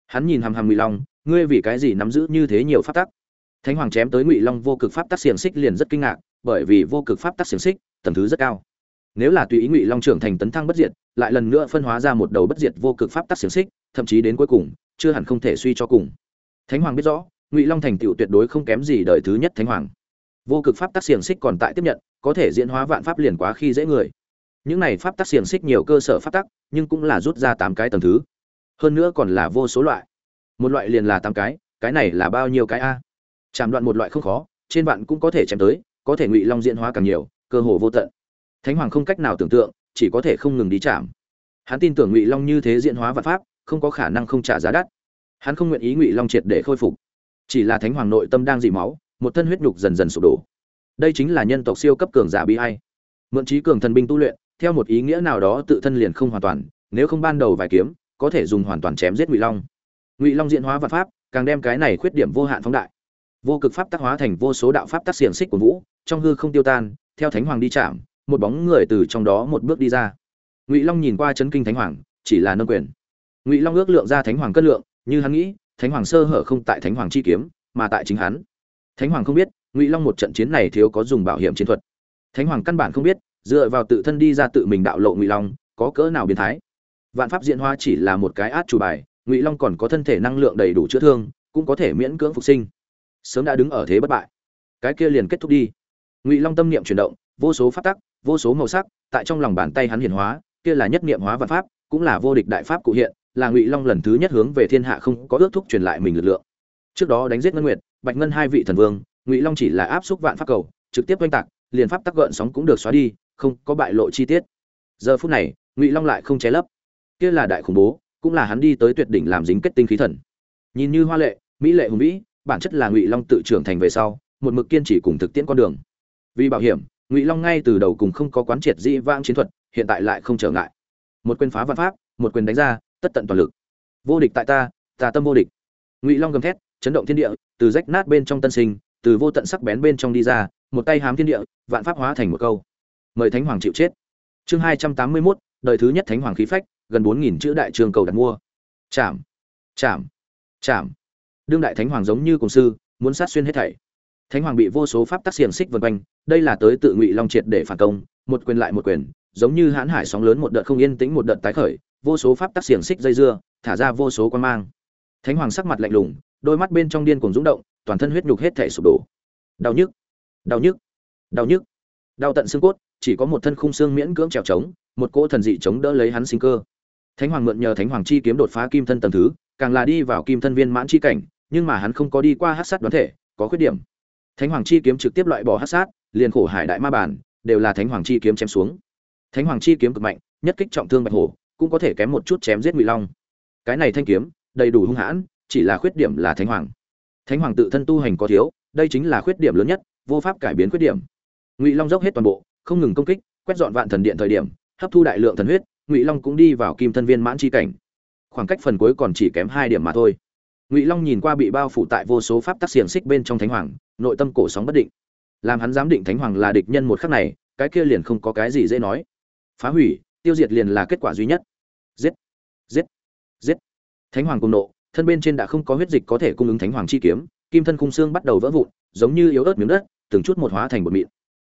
Hắn nhìn hàm hàm ngụy long, ngươi vì cái gì nắm giữ như thế nhiều pháp tắc? Thánh hoàng chém tới ngụy long vô cực pháp tắc xiềng xích liền rất kinh ngạc, bởi vì vô cực pháp tắc xiềng xích, tầng thứ rất cao nếu là tùy ý ngụy long trưởng thành tấn thăng bất diệt, lại lần nữa phân hóa ra một đầu bất diệt vô cực pháp tắc xiềng xích, thậm chí đến cuối cùng, chưa hẳn không thể suy cho cùng. Thánh hoàng biết rõ, ngụy long thành tựu tuyệt đối không kém gì đời thứ nhất thánh hoàng. Vô cực pháp tắc xiềng xích còn tại tiếp nhận, có thể diễn hóa vạn pháp liền quá khi dễ người. Những này pháp tắc xiềng xích nhiều cơ sở pháp tắc, nhưng cũng là rút ra tám cái tầng thứ. Hơn nữa còn là vô số loại. Một loại liền là tám cái cái này là bao nhiêu cái a? Chạm đoạn một loại không khó, trên bạn cũng có thể chém tới, có thể ngụy long diễn hóa càng nhiều, cơ hồ vô tận thánh hoàng không cách nào tưởng tượng, chỉ có thể không ngừng đi chạm. Hắn tin tưởng ngụy long như thế diễn hóa vạn pháp, không có khả năng không trả giá đắt. Hắn không nguyện ý ngụy long triệt để khôi phục. Chỉ là thánh hoàng nội tâm đang dị máu, một thân huyết nhục dần dần sụp đổ. Đây chính là nhân tộc siêu cấp cường giả bi hay mượn trí cường thần binh tu luyện, theo một ý nghĩa nào đó tự thân liền không hoàn toàn, nếu không ban đầu vài kiếm, có thể dùng hoàn toàn chém giết ngụy long. Ngụy long diễn hóa vạn pháp, càng đem cái này khuyết điểm vô hạn phóng đại. Vô cực pháp tác hóa thành vô số đạo pháp tác xiềng xích của vũ, trong hư không tiêu tan, theo thánh hoàng đi chạm một bóng người từ trong đó một bước đi ra. Ngụy long nhìn qua chấn kinh thánh hoàng, chỉ là nâng quyền. Ngụy long ước lượng ra thánh hoàng cất lượng, như hắn nghĩ, thánh hoàng sơ hở không tại thánh hoàng chi kiếm, mà tại chính hắn. Thánh hoàng không biết, ngụy long một trận chiến này thiếu có dùng bảo hiểm chiến thuật. Thánh hoàng căn bản không biết, dựa vào tự thân đi ra tự mình đạo lộ ngụy long, có cỡ nào biến thái. Vạn pháp diễn hoa chỉ là một cái át chủ bài, ngụy long còn có thân thể năng lượng đầy đủ chữa thương, cũng có thể miễn cưỡng phục sinh. Sớm đã đứng ở thế bất bại. Cái kia liền kết thúc đi. Ngụy long tâm niệm chuyển động, vô số phát tắc vô số màu sắc, tại trong lòng bàn tay hắn hiển hóa, kia là nhất niệm hóa vạn pháp, cũng là vô địch đại pháp cụ hiện, là ngụy long lần thứ nhất hướng về thiên hạ không có ước thúc truyền lại mình lực lượng. Trước đó đánh giết ngân nguyệt, bạch ngân hai vị thần vương, ngụy long chỉ là áp xúc vạn pháp cầu, trực tiếp oanh tạc, liền pháp tắc gợn sóng cũng được xóa đi, không có bại lộ chi tiết. Giờ phút này, ngụy long lại không che lấp. Kia là đại khủng bố, cũng là hắn đi tới tuyệt đỉnh làm dính kết tinh khí thần. Nhìn như hoa lệ, mỹ lệ hùng vĩ, bản chất là ngụy long tự trưởng thành về sau, một mực kiên trì cùng thực tiễn con đường. Vì bảo hiểm ngụy long ngay từ đầu cùng không có quán triệt dĩ vãng chiến thuật, hiện tại lại không trở ngại. Một quyền phá văn pháp, một quyền đánh ra, tất tận toàn lực. Vô địch tại ta ta tâm vô địch. Ngụy long gầm thét, chấn động thiên địa, từ rách nát bên trong tân sinh, từ vô tận sắc bén bên trong đi ra, một tay hám thiên địa, vạn pháp hóa thành một câu. Mời thánh hoàng chịu chết. Chương hai trăm tám mươi mốt, đời thứ nhất thánh hoàng khí phách, gần bốn nghìn chữ đại trường cầu đặt mua. Chạm chạm chạm. Đương đại thánh hoàng giống như cổng sư, muốn sát xuyên hết thảy thánh hoàng bị vô số pháp tắc xiềng xích vân quanh, đây là tới tự ngụy long triệt để phản công, một quyền lại một quyền, giống như hãn hải sóng lớn một đợt không yên tĩnh một đợt tái khởi, vô số pháp tắc xiềng xích dây dưa, thả ra vô số quan mang. Thánh hoàng sắc mặt lạnh lùng, đôi mắt bên trong điên cuồng rung động, toàn thân huyết nhục hết thể sụp đổ. Đau nhức đau nhức đau nhức. Đau tận xương cốt, chỉ có một thân khung xương miễn cưỡng trèo trống, một cỗ thần dị chống đỡ lấy hắn sinh cơ. Thánh hoàng mượn nhờ thánh hoàng chi kiếm đột phá kim thân tầng thứ, càng là đi vào kim thân viên mãn chi cảnh, nhưng mà hắn không có đi qua hát sát đoán thể, có khuyết điểm thánh hoàng chi kiếm trực tiếp loại bỏ hắc sát, liền khổ hải đại ma bản đều là thánh hoàng chi kiếm chém xuống. Thánh hoàng chi kiếm cực mạnh, nhất kích trọng thương bạch hổ, cũng có thể kém một chút chém giết ngụy long. Cái này thanh kiếm, đầy đủ hung hãn, chỉ là khuyết điểm là thánh hoàng. Thánh hoàng tự thân tu hành có thiếu, đây chính là khuyết điểm lớn nhất, vô pháp cải biến khuyết điểm. Ngụy long dốc hết toàn bộ, không ngừng công kích, quét dọn vạn thần điện thời điểm, hấp thu đại lượng thần huyết, ngụy long cũng đi vào kim thân viên mãn chi cảnh. Khoảng cách phần cuối còn chỉ kém hai điểm mà thôi ngụy long nhìn qua bị bao phủ tại vô số pháp tắc xiềng xích bên trong thánh hoàng nội tâm cổ sóng bất định làm hắn dám định thánh hoàng là địch nhân một khắc này cái kia liền không có cái gì dễ nói phá hủy tiêu diệt liền là kết quả duy nhất giết giết giết thánh hoàng cùng nộ thân bên trên đã không có huyết dịch có thể cung ứng thánh hoàng chi kiếm kim thân cung xương bắt đầu vỡ vụn giống như yếu ớt miếng đất từng chút một hóa thành một mịn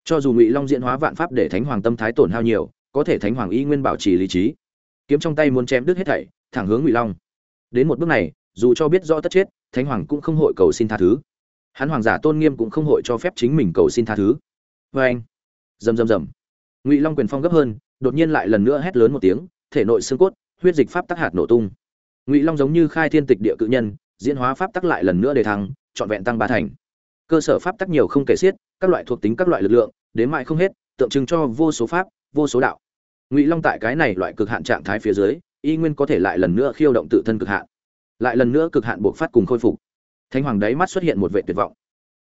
cho dù ngụy long diễn hóa vạn pháp để thánh hoàng tâm thái tổn hao nhiều có thể thánh hoàng y nguyên bảo trì lý trí kiếm trong tay muốn chém đứt hết thảy thẳng hướng ngụy long đến một bước này dù cho biết rõ tất chết, thánh hoàng cũng không hội cầu xin tha thứ. Hắn hoàng giả tôn nghiêm cũng không hội cho phép chính mình cầu xin tha thứ. Vê anh, rầm rầm rầm. Ngụy long quyền phong gấp hơn, đột nhiên lại lần nữa hét lớn một tiếng, thể nội xương cốt, huyết dịch pháp tắc hạt nổ tung. Ngụy long giống như khai thiên tịch địa cự nhân, diễn hóa pháp tắc lại lần nữa để thăng, trọn vẹn tăng ba thành. Cơ sở pháp tắc nhiều không kể xiết, các loại thuộc tính các loại lực lượng, đến mãi không hết, tượng trưng cho vô số pháp, vô số đạo. Ngụy long tại cái này loại cực hạn trạng thái phía dưới, y nguyên có thể lại lần nữa khiêu động tự thân cực hạn lại lần nữa cực hạn buộc phát cùng khôi phục. Thánh hoàng đáy mắt xuất hiện một vệ tuyệt vọng.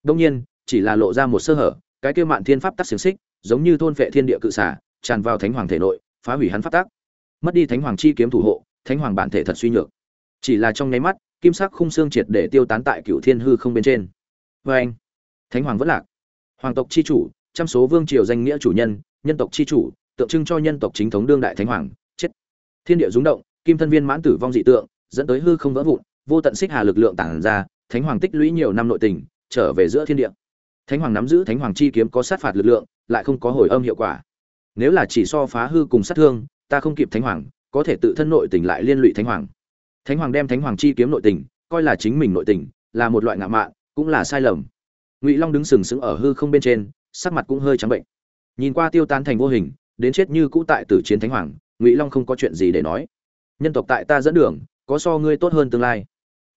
Đông nhiên, chỉ là lộ ra một sơ hở, cái kia mạn thiên pháp tắc xiềng xích, giống như thôn vệ thiên địa cự xả tràn vào thánh hoàng thể nội, phá hủy hắn pháp tắc. Mất đi thánh hoàng chi kiếm thủ hộ, thánh hoàng bản thể thật suy nhược. Chỉ là trong nháy mắt, kim sắc khung xương triệt để tiêu tán tại cựu thiên hư không bên trên. Vê anh, thánh hoàng vẫn lạc. Hoàng tộc chi chủ, trăm số vương triều danh nghĩa chủ nhân nhân tộc chi chủ, tượng trưng cho nhân tộc chính thống đương đại thánh hoàng, chết. Thiên địa rúng động, kim thân viên mãn tử vong dị tượng dẫn tới hư không vỡ vụn, vô tận xích hà lực lượng tản ra, thánh hoàng tích lũy nhiều năm nội tình, trở về giữa thiên địa. Thánh hoàng nắm giữ thánh hoàng chi kiếm có sát phạt lực lượng, lại không có hồi âm hiệu quả. Nếu là chỉ so phá hư cùng sát thương, ta không kịp thánh hoàng, có thể tự thân nội tình lại liên lụy thánh hoàng. Thánh hoàng đem thánh hoàng chi kiếm nội tình, coi là chính mình nội tình, là một loại ngạo mạn, cũng là sai lầm. Ngụy long đứng sừng sững ở hư không bên trên, sắc mặt cũng hơi trắng bệnh. Nhìn qua tiêu tan thành vô hình, đến chết như cũ tại tử chiến thánh hoàng, ngụy long không có chuyện gì để nói. Nhân tộc tại ta dẫn đường có so ngươi tốt hơn tương lai.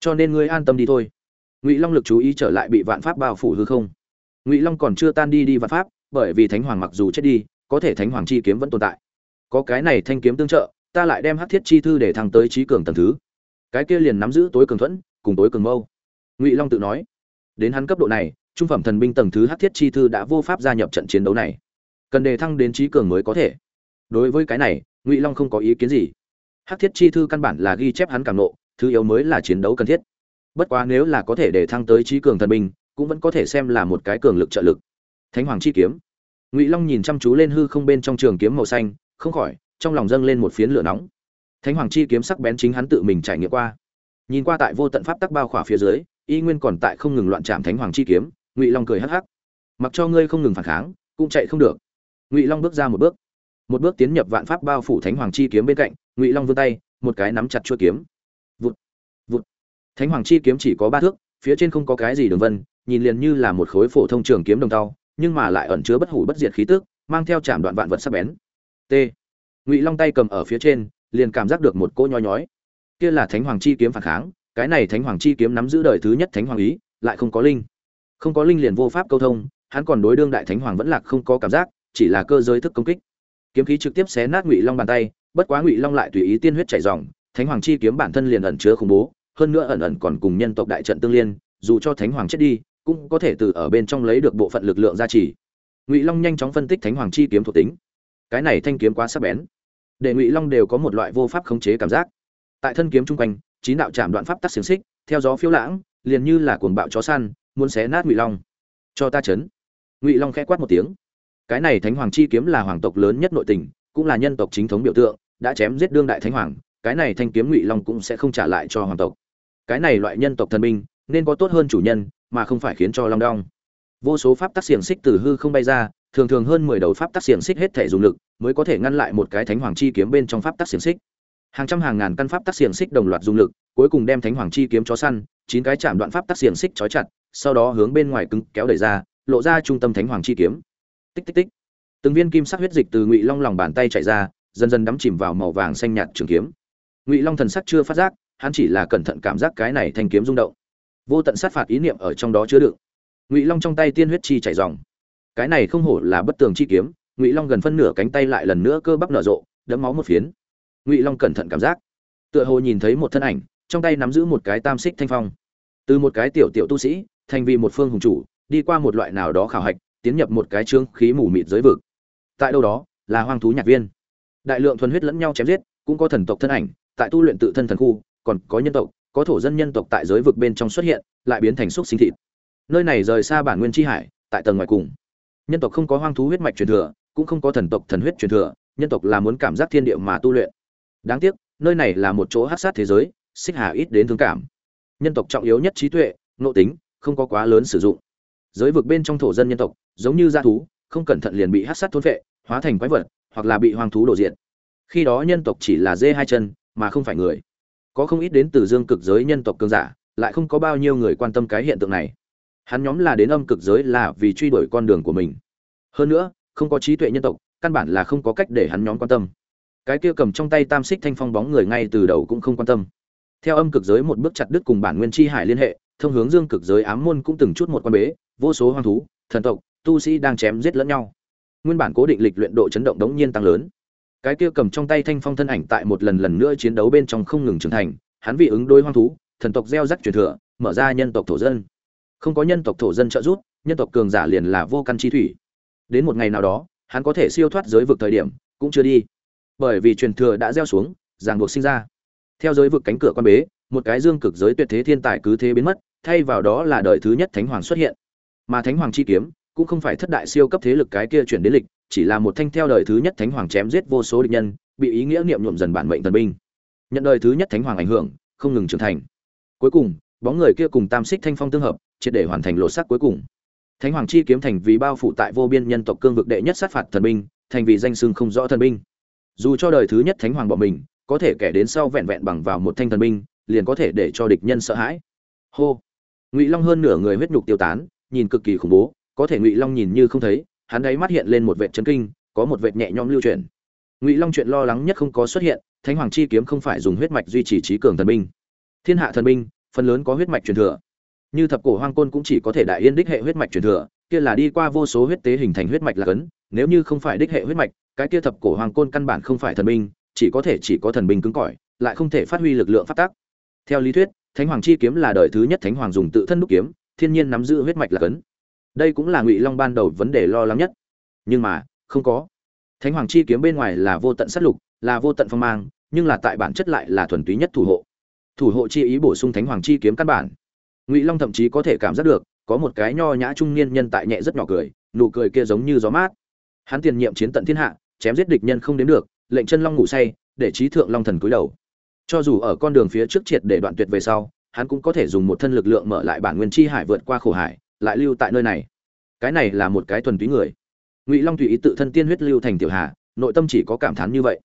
Cho nên ngươi an tâm đi thôi. Ngụy long lực chú ý trở lại bị vạn pháp bao phủ hư không. Ngụy long còn chưa tan đi đi vạn pháp, bởi vì thánh hoàng mặc dù chết đi, có thể thánh hoàng chi kiếm vẫn tồn tại. Có cái này thanh kiếm tương trợ, ta lại đem hắc thiết chi thư để thăng tới trí cường tầng thứ. Cái kia liền nắm giữ tối cường thuẫn, cùng tối cường mâu. Ngụy long tự nói, đến hắn cấp độ này, trung phẩm thần binh tầng thứ hắc thiết chi thư đã vô pháp gia nhập trận chiến đấu này. Cần đề thăng đến trí cường mới có thể. Đối với cái này, ngụy long không có ý kiến gì hắc thiết chi thư căn bản là ghi chép hắn cảm nộ, thứ yếu mới là chiến đấu cần thiết. Bất quá nếu là có thể để thăng tới trí cường thần binh, cũng vẫn có thể xem là một cái cường lực trợ lực. Thánh hoàng chi kiếm. Ngụy long nhìn chăm chú lên hư không bên trong trường kiếm màu xanh, không khỏi, trong lòng dâng lên một phiến lửa nóng. Thánh hoàng chi kiếm sắc bén chính hắn tự mình trải nghiệm qua. Nhìn qua tại vô tận pháp tắc bao khỏa phía dưới, y nguyên còn tại không ngừng loạn chạm thánh hoàng chi kiếm, ngụy long cười hắc hắc. Mặc cho ngươi không ngừng phản kháng, cũng chạy không được. Ngụy long bước ra một bước. Một bước tiến nhập vạn pháp bao phủ thánh hoàng chi kiếm bên cạnh ngụy long vươn tay, một cái nắm chặt chuôi kiếm. Vụt vụt. Thánh hoàng chi kiếm chỉ có ba thước, phía trên không có cái gì đường vân, nhìn liền như là một khối phổ thông trường kiếm đồng tao, nhưng mà lại ẩn chứa bất hủ bất diệt khí tức, mang theo chạm đoạn vạn vật sắc bén. T. Ngụy long tay cầm ở phía trên, liền cảm giác được một cỗ nhói nhói. Kia là thánh hoàng chi kiếm phản kháng, cái này thánh hoàng chi kiếm nắm giữ đời thứ nhất thánh hoàng ý, lại không có linh. Không có linh liền vô pháp câu thông, hắn còn đối đương đại thánh hoàng vẫn lạc không có cảm giác, chỉ là cơ giới thức công kích kiếm khí trực tiếp xé nát ngụy long bàn tay bất quá ngụy long lại tùy ý tiên huyết chảy dòng thánh hoàng chi kiếm bản thân liền ẩn chứa khủng bố hơn nữa ẩn ẩn còn cùng nhân tộc đại trận tương liên dù cho thánh hoàng chết đi cũng có thể từ ở bên trong lấy được bộ phận lực lượng gia trì ngụy long nhanh chóng phân tích thánh hoàng chi kiếm thuộc tính cái này thanh kiếm quá sắc bén để ngụy long đều có một loại vô pháp khống chế cảm giác tại thân kiếm chung quanh chín đạo chạm đoạn pháp tắc xiềng xích theo gió phiêu lãng liền như là cuồng bạo chó săn muốn xé nát ngụy long cho ta chấn ngụy long khẽ quát một tiếng cái này thánh hoàng chi kiếm là hoàng tộc lớn nhất nội tình, cũng là nhân tộc chính thống biểu tượng, đã chém giết đương đại thánh hoàng, cái này thanh kiếm ngụy long cũng sẽ không trả lại cho hoàng tộc. Cái này loại nhân tộc thần minh nên có tốt hơn chủ nhân, mà không phải khiến cho long đong. Vô số pháp tắc xiềng xích từ hư không bay ra, thường thường hơn mười đầu pháp tắc xiềng xích hết thể dùng lực, mới có thể ngăn lại một cái thánh hoàng chi kiếm bên trong pháp tắc xiềng xích. Hàng trăm hàng ngàn căn pháp tắc xiềng xích đồng loạt dùng lực, cuối cùng đem thánh hoàng chi kiếm chó săn, chín cái chạm đoạn pháp tắc xiềng xích trói chặt, sau đó hướng bên ngoài cứng, kéo đẩy ra, lộ ra trung tâm thánh hoàng chi kiếm tích tích tích. Từng viên kim sắc huyết dịch từ ngụy long lòng bàn tay chạy ra, dần dần đắm chìm vào màu vàng xanh nhạt trường kiếm. Ngụy long thần sắc chưa phát giác, hắn chỉ là cẩn thận cảm giác cái này thanh kiếm rung động. Vô tận sát phạt ý niệm ở trong đó chứa đựng. Ngụy long trong tay tiên huyết chi chảy dòng. Cái này không hổ là bất tường chi kiếm, ngụy long gần phân nửa cánh tay lại lần nữa cơ bắp nở rộ, đẫm máu một phiến. Ngụy long cẩn thận cảm giác. Tựa hồ nhìn thấy một thân ảnh, trong tay nắm giữ một cái tam xích thanh phong. Từ một cái tiểu tiểu tu sĩ, thành vì một phương hùng chủ, đi qua một loại nào đó khảo hạch tiến nhập một cái trương khí mù mịt giới vực. Tại đâu đó, là hoang thú nhạc viên. Đại lượng thuần huyết lẫn nhau chém giết, cũng có thần tộc thân ảnh, tại tu luyện tự thân thần khu, còn có nhân tộc, có thổ dân nhân tộc tại giới vực bên trong xuất hiện, lại biến thành xúc sinh thịt. Nơi này rời xa bản nguyên tri hải, tại tầng ngoài cùng. Nhân tộc không có hoang thú huyết mạch truyền thừa, cũng không có thần tộc thần huyết truyền thừa, nhân tộc là muốn cảm giác thiên địa mà tu luyện. Đáng tiếc, nơi này là một chỗ hát sát thế giới, xích hà ít đến thương cảm. Nhân tộc trọng yếu nhất trí tuệ, nội tính, không có quá lớn sử dụng giới vực bên trong thổ dân nhân tộc, giống như g thú, không cẩn thận liền bị hát sát thôn vệ hóa thành quái vật, hoặc là bị hoang thú đổ diện khi đó nhân tộc chỉ là dê hai chân, mà không phải người. Có không ít đến từ dương cực giới nhân tộc cường giả, lại không có bao nhiêu người quan tâm cái hiện tượng này. Hắn nhóm là đến âm cực giới là vì truy đuổi con đường của mình. Hơn nữa, không có trí tuệ nhân tộc, căn bản là không có cách để hắn nhóm quan tâm. Cái kia cầm trong tay tam xích thanh phong bóng người ngay từ đầu cũng không quan tâm. Theo âm cực giới một bước chặt đứt cùng bản nguyên chi hải liên hệ, thông hướng dương cực giới ám môn cũng từng chút một quan bế vô số hoang thú, thần tộc, tu sĩ đang chém giết lẫn nhau. Nguyên bản cố định lịch luyện độ chấn động đống nhiên tăng lớn. Cái kia cầm trong tay thanh phong thân ảnh tại một lần lần nữa chiến đấu bên trong không ngừng trưởng thành, hắn vì ứng đối hoang thú, thần tộc gieo rắc truyền thừa, mở ra nhân tộc thổ dân. Không có nhân tộc thổ dân trợ giúp, nhân tộc cường giả liền là vô căn chi thủy. Đến một ngày nào đó, hắn có thể siêu thoát giới vực thời điểm, cũng chưa đi. Bởi vì truyền thừa đã gieo xuống, ràng buộc sinh ra. Theo giới vực cánh cửa quan bế, một cái dương cực giới tuyệt thế thiên tài cứ thế biến mất, thay vào đó là đời thứ nhất thánh hoàng xuất hiện mà thánh hoàng chi kiếm cũng không phải thất đại siêu cấp thế lực cái kia chuyển đến lịch, chỉ là một thanh theo đời thứ nhất thánh hoàng chém giết vô số địch nhân, bị ý nghĩa niệm nhuộm dần bản mệnh thần binh. Nhận đời thứ nhất thánh hoàng ảnh hưởng, không ngừng trưởng thành. Cuối cùng, bóng người kia cùng tam xích thanh phong tương hợp, triệt để hoàn thành lột sắc cuối cùng. Thánh hoàng chi kiếm thành vì bao phủ tại vô biên nhân tộc cương vực đệ nhất sát phạt thần binh, thành vì danh xưng không rõ thần binh. Dù cho đời thứ nhất thánh hoàng bọn mình, có thể kẻ đến sau vẹn vẹn bằng vào một thanh thần binh, liền có thể để cho địch nhân sợ hãi. Hô. Ngụy long hơn nửa người huyết nhục tiêu tán nhìn cực kỳ khủng bố, có thể ngụy long nhìn như không thấy, hắn ấy mắt hiện lên một vệt chấn kinh, có một vệt nhẹ nhõm lưu chuyển. Ngụy long chuyện lo lắng nhất không có xuất hiện, thánh hoàng chi kiếm không phải dùng huyết mạch duy trì trí cường thần binh. Thiên hạ thần binh, phần lớn có huyết mạch truyền thừa. Như thập cổ hoang côn cũng chỉ có thể đại yên đích hệ huyết mạch truyền thừa, kia là đi qua vô số huyết tế hình thành huyết mạch là cấn, nếu như không phải đích hệ huyết mạch, cái kia thập cổ hoàng côn căn bản không phải thần binh, chỉ có thể chỉ có thần binh cứng cỏi, lại không thể phát huy lực lượng phát tác. Theo lý thuyết, thánh hoàng chi kiếm là đời thứ nhất thánh hoàng dùng tự thân đúc kiếm thiên nhiên nắm giữ huyết mạch là cấn. Đây cũng là ngụy long ban đầu vấn đề lo lắng nhất. Nhưng mà, không có. Thánh hoàng chi kiếm bên ngoài là vô tận sát lục, là vô tận phong mang, nhưng là tại bản chất lại là thuần túy nhất thủ hộ. Thủ hộ chi ý bổ sung thánh hoàng chi kiếm căn bản. Ngụy long thậm chí có thể cảm giác được, có một cái nho nhã trung niên nhân tại nhẹ rất nhỏ cười, nụ cười kia giống như gió mát. Hắn tiền nhiệm chiến tận thiên hạ, chém giết địch nhân không đến được, lệnh chân long ngủ say, để trí thượng long thần cúi đầu. Cho dù ở con đường phía trước triệt để đoạn tuyệt về sau hắn cũng có thể dùng một thân lực lượng mở lại bản nguyên chi hải vượt qua khổ hải, lại lưu tại nơi này. Cái này là một cái thuần túy người. Ngụy long tùy ý tự thân tiên huyết lưu thành tiểu hà, nội tâm chỉ có cảm thán như vậy.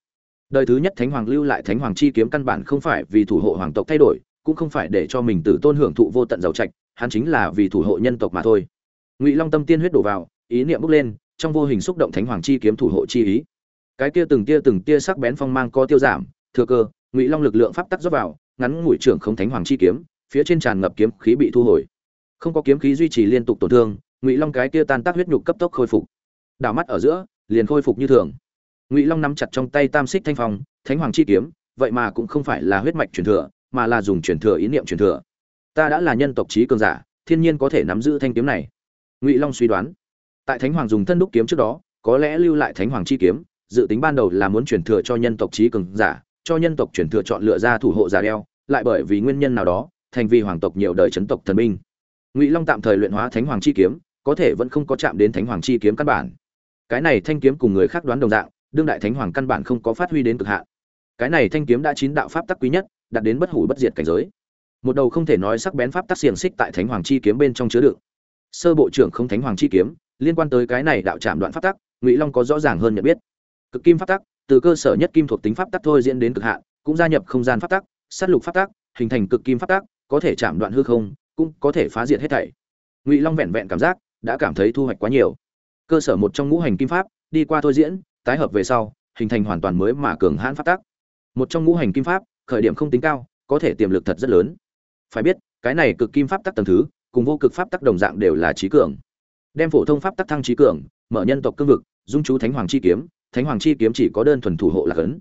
Đời thứ nhất thánh hoàng lưu lại thánh hoàng chi kiếm căn bản không phải vì thủ hộ hoàng tộc thay đổi, cũng không phải để cho mình tử tôn hưởng thụ vô tận giàu trạch, hắn chính là vì thủ hộ nhân tộc mà thôi. Ngụy long tâm tiên huyết đổ vào, ý niệm bốc lên, trong vô hình xúc động thánh hoàng chi kiếm thủ hộ chi ý. Cái kia từng tia từng tia sắc bén phong mang có tiêu giảm, thừa cơ, ngụy long lực lượng pháp tắc rót vào ngắn ngủi trưởng không thánh hoàng chi kiếm, phía trên tràn ngập kiếm khí bị thu hồi. Không có kiếm khí duy trì liên tục tổn thương, ngụy long cái kia tan tác huyết nhục cấp tốc khôi phục. Đảo mắt ở giữa, liền khôi phục như thường. Ngụy long nắm chặt trong tay tam xích thanh phong, thánh hoàng chi kiếm, vậy mà cũng không phải là huyết mạch truyền thừa, mà là dùng truyền thừa ý niệm truyền thừa. Ta đã là nhân tộc trí cường giả, thiên nhiên có thể nắm giữ thanh kiếm này. Ngụy long suy đoán. Tại thánh hoàng dùng thân đúc kiếm trước đó, có lẽ lưu lại thánh hoàng chi kiếm, dự tính ban đầu là muốn truyền thừa cho nhân tộc trí cường giả, cho nhân tộc truyền thừa chọn lựa ra thủ hộ giả đeo lại bởi vì nguyên nhân nào đó, thành vì hoàng tộc nhiều đời chấn tộc thần binh. Ngụy long tạm thời luyện hóa thánh hoàng chi kiếm, có thể vẫn không có chạm đến thánh hoàng chi kiếm căn bản. Cái này thanh kiếm cùng người khác đoán đồng dạng, đương đại thánh hoàng căn bản không có phát huy đến cực hạn. Cái này thanh kiếm đã chín đạo pháp tắc quý nhất, đạt đến bất hủ bất diệt cảnh giới. Một đầu không thể nói sắc bén pháp tắc xiềng xích tại thánh hoàng chi kiếm bên trong chứa đựng. Sơ bộ trưởng không thánh hoàng chi kiếm, liên quan tới cái này đạo chạm đoạn pháp tắc, ngụy long có rõ ràng hơn nhận biết. Cực kim pháp tắc, từ cơ sở nhất kim thuộc tính pháp tắc thôi diễn đến cực hạn, cũng gia nhập không gian pháp tắc sát lục pháp tắc, hình thành cực kim pháp tắc, có thể chạm đoạn hư không, cũng có thể phá diệt hết thảy. Ngụy long vẹn vẹn cảm giác đã cảm thấy thu hoạch quá nhiều. Cơ sở một trong ngũ hành kim pháp, đi qua thôi diễn, tái hợp về sau, hình thành hoàn toàn mới mà cường hãn pháp tắc. Một trong ngũ hành kim pháp, khởi điểm không tính cao, có thể tiềm lực thật rất lớn. Phải biết, cái này cực kim pháp tắc tầng thứ, cùng vô cực pháp tắc đồng dạng đều là trí cường. Đem phổ thông pháp tắc thăng trí cường, mở nhân tộc cương vực, dung chú thánh hoàng chi kiếm, thánh hoàng chi kiếm chỉ có đơn thuần thủ hộ là cấn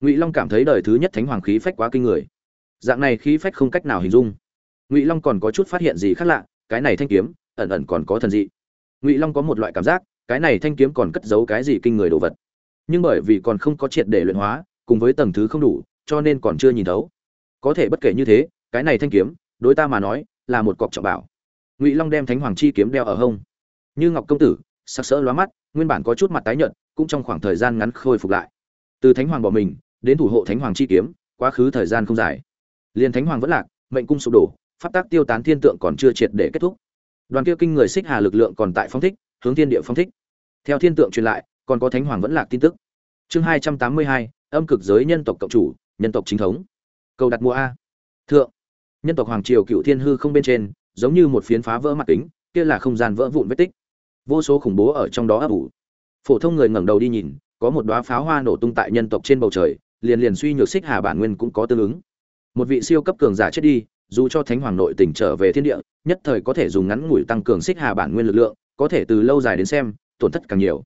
ngụy long cảm thấy đời thứ nhất thánh hoàng khí phách quá kinh người dạng này khí phách không cách nào hình dung ngụy long còn có chút phát hiện gì khác lạ cái này thanh kiếm ẩn ẩn còn có thần dị ngụy long có một loại cảm giác cái này thanh kiếm còn cất giấu cái gì kinh người đồ vật nhưng bởi vì còn không có triệt để luyện hóa cùng với tầng thứ không đủ cho nên còn chưa nhìn thấu có thể bất kể như thế cái này thanh kiếm đối ta mà nói là một cọc trọng bảo ngụy long đem thánh hoàng chi kiếm đeo ở hông như ngọc công tử sắc sỡ lóa mắt nguyên bản có chút mặt tái nhợt cũng trong khoảng thời gian ngắn khôi phục lại từ thánh hoàng bỏ mình đến thủ hộ thánh hoàng chi kiếm, quá khứ thời gian không dài. Liền thánh hoàng vẫn lạc, mệnh cung sụp đổ, pháp tác tiêu tán thiên tượng còn chưa triệt để kết thúc. Đoàn kia kinh người xích hà lực lượng còn tại phong thích, hướng thiên địa phong thích. Theo thiên tượng truyền lại, còn có thánh hoàng vẫn lạc tin tức. Chương hai trăm tám mươi hai, âm cực giới nhân tộc cộng chủ, nhân tộc chính thống. Cầu đặt mua a. Thượng, nhân tộc hoàng triều cựu thiên hư không bên trên, giống như một phiến phá vỡ mặt kính, kia là không gian vỡ vụn vết tích. Vô số khủng bố ở trong đó ấp ủ. Phổ thông người ngẩng đầu đi nhìn, có một đóa pháo hoa nổ tung tại nhân tộc trên bầu trời liền liền suy nhược xích hà bản nguyên cũng có tương ứng. Một vị siêu cấp cường giả chết đi, dù cho thánh hoàng nội tỉnh trở về thiên địa, nhất thời có thể dùng ngắn ngủi tăng cường xích hà bản nguyên lực lượng, có thể từ lâu dài đến xem, tổn thất càng nhiều.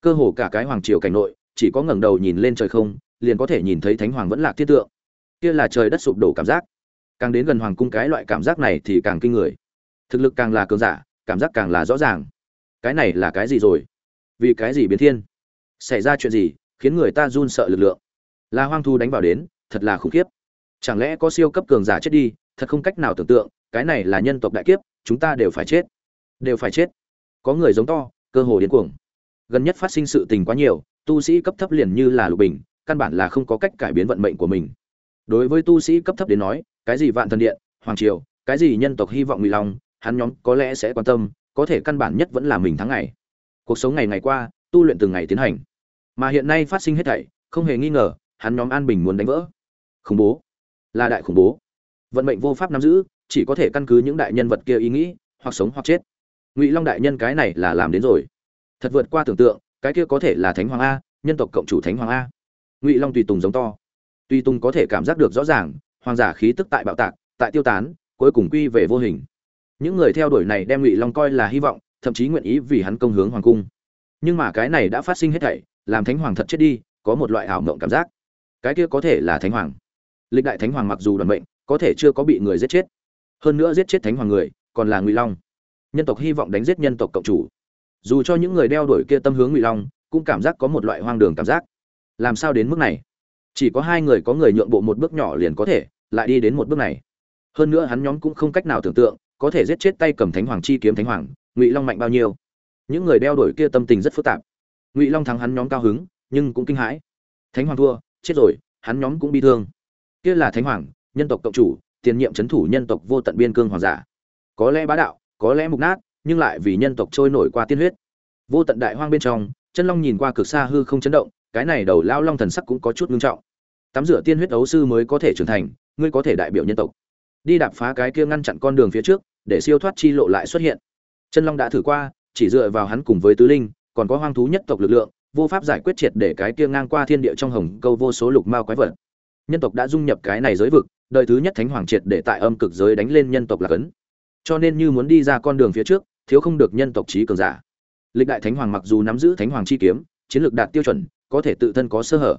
Cơ hồ cả cái hoàng triều cảnh nội, chỉ có ngẩng đầu nhìn lên trời không, liền có thể nhìn thấy thánh hoàng vẫn lạc thiết tượng. Kia là trời đất sụp đổ cảm giác. Càng đến gần hoàng cung cái loại cảm giác này thì càng kinh người. Thực lực càng là cường giả, cảm giác càng là rõ ràng. Cái này là cái gì rồi? Vì cái gì biến thiên? Xảy ra chuyện gì khiến người ta run sợ lực lượng? Là hoang thu đánh vào đến, thật là khủng khiếp. Chẳng lẽ có siêu cấp cường giả chết đi, thật không cách nào tưởng tượng, cái này là nhân tộc đại kiếp, chúng ta đều phải chết. Đều phải chết. Có người giống to, cơ hồ điên cuồng. Gần nhất phát sinh sự tình quá nhiều, tu sĩ cấp thấp liền như là lục bình, căn bản là không có cách cải biến vận mệnh của mình. Đối với tu sĩ cấp thấp đến nói, cái gì vạn thần điện, hoàng triều, cái gì nhân tộc hy vọng ngụy long, hắn nhóm có lẽ sẽ quan tâm, có thể căn bản nhất vẫn là mình tháng ngày. Cuộc sống ngày ngày qua, tu luyện từng ngày tiến hành. Mà hiện nay phát sinh hết thảy, không hề nghi ngờ hắn nhóm an bình muốn đánh vỡ. Khủng bố. Là đại khủng bố. Vận mệnh vô pháp nắm giữ, chỉ có thể căn cứ những đại nhân vật kia ý nghĩ, hoặc sống hoặc chết. Ngụy long đại nhân cái này là làm đến rồi. Thật vượt qua tưởng tượng, cái kia có thể là thánh hoàng a, nhân tộc cộng chủ thánh hoàng a. Ngụy long tùy tùng giống to. Tùy tùng có thể cảm giác được rõ ràng, hoàng giả khí tức tại bạo tạc, tại tiêu tán, cuối cùng quy về vô hình. Những người theo đuổi này đem ngụy long coi là hy vọng, thậm chí nguyện ý vì hắn công hướng hoàng cung. Nhưng mà cái này đã phát sinh hết thảy, làm thánh hoàng thật chết đi, có một loại ảo mộng cảm giác cái kia có thể là thánh hoàng. Lịch đại thánh hoàng mặc dù đoàn mệnh, có thể chưa có bị người giết chết. Hơn nữa giết chết thánh hoàng người, còn là ngụy long. Nhân tộc hy vọng đánh giết nhân tộc cộng chủ. Dù cho những người đeo đuổi kia tâm hướng ngụy long, cũng cảm giác có một loại hoang đường cảm giác. Làm sao đến mức này? Chỉ có hai người có người nhượng bộ một bước nhỏ liền có thể, lại đi đến một bước này. Hơn nữa hắn nhóm cũng không cách nào tưởng tượng, có thể giết chết tay cầm thánh hoàng chi kiếm thánh hoàng, ngụy long mạnh bao nhiêu. Những người đeo đuổi kia tâm tình rất phức tạp. Ngụy long thắng hắn nhóm cao hứng, nhưng cũng kinh hãi. Thánh hoàng thua chết rồi, hắn nhóm cũng bi thương. Kia là thánh hoàng, nhân tộc cộng chủ, tiền nhiệm c h ấ n thủ nhân tộc vô tận biên cương hoàng giả. Có lẽ bá đạo, có lẽ mục nát, nhưng lại vì nhân tộc trôi nổi qua tiên huyết. Vô tận đại hoang bên trong, chân long nhìn qua cực xa hư không chấn động, cái này đầu lao long thần sắc cũng có chút ngưng trọng. Tắm rửa tiên huyết ấu sư mới có thể trưởng thành, ngươi có thể đại biểu nhân tộc. Đi đạp phá cái kia ngăn chặn con đường phía trước, để siêu thoát chi lộ lại xuất hiện. Chân long đã thử qua, chỉ dựa vào hắn cùng với tứ linh, còn có hoang thú nhất tộc lực lượng vô pháp giải quyết triệt để cái kia ngang qua thiên địa trong hồng câu vô số lục mao quái vật. Nhân tộc đã dung nhập cái này giới vực, đời thứ nhất thánh hoàng triệt để tại âm cực giới đánh lên nhân tộc là cấn. Cho nên như muốn đi ra con đường phía trước, thiếu không được nhân tộc trí cường giả. Lịch đại thánh hoàng mặc dù nắm giữ thánh hoàng chi kiếm, chiến lược đạt tiêu chuẩn, có thể tự thân có sơ hở.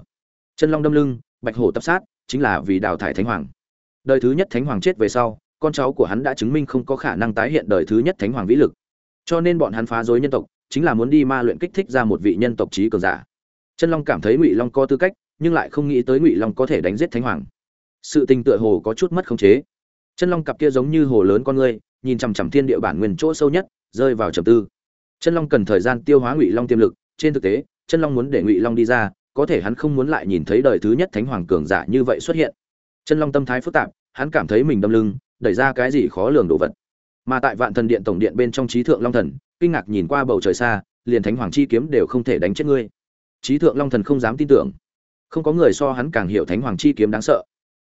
Chân long đâm lưng, bạch hổ tập sát, chính là vì đào thải thánh hoàng. Đời thứ nhất thánh hoàng chết về sau, con cháu của hắn đã chứng minh không có khả năng tái hiện đời thứ nhất thánh hoàng vĩ lực. Cho nên bọn hắn phá rối nhân tộc chính là muốn đi ma luyện kích thích ra một vị nhân tộc trí cường giả. Chân long cảm thấy ngụy long có tư cách, nhưng lại không nghĩ tới ngụy long có thể đánh giết thánh hoàng. Sự tình tựa hồ có chút mất khống chế. Chân long cặp kia giống như hồ lớn con ngươi nhìn chằm chằm thiên địa bản nguyên chỗ sâu nhất, rơi vào trầm tư. Chân long cần thời gian tiêu hóa ngụy long tiềm lực, trên thực tế, chân long muốn để ngụy long đi ra, có thể hắn không muốn lại nhìn thấy đời thứ nhất thánh hoàng cường giả như vậy xuất hiện. Chân long tâm thái phức tạp, hắn cảm thấy mình đâm lưng, đẩy ra cái gì khó lường đồ vật. Mà tại vạn thần điện tổng điện bên trong trí thượng long thần kinh ngạc nhìn qua bầu trời xa, liền thánh hoàng chi kiếm đều không thể đánh chết ngươi. Trí thượng long thần không dám tin tưởng. Không có người so hắn càng hiểu thánh hoàng chi kiếm đáng sợ.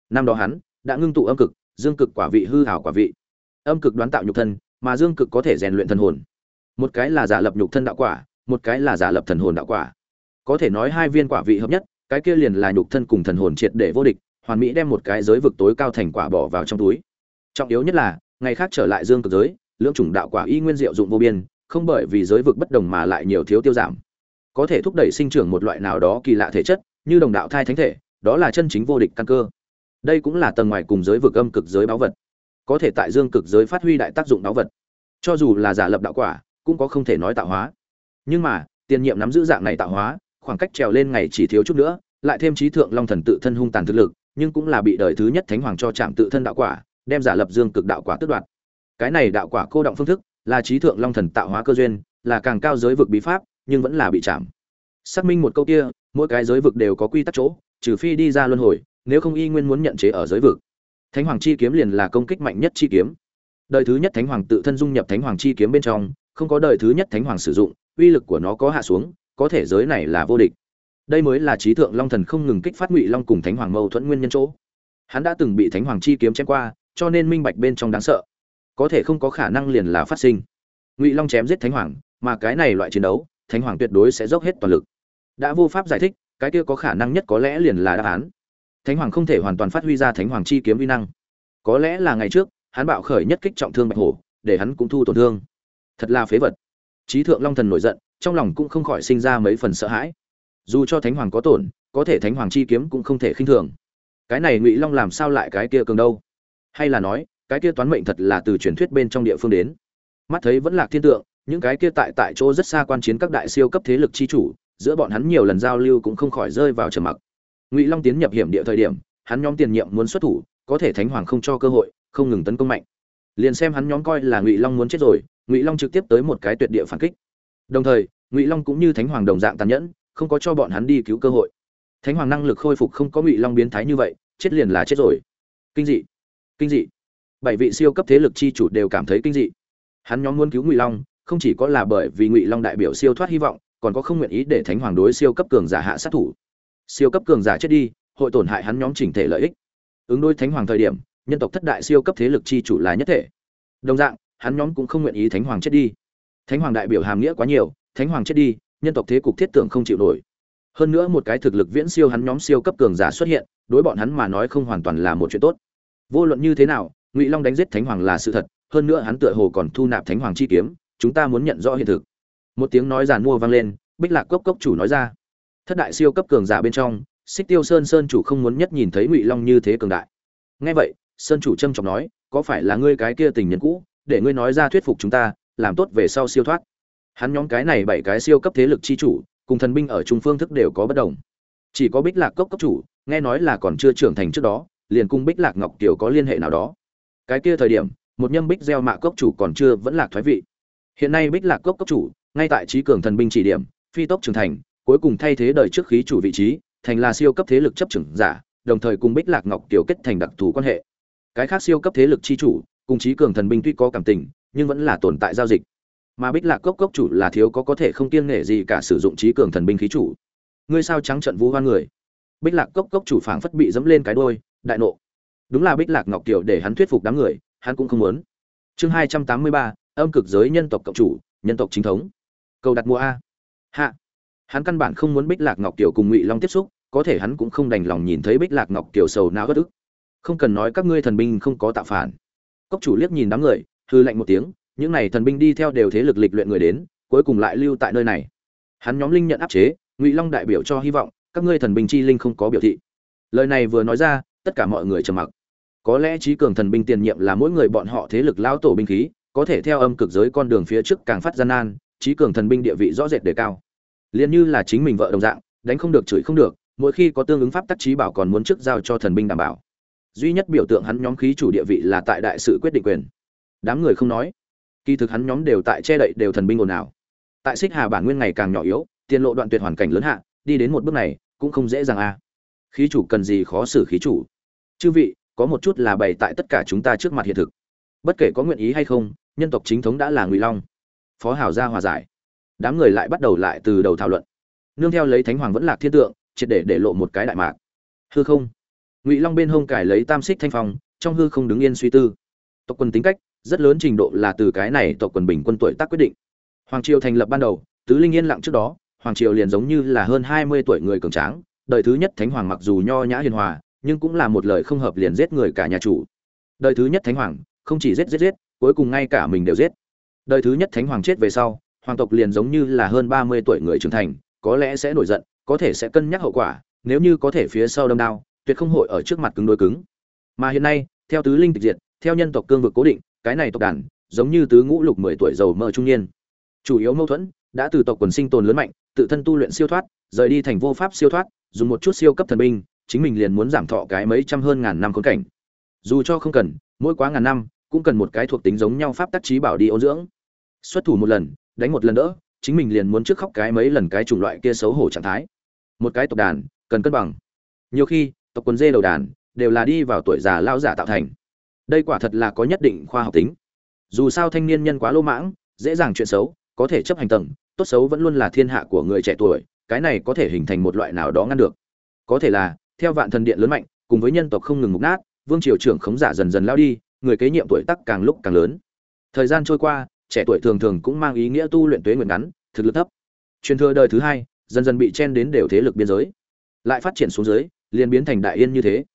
Năm đó hắn đã ngưng tụ âm cực, dương cực quả vị, hư hảo quả vị. Âm cực đoán tạo nhục thân, mà dương cực có thể rèn luyện thần hồn. Một cái là giả lập nhục thân đạo quả, một cái là giả lập thần hồn đạo quả. Có thể nói hai viên quả vị hợp nhất, cái kia liền là nhục thân cùng thần hồn triệt để vô địch, hoàn mỹ đem một cái giới vực tối cao thành quả bỏ vào trong túi. Trọng yếu nhất là, ngày khác trở lại dương cực giới, lưỡng chủng đạo quả y nguyên diệu dụng vô biên không bởi vì giới vực bất đồng mà lại nhiều thiếu tiêu giảm. Có thể thúc đẩy sinh trưởng một loại nào đó kỳ lạ thể chất, như đồng đạo thai thánh thể, đó là chân chính vô địch căn cơ. Đây cũng là tầng ngoài cùng giới vực âm cực giới báu vật. Có thể tại dương cực giới phát huy đại tác dụng báu vật. Cho dù là giả lập đạo quả, cũng có không thể nói tạo hóa. Nhưng mà, tiền nhiệm nắm giữ dạng này tạo hóa, khoảng cách trèo lên ngày chỉ thiếu chút nữa, lại thêm trí thượng long thần tự thân hung tàn thực lực, nhưng cũng là bị đời thứ nhất thánh hoàng cho chạm tự thân đạo quả, đem giả lập dương cực đạo quả tước đoạt. Cái này đạo quả cô động phương thức là trí thượng long thần tạo hóa cơ duyên, là càng cao giới vực bí pháp, nhưng vẫn là bị chạm. Xác minh một câu kia, mỗi cái giới vực đều có quy tắc chỗ, trừ phi đi ra luân hồi, nếu không y nguyên muốn nhận chế ở giới vực. Thánh hoàng chi kiếm liền là công kích mạnh nhất chi kiếm. Đời thứ nhất thánh hoàng tự thân dung nhập thánh hoàng chi kiếm bên trong, không có đời thứ nhất thánh hoàng sử dụng, uy lực của nó có hạ xuống, có thể giới này là vô địch. Đây mới là trí thượng long thần không ngừng kích phát ngụy long cùng thánh hoàng mâu thuẫn nguyên nhân chỗ. Hắn đã từng bị thánh hoàng chi kiếm chém qua, cho nên minh bạch bên trong đáng sợ có thể không có khả năng liền là phát sinh. Ngụy long chém giết thánh hoàng, mà cái này loại chiến đấu, thánh hoàng tuyệt đối sẽ dốc hết toàn lực. Đã vô pháp giải thích, cái kia có khả năng nhất có lẽ liền là đáp án. Thánh hoàng không thể hoàn toàn phát huy ra thánh hoàng chi kiếm vi năng. Có lẽ là ngày trước, hắn bạo khởi nhất kích trọng thương bạch hổ, để hắn cũng thu tổn thương. Thật là phế vật. Trí thượng long thần nổi giận, trong lòng cũng không khỏi sinh ra mấy phần sợ hãi. Dù cho thánh hoàng có tổn, có thể thánh hoàng chi kiếm cũng không thể khinh thường. Cái này ngụy long làm sao lại cái kia cường đâu? Hay là nói cái kia toán mệnh thật là từ truyền thuyết bên trong địa phương đến. Mắt thấy vẫn là thiên tượng, những cái kia tại tại chỗ rất xa quan chiến các đại siêu cấp thế lực chi chủ, giữa bọn hắn nhiều lần giao lưu cũng không khỏi rơi vào trầm mặc. Ngụy long tiến nhập hiểm địa thời điểm, hắn nhóm tiền nhiệm muốn xuất thủ, có thể thánh hoàng không cho cơ hội, không ngừng tấn công mạnh. Liền xem hắn nhóm coi là ngụy long muốn chết rồi, ngụy long trực tiếp tới một cái tuyệt địa phản kích. Đồng thời, ngụy long cũng như thánh hoàng đồng dạng tàn nhẫn, không có cho bọn hắn đi cứu cơ hội. Thánh hoàng năng lực khôi phục không có ngụy long biến thái như vậy, chết liền là chết rồi. Kinh dị. Kinh dị bảy vị siêu cấp thế lực chi chủ đều cảm thấy kinh dị. Hắn nhóm muốn cứu ngụy long, không chỉ có là bởi vì ngụy long đại biểu siêu thoát hy vọng, còn có không nguyện ý để thánh hoàng đối siêu cấp cường giả hạ sát thủ. Siêu cấp cường giả chết đi, hội tổn hại hắn nhóm chỉnh thể lợi ích. Ứng đối thánh hoàng thời điểm, nhân tộc thất đại siêu cấp thế lực chi chủ là nhất thể. Đồng dạng, hắn nhóm cũng không nguyện ý thánh hoàng chết đi. Thánh hoàng đại biểu hàm nghĩa quá nhiều, thánh hoàng chết đi, nhân tộc thế cục thiết tưởng không chịu nổi. Hơn nữa một cái thực lực viễn siêu hắn nhóm siêu cấp cường giả xuất hiện, đối bọn hắn mà nói không hoàn toàn là một chuyện tốt. Vô luận như thế nào ngụy long đánh giết thánh hoàng là sự thật, hơn nữa hắn tựa hồ còn thu nạp thánh hoàng chi kiếm, chúng ta muốn nhận rõ hiện thực. Một tiếng nói giàn mua vang lên, bích lạc cốc cốc chủ nói ra. Thất đại siêu cấp cường giả bên trong, xích tiêu sơn sơn chủ không muốn nhất nhìn thấy ngụy long như thế cường đại. Ngay vậy, sơn chủ trâm trọng nói, có phải là ngươi cái kia tình nhân cũ, để ngươi nói ra thuyết phục chúng ta, làm tốt về sau siêu thoát? Hắn nhóm cái này bảy cái siêu cấp thế lực chi chủ, cùng thần binh ở trung phương thức đều có bất đồng. Chỉ có bích lạc cốc cốc chủ, nghe nói là còn chưa trưởng thành trước đó, liền cung bích lạc ngọc kiều có liên hệ nào đó cái kia thời điểm, một nhâm bích gieo mạ cốc chủ còn chưa vẫn lạc thoái vị. Hiện nay bích lạc cốc cốc chủ, ngay tại trí cường thần binh chỉ điểm, phi tốc trưởng thành, cuối cùng thay thế đời trước khí chủ vị trí, thành là siêu cấp thế lực chấp trưởng giả, đồng thời cùng bích lạc ngọc kiều kết thành đặc thù quan hệ. Cái khác siêu cấp thế lực chi chủ, cùng trí cường thần binh tuy có cảm tình, nhưng vẫn là tồn tại giao dịch. Mà bích lạc cốc cốc chủ là thiếu có có thể không kiêng nể gì cả sử dụng trí cường thần binh khí chủ. Ngươi sao trắng trận vũ hoan người? Bích lạc cốc cốc chủ phảng phất bị dẫm lên cái đôi đại nộ đúng là bích lạc ngọc kiều để hắn thuyết phục đám người, hắn cũng không muốn. Chương hai trăm tám mươi ba, âm cực giới nhân tộc cộng chủ, nhân tộc chính thống. Cầu đặt mua a. Hạ. Hắn căn bản không muốn bích lạc ngọc kiều cùng ngụy long tiếp xúc, có thể hắn cũng không đành lòng nhìn thấy bích lạc ngọc kiều sầu não bất ức. Không cần nói các ngươi thần binh không có tạo phản. Cốc chủ liếc nhìn đám người hư lạnh một tiếng, những này thần binh đi theo đều thế lực lịch luyện người đến, cuối cùng lại lưu tại nơi này. Hắn nhóm linh nhận áp chế, ngụy long đại biểu cho hy vọng, các ngươi thần binh chi linh không có biểu thị. Lời này vừa nói ra, tất cả mọi người trầm mặc có lẽ trí cường thần binh tiền nhiệm là mỗi người bọn họ thế lực lao tổ binh khí, có thể theo âm cực giới con đường phía trước càng phát gian nan, trí cường thần binh địa vị rõ rệt đề cao. Liền như là chính mình vợ đồng dạng, đánh không được chửi không được, mỗi khi có tương ứng pháp tắc trí bảo còn muốn trước giao cho thần binh đảm bảo. Duy nhất biểu tượng hắn nhóm khí chủ địa vị là tại đại sự quyết định quyền. Đám người không nói. Kỳ thực hắn nhóm đều tại che đậy đều thần binh ồn ào. Tại xích hà bản nguyên ngày càng nhỏ yếu, tiền lộ đoạn tuyệt hoàn cảnh lớn hạ, đi đến một bước này, cũng không dễ dàng a khí chủ cần gì khó xử khí chủ. Chư vị có một chút là bày tại tất cả chúng ta trước mặt hiện thực. Bất kể có nguyện ý hay không, nhân tộc chính thống đã là ngụy long. Phó hảo gia hòa giải. Đám người lại bắt đầu lại từ đầu thảo luận. Nương theo lấy thánh hoàng vẫn lạc thiên tượng, triệt để để lộ một cái đại mạc. Hư không. Ngụy long bên hông cải lấy tam xích thanh phong, trong hư không đứng yên suy tư. Tộc quân tính cách, rất lớn trình độ là từ cái này tộc quần bình quân tuổi tác quyết định. Hoàng triều thành lập ban đầu, tứ linh yên lặng trước đó, hoàng triều liền giống như là hơn hai mươi tuổi người cường tráng, đời thứ nhất thánh hoàng mặc dù nho nhã hiền hòa nhưng cũng là một lời không hợp liền giết người cả nhà chủ. Đời thứ nhất thánh hoàng, không chỉ giết giết giết, cuối cùng ngay cả mình đều giết. Đời thứ nhất thánh hoàng chết về sau, hoàng tộc liền giống như là hơn ba mươi tuổi người trưởng thành, có lẽ sẽ nổi giận, có thể sẽ cân nhắc hậu quả, nếu như có thể phía sau đâm đao, tuyệt không hội ở trước mặt cứng đối cứng. Mà hiện nay, theo tứ linh tịch diệt, theo nhân tộc cương vực cố định, cái này tộc đàn, giống như tứ ngũ lục mười tuổi giàu mơ trung niên. Chủ yếu mâu thuẫn, đã từ tộc quần sinh tồn lớn mạnh, tự thân tu luyện siêu thoát, rời đi thành vô pháp siêu thoát, dùng một chút siêu cấp thần binh chính mình liền muốn giảm thọ cái mấy trăm hơn ngàn năm khốn cảnh. Dù cho không cần mỗi quá ngàn năm cũng cần một cái thuộc tính giống nhau pháp tác trí bảo đi ôn dưỡng. Xuất thủ một lần đánh một lần nữa, chính mình liền muốn trước khóc cái mấy lần cái chủng loại kia xấu hổ trạng thái. Một cái tộc đàn cần cân bằng. Nhiều khi tộc quần dê đầu đàn đều là đi vào tuổi già lao giả tạo thành. Đây quả thật là có nhất định khoa học tính. Dù sao thanh niên nhân quá lô mãng dễ dàng chuyện xấu có thể chấp hành tầng tốt xấu vẫn luôn là thiên hạ của người trẻ tuổi cái này có thể hình thành một loại nào đó ngăn được. Có thể là theo vạn thần điện lớn mạnh, cùng với nhân tộc không ngừng mục nát, vương triều trưởng khống giả dần dần lao đi, người kế nhiệm tuổi tác càng lúc càng lớn. Thời gian trôi qua, trẻ tuổi thường thường cũng mang ý nghĩa tu luyện tuế nguyện ngắn, thực lực thấp. Truyền thừa đời thứ hai, dần dần bị chen đến đều thế lực biên giới. Lại phát triển xuống dưới, liền biến thành đại yên như thế.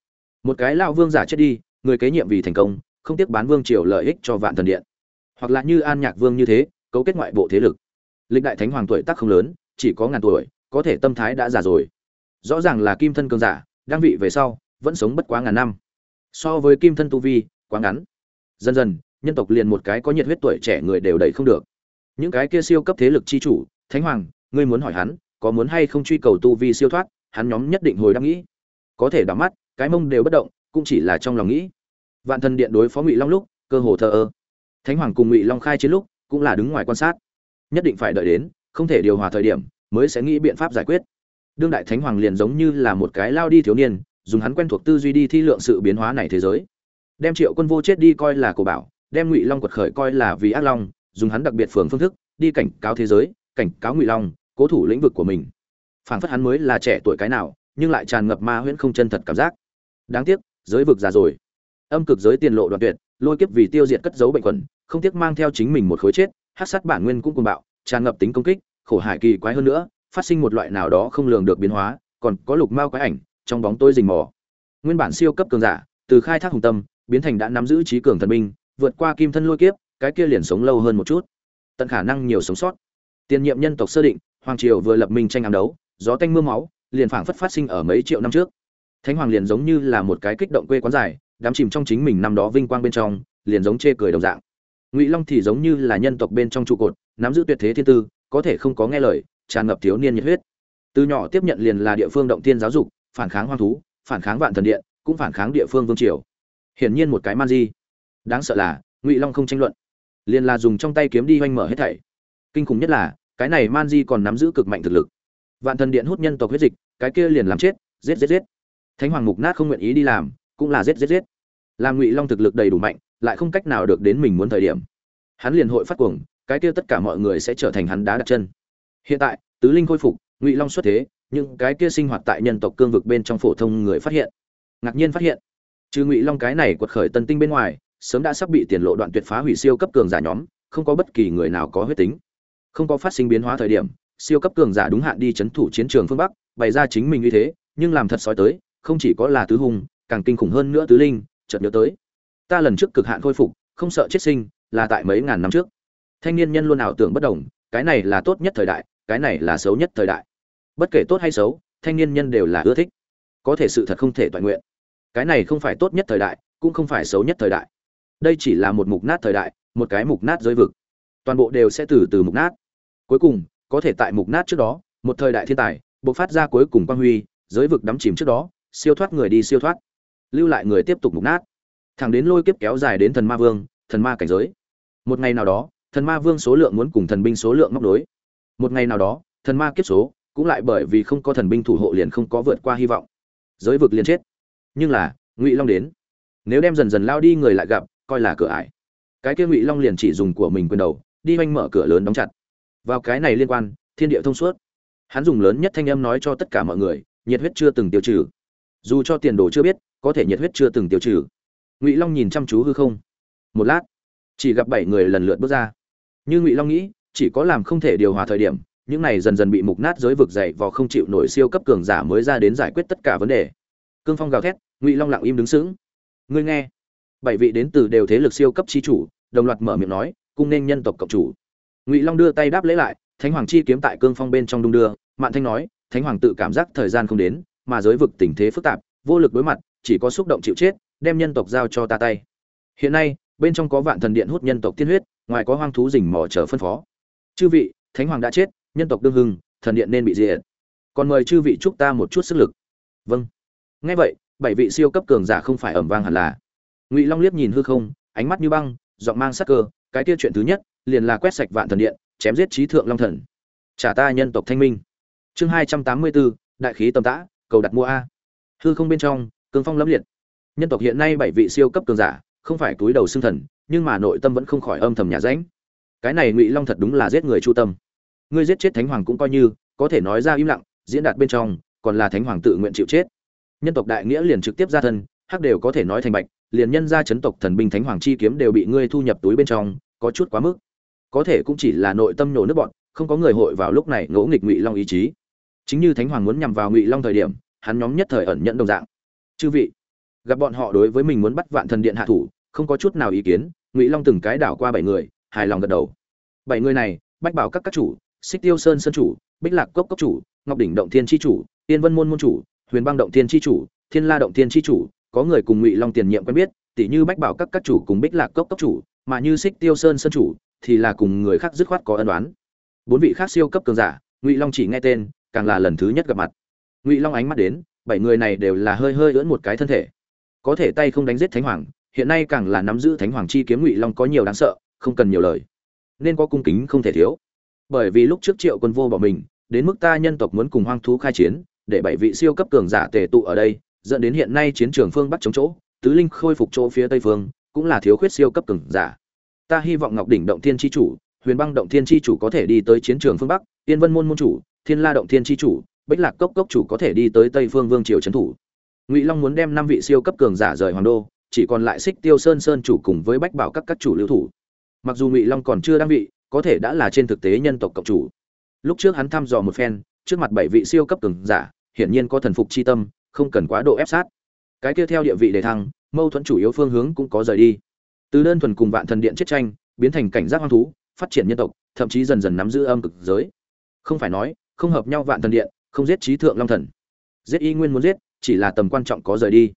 Một cái lao vương giả chết đi, người kế nhiệm vì thành công, không tiếc bán vương triều lợi ích cho vạn thần điện. Hoặc là như an nhạc vương như thế, cấu kết ngoại bộ thế lực. Lịch đại thánh hoàng tuổi tác không lớn, chỉ có ngàn tuổi, có thể tâm thái đã già rồi. Rõ ràng là kim thân cường giả đang vị về sau, vẫn sống bất quá ngàn năm. So với kim thân tu vi, quá ngắn. Dần dần, nhân tộc liền một cái có nhiệt huyết tuổi trẻ người đều đẩy không được. Những cái kia siêu cấp thế lực chi chủ, thánh hoàng, ngươi muốn hỏi hắn, có muốn hay không truy cầu tu vi siêu thoát, hắn nhóm nhất định hồi đáp nghĩ. Có thể đắm mắt, cái mông đều bất động, cũng chỉ là trong lòng nghĩ. Vạn thần điện đối phó ngụy long lúc, cơ hồ thờ ơ. Thánh hoàng cùng ngụy long khai chiến lúc, cũng là đứng ngoài quan sát. Nhất định phải đợi đến, không thể điều hòa thời điểm, mới sẽ nghĩ biện pháp giải quyết đương đại thánh hoàng liền giống như là một cái lao đi thiếu niên, dùng hắn quen thuộc tư duy đi thi lượng sự biến hóa này thế giới. Đem triệu quân vô chết đi coi là cổ bảo, đem ngụy long quật khởi coi là vì ác long, dùng hắn đặc biệt phường phương thức, đi cảnh cáo thế giới, cảnh cáo ngụy long, cố thủ lĩnh vực của mình. Phảng phất hắn mới là trẻ tuổi cái nào, nhưng lại tràn ngập ma huyễn không chân thật cảm giác. Đáng tiếc, giới vực già rồi. Âm cực giới tiền lộ đoạn tuyệt, lôi kiếp vì tiêu diệt cất giấu bệnh quẩn, không tiếc mang theo chính mình một khối chết, hát sát bản nguyên cũng cuồng bạo, tràn ngập tính công kích, khổ hải kỳ quái hơn nữa phát sinh một loại nào đó không lường được biến hóa, còn có lục mao quái ảnh trong bóng tôi rình mò. Nguyên bản siêu cấp cường giả, từ khai thác hùng tâm, biến thành đã nắm giữ trí cường thần binh, vượt qua kim thân lôi kiếp, cái kia liền sống lâu hơn một chút. Tận khả năng nhiều sống sót. Tiền nhiệm nhân tộc sơ định, hoàng triều vừa lập minh tranh ám đấu, gió tanh mưa máu, liền phảng phất phát sinh ở mấy triệu năm trước. Thánh hoàng liền giống như là một cái kích động quê quán dài đám chìm trong chính mình năm đó vinh quang bên trong, liền giống chê cười đồng dạng. Ngụy long thì giống như là nhân tộc bên trong trụ cột, nắm giữ tuyệt thế thiên tư, có thể không có nghe lời tràn ngập thiếu niên nhiệt huyết. Từ nhỏ tiếp nhận liền là địa phương động tiên giáo dục, phản kháng hoang thú, phản kháng vạn thần điện, cũng phản kháng địa phương vương triều. Hiển nhiên một cái man di. Đáng sợ là, ngụy long không tranh luận. Liền là dùng trong tay kiếm đi hoanh mở hết thảy. Kinh khủng nhất là, cái này man di còn nắm giữ cực mạnh thực lực. Vạn thần điện hút nhân tộc huyết dịch, cái kia liền làm chết, giết giết giết. Thánh hoàng mục nát không nguyện ý đi làm, cũng là giết giết giết. Làm ngụy long thực lực đầy đủ mạnh, lại không cách nào được đến mình muốn thời điểm. Hắn liền hội phát cuồng, cái kia tất cả mọi người sẽ trở thành hắn đá đặt chân hiện tại, tứ linh khôi phục, ngụy long xuất thế nhưng cái kia sinh hoạt tại nhân tộc cương vực bên trong phổ thông người phát hiện. Ngạc nhiên phát hiện, trừ ngụy long cái này quật khởi tân tinh bên ngoài, sớm đã sắp bị tiền lộ đoạn tuyệt phá hủy siêu cấp cường giả nhóm, không có bất kỳ người nào có huyết tính. Không có phát sinh biến hóa thời điểm, siêu cấp cường giả đúng hạn đi chấn thủ chiến trường phương bắc, bày ra chính mình như thế, nhưng làm thật sói tới, không chỉ có là tứ hùng càng kinh khủng hơn nữa tứ linh, chợt nhớ tới. Ta lần trước cực hạn khôi phục, không sợ chết sinh, là tại mấy ngàn năm trước. Thanh niên nhân luôn ảo tưởng bất đồng, cái này là tốt nhất thời đại cái này là xấu nhất thời đại. Bất kể tốt hay xấu, thanh niên nhân đều là ưa thích. Có thể sự thật không thể toàn nguyện. Cái này không phải tốt nhất thời đại, cũng không phải xấu nhất thời đại. Đây chỉ là một mục nát thời đại, một cái mục nát giới vực. Toàn bộ đều sẽ từ từ mục nát. Cuối cùng, có thể tại mục nát trước đó, một thời đại thiên tài, bộc phát ra cuối cùng quang huy, giới vực đắm chìm trước đó, siêu thoát người đi siêu thoát. Lưu lại người tiếp tục mục nát. Thẳng đến lôi kiếp kéo dài đến thần ma vương, thần ma cảnh giới. Một ngày nào đó, thần ma vương số lượng muốn cùng thần binh số lượng móc đối một ngày nào đó, thần ma kiếp số cũng lại bởi vì không có thần binh thủ hộ liền không có vượt qua hy vọng. Giới vực liền chết. Nhưng là, ngụy long đến. Nếu đem dần dần lao đi người lại gặp, coi là cửa ải. Cái kia ngụy long liền chỉ dùng của mình quyền đầu, đi oanh mở cửa lớn đóng chặt. Vào cái này liên quan, thiên địa thông suốt. Hắn dùng lớn nhất thanh âm nói cho tất cả mọi người, nhiệt huyết chưa từng tiêu trừ. Dù cho tiền đồ chưa biết, có thể nhiệt huyết chưa từng tiêu trừ. Ngụy long nhìn chăm chú hư không. Một lát, chỉ gặp bảy người lần lượt bước ra. Như ngụy long nghĩ chỉ có làm không thể điều hòa thời điểm, những này dần dần bị mục nát giới vực dậy vào không chịu nổi siêu cấp cường giả mới ra đến giải quyết tất cả vấn đề. Cương phong gào thét, ngụy long lặng im đứng sững. Ngươi nghe. Bảy vị đến từ đều thế lực siêu cấp chi chủ, đồng loạt mở miệng nói, cung nên nhân tộc cộng chủ. Ngụy long đưa tay đáp lễ lại, thánh hoàng chi kiếm tại cương phong bên trong đung đưa, mạn thanh nói, thánh hoàng tự cảm giác thời gian không đến, mà giới vực tình thế phức tạp, vô lực đối mặt, chỉ có xúc động chịu chết, đem nhân tộc giao cho ta tay. Hiện nay, bên trong có vạn thần điện hút nhân tộc tiên huyết, ngoài có hoang thú rình mò chờ phân phó chư vị, thánh hoàng đã chết, nhân tộc đương hưng, thần điện nên bị diệt. Còn mời chư vị chúc ta một chút sức lực. Vâng. Nghe vậy, bảy vị siêu cấp cường giả không phải ẩm vang hẳn là. Ngụy long liếc nhìn hư không, ánh mắt như băng, giọng mang sắc cơ, cái tiêu chuyện thứ nhất, liền là quét sạch vạn thần điện, chém giết trí thượng long thần. Trả ta nhân tộc thanh minh. Chương hai trăm tám mươi bốn, đại khí tầm tã, cầu đặt mua a. Hư không bên trong cường phong lâm liệt. Nhân tộc hiện nay bảy vị siêu cấp cường giả, không phải túi đầu xương thần, nhưng mà nội tâm vẫn không khỏi âm thầm nhà ránh cái này ngụy long thật đúng là giết người chu tâm ngươi giết chết thánh hoàng cũng coi như có thể nói ra im lặng diễn đạt bên trong còn là thánh hoàng tự nguyện chịu chết nhân tộc đại nghĩa liền trực tiếp ra thân hắc đều có thể nói thành bạch liền nhân ra chấn tộc thần binh thánh hoàng chi kiếm đều bị ngươi thu nhập túi bên trong có chút quá mức có thể cũng chỉ là nội tâm nổ nước bọn không có người hội vào lúc này ngỗ nghịch ngụy long ý chí chính như thánh hoàng muốn nhằm vào ngụy long thời điểm hắn nhóm nhất thời ẩn nhận đồng dạng chư vị gặp bọn họ đối với mình muốn bắt vạn thần điện hạ thủ không có chút nào ý kiến ngụy long từng cái đảo qua bảy người hài lòng gật đầu. Bảy người này, bách bảo các các chủ, xích tiêu sơn sơn chủ, bích lạc cốc cốc chủ, ngọc đỉnh động thiên tri chủ, tiên vân môn môn chủ, huyền băng động thiên tri chủ, thiên la động thiên tri chủ, có người cùng ngụy long tiền nhiệm quen biết tỷ như bách bảo các các chủ cùng bích lạc cốc cốc chủ, mà như xích tiêu sơn sơn chủ thì là cùng người khác dứt khoát có ân đoán bốn vị khác siêu cấp cường giả, ngụy long chỉ nghe tên, càng là lần thứ nhất gặp mặt. Ngụy long ánh mắt đến, bảy người này đều là hơi hơi ưỡn một cái thân thể. Có thể tay không đánh giết thánh hoàng, hiện nay càng là nắm giữ thánh hoàng chi kiếm ngụy long có nhiều đáng sợ không cần nhiều lời. Nên có cung kính không thể thiếu. Bởi vì lúc trước triệu quân vô bỏ mình, đến mức ta nhân tộc muốn cùng hoang thú khai chiến, để bảy vị siêu cấp cường giả tề tụ ở đây, dẫn đến hiện nay chiến trường phương bắc chống chỗ, tứ linh khôi phục chỗ phía tây phương, cũng là thiếu khuyết siêu cấp cường giả. Ta hy vọng ngọc đỉnh động thiên chi chủ, huyền băng động thiên chi chủ có thể đi tới chiến trường phương bắc, yên vân môn môn chủ, thiên la động thiên chi chủ, bích lạc cốc cốc chủ có thể đi tới tây phương vương triều trấn thủ. Ngụy long muốn đem năm vị siêu cấp cường giả rời hoàng đô, chỉ còn lại xích tiêu sơn sơn chủ cùng với bách bảo các các chủ lưu thủ mặc dù ngụy long còn chưa đăng vị, có thể đã là trên thực tế nhân tộc cộng chủ. Lúc trước hắn thăm dò một phen, trước mặt bảy vị siêu cấp cường giả, hiển nhiên có thần phục chi tâm, không cần quá độ ép sát. Cái kia theo địa vị đề thăng, mâu thuẫn chủ yếu phương hướng cũng có rời đi. Từ đơn thuần cùng vạn thần điện chết tranh, biến thành cảnh giác hoang thú, phát triển nhân tộc, thậm chí dần dần nắm giữ âm cực giới. Không phải nói, không hợp nhau vạn thần điện, không giết trí thượng long thần. Giết y nguyên muốn giết, chỉ là tầm quan trọng có rời đi.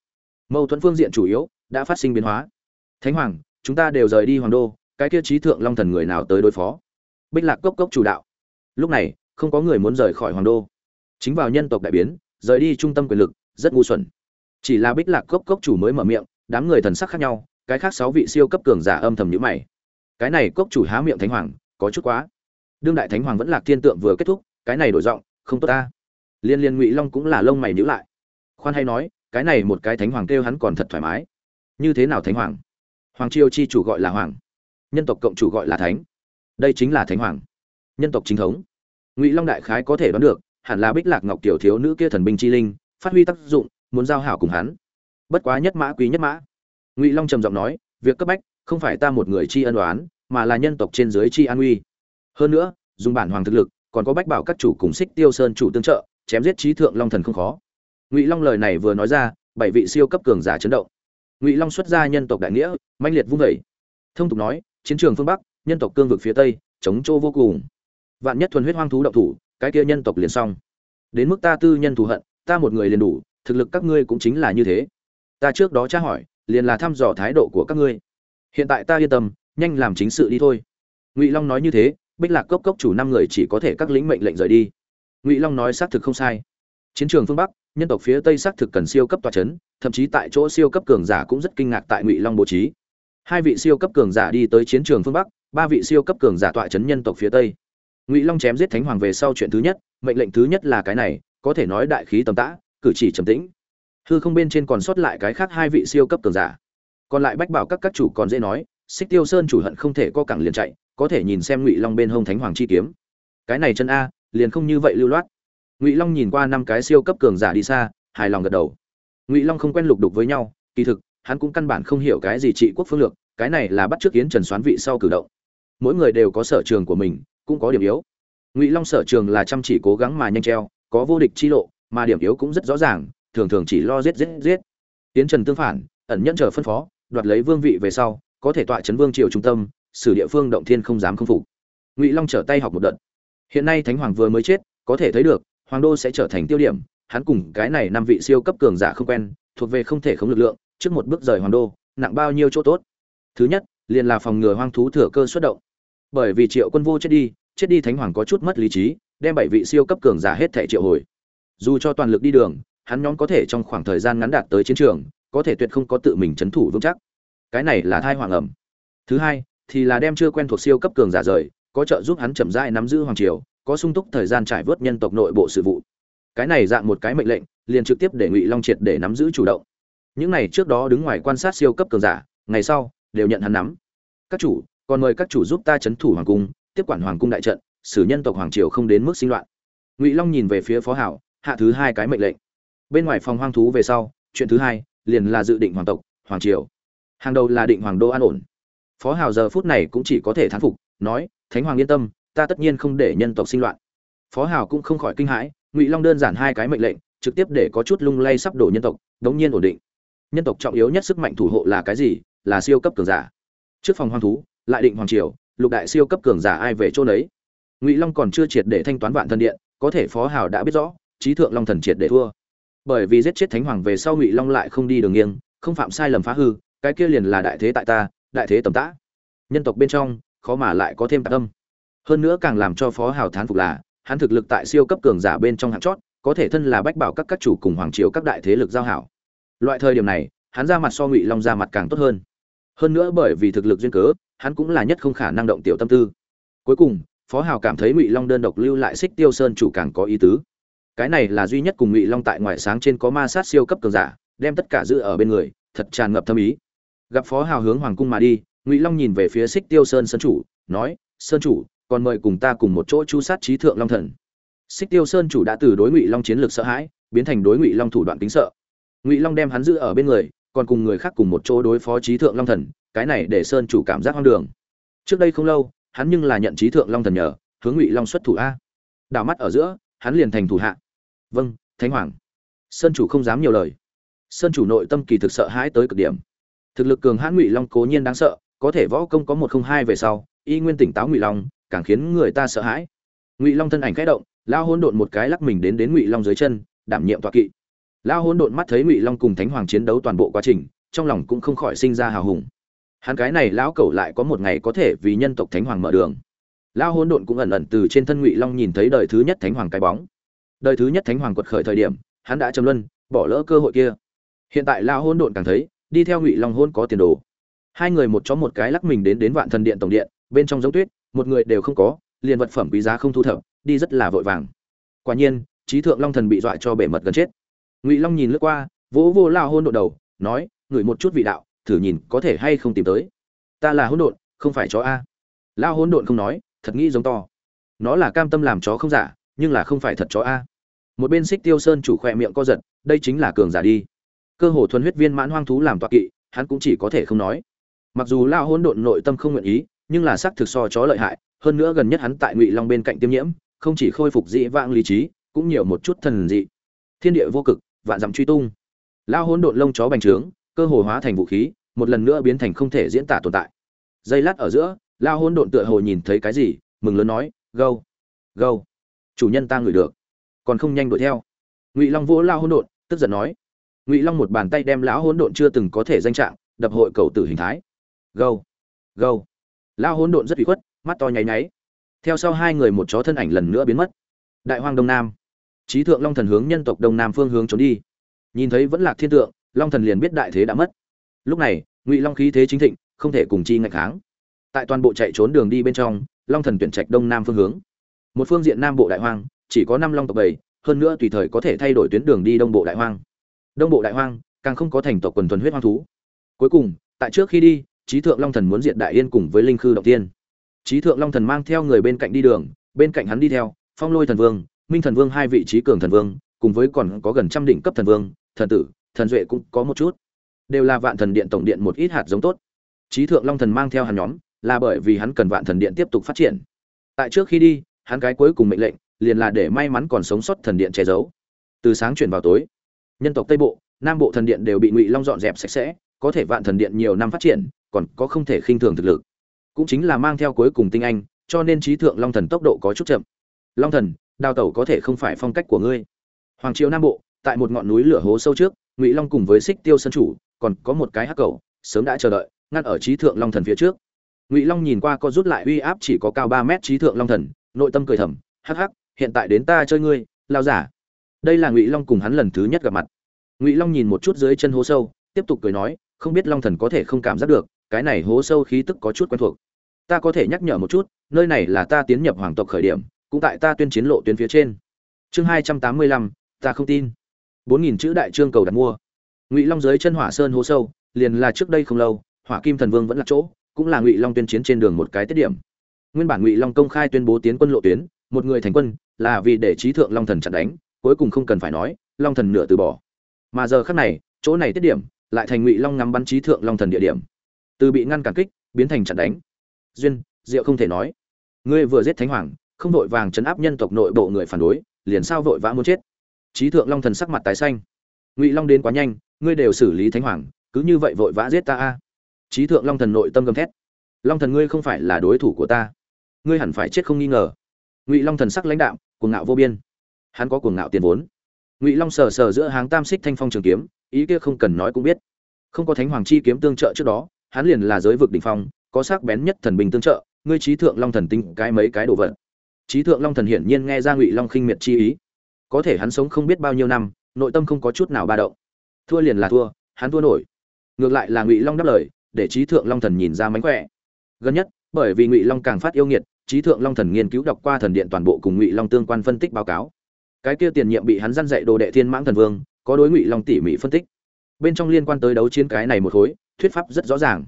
Mâu thuẫn phương diện chủ yếu, đã phát sinh biến hóa. Thánh hoàng, chúng ta đều rời đi hoàng đô cái kia trí thượng long thần người nào tới đối phó? Bích lạc cốc cốc chủ đạo. Lúc này, không có người muốn rời khỏi hoàng đô. Chính vào nhân tộc đại biến, rời đi trung tâm quyền lực, rất ngu xuẩn. Chỉ là bích lạc cốc cốc chủ mới mở miệng, đám người thần sắc khác nhau, cái khác sáu vị siêu cấp cường giả âm thầm nhữ mày. Cái này cốc chủ há miệng thánh hoàng, có chút quá. Đương đại thánh hoàng vẫn lạc thiên tượng vừa kết thúc, cái này đổi giọng, không tốt ta. Liên liên ngụy long cũng là lông mày nhữ lại. Khoan hay nói, cái này một cái thánh hoàng kêu hắn còn thật thoải mái. Như thế nào thánh hoàng? Hoàng triều chi chủ gọi là hoàng nhân tộc cộng chủ gọi là thánh. Đây chính là thánh hoàng. Nhân tộc chính thống. Ngụy long đại khái có thể đoán được, hẳn là bích lạc ngọc tiểu thiếu nữ kia thần binh chi linh, phát huy tác dụng, muốn giao hảo cùng hắn. Bất quá nhất mã quý nhất mã. Ngụy long trầm giọng nói, việc cấp bách, không phải ta một người chi ân đoán, mà là nhân tộc trên dưới chi an uy. Hơn nữa, dùng bản hoàng thực lực, còn có bách bảo các chủ cùng xích tiêu sơn chủ tương trợ, chém giết trí thượng long thần không khó. Ngụy long lời này vừa nói ra, bảy vị siêu cấp cường giả chấn động. Ngụy long xuất ra nhân tộc đại nghĩa manh liệt vung vẩy thông tục nói chiến trường phương bắc, nhân tộc cương vực phía tây, chống chỗ vô cùng. Vạn nhất thuần huyết hoang thú động thủ, cái kia nhân tộc liền xong. Đến mức ta tư nhân thù hận, ta một người liền đủ, thực lực các ngươi cũng chính là như thế. Ta trước đó tra hỏi, liền là thăm dò thái độ của các ngươi. Hiện tại ta yên tâm, nhanh làm chính sự đi thôi. Ngụy long nói như thế, bích lạc cốc cốc chủ năm người chỉ có thể các lĩnh mệnh lệnh rời đi. Ngụy long nói xác thực không sai. Chiến trường phương bắc, nhân tộc phía tây xác thực cần siêu cấp tòa c h ấ n thậm chí tại chỗ siêu cấp cường giả cũng rất kinh ngạc tại ngụy long bố trí hai vị siêu cấp cường giả đi tới chiến trường phương bắc, ba vị siêu cấp cường giả tọa c h ấ n nhân tộc phía tây. Ngụy long chém giết thánh hoàng về sau chuyện thứ nhất, mệnh lệnh thứ nhất là cái này, có thể nói đại khí tầm tã, cử chỉ trầm tĩnh. Hư không bên trên còn sót lại cái khác hai vị siêu cấp cường giả. Còn lại bách bảo các các chủ còn dễ nói, xích tiêu sơn chủ hận không thể co cẳng liền chạy, có thể nhìn xem ngụy long bên hông thánh hoàng chi kiếm. Cái này chân a, liền không như vậy lưu loát. Ngụy long nhìn qua năm cái siêu cấp cường giả đi xa, hài lòng gật đầu. Ngụy long không quen lục đục với nhau, kỳ thực hắn cũng căn bản không hiểu cái gì trị quốc phương lược, cái này là bắt t r ư ớ c kiến trần xoán vị sau cử động. Mỗi người đều có sở trường của mình, cũng có điểm yếu. Ngụy long sở trường là chăm chỉ cố gắng mà nhanh treo, có vô địch chi lộ, mà điểm yếu cũng rất rõ ràng, thường thường chỉ lo giết giết giết. Tiến trần tương phản, ẩn nhẫn chờ phân phó, đoạt lấy vương vị về sau, có thể tọa chấn vương triều trung tâm, xử địa phương động thiên không dám không phục. Ngụy long trở tay học một đợt. Hiện nay thánh hoàng vừa mới chết, có thể thấy được, hoàng đô sẽ trở thành tiêu điểm, hắn cùng cái này năm vị siêu cấp cường giả không quen, thuộc về không thể không lực lượng trước một bước rời hoàng đô, nặng bao nhiêu chỗ tốt. Thứ nhất, liền là phòng ngừa hoang thú thừa cơ xuất động. Bởi vì triệu quân vô chết đi chết đi thánh hoàng có chút mất lý trí, đem bảy vị siêu cấp cường giả hết thẻ triệu hồi. Dù cho toàn lực đi đường, hắn nhóm có thể trong khoảng thời gian ngắn đạt tới chiến trường, có thể tuyệt không có tự mình chấn thủ vững chắc. Cái này là thai hoàng ẩm. Thứ hai, thì là đem chưa quen thuộc siêu cấp cường giả rời, có trợ giúp hắn chậm rãi nắm giữ hoàng triều, có sung túc thời gian trải vớt nhân tộc nội bộ sự vụ. Cái này dạng một cái mệnh lệnh, liền trực tiếp để ngụy long triệt để nắm giữ chủ động những này trước đó đứng ngoài quan sát siêu cấp cường giả, ngày sau, đều nhận hắn nắm. Các chủ, còn mời các chủ giúp ta chấn thủ hoàng cung, tiếp quản hoàng cung đại trận, xử nhân tộc hoàng triều không đến mức sinh loạn. Ngụy long nhìn về phía phó hảo, hạ thứ hai cái mệnh lệnh. Bên ngoài phòng hoang thú về sau, chuyện thứ hai liền là dự định hoàng tộc, hoàng triều. Hàng đầu là định hoàng đô an ổn. Phó hào giờ phút này cũng chỉ có thể thán phục, nói, thánh hoàng yên tâm, ta tất nhiên không để nhân tộc sinh loạn. Phó hào cũng không khỏi kinh hãi, ngụy long đơn giản hai cái mệnh lệnh, trực tiếp để có chút lung lay sắp đổ nhân tộc, đống nhiên ổn định nhân tộc trọng yếu nhất sức mạnh thủ hộ là cái gì? Là siêu cấp cường giả. Trước phòng hoang thú, lại định hoàng triều, lục đại siêu cấp cường giả ai về chỗ đấy ngụy long còn chưa triệt để thanh toán vạn thân điện, có thể phó hào đã biết rõ, trí thượng long thần triệt để thua. Bởi vì giết chết thánh hoàng về sau ngụy long lại không đi đường nghiêng, không phạm sai lầm phá hư, cái kia liền là đại thế tại ta, đại thế tầm tã. Nhân tộc bên trong, khó mà lại có thêm tạc tâm. Hơn nữa càng làm cho phó hào thán phục là, hắn thực lực tại siêu cấp cường giả bên trong hạng chót, có thể thân là bách bảo các các chủ cùng hoàng triều các đại thế lực giao hảo loại thời điểm này, hắn ra mặt so ngụy long ra mặt càng tốt hơn. Hơn nữa bởi vì thực lực duyên cớ, hắn cũng là nhất không khả năng động tiểu tâm tư. Cuối cùng, phó hào cảm thấy ngụy long đơn độc lưu lại xích tiêu sơn chủ càng có ý tứ. Cái này là duy nhất cùng ngụy long tại ngoại sáng trên có ma sát siêu cấp cường giả, đem tất cả giữ ở bên người, thật tràn ngập thâm ý. Gặp phó hào hướng hoàng cung mà đi, ngụy long nhìn về phía xích tiêu sơn sơn chủ, nói, sơn chủ, còn mời cùng ta cùng một chỗ chu sát trí thượng long thần. Xích tiêu sơn chủ đã từ đối ngụy long chiến lược sợ hãi, biến thành đối ngụy long thủ đoạn kính sợ ngụy long đem hắn giữ ở bên người còn cùng người khác cùng một chỗ đối phó trí thượng long thần cái này để sơn chủ cảm giác hoang đường trước đây không lâu hắn nhưng là nhận trí thượng long thần nhờ hướng ngụy long xuất thủ a đảo mắt ở giữa hắn liền thành thủ hạ vâng thánh hoàng sơn chủ không dám nhiều lời sơn chủ nội tâm kỳ thực sợ hãi tới cực điểm thực lực cường hãn ngụy long cố nhiên đáng sợ có thể võ công có một không hai về sau y nguyên tỉnh táo ngụy long càng khiến người ta sợ hãi ngụy long thân ảnh khẽ động lao hôn đột một cái lắc mình đến đến ngụy long dưới chân đảm nhiệm tọa kỵ lao hỗn độn mắt thấy ngụy long cùng thánh hoàng chiến đấu toàn bộ quá trình, trong lòng cũng không khỏi sinh ra hào hùng. Hắn cái này lão cẩu lại có một ngày có thể vì nhân tộc thánh hoàng mở đường. Lao hỗn độn cũng ẩn ẩn từ trên thân ngụy long nhìn thấy đời thứ nhất thánh hoàng cái bóng. Đời thứ nhất thánh hoàng quật khởi thời điểm, hắn đã châm luân, bỏ lỡ cơ hội kia. Hiện tại lao hỗn độn càng thấy, đi theo ngụy long hôn có tiền đồ. Hai người một chó một cái lắc mình đến đến vạn thần điện tổng điện, bên trong giống tuyết, một người đều không có, liền vật phẩm quý giá không thu thập, đi rất là vội vàng. Quả nhiên, trí thượng long thần bị dọa cho bể mật gần chết ngụy long nhìn lướt qua, vỗ vô lao hôn độn đầu, nói, ngửi một chút vị đạo, thử nhìn có thể hay không tìm tới. Ta là hôn độn, không phải chó a. Lao hôn độn không nói, thật nghĩ giống to. Nó là cam tâm làm chó không giả, nhưng là không phải thật chó a. Một bên xích tiêu sơn chủ khỏe miệng co giật, đây chính là cường giả đi. Cơ hồ thuần huyết viên mãn hoang thú làm toạc kỵ, hắn cũng chỉ có thể không nói. Mặc dù lao hôn độn nội tâm không nguyện ý, nhưng là xác thực so chó lợi hại, hơn nữa gần nhất hắn tại ngụy long bên cạnh tiêm nhiễm, không chỉ khôi phục dị vãng lý trí, cũng nhiều một chút thần dị. Thiên địa vô cực vạn dặm truy tung. Lao hỗn độn lông chó bành trướng, cơ hồ hóa thành vũ khí, một lần nữa biến thành không thể diễn tả tồn tại. Giây lát ở giữa lao hỗn độn tựa hồ nhìn thấy cái gì, mừng lớn nói, gâu gâu, chủ nhân ta ngửi được, còn không nhanh đuổi theo. Ngụy long vỗ lao hỗn độn, tức giận nói, ngụy long một bàn tay đem lão hỗn độn chưa từng có thể danh trạng, đập hội cầu tử hình thái. Gâu gâu. Lao hỗn độn rất bị khuất, mắt to nháy nháy. Theo sau hai người một chó thân ảnh lần nữa biến mất. Đại hoang đông nam trí thượng long thần hướng nhân tộc đông nam phương hướng trốn đi. Nhìn thấy vẫn lạc thiên tượng, long thần liền biết đại thế đã mất. Lúc này, ngụy long khí thế chính thịnh, không thể cùng chi ngạch kháng. Tại toàn bộ chạy trốn đường đi bên trong, long thần tuyển trạch đông nam phương hướng. Một phương diện nam bộ đại hoang, chỉ có năm long tộc bảy, hơn nữa tùy thời có thể thay đổi tuyến đường đi đông bộ đại hoang. Đông bộ đại hoang, càng không có thành tộc quần thuần huyết hoang thú. Cuối cùng, tại trước khi đi, trí thượng long thần muốn diện đại yên cùng với linh khư động tiên. Trí thượng long thần mang theo người bên cạnh đi đường, bên cạnh hắn đi theo, phong lôi thần vương minh thần vương hai vị trí cường thần vương, cùng với còn có gần trăm đỉnh cấp thần vương, thần tử, thần duệ cũng có một chút. Đều là vạn thần điện tổng điện một ít hạt giống tốt. Trí thượng long thần mang theo hắn nhóm, là bởi vì hắn cần vạn thần điện tiếp tục phát triển. Tại trước khi đi, hắn cái cuối cùng mệnh lệnh, liền là để may mắn còn sống sót thần điện che giấu. Từ sáng chuyển vào tối, nhân tộc tây bộ, nam bộ thần điện đều bị ngụy long dọn dẹp sạch sẽ, có thể vạn thần điện nhiều năm phát triển, còn có không thể khinh thường thực lực. Cũng chính là mang theo cuối cùng tinh anh, cho nên trí thượng long thần tốc độ có chút chậm. Long thần đào tẩu có thể không phải phong cách của ngươi. Hoàng triều nam bộ, tại một ngọn núi lửa hố sâu trước, ngụy long cùng với xích tiêu sân chủ, còn có một cái hắc cầu, sớm đã chờ đợi, ngăn ở trí thượng long thần phía trước. Ngụy long nhìn qua có rút lại uy áp chỉ có cao ba mét trí thượng long thần, nội tâm cười thầm, hắc hắc, hiện tại đến ta chơi ngươi, lao giả. Đây là ngụy long cùng hắn lần thứ nhất gặp mặt. Ngụy long nhìn một chút dưới chân hố sâu, tiếp tục cười nói, không biết long thần có thể không cảm giác được, cái này hố sâu khí tức có chút quen thuộc. Ta có thể nhắc nhở một chút, nơi này là ta tiến nhập hoàng tộc khởi điểm cũng tại ta tuyên chiến lộ tuyến phía trên. Chương hai trăm tám mươi lăm, ta không tin. Bốn nghìn chữ đại trương cầu đặt mua. Ngụy long dưới chân hỏa sơn hố sâu, liền là trước đây không lâu, hỏa kim thần vương vẫn là chỗ, cũng là ngụy long tuyên chiến trên đường một cái tiết điểm. Nguyên bản ngụy long công khai tuyên bố tiến quân lộ tuyến, một người thành quân, là vì để trí thượng long thần chặn đánh, cuối cùng không cần phải nói, long thần nửa từ bỏ. Mà giờ khác này, chỗ này tiết điểm, lại thành ngụy long ngắm bắn trí thượng long thần địa điểm. Từ bị ngăn cản kích, biến thành chặn đánh. Duyên, diệu không thể nói. Ngươi vừa giết thánh hoàng không vội vàng chấn áp nhân tộc nội bộ người phản đối, liền sao vội vã muốn chết. Trí thượng long thần sắc mặt tái xanh. Ngụy long đến quá nhanh, ngươi đều xử lý thánh hoàng, cứ như vậy vội vã giết ta a. Trí thượng long thần nội tâm gầm thét. Long thần ngươi không phải là đối thủ của ta. Ngươi hẳn phải chết không nghi ngờ. Ngụy long thần sắc lãnh đạo cuồng ngạo vô biên. Hắn có cuồng ngạo tiền vốn. Ngụy long sờ sờ giữa háng tam xích thanh phong trường kiếm, ý kia không cần nói cũng biết. Không có thánh hoàng chi kiếm tương trợ trước đó, hắn liền là giới vực đỉnh phong, có sắc bén nhất thần bình tương trợ, ngươi trí thượng long thần tinh cái mấy cái đồ vật trí thượng long thần hiển nhiên nghe ra ngụy long khinh miệt chi ý. Có thể hắn sống không biết bao nhiêu năm, nội tâm không có chút nào ba động. Thua liền là thua, hắn thua nổi. Ngược lại là ngụy long đáp lời, để trí thượng long thần nhìn ra mánh khỏe. Gần nhất, bởi vì ngụy long càng phát yêu nghiệt trí thượng long thần nghiên cứu đọc qua thần điện toàn bộ cùng ngụy long tương quan phân tích báo cáo. Cái kia tiền nhiệm bị hắn dăn dạy đồ đệ thiên mãng thần vương, có đối ngụy long tỉ mỉ phân tích. Bên trong liên quan tới đấu chiến cái này một khối, thuyết pháp rất rõ ràng.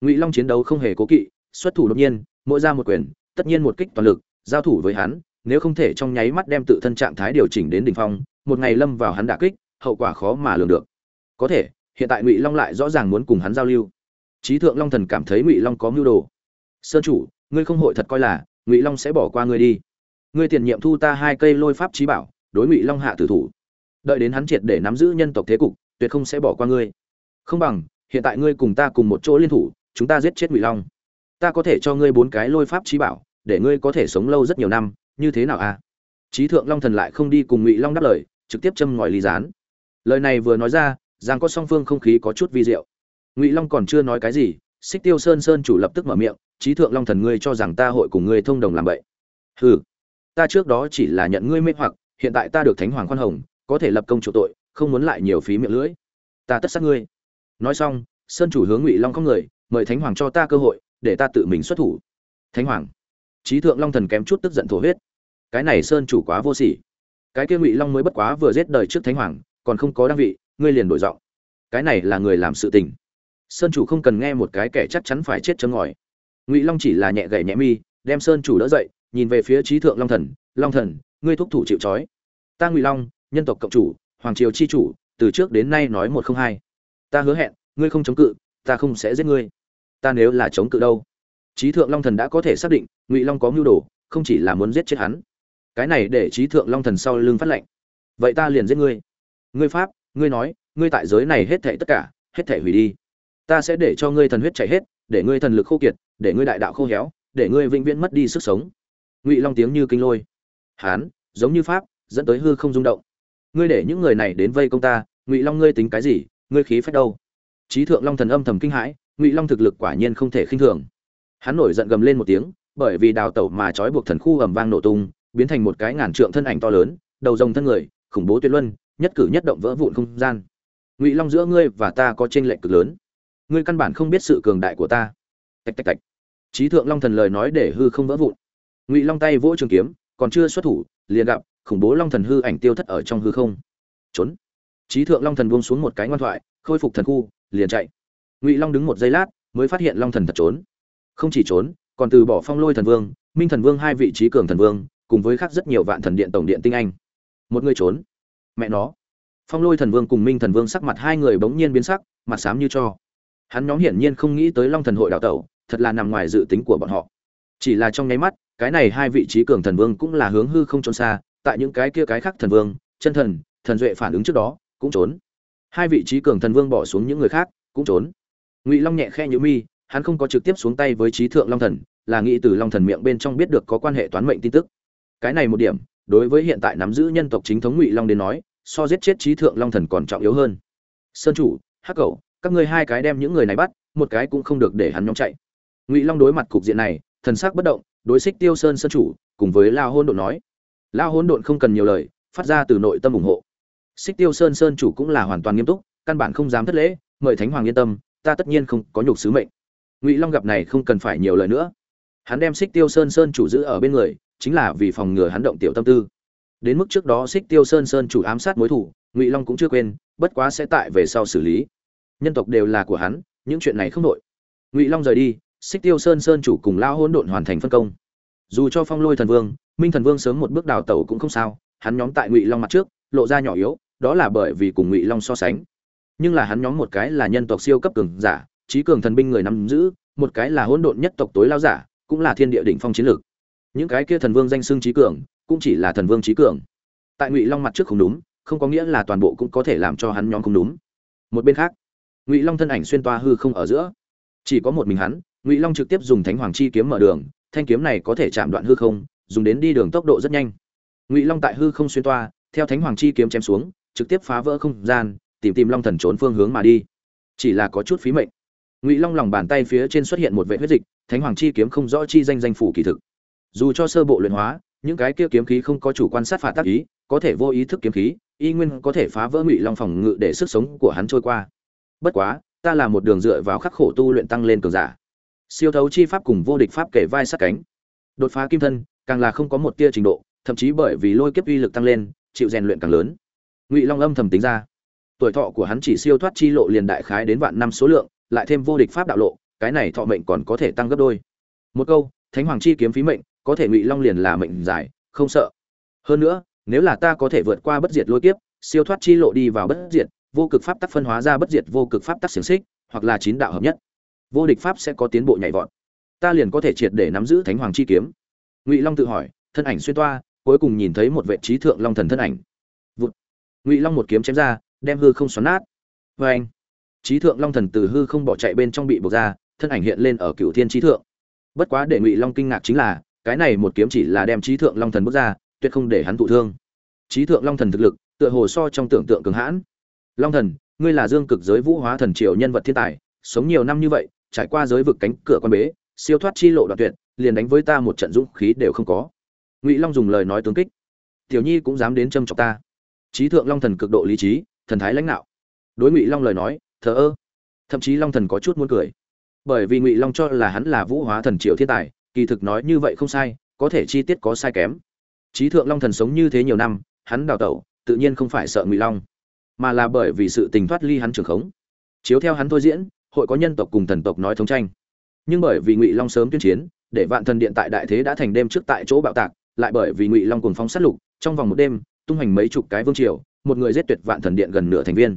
Ngụy long chiến đấu không hề cố kỵ, xuất thủ đột nhiên, mỗi ra một quyền, tất nhiên một kích toàn lực giao thủ với hắn, nếu không thể trong nháy mắt đem tự thân trạng thái điều chỉnh đến đỉnh phong, một ngày lâm vào hắn đả kích, hậu quả khó mà lường được. Có thể, hiện tại ngụy long lại rõ ràng muốn cùng hắn giao lưu. Chí thượng long thần cảm thấy ngụy long có mưu đồ. Sơn chủ, ngươi không hội thật coi là, ngụy long sẽ bỏ qua ngươi đi. Ngươi tiền nhiệm thu ta hai cây lôi pháp chí bảo, đối ngụy long hạ tử thủ. Đợi đến hắn triệt để nắm giữ nhân tộc thế cục, tuyệt không sẽ bỏ qua ngươi. Không bằng, hiện tại ngươi cùng ta cùng một chỗ liên thủ, chúng ta giết chết ngụy long. Ta có thể cho ngươi bốn cái lôi pháp chí bảo để ngươi có thể sống lâu rất nhiều năm, như thế nào a à? trí thượng long thần lại không đi cùng ngụy long đáp lời, trực tiếp châm ngòi ly gián. Lời này vừa nói ra, giang có song phương không khí có chút vi diệu. Ngụy long còn chưa nói cái gì, xích tiêu sơn sơn chủ lập tức mở miệng trí thượng long thần ngươi cho rằng ta hội cùng ngươi thông đồng làm vậy? Hừ, ta trước đó chỉ là nhận ngươi mê hoặc, hiện tại ta được thánh hoàng khoan hồng, có thể lập công chủ tội, không muốn lại nhiều phí miệng lưỡi. Ta tất sát ngươi. Nói xong, sơn chủ hướng ngụy long không người, mời thánh hoàng cho ta cơ hội, để ta tự mình xuất thủ. Thánh hoàng trí thượng long thần kém chút tức giận thổ huyết. Cái này sơn chủ quá vô sỉ. Cái kia ngụy long mới bất quá vừa giết đời trước thánh hoàng, còn không có đăng vị, ngươi liền đổi giọng. Cái này là người làm sự tình. Sơn chủ không cần nghe một cái kẻ chắc chắn phải chết chấm ngòi. Ngụy long chỉ là nhẹ gậy nhẹ mi, đem sơn chủ đỡ dậy, nhìn về phía trí thượng long thần long thần, ngươi thúc thủ chịu trói. Ta ngụy long, nhân tộc cộng chủ, hoàng triều chi chủ, từ trước đến nay nói một không hai. Ta hứa hẹn, ngươi không chống cự, ta không sẽ giết ngươi. Ta nếu là chống cự đâu? Trí thượng long thần đã có thể xác định, ngụy long có mưu đồ, không chỉ là muốn giết chết hắn. Cái này để trí thượng long thần sau lưng phát lệnh. Vậy ta liền giết ngươi. Ngươi pháp, ngươi nói, ngươi tại giới này hết thảy tất cả, hết thảy hủy đi. Ta sẽ để cho ngươi thần huyết chảy hết, để ngươi thần lực khô kiệt, để ngươi đại đạo khô héo, để ngươi vĩnh viễn mất đi sức sống. Ngụy long tiếng như kinh lôi. Hán, giống như pháp, dẫn tới hư không rung động. Ngươi để những người này đến vây công ta, ngụy long ngươi tính cái gì, ngươi khí phách đâu? Trí thượng long thần âm thầm kinh hãi, ngụy long thực lực quả nhiên không thể khinh thường hắn nổi giận gầm lên một tiếng, bởi vì đào tẩu mà trói buộc thần khu ầm vang nổ tung, biến thành một cái ngàn trượng thân ảnh to lớn, đầu rồng thân người, khủng bố tuyệt luân, nhất cử nhất động vỡ vụn không gian. Ngụy long giữa ngươi và ta có tranh lệch cực lớn. Ngươi căn bản không biết sự cường đại của ta. Tạch tạch tạch. Trí thượng long thần lời nói để hư không vỡ vụn. Ngụy long tay vỗ trường kiếm, còn chưa xuất thủ, liền gặp khủng bố long thần hư ảnh tiêu thất ở trong hư không. Trốn. Trí thượng long thần buông xuống một cái ngoan thoại, khôi phục thần khu, liền chạy. Ngụy long đứng một giây lát, mới phát hiện long thần thật trốn không chỉ trốn, còn từ bỏ phong lôi thần vương, minh thần vương hai vị trí cường thần vương, cùng với khác rất nhiều vạn thần điện tổng điện tinh anh. Một người trốn. Mẹ nó. Phong lôi thần vương cùng minh thần vương sắc mặt hai người bỗng nhiên biến sắc, mặt xám như cho. Hắn nhóm hiển nhiên không nghĩ tới long thần hội đào tẩu, thật là nằm ngoài dự tính của bọn họ. Chỉ là trong nháy mắt, cái này hai vị trí cường thần vương cũng là hướng hư không trốn xa, tại những cái kia cái khác thần vương, chân thần thần duệ phản ứng trước đó, cũng trốn. Hai vị trí cường thần vương bỏ xuống những người khác, cũng trốn. Ngụy long nhẹ khe nhữ mi hắn không có trực tiếp xuống tay với trí thượng long thần là nghĩ từ long thần miệng bên trong biết được có quan hệ toán mệnh tin tức. Cái này một điểm đối với hiện tại nắm giữ nhân tộc chính thống ngụy long đến nói so giết chết trí thượng long thần còn trọng yếu hơn. Sơn chủ hắc cẩu, các ngươi hai cái đem những người này bắt một cái cũng không được để hắn nhóm chạy. Ngụy long đối mặt cục diện này thần sắc bất động đối xích tiêu sơn sơn chủ cùng với lao hôn độn nói. Lao hôn độn không cần nhiều lời phát ra từ nội tâm ủng hộ. Xích tiêu sơn sơn chủ cũng là hoàn toàn nghiêm túc căn bản không dám thất lễ mời thánh hoàng yên tâm ta tất nhiên không có nhục sứ mệnh ngụy long gặp này không cần phải nhiều lời nữa. Hắn đem xích tiêu sơn sơn chủ giữ ở bên người, chính là vì phòng ngừa hắn động tiểu tâm tư. Đến mức trước đó xích tiêu sơn sơn chủ ám sát mối thủ, ngụy long cũng chưa quên, bất quá sẽ tại về sau xử lý. Nhân tộc đều là của hắn, những chuyện này không đội ngụy long rời đi xích tiêu sơn sơn chủ cùng lao Hôn độn hoàn thành phân công. Dù cho phong lôi thần vương, minh thần vương sớm một bước đào tẩu cũng không sao, hắn nhóm tại ngụy long mặt trước, lộ ra nhỏ yếu, đó là bởi vì cùng ngụy long so sánh. Nhưng là hắn nhóm một cái là nhân tộc siêu cấp cường giả trí cường thần binh người nắm giữ, một cái là hỗn độn nhất tộc tối lao giả, cũng là thiên địa đỉnh phong chiến lược. Những cái kia thần vương danh xưng trí cường, cũng chỉ là thần vương trí cường. Tại ngụy long mặt trước không đúng, không có nghĩa là toàn bộ cũng có thể làm cho hắn nhóm không đúng. Một bên khác, ngụy long thân ảnh xuyên toa hư không ở giữa. Chỉ có một mình hắn, ngụy long trực tiếp dùng thánh hoàng chi kiếm mở đường, thanh kiếm này có thể chạm đoạn hư không, dùng đến đi đường tốc độ rất nhanh. Ngụy long tại hư không xuyên toa, theo thánh hoàng chi kiếm chém xuống, trực tiếp phá vỡ không gian, tìm tìm long thần trốn phương hướng mà đi. Chỉ là có chút phí mệnh ngụy long lòng bàn tay phía trên xuất hiện một vệ huyết dịch thánh hoàng chi kiếm không rõ chi danh danh phủ kỳ thực dù cho sơ bộ luyện hóa những cái kia kiếm khí không có chủ quan sát phạt tác ý có thể vô ý thức kiếm khí y nguyên có thể phá vỡ ngụy long phòng ngự để sức sống của hắn trôi qua bất quá ta là một đường dựa vào khắc khổ tu luyện tăng lên cường giả siêu thấu chi pháp cùng vô địch pháp kể vai sát cánh đột phá kim thân càng là không có một tia trình độ thậm chí bởi vì lôi kiếp uy lực tăng lên chịu rèn luyện càng lớn ngụy long âm thầm tính ra tuổi thọ của hắn chỉ siêu thoát chi lộ liền đại khái đến vạn năm số lượng lại thêm vô địch pháp đạo lộ, cái này thọ mệnh còn có thể tăng gấp đôi. Một câu, thánh hoàng chi kiếm phí mệnh, có thể ngụy long liền là mệnh dài không sợ. Hơn nữa, nếu là ta có thể vượt qua bất diệt lôi kiếp, siêu thoát chi lộ đi vào bất diệt, vô cực pháp tắc phân hóa ra bất diệt vô cực pháp tắc xiềng xích, hoặc là chín đạo hợp nhất. Vô địch pháp sẽ có tiến bộ nhảy vọt. Ta liền có thể triệt để nắm giữ thánh hoàng chi kiếm. Ngụy long tự hỏi, thân ảnh xuyên toa, cuối cùng nhìn thấy một vệ trí thượng long thần thân ảnh. Vụt. ngụy long một kiếm chém ra, đem hư không xoắn nát. Vê anh trí thượng long thần từ hư không bỏ chạy bên trong bị buộc ra, thân ảnh hiện lên ở cựu thiên trí thượng. Bất quá để ngụy long kinh ngạc chính là, cái này một kiếm chỉ là đem trí thượng long thần bước ra, tuyệt không để hắn thụ thương. Trí thượng long thần thực lực, tựa hồ so trong tưởng tượng cường hãn. Long thần, ngươi là dương cực giới vũ hóa thần triều nhân vật thiên tài, sống nhiều năm như vậy, trải qua giới vực cánh cửa quan bế, siêu thoát chi lộ đoạn tuyệt, liền đánh với ta một trận dũng khí đều không có. Ngụy long dùng lời nói tướng kích. Tiểu nhi cũng dám đến châm chọc ta. Trí thượng long thần cực độ lý trí, thần thái lãnh đạo đối ngụy long lời nói thờ ơ. Thậm chí long thần có chút muốn cười. Bởi vì ngụy long cho là hắn là vũ hóa thần triệu thiên tài, kỳ thực nói như vậy không sai, có thể chi tiết có sai kém. Trí thượng long thần sống như thế nhiều năm, hắn đào tẩu, tự nhiên không phải sợ ngụy long, mà là bởi vì sự tình thoát ly hắn trường khống. Chiếu theo hắn thôi diễn, hội có nhân tộc cùng thần tộc nói thống tranh. Nhưng bởi vì ngụy long sớm tuyên chiến, để vạn thần điện tại đại thế đã thành đêm trước tại chỗ bạo tạc, lại bởi vì ngụy long cùng phong sát lục, trong vòng một đêm, tung hoành mấy chục cái vương triều, một người giết tuyệt vạn thần điện gần nửa thành viên.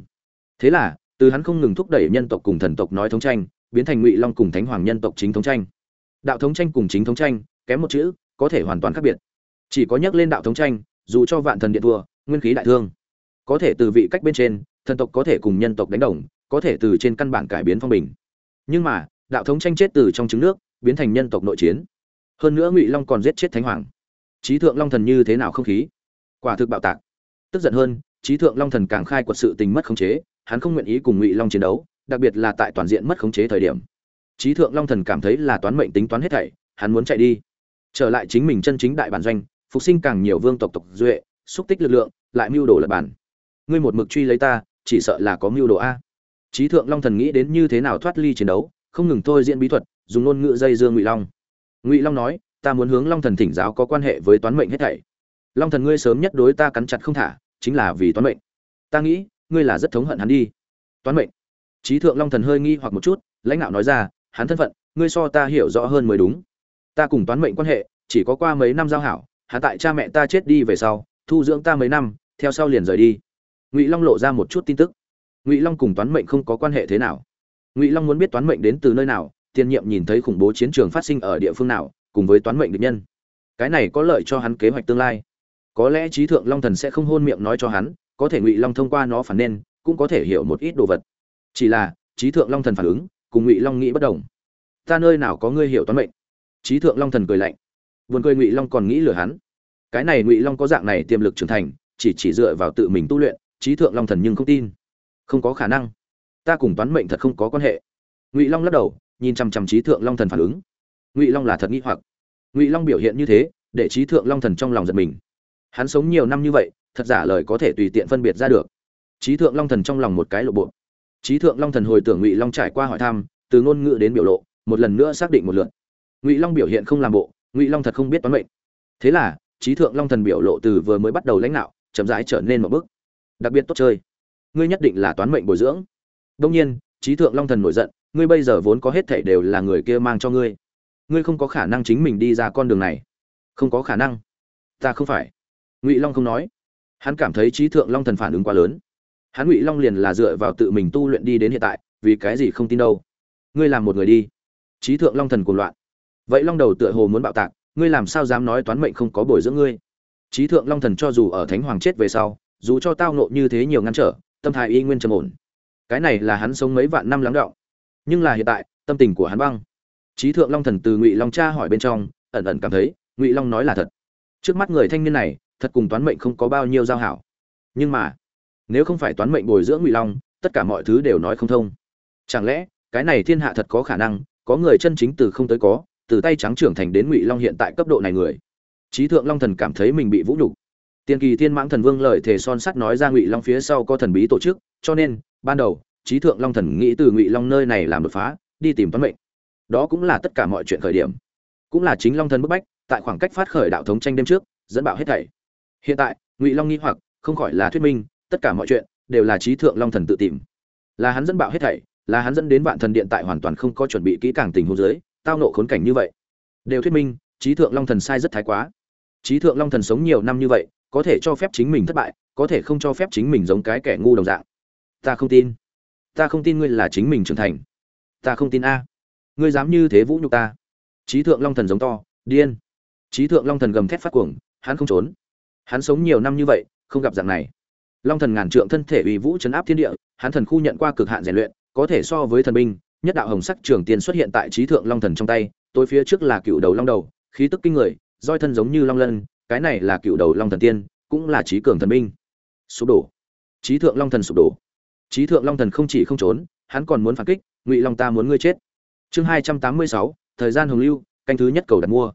Thế là từ hắn không ngừng thúc đẩy nhân tộc cùng thần tộc nói thống tranh, biến thành ngụy long cùng thánh hoàng nhân tộc chính thống tranh. Đạo thống tranh cùng chính thống tranh, kém một chữ, có thể hoàn toàn khác biệt. Chỉ có nhắc lên đạo thống tranh, dù cho vạn thần điện thua, nguyên khí đại thương. Có thể từ vị cách bên trên, thần tộc có thể cùng nhân tộc đánh đồng, có thể từ trên căn bản cải biến phong bình. Nhưng mà, đạo thống tranh chết từ trong trứng nước, biến thành nhân tộc nội chiến. Hơn nữa ngụy long còn giết chết thánh hoàng. Trí thượng long thần như thế nào không khí? Quả thực bạo tạc. Tức giận hơn trí thượng long thần càng khai quật sự tình mất khống chế, hắn không nguyện ý cùng ngụy long chiến đấu, đặc biệt là tại toàn diện mất khống chế thời điểm. Trí thượng long thần cảm thấy là toán mệnh tính toán hết thảy, hắn muốn chạy đi. Trở lại chính mình chân chính đại bản doanh, phục sinh càng nhiều vương tộc tộc duệ, xúc tích lực lượng, lại mưu đồ lập bản. Ngươi một mực truy lấy ta, chỉ sợ là có mưu đồ a. Trí thượng long thần nghĩ đến như thế nào thoát ly chiến đấu, không ngừng thôi diễn bí thuật, dùng ngôn ngữ dây dương ngụy long. Ngụy long nói, ta muốn hướng long thần thỉnh giáo có quan hệ với toán mệnh hết thảy. Long thần ngươi sớm nhất đối ta cắn chặt không thả chính là vì toán mệnh. Ta nghĩ, ngươi là rất thống hận hắn đi. Toán mệnh. Trí thượng long thần hơi nghi hoặc một chút, lãnh đạo nói ra, hắn thân phận, ngươi so ta hiểu rõ hơn mới đúng. Ta cùng toán mệnh quan hệ, chỉ có qua mấy năm giao hảo, hắn tại cha mẹ ta chết đi về sau, thu dưỡng ta mấy năm, theo sau liền rời đi. Ngụy long lộ ra một chút tin tức. Ngụy long cùng toán mệnh không có quan hệ thế nào. Ngụy long muốn biết toán mệnh đến từ nơi nào, tiền nhiệm nhìn thấy khủng bố chiến trường phát sinh ở địa phương nào, cùng với toán mệnh địch nhân. Cái này có lợi cho hắn kế hoạch tương lai có lẽ trí thượng long thần sẽ không hôn miệng nói cho hắn, có thể ngụy long thông qua nó phản nên, cũng có thể hiểu một ít đồ vật. Chỉ là, trí thượng long thần phản ứng, cùng ngụy long nghĩ bất đồng. Ta nơi nào có ngươi hiểu toán mệnh? Trí thượng long thần cười lạnh. Buồn cười ngụy long còn nghĩ lừa hắn. Cái này ngụy long có dạng này tiềm lực trưởng thành, chỉ chỉ dựa vào tự mình tu luyện, trí thượng long thần nhưng không tin. Không có khả năng. Ta cùng toán mệnh thật không có quan hệ. Ngụy long lắc đầu, nhìn chằm chằm trí thượng long thần phản ứng. Ngụy long là thật nghĩ hoặc. Ngụy long biểu hiện như thế, để trí thượng long thần trong lòng giật mình hắn sống nhiều năm như vậy, thật giả lời có thể tùy tiện phân biệt ra được. Trí thượng long thần trong lòng một cái lộ bộ. Trí thượng long thần hồi tưởng ngụy long trải qua hỏi thăm, từ ngôn ngữ đến biểu lộ, một lần nữa xác định một lượt. Ngụy long biểu hiện không làm bộ, ngụy long thật không biết toán mệnh. Thế là trí thượng long thần biểu lộ từ vừa mới bắt đầu lãnh đạo, chậm rãi trở nên một bước. Đặc biệt tốt chơi. Ngươi nhất định là toán mệnh bồi dưỡng. Đông nhiên trí thượng long thần nổi giận, ngươi bây giờ vốn có hết thảy đều là người kia mang cho ngươi. Ngươi không có khả năng chính mình đi ra con đường này. Không có khả năng. Ta không phải ngụy long không nói. Hắn cảm thấy trí thượng long thần phản ứng quá lớn. Hắn ngụy long liền là dựa vào tự mình tu luyện đi đến hiện tại, vì cái gì không tin đâu? Ngươi làm một người đi. Trí thượng long thần cuồng loạn. Vậy long đầu tựa hồ muốn bạo tạc, ngươi làm sao dám nói toán mệnh không có bồi dưỡng ngươi? Trí thượng long thần cho dù ở thánh hoàng chết về sau, dù cho tao nộ như thế nhiều ngăn trở, tâm thái y nguyên trầm ổn. Cái này là hắn sống mấy vạn năm lắng đọng nhưng là hiện tại, tâm tình của hắn băng. Trí thượng long thần từ ngụy long cha hỏi bên trong, ẩn ẩn cảm thấy, ngụy long nói là thật. Trước mắt người thanh niên này thật cùng toán mệnh không có bao nhiêu giao hảo. Nhưng mà, nếu không phải toán mệnh bồi dưỡng ngụy long, tất cả mọi thứ đều nói không thông. Chẳng lẽ, cái này thiên hạ thật có khả năng, có người chân chính từ không tới có, từ tay trắng trưởng thành đến ngụy long hiện tại cấp độ này người? Trí thượng long thần cảm thấy mình bị vũ nhục. Tiên kỳ thiên mãng thần vương lời thề son sắt nói ra ngụy long phía sau có thần bí tổ chức, cho nên, ban đầu trí thượng long thần nghĩ từ ngụy long nơi này làm đột phá, đi tìm toán mệnh. Đó cũng là tất cả mọi chuyện khởi điểm. Cũng là chính long thần bức bách, tại khoảng cách phát khởi đạo thống tranh đêm trước, dẫn bạo hết thảy hiện tại, ngụy long nghĩ hoặc, không khỏi là thuyết minh, tất cả mọi chuyện đều là trí thượng long thần tự tìm. Là hắn dẫn bạo hết thảy, là hắn dẫn đến vạn thần điện tại hoàn toàn không có chuẩn bị kỹ càng tình huống dưới, tao nộ khốn cảnh như vậy. Đều thuyết minh, trí thượng long thần sai rất thái quá. Trí thượng long thần sống nhiều năm như vậy, có thể cho phép chính mình thất bại, có thể không cho phép chính mình giống cái kẻ ngu đồng dạng. Ta không tin. Ta không tin ngươi là chính mình trưởng thành. Ta không tin a. Ngươi dám như thế vũ nhục ta. Trí thượng long thần giống to, điên. Trí thượng long thần gầm thét phát cuồng, hắn không trốn hắn sống nhiều năm như vậy, không gặp dạng này. Long thần ngàn trượng thân thể uy vũ chấn áp thiên địa, hắn thần khu nhận qua cực hạn rèn luyện, có thể so với thần binh, nhất đạo hồng sắc trường tiên xuất hiện tại trí thượng long thần trong tay Tôi phía trước là cựu đầu long đầu, khí tức kinh người, roi thân giống như long lân, cái này là cựu đầu long thần tiên, cũng là trí cường thần binh. Sụp đổ. Trí thượng long thần sụp đổ. Trí thượng long thần không chỉ không trốn, hắn còn muốn phản kích, ngụy long ta muốn ngươi chết. Chương hai trăm tám mươi sáu, thời gian hồng lưu, canh thứ nhất cầu đặt mua.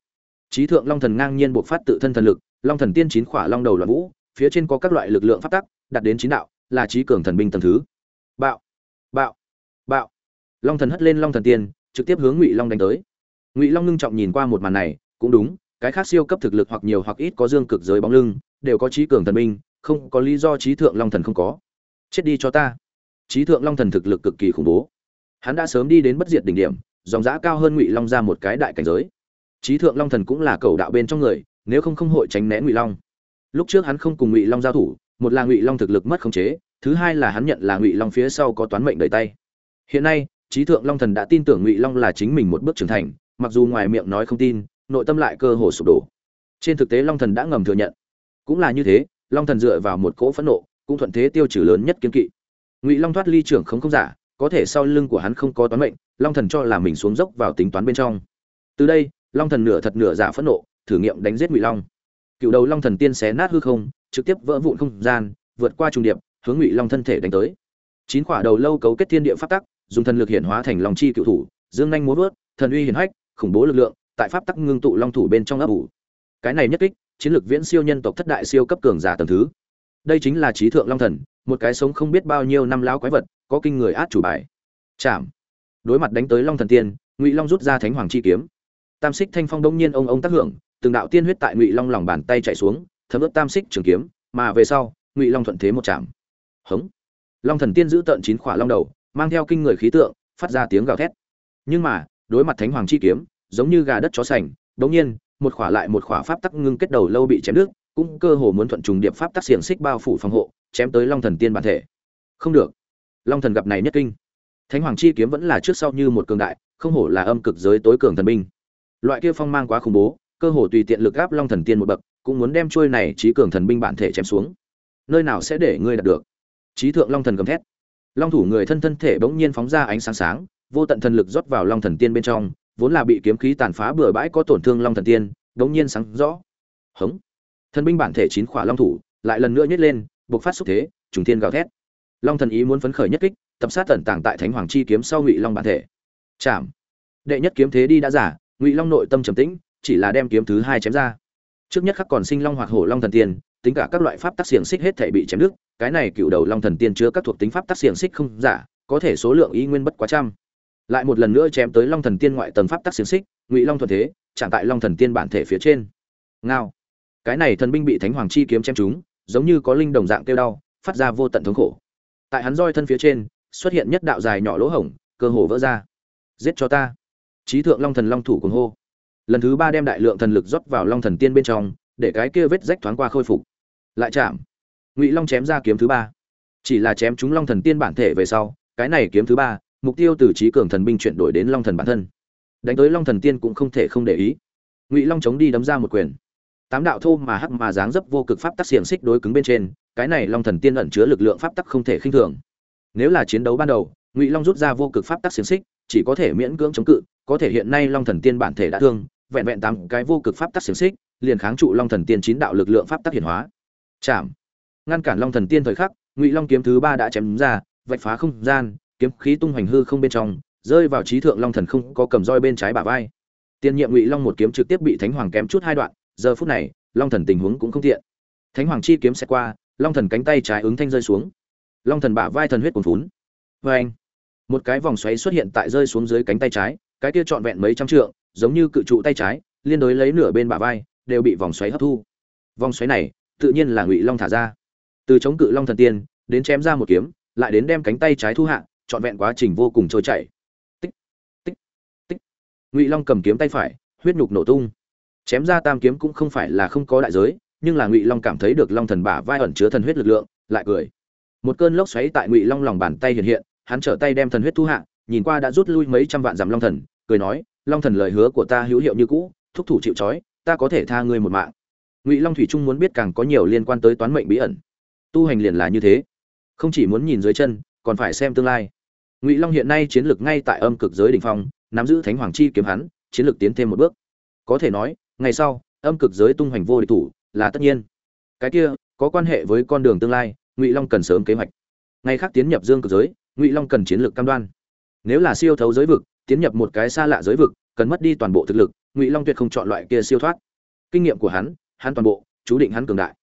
Trí thượng long thần ngang nhiên buộc phát tự thân thần lực long thần tiên chín khỏa long đầu loạn vũ, phía trên có các loại lực lượng phát tắc, đạt đến chín đạo, là trí cường thần binh tầm thứ. Bạo bạo bạo. Long thần hất lên long thần tiên, trực tiếp hướng ngụy long đánh tới. Ngụy long ngưng trọng nhìn qua một màn này, cũng đúng, cái khác siêu cấp thực lực hoặc nhiều hoặc ít có dương cực giới bóng lưng, đều có trí cường thần binh, không có lý do trí thượng long thần không có. Chết đi cho ta. Trí thượng long thần thực lực cực kỳ khủng bố. Hắn đã sớm đi đến bất diệt đỉnh điểm, dòng giã cao hơn ngụy long ra một cái đại cảnh giới. Trí thượng long thần cũng là cầu đạo bên trong người nếu không không hội tránh né ngụy long. Lúc trước hắn không cùng ngụy long giao thủ, một là ngụy long thực lực mất khống chế, thứ hai là hắn nhận là ngụy long phía sau có toán mệnh đầy tay. Hiện nay, trí thượng long thần đã tin tưởng ngụy long là chính mình một bước trưởng thành, mặc dù ngoài miệng nói không tin, nội tâm lại cơ hồ sụp đổ. Trên thực tế long thần đã ngầm thừa nhận. Cũng là như thế, long thần dựa vào một cỗ phẫn nộ, cũng thuận thế tiêu trừ lớn nhất kiên kỵ. Ngụy long thoát ly trưởng không không giả, có thể sau lưng của hắn không có toán mệnh, long thần cho là mình xuống dốc vào tính toán bên trong. Từ đây, long thần nửa thật nửa giả phẫn nộ thử nghiệm đánh giết ngụy long. Cựu đầu long thần tiên xé nát hư không, trực tiếp vỡ vụn không gian, vượt qua trung điệp, hướng ngụy long thân thể đánh tới. Chín quả đầu lâu cấu kết thiên địa pháp tắc, dùng thần lực hiện hóa thành long chi cựu thủ, dương nhanh múa vớt, thần uy hiển hách, khủng bố lực lượng, tại pháp tắc ngưng tụ long thủ bên trong ấp ủ. Cái này nhất kích, chiến lược viễn siêu nhân tộc thất đại siêu cấp cường giả tầng thứ. Đây chính là trí thượng long thần, một cái sống không biết bao nhiêu năm lão quái vật, có kinh người át chủ bài. Chạm. Đối mặt đánh tới long thần tiên, ngụy long rút ra thánh hoàng chi kiếm. Tam xích thanh phong đông nhiên ông ông tác hưởng từng đạo tiên huyết tại ngụy long lòng bàn tay chạy xuống, thấm ướt tam xích trường kiếm, mà về sau, ngụy long thuận thế một chạm. Hống. Long thần tiên giữ tợn chín khỏa long đầu, mang theo kinh người khí tượng, phát ra tiếng gào thét. Nhưng mà, đối mặt thánh hoàng chi kiếm, giống như gà đất chó sành, đống nhiên, một khỏa lại một khỏa pháp tắc ngưng kết đầu lâu bị chém đứt, cũng cơ hồ muốn thuận trùng điệp pháp tắc xiềng xích bao phủ phòng hộ, chém tới long thần tiên bản thể. Không được. Long thần gặp này nhất kinh. Thánh hoàng chi kiếm vẫn là trước sau như một cường đại, không hổ là âm cực giới tối cường thần binh. Loại kia phong mang quá khủng bố cơ hồ tùy tiện lực áp long thần tiên một bậc, cũng muốn đem trôi này trí cường thần binh bản thể chém xuống. Nơi nào sẽ để ngươi đạt được? Trí thượng long thần gầm thét. Long thủ người thân thân thể bỗng nhiên phóng ra ánh sáng sáng, vô tận thần lực rót vào long thần tiên bên trong, vốn là bị kiếm khí tàn phá bừa bãi có tổn thương long thần tiên, bỗng nhiên sáng rõ. Hống. Thần binh bản thể chín khỏa long thủ, lại lần nữa nhét lên buộc phát xúc thế, trùng thiên gào thét. Long thần ý muốn phấn khởi nhất kích, tập sát tẩn tàng tại thánh hoàng chi kiếm sau ngụy long bản thể. Chạm. Đệ nhất kiếm thế đi đã giả, ngụy long nội tâm trầm tĩnh chỉ là đem kiếm thứ hai chém ra. Trước nhất khắc còn sinh long hoặc hổ long thần tiên, tính cả các loại pháp tác xiềng xích hết thể bị chém đứt, cái này cựu đầu long thần tiên chứa các thuộc tính pháp tác xiềng xích không giả, có thể số lượng y nguyên bất quá trăm. Lại một lần nữa chém tới long thần tiên ngoại tầng pháp tác xiềng xích, ngụy long thuận thế, chạm tại long thần tiên bản thể phía trên. Ngao. Cái này thần binh bị thánh hoàng chi kiếm chém chúng giống như có linh đồng dạng kêu đau, phát ra vô tận thống khổ. Tại hắn roi thân phía trên, xuất hiện nhất đạo dài nhỏ lỗ hổng, cơ hồ vỡ ra. Giết cho ta. Trí thượng long thần long thủ cuồng hô lần thứ ba đem đại lượng thần lực rót vào long thần tiên bên trong, để cái kia vết rách thoáng qua khôi phục. Lại chạm. Ngụy long chém ra kiếm thứ ba. Chỉ là chém chúng long thần tiên bản thể về sau, cái này kiếm thứ ba, mục tiêu từ trí cường thần binh chuyển đổi đến long thần bản thân. Đánh tới long thần tiên cũng không thể không để ý. Ngụy long chống đi đấm ra một quyền. Tám đạo thô mà hắc mà dáng dấp vô cực pháp tắc xiềng xích đối cứng bên trên, cái này long thần tiên ẩn chứa lực lượng pháp tắc không thể khinh thường. Nếu là chiến đấu ban đầu, ngụy long rút ra vô cực pháp tắc xiềng xích, chỉ có thể miễn cưỡng chống cự, có thể hiện nay long thần tiên bản thể đã thương vẹn vẹn tám cái vô cực pháp tắc xiềng xích, liền kháng trụ long thần tiên chín đạo lực lượng pháp tắc hiển hóa. Chạm. Ngăn cản long thần tiên thời khắc, ngụy long kiếm thứ ba đã chém ra, vạch phá không gian, kiếm khí tung hoành hư không bên trong, rơi vào trí thượng long thần không có cầm roi bên trái bả vai. Tiên nhiệm ngụy long một kiếm trực tiếp bị thánh hoàng kém chút hai đoạn, giờ phút này, long thần tình huống cũng không tiện. Thánh hoàng chi kiếm sẽ qua, long thần cánh tay trái ứng thanh rơi xuống. Long thần bả vai thần huyết cuồn phún vê anh một cái vòng xoáy xuất hiện tại rơi xuống dưới cánh tay trái, cái kia trọn vẹn mấy trăm trượng giống như cự trụ tay trái, liên đối lấy nửa bên bả vai, đều bị vòng xoáy hấp thu. Vòng xoáy này, tự nhiên là ngụy long thả ra. Từ chống cự long thần tiên, đến chém ra một kiếm, lại đến đem cánh tay trái thu hạ, trọn vẹn quá trình vô cùng trôi chảy. Tích tích tích. Ngụy long cầm kiếm tay phải, huyết nhục nổ tung. Chém ra tam kiếm cũng không phải là không có đại giới, nhưng là ngụy long cảm thấy được long thần bả vai ẩn chứa thần huyết lực lượng, lại cười. Một cơn lốc xoáy tại ngụy long lòng bàn tay hiện hiện, hắn trở tay đem thần huyết thu hạ, nhìn qua đã rút lui mấy trăm vạn dặm long thần, cười nói long thần lời hứa của ta hữu hiệu như cũ, thúc thủ chịu trói, ta có thể tha ngươi một mạng. Ngụy long thủy trung muốn biết càng có nhiều liên quan tới toán mệnh bí ẩn. Tu hành liền là như thế. Không chỉ muốn nhìn dưới chân, còn phải xem tương lai. Ngụy long hiện nay chiến lược ngay tại âm cực giới đ ỉ n h phong, nắm giữ thánh hoàng chi kiếm hắn, chiến lược tiến thêm một bước. Có thể nói, ngày sau, âm cực giới tung hoành vô địch thủ là tất nhiên. Cái kia, có quan hệ với con đường tương lai, ngụy long cần sớm kế hoạch. Ngày khác tiến nhập dương cực giới, ngụy long cần chiến lược cam đoan. Nếu là siêu thấu giới vực tiến nhập một cái xa lạ giới vực, cần mất đi toàn bộ thực lực, ngụy long tuyệt không chọn loại kia siêu thoát. Kinh nghiệm của hắn hắn toàn bộ, chú định hắn cường đại.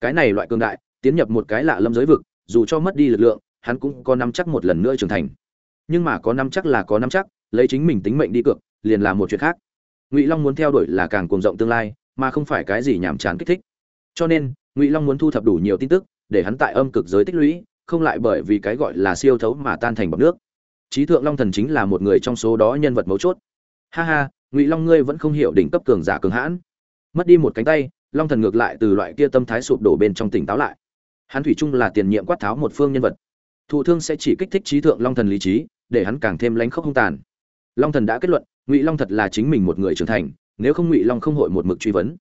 Cái này loại cường đại, tiến nhập một cái lạ lâm giới vực, dù cho mất đi lực lượng, hắn cũng có nắm chắc một lần nữa trưởng thành. Nhưng mà có nắm chắc là có nắm chắc, lấy chính mình tính mệnh đi cược, liền là một chuyện khác. Ngụy long muốn theo đuổi là càng cuồng rộng tương lai, mà không phải cái gì nhàm chán kích thích. Cho nên, ngụy long muốn thu thập đủ nhiều tin tức, để hắn tại âm cực giới tích lũy, không lại bởi vì cái gọi là siêu thấu mà tan thành bọc nước trí thượng long thần chính là một người trong số đó nhân vật mấu chốt. Ha ha, ngụy long ngươi vẫn không hiểu đỉnh cấp cường giả cường hãn. Mất đi một cánh tay, long thần ngược lại từ loại kia tâm thái sụp đổ bên trong tỉnh táo lại. Hắn thủy chung là tiền nhiệm quát tháo một phương nhân vật. Thụ thương sẽ chỉ kích thích trí thượng long thần lý trí, để hắn càng thêm lánh khóc hung tàn. Long thần đã kết luận, ngụy long thật là chính mình một người trưởng thành, nếu không ngụy long không hội một mực truy vấn.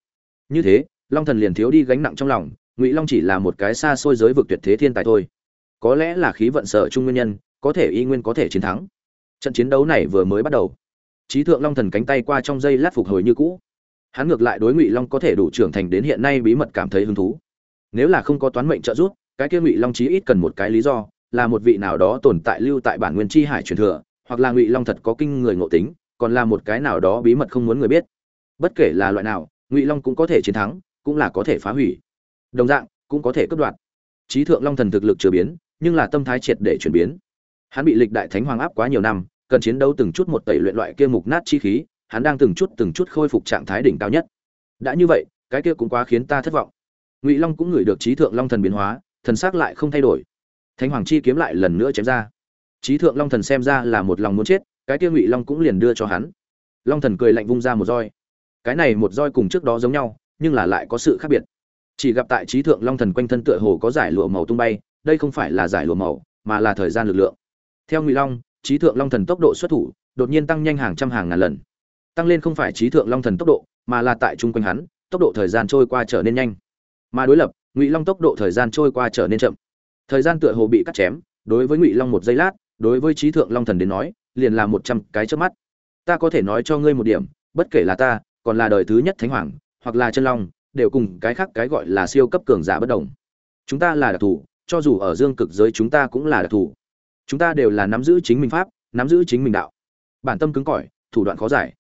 Như thế, long thần liền thiếu đi gánh nặng trong lòng, ngụy long chỉ là một cái xa xôi giới vực tuyệt thế thiên tài thôi. Có lẽ là khí vận sở Chung nguyên nhân có thể y nguyên có thể chiến thắng. Trận chiến đấu này vừa mới bắt đầu. Trí thượng long thần cánh tay qua trong dây lát phục hồi như cũ. Hắn ngược lại đối ngụy long có thể đủ trưởng thành đến hiện nay bí mật cảm thấy hứng thú. Nếu là không có toán mệnh trợ giúp, cái kia ngụy long chí ít cần một cái lý do, là một vị nào đó tồn tại lưu tại bản nguyên chi hải truyền thừa, hoặc là ngụy long thật có kinh người ngộ tính, còn là một cái nào đó bí mật không muốn người biết. Bất kể là loại nào, ngụy long cũng có thể chiến thắng, cũng là có thể phá hủy. Đồng dạng, cũng có thể cướp đoạt. Trí thượng long thần thực lực chưa biến, nhưng là tâm thái triệt để chuyển biến hắn bị lịch đại thánh hoàng áp quá nhiều năm, cần chiến đấu từng chút một tẩy luyện loại kia mục nát chi khí, hắn đang từng chút từng chút khôi phục trạng thái đỉnh cao nhất. Đã như vậy, cái kia cũng quá khiến ta thất vọng. Ngụy long cũng ngửi được trí thượng long thần biến hóa, thần xác lại không thay đổi. Thánh hoàng chi kiếm lại lần nữa chém ra. Trí thượng long thần xem ra là một lòng muốn chết, cái kia ngụy long cũng liền đưa cho hắn. Long thần cười lạnh vung ra một roi. Cái này một roi cùng trước đó giống nhau, nhưng là lại có sự khác biệt. Chỉ gặp tại trí thượng long thần quanh thân tựa hồ có giải lụa màu tung bay, đây không phải là giải lụa màu, mà là thời gian lực lượng theo ngụy long, trí thượng long thần tốc độ xuất thủ, đột nhiên tăng nhanh hàng trăm hàng ngàn lần. Tăng lên không phải trí thượng long thần tốc độ, mà là tại chung quanh hắn, tốc độ thời gian trôi qua trở nên nhanh. Mà đối lập, ngụy long tốc độ thời gian trôi qua trở nên chậm. Thời gian tựa hồ bị cắt chém, đối với ngụy long một giây lát, đối với trí thượng long thần đến nói, liền là một trăm cái trước mắt. Ta có thể nói cho ngươi một điểm, bất kể là ta, còn là đời thứ nhất thánh hoàng, hoặc là chân long, đều cùng cái khác cái gọi là siêu cấp cường giả bất đồng. Chúng ta là đặc thù, cho dù ở dương cực giới chúng ta cũng là đặc thù chúng ta đều là nắm giữ chính mình pháp, nắm giữ chính mình đạo. Bản tâm cứng cỏi, thủ đoạn khó giải.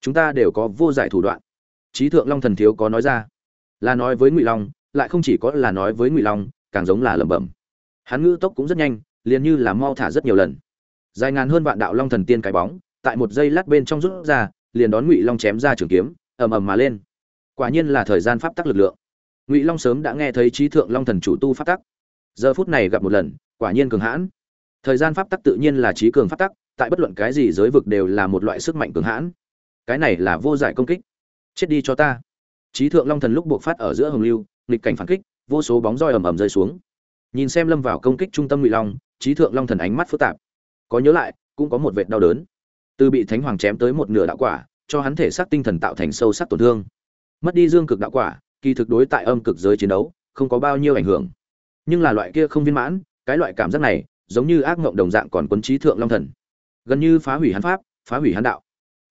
Chúng ta đều có vô giải thủ đoạn. Trí thượng long thần thiếu có nói ra, là nói với ngụy long, lại không chỉ có là nói với ngụy long, càng giống là lẩm bẩm. Hắn ngữ tốc cũng rất nhanh, liền như là mau thả rất nhiều lần. Dài ngàn hơn vạn đạo long thần tiên cái bóng, tại một giây lát bên trong rút ra, liền đón ngụy long chém ra trường kiếm, ầm ầm mà lên. Quả nhiên là thời gian pháp tắc lực lượng. Ngụy long sớm đã nghe thấy trí thượng long thần chủ tu pháp tắc. Giờ phút này gặp một lần, quả nhiên cường hãn thời gian pháp tắc tự nhiên là trí cường pháp tắc, tại bất luận cái gì giới vực đều là một loại sức mạnh cường hãn. Cái này là vô giải công kích. Chết đi cho ta. Trí thượng long thần lúc buộc phát ở giữa hồng lưu, nghịch cảnh phản kích, vô số bóng roi ầm ầm rơi xuống. Nhìn xem lâm vào công kích trung tâm ngụy long trí thượng long thần ánh mắt phức tạp. Có nhớ lại, cũng có một vệt đau đớn. Từ bị thánh hoàng chém tới một nửa đạo quả, cho hắn thể xác tinh thần tạo thành sâu sắc tổn thương. Mất đi dương cực đạo quả, kỳ thực đối tại âm cực giới chiến đấu, không có bao nhiêu ảnh hưởng. Nhưng là loại kia không viên mãn, cái loại cảm giác này giống như ác ngộng đồng dạng còn quân trí thượng long thần. Gần như phá hủy hắn pháp, phá hủy hắn đạo.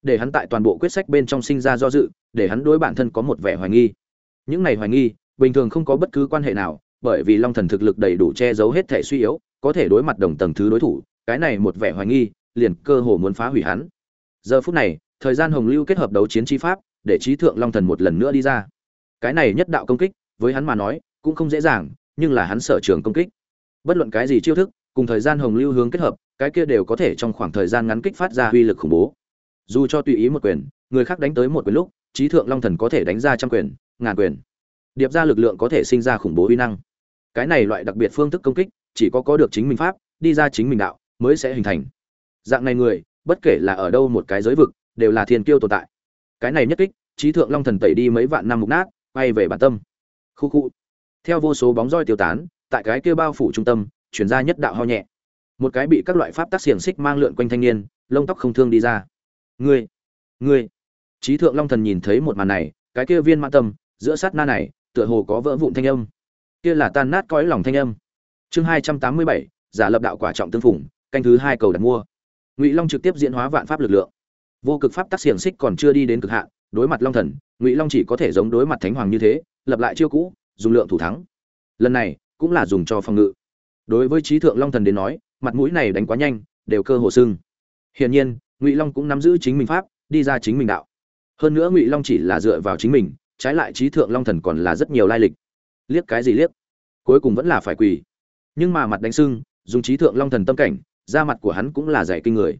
Để hắn tại toàn bộ quyết sách bên trong sinh ra do dự, để hắn đối bản thân có một vẻ hoài nghi. Những này hoài nghi, bình thường không có bất cứ quan hệ nào, bởi vì long thần thực lực đầy đủ che giấu hết thể suy yếu, có thể đối mặt đồng tầng thứ đối thủ, cái này một vẻ hoài nghi, liền cơ hồ muốn phá hủy hắn. Giờ phút này, thời gian hồng lưu kết hợp đấu chiến chi pháp, để trí thượng long thần một lần nữa đi ra. Cái này nhất đạo công kích, với hắn mà nói, cũng không dễ dàng, nhưng là hắn sở trường công kích. Bất luận cái gì chiêu thức cùng thời gian hồng lưu hướng kết hợp, cái kia đều có thể trong khoảng thời gian ngắn kích phát ra uy lực khủng bố. Dù cho tùy ý một quyền, người khác đánh tới một quyền lúc, trí thượng long thần có thể đánh ra trăm quyền, ngàn quyền. Điệp ra lực lượng có thể sinh ra khủng bố uy năng. Cái này loại đặc biệt phương thức công kích, chỉ có có được chính mình pháp, đi ra chính mình đạo, mới sẽ hình thành. Dạng này người, bất kể là ở đâu một cái giới vực, đều là thiên kiêu tồn tại. Cái này nhất kích, trí thượng long thần tẩy đi mấy vạn năm mục nát, quay về bản tâm. Khu khu. Theo vô số bóng roi tiêu tán, tại cái kia bao phủ trung tâm chuyển ra nhất đạo ho nhẹ. Một cái bị các loại pháp tác xiềng xích mang lượn quanh thanh niên, lông tóc không thương đi ra. Ngươi ngươi. Trí thượng long thần nhìn thấy một màn này, cái kia viên mã tâm, giữa sát na này, tựa hồ có vỡ vụn thanh âm. Kia là tan nát cõi lòng thanh âm. Chương hai trăm tám mươi bảy, giả lập đạo quả trọng tương phủng canh thứ hai cầu đặt mua. Ngụy long trực tiếp diễn hóa vạn pháp lực lượng. Vô cực pháp tác xiềng xích còn chưa đi đến cực hạn, đối mặt long thần, ngụy long chỉ có thể giống đối mặt thánh hoàng như thế, lập lại chiêu cũ, dùng lượng thủ thắng. Lần này, cũng là dùng cho phòng ngự đối với trí thượng long thần đến nói, mặt mũi này đánh quá nhanh, đều cơ hồ sưng. Hiển nhiên, ngụy long cũng nắm giữ chính mình pháp, đi ra chính mình đạo. Hơn nữa ngụy long chỉ là dựa vào chính mình, trái lại trí thượng long thần còn là rất nhiều lai lịch. Liếc cái gì liếc? Cuối cùng vẫn là phải quỳ. Nhưng mà mặt đánh sưng, dùng trí thượng long thần tâm cảnh, da mặt của hắn cũng là dày kinh người.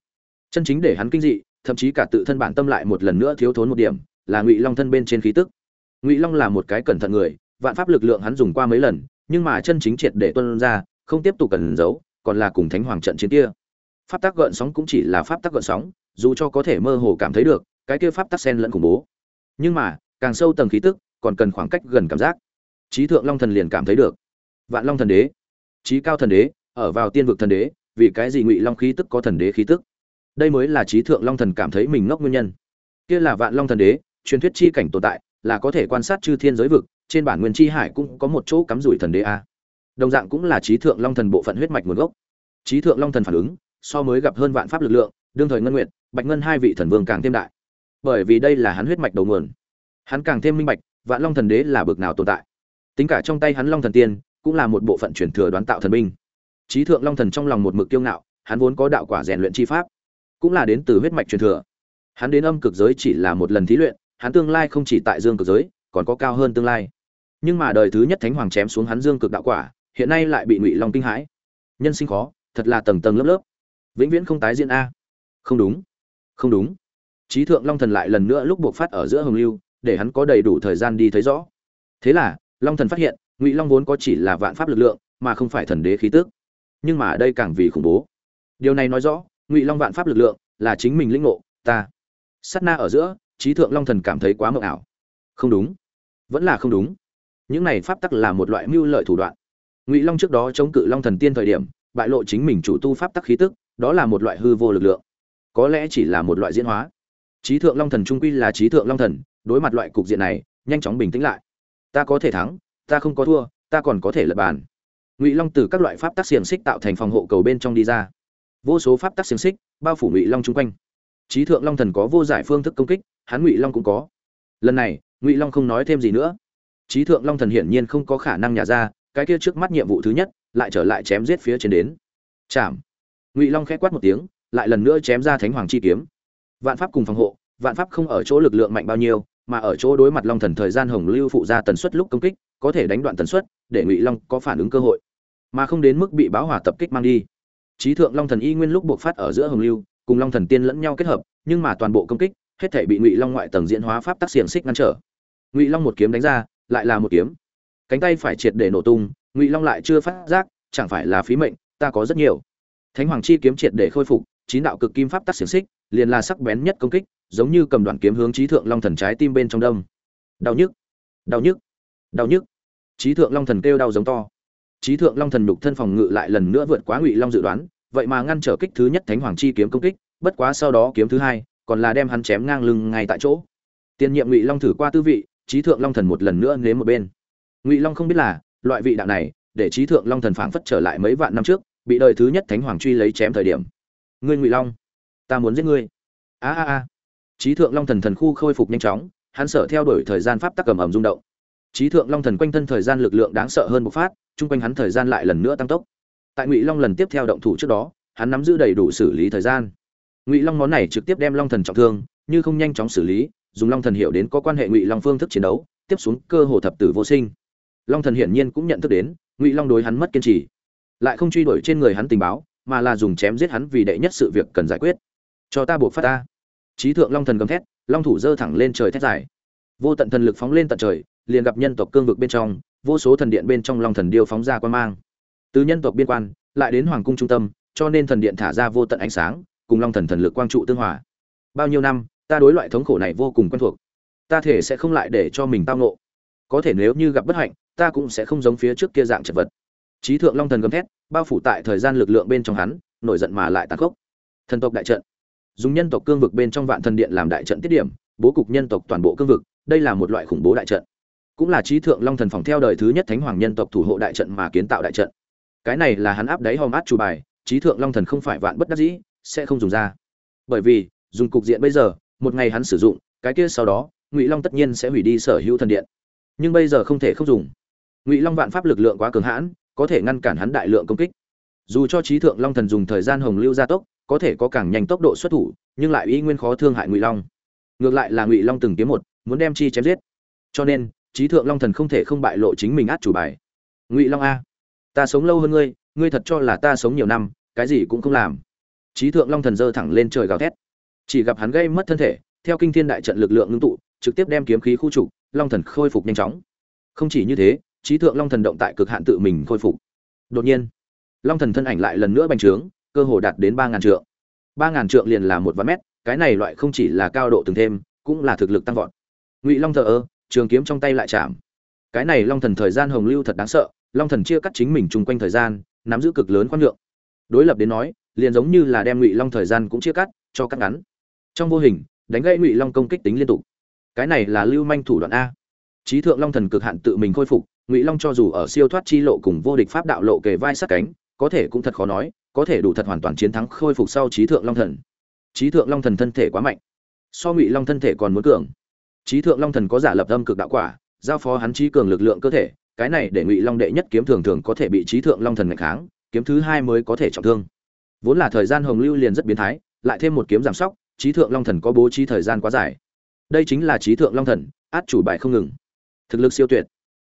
Chân chính để hắn kinh dị, thậm chí cả tự thân bản tâm lại một lần nữa thiếu thốn một điểm, là ngụy long thân bên trên khí tức. Ngụy long là một cái cẩn thận người, vạn pháp lực lượng hắn dùng qua mấy lần, nhưng mà chân chính triệt để tuân ra không tiếp tục cần giấu, còn là cùng thánh hoàng trận chiến kia. Pháp tắc gợn sóng cũng chỉ là pháp tắc gợn sóng, dù cho có thể mơ hồ cảm thấy được, cái kia pháp tắc sen lẫn khủng bố. Nhưng mà, càng sâu tầng khí tức, còn cần khoảng cách gần cảm giác. Trí thượng long thần liền cảm thấy được. Vạn long thần đế. Trí cao thần đế, ở vào tiên vực thần đế, vì cái gì ngụy long khí tức có thần đế khí tức? Đây mới là trí thượng long thần cảm thấy mình ngốc nguyên nhân. Kia là vạn long thần đế, truyền thuyết chi cảnh tồn tại, là có thể quan sát chư thiên giới vực, trên bản nguyên chi hải cũng có một chỗ cắm rủi thần đế a đồng dạng cũng là trí thượng long thần bộ phận huyết mạch nguồn gốc. Trí thượng long thần phản ứng, so mới gặp hơn vạn pháp lực lượng, đương thời ngân nguyện bạch ngân hai vị thần vương càng thêm đại. Bởi vì đây là hắn huyết mạch đầu nguồn. Hắn càng thêm minh bạch, vạn long thần đế là bực nào tồn tại. Tính cả trong tay hắn long thần tiên, cũng là một bộ phận truyền thừa đoán tạo thần binh. Trí thượng long thần trong lòng một mực kiêu ngạo, hắn vốn có đạo quả rèn luyện chi pháp, cũng là đến từ huyết mạch truyền thừa. Hắn đến âm cực giới chỉ là một lần thí luyện, hắn tương lai không chỉ tại dương cực giới, còn có cao hơn tương lai. Nhưng mà đời thứ nhất thánh hoàng chém xuống hắn dương cực đạo quả hiện nay lại bị ngụy long kinh hãi nhân sinh khó thật là tầng tầng lớp lớp vĩnh viễn không tái diễn a không đúng không đúng trí thượng long thần lại lần nữa lúc buộc phát ở giữa hồng lưu để hắn có đầy đủ thời gian đi thấy rõ thế là long thần phát hiện ngụy long vốn có chỉ là vạn pháp lực lượng mà không phải thần đế khí tước nhưng mà đây càng vì khủng bố điều này nói rõ ngụy long vạn pháp lực lượng là chính mình lĩnh ngộ ta sát na ở giữa trí thượng long thần cảm thấy quá mộng ảo không đúng vẫn là không đúng những này pháp tắc là một loại mưu lợi thủ đoạn ngụy long trước đó chống cự long thần tiên thời điểm, bại lộ chính mình chủ tu pháp tắc khí tức, đó là một loại hư vô lực lượng. Có lẽ chỉ là một loại diễn hóa. Trí thượng long thần trung quy là trí thượng long thần, đối mặt loại cục diện này, nhanh chóng bình tĩnh lại. Ta có thể thắng, ta không có thua, ta còn có thể lật bàn. Ngụy long từ các loại pháp tắc xiềng xích tạo thành phòng hộ cầu bên trong đi ra. Vô số pháp tắc xiềng xích bao phủ ngụy long chung quanh. Trí thượng long thần có vô giải phương thức công kích, hắn ngụy long cũng có. Lần này, ngụy long không nói thêm gì nữa. Trí thượng long thần hiển nhiên không có khả năng nhả ra cái kia trước mắt nhiệm vụ thứ nhất, lại trở lại chém giết phía trên đến. Chạm ngụy long khẽ quát một tiếng, lại lần nữa chém ra thánh hoàng chi kiếm. Vạn pháp cùng phòng hộ, vạn pháp không ở chỗ lực lượng mạnh bao nhiêu, mà ở chỗ đối mặt long thần thời gian hồng lưu phụ ra tần suất lúc công kích, có thể đánh đoạn tần suất, để ngụy long có phản ứng cơ hội. Mà không đến mức bị báo hỏa tập kích mang đi. Trí thượng long thần y nguyên lúc buộc phát ở giữa hồng lưu, cùng long thần tiên lẫn nhau kết hợp, nhưng mà toàn bộ công kích, hết thể bị ngụy long ngoại tầng diễn hóa pháp tác xiềng xích ngăn trở. Ngụy long một kiếm đánh ra, lại là một kiếm cánh tay phải triệt để nổ tung, ngụy long lại chưa phát giác, chẳng phải là phí mệnh, ta có rất nhiều. Thánh hoàng chi kiếm triệt để khôi phục, chín đạo cực kim pháp tắc xiềng xích, liền là sắc bén nhất công kích, giống như cầm đoạn kiếm hướng trí thượng long thần trái tim bên trong đông đau nhức đau nhức đau nhức. Trí thượng long thần kêu đau giống to. Trí thượng long thần nhục thân phòng ngự lại lần nữa vượt quá ngụy long dự đoán, vậy mà ngăn trở kích thứ nhất thánh hoàng chi kiếm công kích, bất quá sau đó kiếm thứ hai, còn là đem hắn chém ngang lưng ngay tại chỗ. Tiên nhiệm ngụy long thử qua tư vị trí thượng long thần một lần nữa nếm một bên ngụy long không biết là loại vị đạo này để trí thượng long thần phảng phất trở lại mấy vạn năm trước, bị đời thứ nhất thánh hoàng truy lấy chém thời điểm. Ngươi ngụy long, ta muốn giết ngươi. A a a. Trí thượng long thần thần khu khôi phục nhanh chóng, hắn sợ theo đuổi thời gian pháp tắc cầm ẩm rung động. Trí thượng long thần quanh thân thời gian lực lượng đáng sợ hơn một phát, chung quanh hắn thời gian lại lần nữa tăng tốc. Tại ngụy long lần tiếp theo động thủ trước đó, hắn nắm giữ đầy đủ xử lý thời gian. Ngụy long món này trực tiếp đem long thần trọng thương, như không nhanh chóng xử lý, dùng long thần hiểu đến có quan hệ ngụy long phương thức chiến đấu, tiếp xuống cơ hồ thập tử vô sinh long thần hiển nhiên cũng nhận thức đến, ngụy long đối hắn mất kiên trì. Lại không truy đuổi trên người hắn tình báo, mà là dùng chém giết hắn vì đệ nhất sự việc cần giải quyết. Cho ta buộc phát ta. Trí thượng long thần gầm thét, long thủ dơ thẳng lên trời thét dài. Vô tận thần lực phóng lên tận trời, liền gặp nhân tộc cương vực bên trong, vô số thần điện bên trong long thần điêu phóng ra quan mang. Từ nhân tộc biên quan, lại đến hoàng cung trung tâm, cho nên thần điện thả ra vô tận ánh sáng, cùng long thần thần lực quang trụ tương hòa. Bao nhiêu năm, ta đối loại thống khổ này vô cùng quen thuộc. Ta thể sẽ không lại để cho mình tao nộ có thể nếu như gặp bất hạnh ta cũng sẽ không giống phía trước kia dạng chật vật. Trí thượng long thần gầm thét, bao phủ tại thời gian lực lượng bên trong hắn, nổi giận mà lại tàn khốc. Thần tộc đại trận. Dùng nhân tộc cương vực bên trong vạn thần điện làm đại trận tiết điểm, bố cục nhân tộc toàn bộ cương vực, đây là một loại khủng bố đại trận. Cũng là trí thượng long thần phòng theo đời thứ nhất thánh hoàng nhân tộc thủ hộ đại trận mà kiến tạo đại trận. Cái này là hắn áp đáy hòm át chủ bài trí thượng long thần không phải vạn bất đắc dĩ, sẽ không dùng ra. Bởi vì, dùng cục diện bây giờ, một ngày hắn sử dụng, cái kia sau đó, ngụy long tất nhiên sẽ hủy đi sở hữu thần điện. Nhưng bây giờ không thể không dùng ngụy long vạn pháp lực lượng quá cường hãn, có thể ngăn cản hắn đại lượng công kích. Dù cho trí thượng long thần dùng thời gian hồng lưu gia tốc, có thể có càng nhanh tốc độ xuất thủ, nhưng lại ý nguyên khó thương hại ngụy long. Ngược lại là ngụy long từng kiếm một, muốn đem chi chém giết. Cho nên, trí thượng long thần không thể không bại lộ chính mình át chủ bài. Ngụy long a, ta sống lâu hơn ngươi ngươi thật cho là ta sống nhiều năm, cái gì cũng không làm. Trí thượng long thần giơ thẳng lên trời gào thét. Chỉ gặp hắn gây mất thân thể, theo kinh thiên đại trận lực lượng ngưng tụ, trực tiếp đem kiếm khí khu trục, long thần khôi phục nhanh chóng. Không chỉ như thế trí thượng long thần động tại cực hạn tự mình khôi phục. Đột nhiên, long thần thân ảnh lại lần nữa bành trướng, cơ hồ đạt đến ba ngàn trượng. ba ngàn trượng liền là một vạn mét, cái này loại không chỉ là cao độ từng thêm, cũng là thực lực tăng vọt. Ngụy long thờ ơ, trường kiếm trong tay lại chạm. Cái này long thần thời gian hồng lưu thật đáng sợ, long thần chia cắt chính mình chung quanh thời gian, nắm giữ cực lớn khoan lượng đối lập đến nói, liền giống như là đem ngụy long thời gian cũng chia cắt, cho cắt ngắn. Trong vô hình, đánh gãy ngụy long công kích tính liên tục. Cái này là lưu manh thủ đoạn a. Trí thượng long thần cực hạn tự mình khôi phục ngụy long cho dù ở siêu thoát chi lộ cùng vô địch pháp đạo lộ kề vai sát cánh, có thể cũng thật khó nói, có thể đủ thật hoàn toàn chiến thắng khôi phục sau trí thượng long thần. Trí thượng long thần thân thể quá mạnh. So ngụy long thân thể còn muốn cường. Trí thượng long thần có giả lập âm cực đạo quả, giao phó hắn trí cường lực lượng cơ thể, cái này để ngụy long đệ nhất kiếm thường thường có thể bị trí thượng long thần ngạch kháng, kiếm thứ hai mới có thể trọng thương. Vốn là thời gian hồng lưu liền rất biến thái, lại thêm một kiếm giảm sóc, trí thượng long thần có bố trí thời gian quá dài. Đây chính là trí thượng long thần, át chủ bài không ngừng. Thực lực siêu tuyệt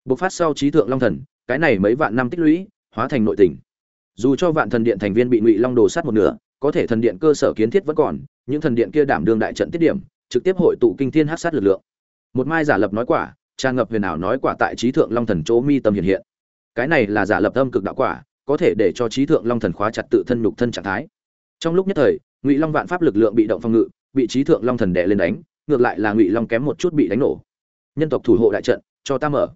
bộc phát sau trí thượng long thần, cái này mấy vạn năm tích lũy, hóa thành nội tình. Dù cho vạn thần điện thành viên bị ngụy long đồ sát một nửa, có thể thần điện cơ sở kiến thiết vẫn còn, những thần điện kia đảm đương đại trận tiết điểm, trực tiếp hội tụ kinh thiên hát sát lực lượng. Một mai giả lập nói quả tràn ngập huyền ảo nói quả tại trí thượng long thần chỗ mi tâm hiện hiện. Cái này là giả lập âm cực đạo quả, có thể để cho trí thượng long thần khóa chặt tự thân nhục thân trạng thái. Trong lúc nhất thời, ngụy long vạn pháp lực lượng bị động phòng ngự, bị trí thượng long thần đè lên đánh, ngược lại là ngụy long kém một chút bị đánh nổ. Nhân tộc thủ hộ đại trận, cho ta mở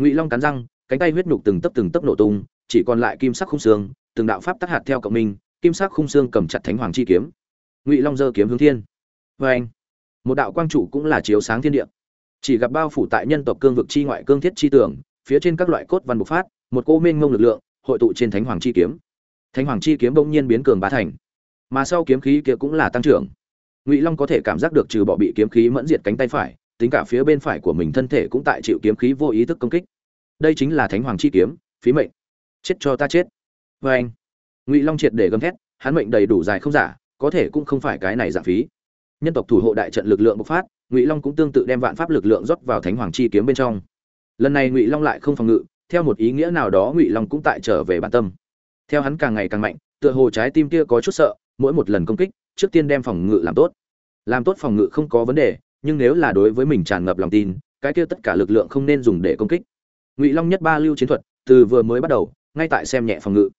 ngụy long cắn răng, cánh tay huyết nhục từng tấp từng tấp nổ tung, chỉ còn lại kim sắc khung xương, từng đạo pháp tác hạt theo cộng minh, kim sắc khung xương cầm chặt thánh hoàng chi kiếm. Ngụy long giơ kiếm hướng thiên. Vê anh một đạo quang trụ cũng là chiếu sáng thiên địa. Chỉ gặp bao phủ tại nhân tộc cương vực chi ngoại cương thiết chi tưởng phía trên các loại cốt văn bộc phát, một cô mênh ngông lực lượng, hội tụ trên thánh hoàng chi kiếm. Thánh hoàng chi kiếm bỗng nhiên biến cường bá thành. Mà sau kiếm khí kia cũng là tăng trưởng. Ngụy long có thể cảm giác được trừ bỏ bị kiếm khí mẫn diệt cánh tay phải, tính cả phía bên phải của mình thân thể cũng tại chịu kiếm khí vô ý thức công kích đây chính là thánh hoàng chi kiếm, phí mệnh. Chết cho ta chết. Vê anh, ngụy long triệt để gầm thét, hắn mệnh đầy đủ dài không giả, có thể cũng không phải cái này giảm phí. Nhân tộc thủ hộ đại trận lực lượng bộc phát, ngụy long cũng tương tự đem vạn pháp lực lượng rót vào thánh hoàng chi kiếm bên trong. Lần này ngụy long lại không phòng ngự, theo một ý nghĩa nào đó ngụy long cũng tại trở về bản tâm. Theo hắn càng ngày càng mạnh, tựa hồ trái tim kia có chút sợ, mỗi một lần công kích, trước tiên đem phòng ngự làm tốt. Làm tốt phòng ngự không có vấn đề, nhưng nếu là đối với mình tràn ngập lòng tin, cái kia tất cả lực lượng không nên dùng để công kích ngụy long nhất ba lưu chiến thuật từ vừa mới bắt đầu ngay tại xem nhẹ phòng ngự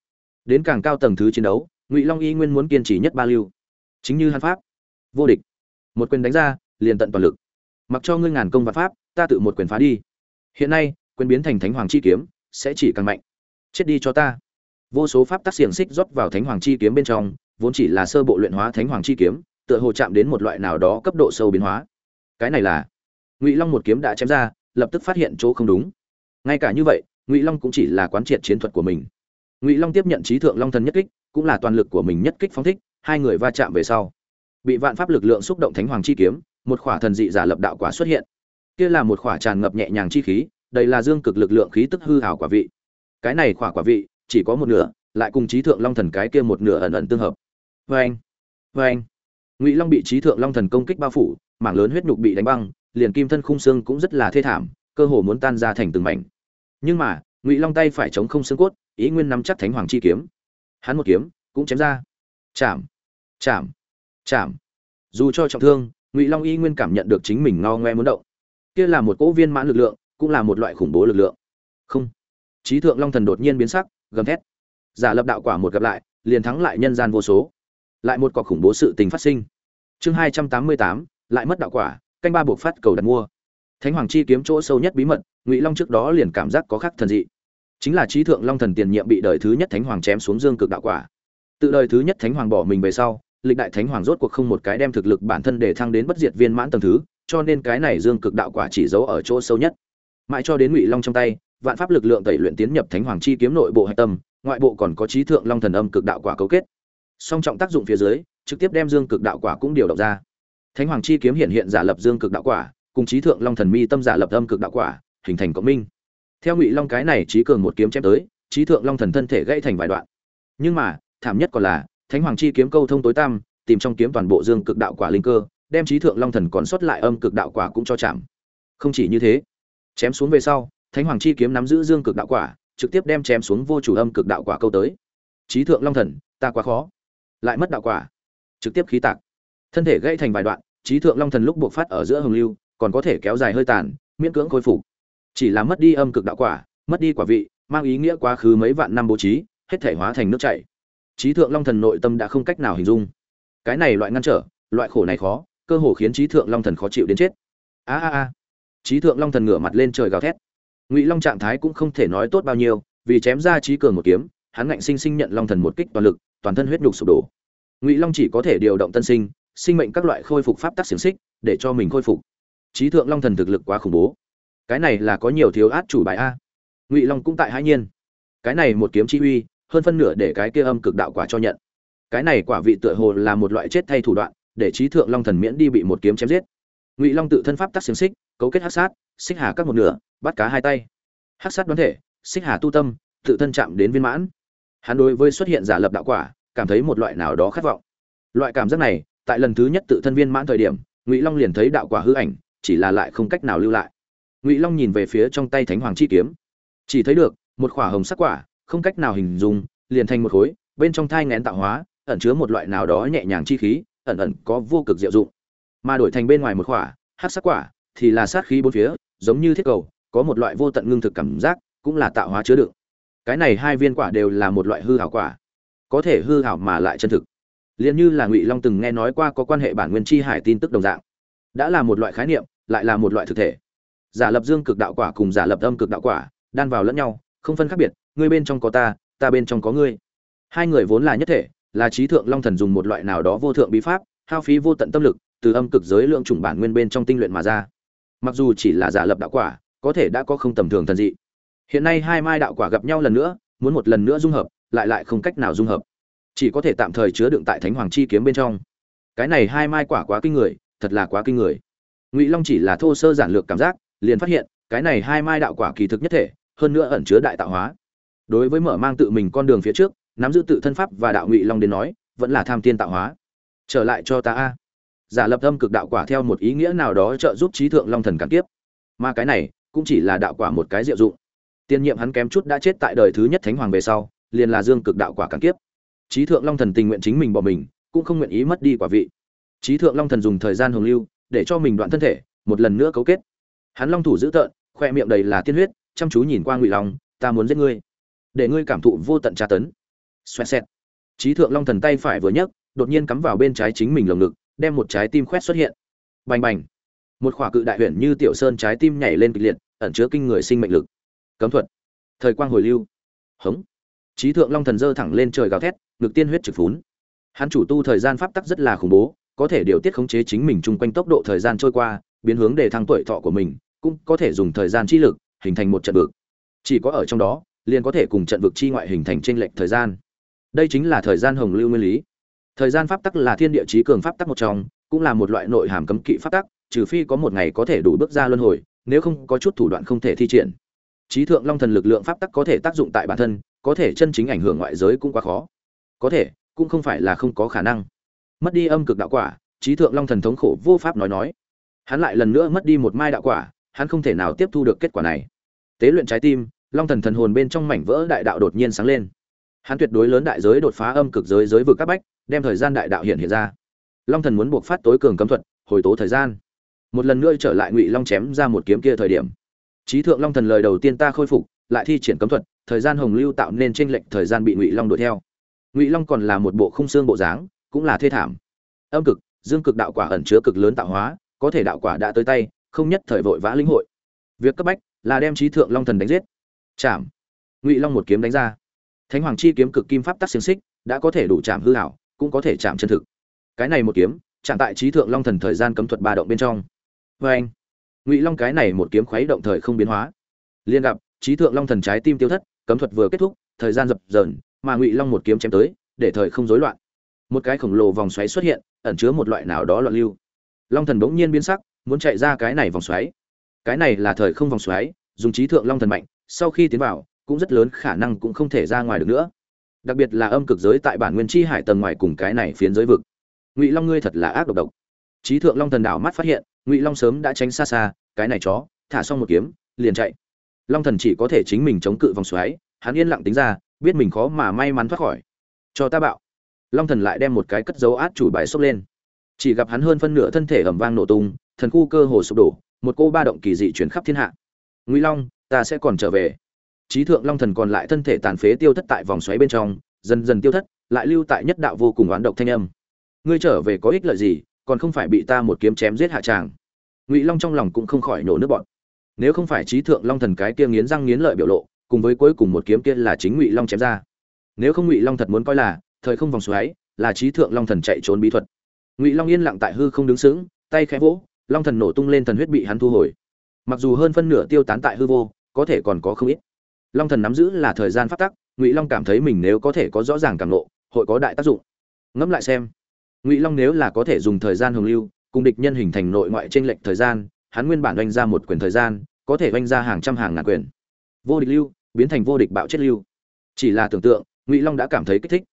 đến càng cao tầng thứ chiến đấu ngụy long y nguyên muốn kiên trì nhất ba lưu chính như hắn pháp vô địch một quyền đánh ra liền tận toàn lực mặc cho ngươi ngàn công và pháp ta tự một quyền phá đi hiện nay quyền biến thành thánh hoàng chi kiếm sẽ chỉ càng mạnh chết đi cho ta vô số pháp tác xiềng xích rót vào thánh hoàng chi kiếm bên trong vốn chỉ là sơ bộ luyện hóa thánh hoàng chi kiếm tựa hồ chạm đến một loại nào đó cấp độ sâu biến hóa cái này là ngụy long một kiếm đã chém ra lập tức phát hiện chỗ không đúng ngay cả như vậy, ngụy long cũng chỉ là quán triệt chiến thuật của mình. Ngụy long tiếp nhận trí thượng long thần nhất kích, cũng là toàn lực của mình nhất kích phóng thích, hai người va chạm về sau. Bị vạn pháp lực lượng xúc động thánh hoàng chi kiếm, một khỏa thần dị giả lập đạo quả xuất hiện. Kia là một khỏa tràn ngập nhẹ nhàng chi khí đây là dương cực lực lượng khí tức hư hảo quả vị. Cái này khỏa quả vị, chỉ có một nửa, lại cùng trí thượng long thần cái kia một nửa ẩn ẩn tương hợp. Vê anh vê anh ngụy long bị trí thượng long thần công kích bao phủ, mảng lớn huyết nhục bị đánh băng, liền kim thân khung xương cũng rất là thê thảm cơ hồ muốn tan ra thành từng mảnh. Nhưng mà, ngụy long tay phải chống không xương cốt, ý nguyên nắm chắc thánh hoàng chi kiếm. Hắn một kiếm, cũng chém ra. Chạm chạm chạm. Dù cho trọng thương, ngụy long y nguyên cảm nhận được chính mình ngao ngoe muốn động. Kia là một cỗ viên mãn lực lượng, cũng là một loại khủng bố lực lượng. Không. Trí thượng long thần đột nhiên biến sắc, gầm thét. Giả lập đạo quả một gặp lại, liền thắng lại nhân gian vô số. Lại một cọc khủng bố sự tình phát sinh. Chương hai trăm tám mươi tám, lại mất đạo quả, canh ba buộc phát cầu đặt mua thánh hoàng chi kiếm chỗ sâu nhất bí mật, ngụy long trước đó liền cảm giác có khác thần dị. Chính là trí thượng long thần tiền nhiệm bị đời thứ nhất thánh hoàng chém xuống dương cực đạo quả. Tự đời thứ nhất thánh hoàng bỏ mình về sau, lịch đại thánh hoàng rốt cuộc không một cái đem thực lực bản thân để thăng đến bất diệt viên mãn tầng thứ, cho nên cái này dương cực đạo quả chỉ giấu ở chỗ sâu nhất. Mãi cho đến ngụy long trong tay, vạn pháp lực lượng tẩy luyện tiến nhập thánh hoàng chi kiếm nội bộ hạch tâm, ngoại bộ còn có trí thượng long thần âm cực đạo quả cấu kết. Song trọng tác dụng phía dưới, trực tiếp đem dương cực đạo quả cũng điều động ra. Thánh hoàng chi kiếm hiện hiện giả lập dương cực đạo quả cùng trí thượng long thần mi tâm giả lập âm cực đạo quả, hình thành cộng minh. Theo ngụy long cái này trí cường một kiếm chém tới trí thượng long thần thân thể gãy thành vài đoạn. Nhưng mà, thảm nhất còn là, thánh hoàng chi kiếm câu thông tối tam tìm trong kiếm toàn bộ dương cực đạo quả linh cơ, đem trí thượng long thần còn sót lại âm cực đạo quả cũng cho chạm. Không chỉ như thế, chém xuống về sau, thánh hoàng chi kiếm nắm giữ dương cực đạo quả, trực tiếp đem chém xuống vô chủ âm cực đạo quả câu tới. Trí thượng long thần, ta quá khó. Lại mất đạo quả. Trực tiếp khí tạc. Thân thể gãy thành vài đoạn trí thượng long thần lúc buộc phát ở giữa hồng lưu còn có thể kéo dài hơi tàn, miễn cưỡng khôi phục. Chỉ là mất đi âm cực đạo quả, mất đi quả vị, mang ý nghĩa quá khứ mấy vạn năm bố trí, hết thể hóa thành nước chảy. Trí thượng long thần nội tâm đã không cách nào hình dung. Cái này loại ngăn trở, loại khổ này khó, cơ hồ khiến trí thượng long thần khó chịu đến chết. A a a. Trí thượng long thần ngửa mặt lên trời gào thét. Ngụy long trạng thái cũng không thể nói tốt bao nhiêu, vì chém ra trí cường một kiếm, hắn ngạnh sinh sinh nhận long thần một kích toàn lực, toàn thân huyết nhục sụp đổ. Ngụy long chỉ có thể điều động tân sinh sinh mệnh các loại khôi phục pháp tắc xiềng xích, để cho mình khôi phục trí thượng long thần thực lực quá khủng bố. Cái này là có nhiều thiếu át chủ bài a. Ngụy long cũng tại hãi nhiên. Cái này một kiếm chi uy, hơn phân nửa để cái kia âm cực đạo quả cho nhận. Cái này quả vị tựa hồ là một loại chết thay thủ đoạn, để trí thượng long thần miễn đi bị một kiếm chém giết. Ngụy long tự thân pháp tắc xiềng xích, cấu kết hát sát, xích hà các một nửa, bắt cá hai tay. Hát sát đoán thể, xích hà tu tâm, tự thân chạm đến viên mãn. Hắn đối với xuất hiện giả lập đạo quả, cảm thấy một loại nào đó khát vọng. Loại cảm giác này, tại lần thứ nhất tự thân viên mãn thời điểm, ngụy long liền thấy đạo quả hư ảnh chỉ là lại không cách nào lưu lại. Ngụy long nhìn về phía trong tay thánh hoàng chi kiếm. Chỉ thấy được, một khỏa hồng sắc quả, không cách nào hình dung, liền thành một khối, bên trong thai ngén tạo hóa, ẩn chứa một loại nào đó nhẹ nhàng chi khí, ẩn ẩn có vô cực diệu dụng. Mà đổi thành bên ngoài một khỏa hát sắc quả, thì là sát khí bốn phía, giống như thiết cầu, có một loại vô tận ngưng thực cảm giác, cũng là tạo hóa chứa đựng. Cái này hai viên quả đều là một loại hư hảo quả. Có thể hư hảo mà lại chân thực. Liền như là ngụy long từng nghe nói qua có quan hệ bản nguyên chi hải tin tức đồng dạng đã là một loại khái niệm, lại là một loại thực thể. Giả lập dương cực đạo quả cùng giả lập âm cực đạo quả, đan vào lẫn nhau, không phân khác biệt, ngươi bên trong có ta ta bên trong có ngươi. Hai người vốn là nhất thể, là trí thượng long thần dùng một loại nào đó vô thượng bí pháp, hao phí vô tận tâm lực, từ âm cực giới lượng chủng bản nguyên bên trong tinh luyện mà ra. Mặc dù chỉ là giả lập đạo quả, có thể đã có không tầm thường thần dị. Hiện nay hai mai đạo quả gặp nhau lần nữa, muốn một lần nữa dung hợp, lại lại không cách nào dung hợp. Chỉ có thể tạm thời chứa đựng tại thánh hoàng chi kiếm bên trong. Cái này hai mai quả quá kinh người thật là quá kinh người. Ngụy long chỉ là thô sơ giản lược cảm giác, liền phát hiện, cái này hai mai đạo quả kỳ thực nhất thể, hơn nữa ẩn chứa đại tạo hóa. Đối với mở mang tự mình con đường phía trước, nắm giữ tự thân pháp và đạo ngụy long đến nói, vẫn là tham tiên tạo hóa. Trở lại cho ta a. Giả lập âm cực đạo quả theo một ý nghĩa nào đó trợ giúp trí thượng long thần cản kiếp. Mà cái này, cũng chỉ là đạo quả một cái diệu dụng. Tiên nhiệm hắn kém chút đã chết tại đời thứ nhất thánh hoàng về sau, liền là dương cực đạo quả cản kiếp. Trí thượng long thần tình nguyện chính mình bỏ mình, cũng không nguyện ý mất đi quả vị. Chí thượng long thần dùng thời gian hồng lưu, để cho mình đoạn thân thể, một lần nữa cấu kết. Hắn long thủ giữ tợn, khoe miệng đầy là tiên huyết, chăm chú nhìn qua ngụy long, ta muốn giết ngươi, để ngươi cảm thụ vô tận tra tấn. Xoẹt xẹt. Chí thượng long thần tay phải vừa nhấc, đột nhiên cắm vào bên trái chính mình lồng ngực, đem một trái tim khoét xuất hiện. Bành bành. Một quả cự đại huyền như tiểu sơn trái tim nhảy lên kịch liệt, ẩn chứa kinh người sinh mệnh lực. Cấm thuật. Thời quang hồi lưu. Hống. Chí thượng long thần giơ thẳng lên trời gào thét, ngực tiên huyết trực phún. Hắn chủ tu thời gian pháp tắc rất là khủng bố có thể điều tiết khống chế chính mình chung quanh tốc độ thời gian trôi qua, biến hướng để thăng tuổi thọ của mình, cũng có thể dùng thời gian chi lực hình thành một trận vực. Chỉ có ở trong đó, liền có thể cùng trận vực chi ngoại hình thành trên lệch thời gian. Đây chính là thời gian hồng lưu nguyên lý. Thời gian pháp tắc là thiên địa trí cường pháp tắc một trong, cũng là một loại nội hàm cấm kỵ pháp tắc, trừ phi có một ngày có thể đủ bước ra luân hồi, nếu không có chút thủ đoạn không thể thi triển. Trí thượng long thần lực lượng pháp tắc có thể tác dụng tại bản thân, có thể chân chính ảnh hưởng ngoại giới cũng quá khó. Có thể, cũng không phải là không có khả năng mất đi âm cực đạo quả, trí thượng long thần thống khổ vô pháp nói nói. Hắn lại lần nữa mất đi một mai đạo quả, hắn không thể nào tiếp thu được kết quả này. Tế luyện trái tim, long thần thần hồn bên trong mảnh vỡ đại đạo đột nhiên sáng lên. Hắn tuyệt đối lớn đại giới đột phá âm cực giới giới vực các bách, đem thời gian đại đạo hiện hiện ra. Long thần muốn buộc phát tối cường cấm thuật, hồi tố thời gian. Một lần nữa trở lại ngụy long chém ra một kiếm kia thời điểm. Trí thượng long thần lời đầu tiên ta khôi phục, lại thi triển cấm thuật, thời gian hồng lưu tạo nên chênh lệch thời gian bị ngụy long đuổi theo. Ngụy long còn là một bộ khung xương bộ dáng cũng là thê thảm. Âm cực, dương cực đạo quả ẩn chứa cực lớn tạo hóa, có thể đạo quả đã tới tay, không nhất thời vội vã linh hội. Việc cấp bách là đem trí thượng long thần đánh giết. Chạm ngụy long một kiếm đánh ra. Thánh hoàng chi kiếm cực kim pháp tắc xiềng xích, đã có thể đủ chạm hư hảo cũng có thể chạm chân thực. Cái này một kiếm, chạm tại trí thượng long thần thời gian cấm thuật ba động bên trong. Vê anh, ngụy long cái này một kiếm khuấy động thời không biến hóa. Liên gặp, trí thượng long thần trái tim tiêu thất, cấm thuật vừa kết thúc, thời gian dập dờn, mà ngụy long một kiếm chém tới, để thời không rối loạn một cái khổng lồ vòng xoáy xuất hiện, ẩn chứa một loại nào đó loạn lưu. Long thần bỗng nhiên biến sắc, muốn chạy ra cái này vòng xoáy. Cái này là thời không vòng xoáy, dùng trí thượng long thần mạnh, sau khi tiến vào, cũng rất lớn khả năng cũng không thể ra ngoài được nữa. Đặc biệt là âm cực giới tại bản nguyên chi hải tầng ngoài cùng cái này phiến giới vực. Ngụy long ngươi thật là ác độc độc. Trí thượng long thần đảo mắt phát hiện, ngụy long sớm đã tránh xa xa, cái này chó, thả xong một kiếm, liền chạy. Long thần chỉ có thể chính mình chống cự vòng xoáy, hắn yên lặng tính ra, biết mình khó mà may mắn thoát khỏi. Cho ta bạo long thần lại đem một cái cất dấu át chủ bài xốc lên. Chỉ gặp hắn hơn phân nửa thân thể ẩm vang nổ tung, thần khu cơ hồ sụp đổ, một cô ba động kỳ dị chuyển khắp thiên hạ. Ngụy long, ta sẽ còn trở về. Trí thượng long thần còn lại thân thể tàn phế tiêu thất tại vòng xoáy bên trong, dần dần tiêu thất, lại lưu tại nhất đạo vô cùng oán độc thanh âm. Ngươi trở về có ích lợi gì, còn không phải bị ta một kiếm chém giết hạ tràng. Ngụy long trong lòng cũng không khỏi nổ nước bọn nếu không phải trí thượng long thần cái kia nghiến răng nghiến lợi biểu lộ, cùng với cuối cùng một kiếm kia là chính ngụy long chém ra. Nếu không ngụy long thật muốn coi là thời không vòng xoáy, là trí thượng long thần chạy trốn bí thuật. Ngụy long yên lặng tại hư không đứng sững, tay khẽ vỗ, long thần nổ tung lên thần huyết bị hắn thu hồi. Mặc dù hơn phân nửa tiêu tán tại hư vô, có thể còn có không ít. Long thần nắm giữ là thời gian phát tắc, ngụy long cảm thấy mình nếu có thể có rõ ràng cảm nộ hội có đại tác dụng. Ngẫm lại xem, ngụy long nếu là có thể dùng thời gian hồng lưu, cùng địch nhân hình thành nội ngoại t r ê n lệch thời gian, hắn nguyên bản oanh ra một quyền thời gian, có thể oanh ra hàng trăm hàng ngàn quyền. Vô địch lưu, biến thành vô địch bạo chết lưu. Chỉ là tưởng tượng, ngụy long đã cảm thấy kích thích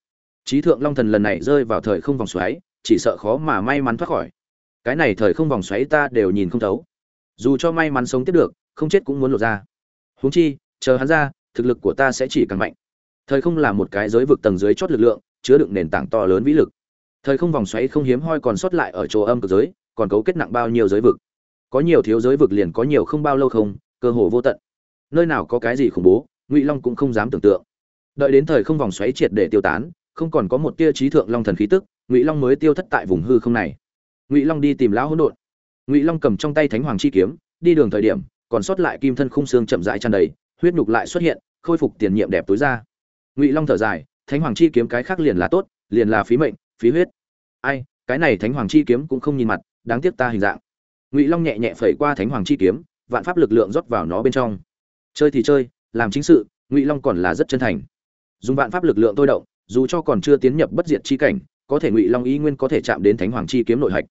trí thượng long thần lần này rơi vào thời không vòng xoáy, chỉ sợ khó mà may mắn thoát khỏi. Cái này thời không vòng xoáy ta đều nhìn không thấu. Dù cho may mắn sống tiếp được, không chết cũng muốn lột ra. Huống chi, chờ hắn ra, thực lực của ta sẽ chỉ càng mạnh. Thời không là một cái giới vực tầng dưới chót lực lượng, chứa đựng nền tảng to lớn vĩ lực. Thời không vòng xoáy không hiếm hoi còn sót lại ở chỗ âm cực giới, còn cấu kết nặng bao nhiêu giới vực? Có nhiều thiếu giới vực liền có nhiều không bao lâu không, cơ hồ vô tận. Nơi nào có cái gì khủng bố, ngụy long cũng không dám tưởng tượng. Đợi đến thời không vòng xoáy triệt để tiêu tán không còn có một tia trí thượng long thần khí tức, ngụy long mới tiêu thất tại vùng hư không này. Ngụy long đi tìm lão hỗn độn. Ngụy long cầm trong tay thánh hoàng chi kiếm, đi đường thời điểm, còn sót lại kim thân khung xương chậm rãi tràn đầy, huyết nhục lại xuất hiện, khôi phục tiền nhiệm đẹp tối ra. Ngụy long thở dài, thánh hoàng chi kiếm cái khác liền là tốt, liền là phí mệnh, phí huyết. Ai, cái này thánh hoàng chi kiếm cũng không nhìn mặt, đáng tiếc ta hình dạng. Ngụy long nhẹ nhẹ phẩy qua thánh hoàng chi kiếm, vạn pháp lực lượng rót vào nó bên trong. Chơi thì chơi, làm chính sự, ngụy long còn là rất chân thành. Dùng vạn pháp lực lượng tôi động dù cho còn chưa tiến nhập bất diệt chi cảnh, có thể ngụy long ý nguyên có thể chạm đến thánh hoàng chi kiếm nội hạch.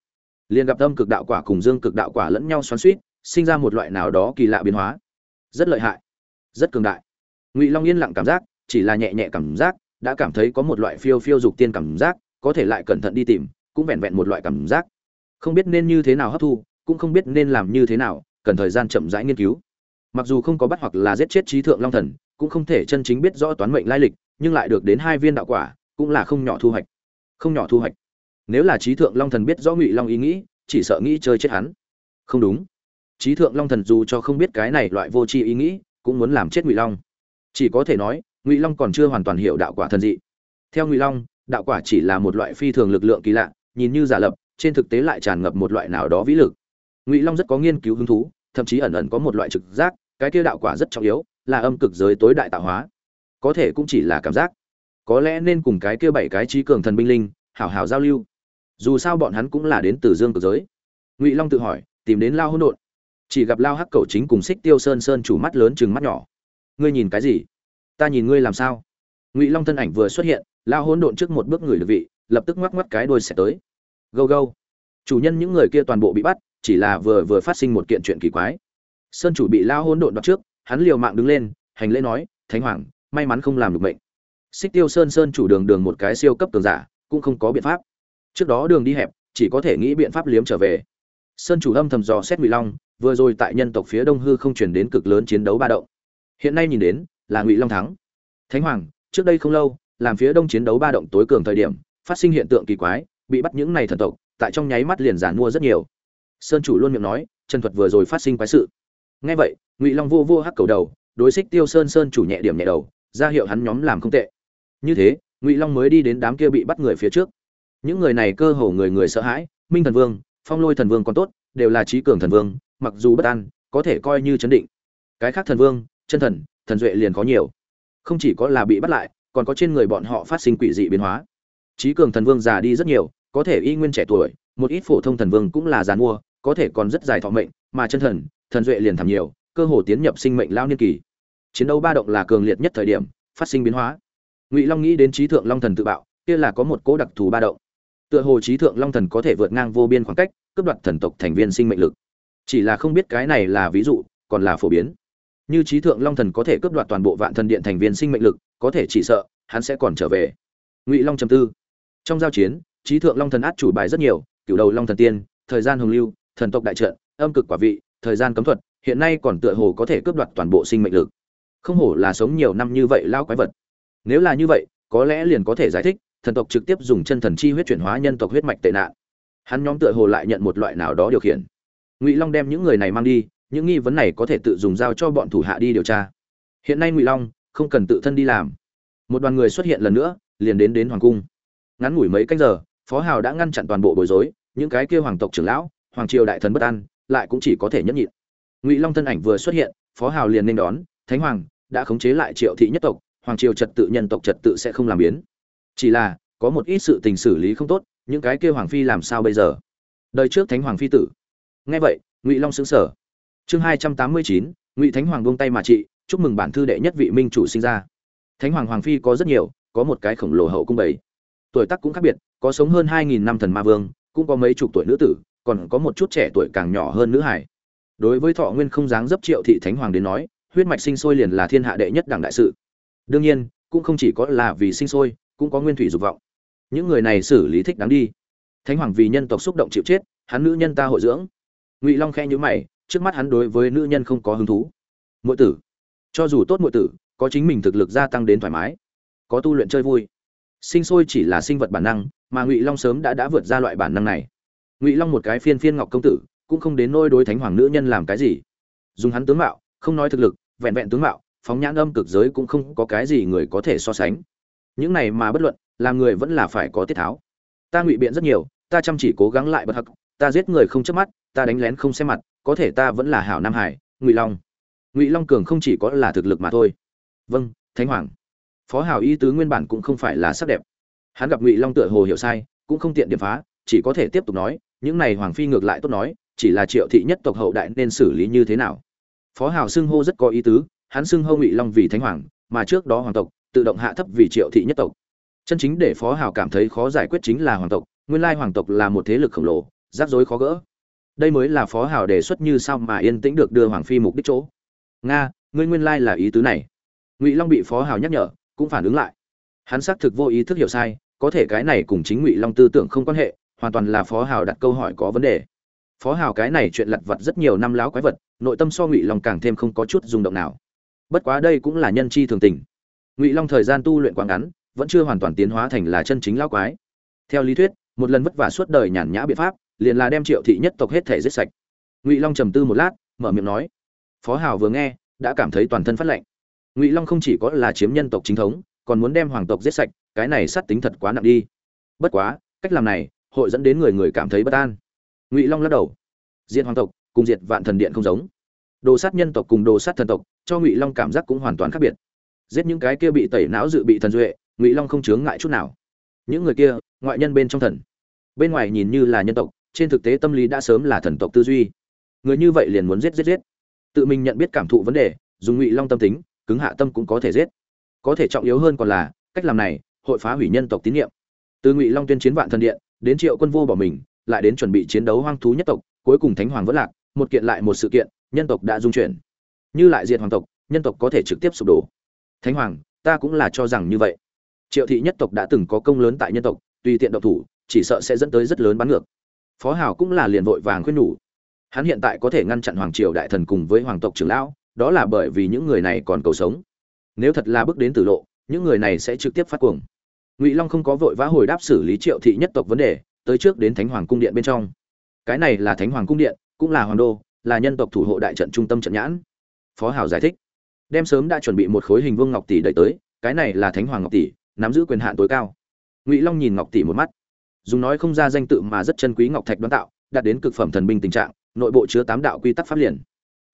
Liền gặp tâm cực đạo quả cùng dương cực đạo quả lẫn nhau xoắn suýt sinh ra một loại nào đó kỳ lạ biến hóa. Rất lợi hại, rất cường đại. Ngụy long yên lặng cảm giác, chỉ là nhẹ nhẹ cảm giác, đã cảm thấy có một loại phiêu phiêu dục tiên cảm giác, có thể lại cẩn thận đi tìm, cũng vẹn vẹn một loại cảm giác. Không biết nên như thế nào hấp thu, cũng không biết nên làm như thế nào, cần thời gian chậm rãi nghiên cứu. Mặc dù không có bắt hoặc là giết chết trí thượng long thần, cũng không thể chân chính biết rõ toán mệnh lai lịch nhưng lại được đến hai viên đạo quả, cũng là không nhỏ thu hoạch. Không nhỏ thu hoạch. Nếu là trí thượng long thần biết rõ ngụy long ý nghĩ, chỉ sợ nghĩ chơi chết hắn. Không đúng. Trí thượng long thần dù cho không biết cái này loại vô tri ý nghĩ, cũng muốn làm chết ngụy long. Chỉ có thể nói, ngụy long còn chưa hoàn toàn hiểu đạo quả thần dị. Theo ngụy long, đạo quả chỉ là một loại phi thường lực lượng kỳ lạ, nhìn như giả lập, trên thực tế lại tràn ngập một loại nào đó vĩ lực. Ngụy long rất có nghiên cứu hứng thú, thậm chí ẩn ẩn có một loại trực giác, cái kia đạo quả rất trọng yếu, là âm cực giới tối đại tạo hóa có thể cũng chỉ là cảm giác. Có lẽ nên cùng cái kia bảy cái trí cường thần binh linh, hảo hảo giao lưu. Dù sao bọn hắn cũng là đến từ dương cực giới. Ngụy long tự hỏi, tìm đến lao hỗn độn. Chỉ gặp lao hắc cầu chính cùng xích tiêu sơn sơn chủ mắt lớn chừng mắt nhỏ. Ngươi nhìn cái gì? Ta nhìn ngươi làm sao? Ngụy long thân ảnh vừa xuất hiện, lao hỗn độn trước một bước người được vị, lập tức ngoắc ngoắc cái đôi sẽ tới. Gâu gâu. Chủ nhân những người kia toàn bộ bị bắt, chỉ là vừa vừa phát sinh một kiện chuyện kỳ quái. Sơn chủ bị lao hỗn độn đoạt trước, hắn liều mạng đứng lên, hành lễ nói, thánh hoàng may mắn không làm được mệnh. Xích tiêu sơn sơn chủ đường đường một cái siêu cấp tường giả, cũng không có biện pháp. Trước đó đường đi hẹp, chỉ có thể nghĩ biện pháp liếm trở về. Sơn chủ âm thầm dò xét ngụy long, vừa rồi tại nhân tộc phía đông hư không chuyển đến cực lớn chiến đấu ba động. Hiện nay nhìn đến, là ngụy long thắng. Thánh hoàng, trước đây không lâu, làm phía đông chiến đấu ba động tối cường thời điểm, phát sinh hiện tượng kỳ quái, bị bắt những này thần tộc, tại trong nháy mắt liền giản mua rất nhiều. Sơn chủ luôn miệng nói, chân thuật vừa rồi phát sinh quái sự. Nghe vậy, ngụy long vô vô hắc cầu đầu, đối xích tiêu sơn sơn chủ nhẹ điểm nhẹ đầu ra hiệu hắn nhóm làm không tệ. Như thế, ngụy long mới đi đến đám kia bị bắt người phía trước. Những người này cơ hồ người người sợ hãi, minh thần vương, phong lôi thần vương còn tốt, đều là trí cường thần vương, mặc dù bất an, có thể coi như chấn định. Cái khác thần vương, chân thần thần duệ liền có nhiều. Không chỉ có là bị bắt lại, còn có trên người bọn họ phát sinh quỷ dị biến hóa. Trí cường thần vương già đi rất nhiều, có thể y nguyên trẻ tuổi, một ít phổ thông thần vương cũng là giàn mua có thể còn rất dài thọ mệnh, mà chân thần thần duệ liền thảm nhiều, cơ hồ tiến nhập sinh mệnh lao niên kỳ chiến đấu ba động là cường liệt nhất thời điểm, phát sinh biến hóa. Ngụy long nghĩ đến trí thượng long thần tự bạo, kia là có một cố đặc thù ba động. Tựa hồ trí thượng long thần có thể vượt ngang vô biên khoảng cách, cướp đoạt thần tộc thành viên sinh mệnh lực. Chỉ là không biết cái này là ví dụ, còn là phổ biến. Như trí thượng long thần có thể cướp đoạt toàn bộ vạn thần điện thành viên sinh mệnh lực, có thể chỉ sợ, hắn sẽ còn trở về. Ngụy long trầm tư. Trong giao chiến, trí thượng long thần át chủ bài rất nhiều cựu đầu long thần tiên, thời gian hồng lưu, thần tộc đại trận, âm cực quả vị, thời gian cấm thuật, hiện nay còn tựa hồ có thể cướp đoạt toàn bộ sinh mệnh lực không hổ là sống nhiều năm như vậy lao quái vật. Nếu là như vậy, có lẽ liền có thể giải thích, thần tộc trực tiếp dùng chân thần chi huyết chuyển hóa nhân tộc huyết mạch tệ nạn. Hắn nhóm tựa hồ lại nhận một loại nào đó điều khiển. Ngụy long đem những người này mang đi, những nghi vấn này có thể tự dùng giao cho bọn thủ hạ đi điều tra. Hiện nay ngụy long không cần tự thân đi làm. Một đoàn người xuất hiện lần nữa, liền đến đến hoàng cung. Ngắn ngủi mấy canh giờ, phó hào đã ngăn chặn toàn bộ bối rối, những cái kia hoàng tộc trưởng lão, hoàng triều đại thần bất an, lại cũng chỉ có thể nhẫn nhịn. Ngụy long thân ảnh vừa xuất hiện, phó hào liền nên đón thánh hoàng đã khống chế lại triệu thị nhất tộc, hoàng triều trật tự nhân tộc trật tự sẽ không làm biến. Chỉ là, có một ít sự tình xử lý không tốt, những cái kia hoàng phi làm sao bây giờ? Đời trước thánh hoàng phi tử. Nghe vậy, ngụy long xứng sở chương hai trăm tám mươi chín, ngụy thánh hoàng buông tay mà trị, chúc mừng bản thư đệ nhất vị minh chủ sinh ra. Thánh hoàng hoàng phi có rất nhiều, có một cái khổng lồ hậu cung bảy tuổi tác cũng khác biệt, có sống hơn hai nghìn năm thần ma vương, cũng có mấy chục tuổi nữ tử, còn có một chút trẻ tuổi càng nhỏ hơn nữ hải đối với thọ nguyên không dáng dấp triệu thị thánh hoàng đến nói huyết mạch sinh sôi liền là thiên hạ đệ nhất đảng đại sự. Đương nhiên, cũng không chỉ có là vì sinh sôi, cũng có nguyên thủy dục vọng. Những người này xử lý thích đáng đi. Thánh hoàng vì nhân tộc xúc động chịu chết, hắn nữ nhân ta hội dưỡng. Ngụy long khẽ nhữ mày, trước mắt hắn đối với nữ nhân không có hứng thú. Muội tử, cho dù tốt muội tử, có chính mình thực lực gia tăng đến thoải mái, có tu luyện chơi vui. Sinh sôi chỉ là sinh vật bản năng, mà ngụy long sớm đã đã vượt ra loại bản năng này. Ngụy long một cái phiên phiên ngọc công tử, cũng không đến nôi đối thánh hoàng nữ nhân làm cái gì. Dùng hắn tướng mạo, không nói thực lực vẹn vẹn tướng mạo, phóng nhãn âm cực giới cũng không có cái gì người có thể so sánh. Những này mà bất luận, làm người vẫn là phải có tiết tháo. Ta ngụy biện rất nhiều, ta chăm chỉ cố gắng lại bất hắc, ta giết người không chớp mắt, ta đánh lén không xem mặt, có thể ta vẫn là hảo nam hải, ngụy long. Ngụy long cường không chỉ có là thực lực mà thôi. Vâng thánh hoàng. Phó hảo y tứ nguyên bản cũng không phải là sắc đẹp. Hắn gặp ngụy long tựa hồ hiểu sai, cũng không tiện điểm phá, chỉ có thể tiếp tục nói, những này hoàng phi ngược lại tốt nói, chỉ là triệu thị nhất tộc hậu đại nên xử lý như thế nào? Phó Hào xưng hô rất có ý tứ, hắn xưng hô ngụy long vì thánh hoàng, mà trước đó hoàng tộc, tự động hạ thấp vì triệu thị nhất tộc. Chân chính để phó Hào cảm thấy khó giải quyết chính là hoàng tộc, nguyên lai hoàng tộc là một thế lực khổng lồ, rắc rối khó gỡ. Đây mới là phó Hào đề xuất như sao mà yên tĩnh được đưa hoàng phi mục đích chỗ. Nga, ngươi nguyên lai là ý tứ này. Ngụy long bị phó Hào nhắc nhở, cũng phản ứng lại. Hắn xác thực vô ý thức hiểu sai, có thể cái này cùng chính ngụy long tư tưởng không quan hệ, hoàn toàn là phó Hào đặt câu hỏi có vấn đề phó Hào cái này chuyện lặt vặt rất nhiều năm láo quái vật, nội tâm so ngụy long càng thêm không có chút rung động nào. Bất quá đây cũng là nhân chi thường tình. Ngụy long thời gian tu luyện quá ngắn, vẫn chưa hoàn toàn tiến hóa thành là chân chính lão quái. Theo lý thuyết, một lần vất vả suốt đời nhàn nhã biện pháp, liền là đem triệu thị nhất tộc hết thể giết sạch. Ngụy long trầm tư một lát, mở miệng nói, phó Hào vừa nghe, đã cảm thấy toàn thân phát lạnh. Ngụy long không chỉ có là chiếm nhân tộc chính thống, còn muốn đem hoàng tộc giết sạch, cái này sát tính thật quá nặng đi. Bất quá, cách làm này, hội dẫn đến người người cảm thấy bất an ngụy long lắc đầu diện hoàng tộc cùng diệt vạn thần điện không giống đồ sát nhân tộc cùng đồ sát thần tộc cho ngụy long cảm giác cũng hoàn toàn khác biệt giết những cái kia bị tẩy não dự bị thần duệ ngụy long không chướng ngại chút nào những người kia ngoại nhân bên trong thần bên ngoài nhìn như là nhân tộc trên thực tế tâm lý đã sớm là thần tộc tư duy người như vậy liền muốn giết giết giết tự mình nhận biết cảm thụ vấn đề dùng ngụy long tâm tính cứng hạ tâm cũng có thể giết có thể trọng yếu hơn còn là cách làm này hội phá hủy nhân tộc tín nhiệm từ ngụy long tuyên chiến vạn thần điện đến triệu quân vô bỏ mình lại đến chuẩn bị chiến đấu hoang thú nhất tộc, cuối cùng thánh hoàng vẫn lạc, một kiện lại một sự kiện, nhân tộc đã dung chuyển. Như lại diệt hoàng tộc, nhân tộc có thể trực tiếp sụp đổ. Thánh hoàng, ta cũng là cho rằng như vậy. Triệu thị nhất tộc đã từng có công lớn tại nhân tộc, tùy tiện động thủ, chỉ sợ sẽ dẫn tới rất lớn bắn ngược. Phó hào cũng là liền vội vàng khuyên nhủ. Hắn hiện tại có thể ngăn chặn hoàng triều đại thần cùng với hoàng tộc trưởng lão, đó là bởi vì những người này còn cầu sống. Nếu thật là bước đến tử lộ, những người này sẽ trực tiếp phát cuồng. Ngụy long không có vội vã hồi đáp xử lý triệu thị nhất tộc vấn đề tới trước đến thánh hoàng cung điện bên trong. Cái này là thánh hoàng cung điện, cũng là hoàng đô, là nhân tộc thủ hộ đại trận trung tâm trận nhãn. Phó hảo giải thích. Đem sớm đã chuẩn bị một khối hình vương ngọc tỷ đẩy tới, cái này là thánh hoàng ngọc tỷ, nắm giữ quyền hạn tối cao. Ngụy long nhìn ngọc tỷ một mắt. Dùng nói không ra danh tự mà rất chân quý ngọc thạch đoán tạo, đạt đến cực phẩm thần binh tình trạng, nội bộ chứa tám đạo quy tắc pháp liền.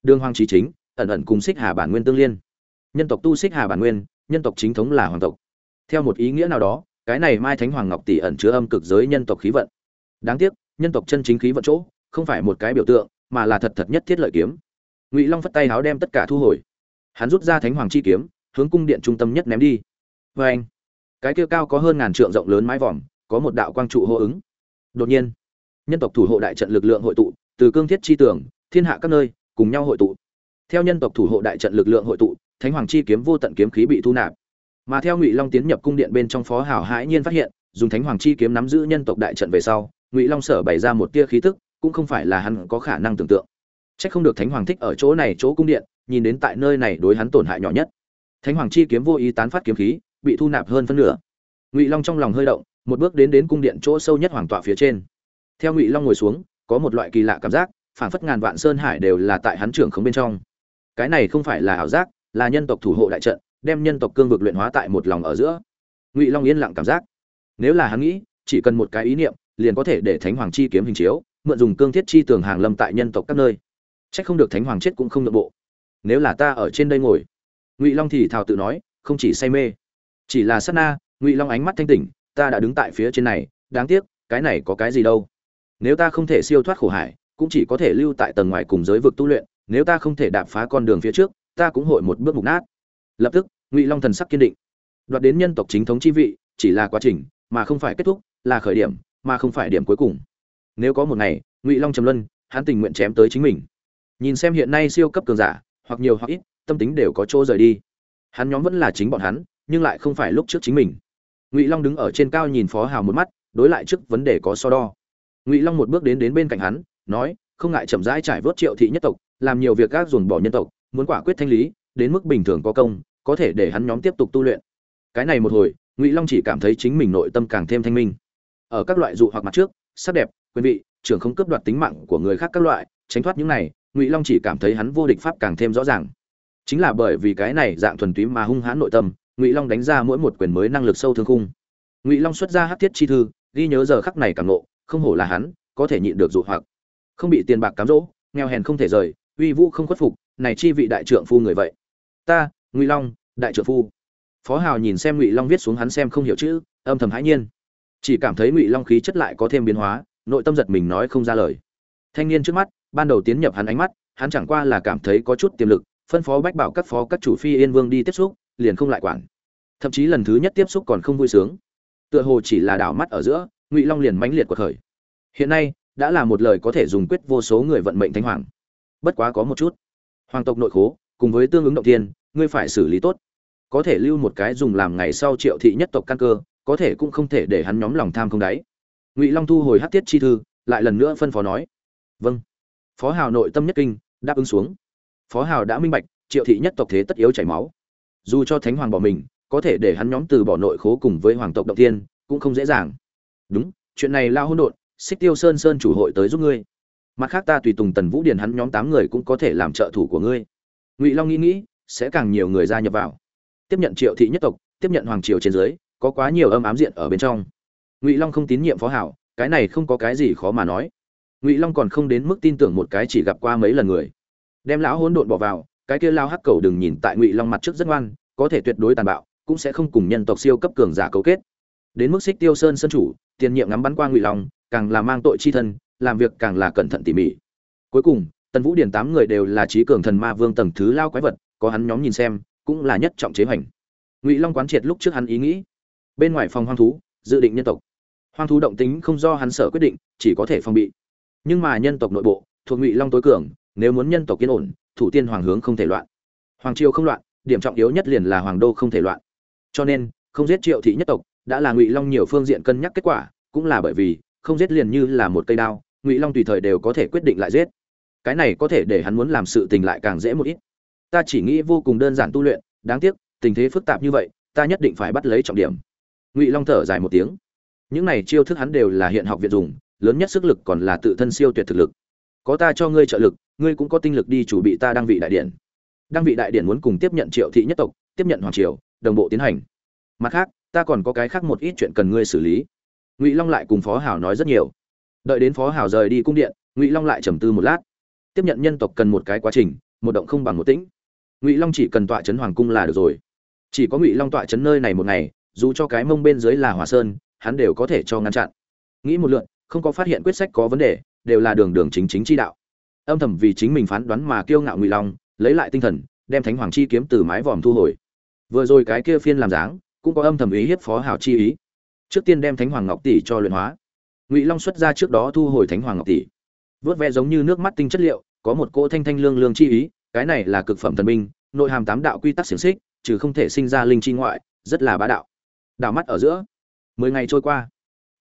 Đường hoàng trí chính, ẩn ẩn cùng xích hà bản nguyên tương liên. Nhân tộc tu xích hà bản nguyên, nhân tộc chính thống là hoàng tộc. Theo một ý nghĩa nào đó cái này mai thánh hoàng ngọc tỷ ẩn chứa âm cực giới nhân tộc khí vận. Đáng tiếc, nhân tộc chân chính khí vận chỗ, không phải một cái biểu tượng, mà là thật thật nhất thiết lợi kiếm. Ngụy long phất tay háo đem tất cả thu hồi. Hắn rút ra thánh hoàng chi kiếm, hướng cung điện trung tâm nhất ném đi. Vê anh, cái kia cao có hơn ngàn trượng rộng lớn mái vòm, có một đạo quang trụ hô ứng. Đột nhiên, nhân tộc thủ hộ đại trận lực lượng hội tụ, từ cương thiết chi tưởng thiên hạ các nơi, cùng nhau hội tụ. Theo nhân tộc thủ hộ đại trận lực lượng hội tụ, thánh hoàng chi kiếm vô tận kiếm khí bị thu nạp mà theo ngụy long tiến nhập cung điện bên trong phó hảo hãi nhiên phát hiện, dùng thánh hoàng chi kiếm nắm giữ nhân tộc đại trận về sau, ngụy long sở bày ra một tia khí tức, cũng không phải là hắn có khả năng tưởng tượng. C h ắ c không được thánh hoàng thích ở chỗ này chỗ cung điện, nhìn đến tại nơi này đối hắn tổn hại nhỏ nhất. Thánh hoàng chi kiếm vô ý tán phát kiếm khí, bị thu nạp hơn phân nửa. Ngụy long trong lòng hơi động, một bước đến đến cung điện chỗ sâu nhất hoàng tọa phía trên. Theo ngụy long ngồi xuống, có một loại kỳ lạ cảm giác, phảng phất ngàn vạn sơn hải đều là tại hắn trưởng không bên trong. Cái này không phải là ảo giác, là nhân tộc thủ hộ đại trận đem nhân tộc cương vực luyện hóa tại một lòng ở giữa. Ngụy long yên lặng cảm giác. Nếu là hắn nghĩ, chỉ cần một cái ý niệm, liền có thể để thánh hoàng chi kiếm hình chiếu, mượn dùng cương thiết chi tường hàng lâm tại nhân tộc các nơi. Chắc không được thánh hoàng chết cũng không nội bộ. Nếu là ta ở trên đây ngồi. Ngụy long thì thào tự nói, không chỉ say mê. Chỉ là sát na, ngụy long ánh mắt thanh tỉnh, ta đã đứng tại phía trên này, đáng tiếc, cái này có cái gì đâu. Nếu ta không thể siêu thoát khổ hải, cũng chỉ có thể lưu tại tầng ngoài cùng giới vực tu luyện, nếu ta không thể đạp phá con đường phía trước, ta cũng hội một bước mục nát. Lập tức ngụy long thần sắc kiên định. Đoạt đến nhân tộc chính thống chi vị, chỉ là quá trình, mà không phải kết thúc, là khởi điểm, mà không phải điểm cuối cùng. Nếu có một ngày, ngụy long trầm luân, hắn tình nguyện chém tới chính mình. Nhìn xem hiện nay siêu cấp cường giả, hoặc nhiều hoặc ít, tâm tính đều có chỗ rời đi. Hắn nhóm vẫn là chính bọn hắn, nhưng lại không phải lúc trước chính mình. Ngụy long đứng ở trên cao nhìn phó hào một mắt, đối lại trước vấn đề có so đo. Ngụy long một bước đến đến bên cạnh hắn, nói, không ngại chậm rãi trải vớt triệu thị nhất tộc, làm nhiều việc gác dồn bỏ nhân tộc, muốn quả quyết thanh lý, đến mức bình thường có công có thể để hắn nhóm tiếp tục tu luyện. Cái này một hồi, ngụy long chỉ cảm thấy chính mình nội tâm càng thêm thanh minh. Ở các loại dụ hoặc mặt trước, sắc đẹp, quyền vị, trưởng không cướp đoạt tính mạng của người khác các loại, tránh thoát những này, ngụy long chỉ cảm thấy hắn vô địch pháp càng thêm rõ ràng. Chính là bởi vì cái này dạng thuần túy mà hung hãn nội tâm, ngụy long đánh ra mỗi một quyền mới năng lực sâu thương khung. Ngụy long xuất ra hát thiết chi thư, ghi nhớ giờ khắc này càng nộ không hổ là hắn, có thể nhịn được dụ hoặc. Không bị tiền bạc cám dỗ, nghèo hèn không thể rời, uy vũ không khuất phục, này chi vị đại trượng phu người vậy. Ta ngụy long, đại trợ phu. Phó hào nhìn xem ngụy long viết xuống hắn xem không hiểu chữ, âm thầm hãi nhiên. Chỉ cảm thấy ngụy long khí chất lại có thêm biến hóa, nội tâm giật mình nói không ra lời. Thanh niên trước mắt, ban đầu tiến nhập hắn ánh mắt, hắn chẳng qua là cảm thấy có chút tiềm lực, phân phó bách bảo các phó các chủ phi yên vương đi tiếp xúc, liền không lại quản. Thậm chí lần thứ nhất tiếp xúc còn không vui sướng. Tựa hồ chỉ là đảo mắt ở giữa, ngụy long liền mãnh liệt cuộc khởi. Hiện nay, đã là một lời có thể dùng quyết vô số người vận mệnh thánh hoàng. Bất quá có một chút. Hoàng tộc nội khố, cùng với tương ứng động tiên ngươi phải xử lý tốt. Có thể lưu một cái dùng làm ngày sau triệu thị nhất tộc căn cơ, có thể cũng không thể để hắn nhóm lòng tham không đáy. Ngụy long thu hồi hát tiết chi thư, lại lần nữa phân phó nói. Vâng. Phó hào nội tâm nhất kinh, đáp ứng xuống. Phó hào đã minh bạch, triệu thị nhất tộc thế tất yếu chảy máu. Dù cho thánh hoàng bỏ mình, có thể để hắn nhóm từ bỏ nội khố cùng với hoàng tộc động tiên cũng không dễ dàng. Đúng, chuyện này lao hỗn độn, xích tiêu sơn sơn chủ hội tới giúp ngươi. Mặt khác ta tùy tùng tần vũ điền hắn nhóm tám người cũng có thể làm trợ thủ của ngươi. Ngụy long nghĩ nghĩ sẽ càng nhiều người gia nhập vào. Tiếp nhận triệu thị nhất tộc, tiếp nhận hoàng triều trên dưới, có quá nhiều âm ám diện ở bên trong. Ngụy long không tín nhiệm phó hảo, cái này không có cái gì khó mà nói. Ngụy long còn không đến mức tin tưởng một cái chỉ gặp qua mấy lần người. Đem lão hỗn độn bỏ vào, cái kia lao hắc cầu đừng nhìn tại ngụy long mặt trước rất ngoan, có thể tuyệt đối tàn bạo, cũng sẽ không cùng nhân tộc siêu cấp cường giả cấu kết. Đến mức xích tiêu sơn sân chủ, tiền nhiệm ngắm bắn qua ngụy long, càng là mang tội chi thân, làm việc càng là cẩn thận tỉ mỉ. Cuối cùng, tần vũ điển tám người đều là trí cường thần ma vương tầng thứ lao quái vật có hắn nhóm nhìn xem, cũng là nhất trọng chế hoành. Ngụy long quán triệt lúc trước hắn ý nghĩ. Bên ngoài phòng hoang thú, dự định nhân tộc. Hoang thú động tính không do hắn sở quyết định, chỉ có thể phòng bị. Nhưng mà nhân tộc nội bộ, thuộc ngụy long tối cường, nếu muốn nhân tộc yên ổn, thủ tiên hoàng hướng không thể loạn. Hoàng triều không loạn, điểm trọng yếu nhất liền là hoàng đô không thể loạn. Cho nên, không giết triệu thị nhất tộc, đã là ngụy long nhiều phương diện cân nhắc kết quả, cũng là bởi vì, không giết liền như là một cây đao, ngụy long tùy thời đều có thể quyết định lại giết. Cái này có thể để hắn muốn làm sự tình lại càng dễ một ít ta chỉ nghĩ vô cùng đơn giản tu luyện, đáng tiếc, tình thế phức tạp như vậy, ta nhất định phải bắt lấy trọng điểm. Ngụy long thở dài một tiếng. Những này chiêu thức hắn đều là hiện học viện dùng, lớn nhất sức lực còn là tự thân siêu tuyệt thực lực. Có ta cho ngươi trợ lực, ngươi cũng có tinh lực đi chủ bị ta đăng vị đại điển. đăng vị đại điển muốn cùng tiếp nhận triệu thị nhất tộc, tiếp nhận hoàng triều, đồng bộ tiến hành. Mặt khác, ta còn có cái khác một ít chuyện cần ngươi xử lý. Ngụy long lại cùng phó hảo nói rất nhiều. Đợi đến phó hảo rời đi cung điện, ngụy long lại trầm tư một lát. Tiếp nhận nhân tộc cần một cái quá trình, một động không bằng một tĩnh ngụy long chỉ cần tọa chấn hoàng cung là được rồi. Chỉ có ngụy long tọa chấn nơi này một ngày, dù cho cái mông bên dưới là hòa sơn, hắn đều có thể cho ngăn chặn. Nghĩ một lượn, không có phát hiện quyết sách có vấn đề, đều là đường đường chính chính chi đạo. Âm thầm vì chính mình phán đoán mà kiêu ngạo ngụy long, lấy lại tinh thần, đem thánh hoàng chi kiếm từ mái vòm thu hồi. Vừa rồi cái kia phiên làm dáng, cũng có âm thầm ý hiếp phó hào chi ý. Trước tiên đem thánh hoàng ngọc tỷ cho luyện hóa. Ngụy long xuất ra trước đó thu hồi thánh hoàng ngọc tỷ. Vớt ve giống như nước mắt tinh chất liệu, có một cỗ thanh thanh lương lương chi ý cái này là cực phẩm thần binh, nội hàm tám đạo quy tắc xiềng xích, trừ không thể sinh ra linh chi ngoại, rất là bá đạo. Đảo mắt ở giữa, mười ngày trôi qua.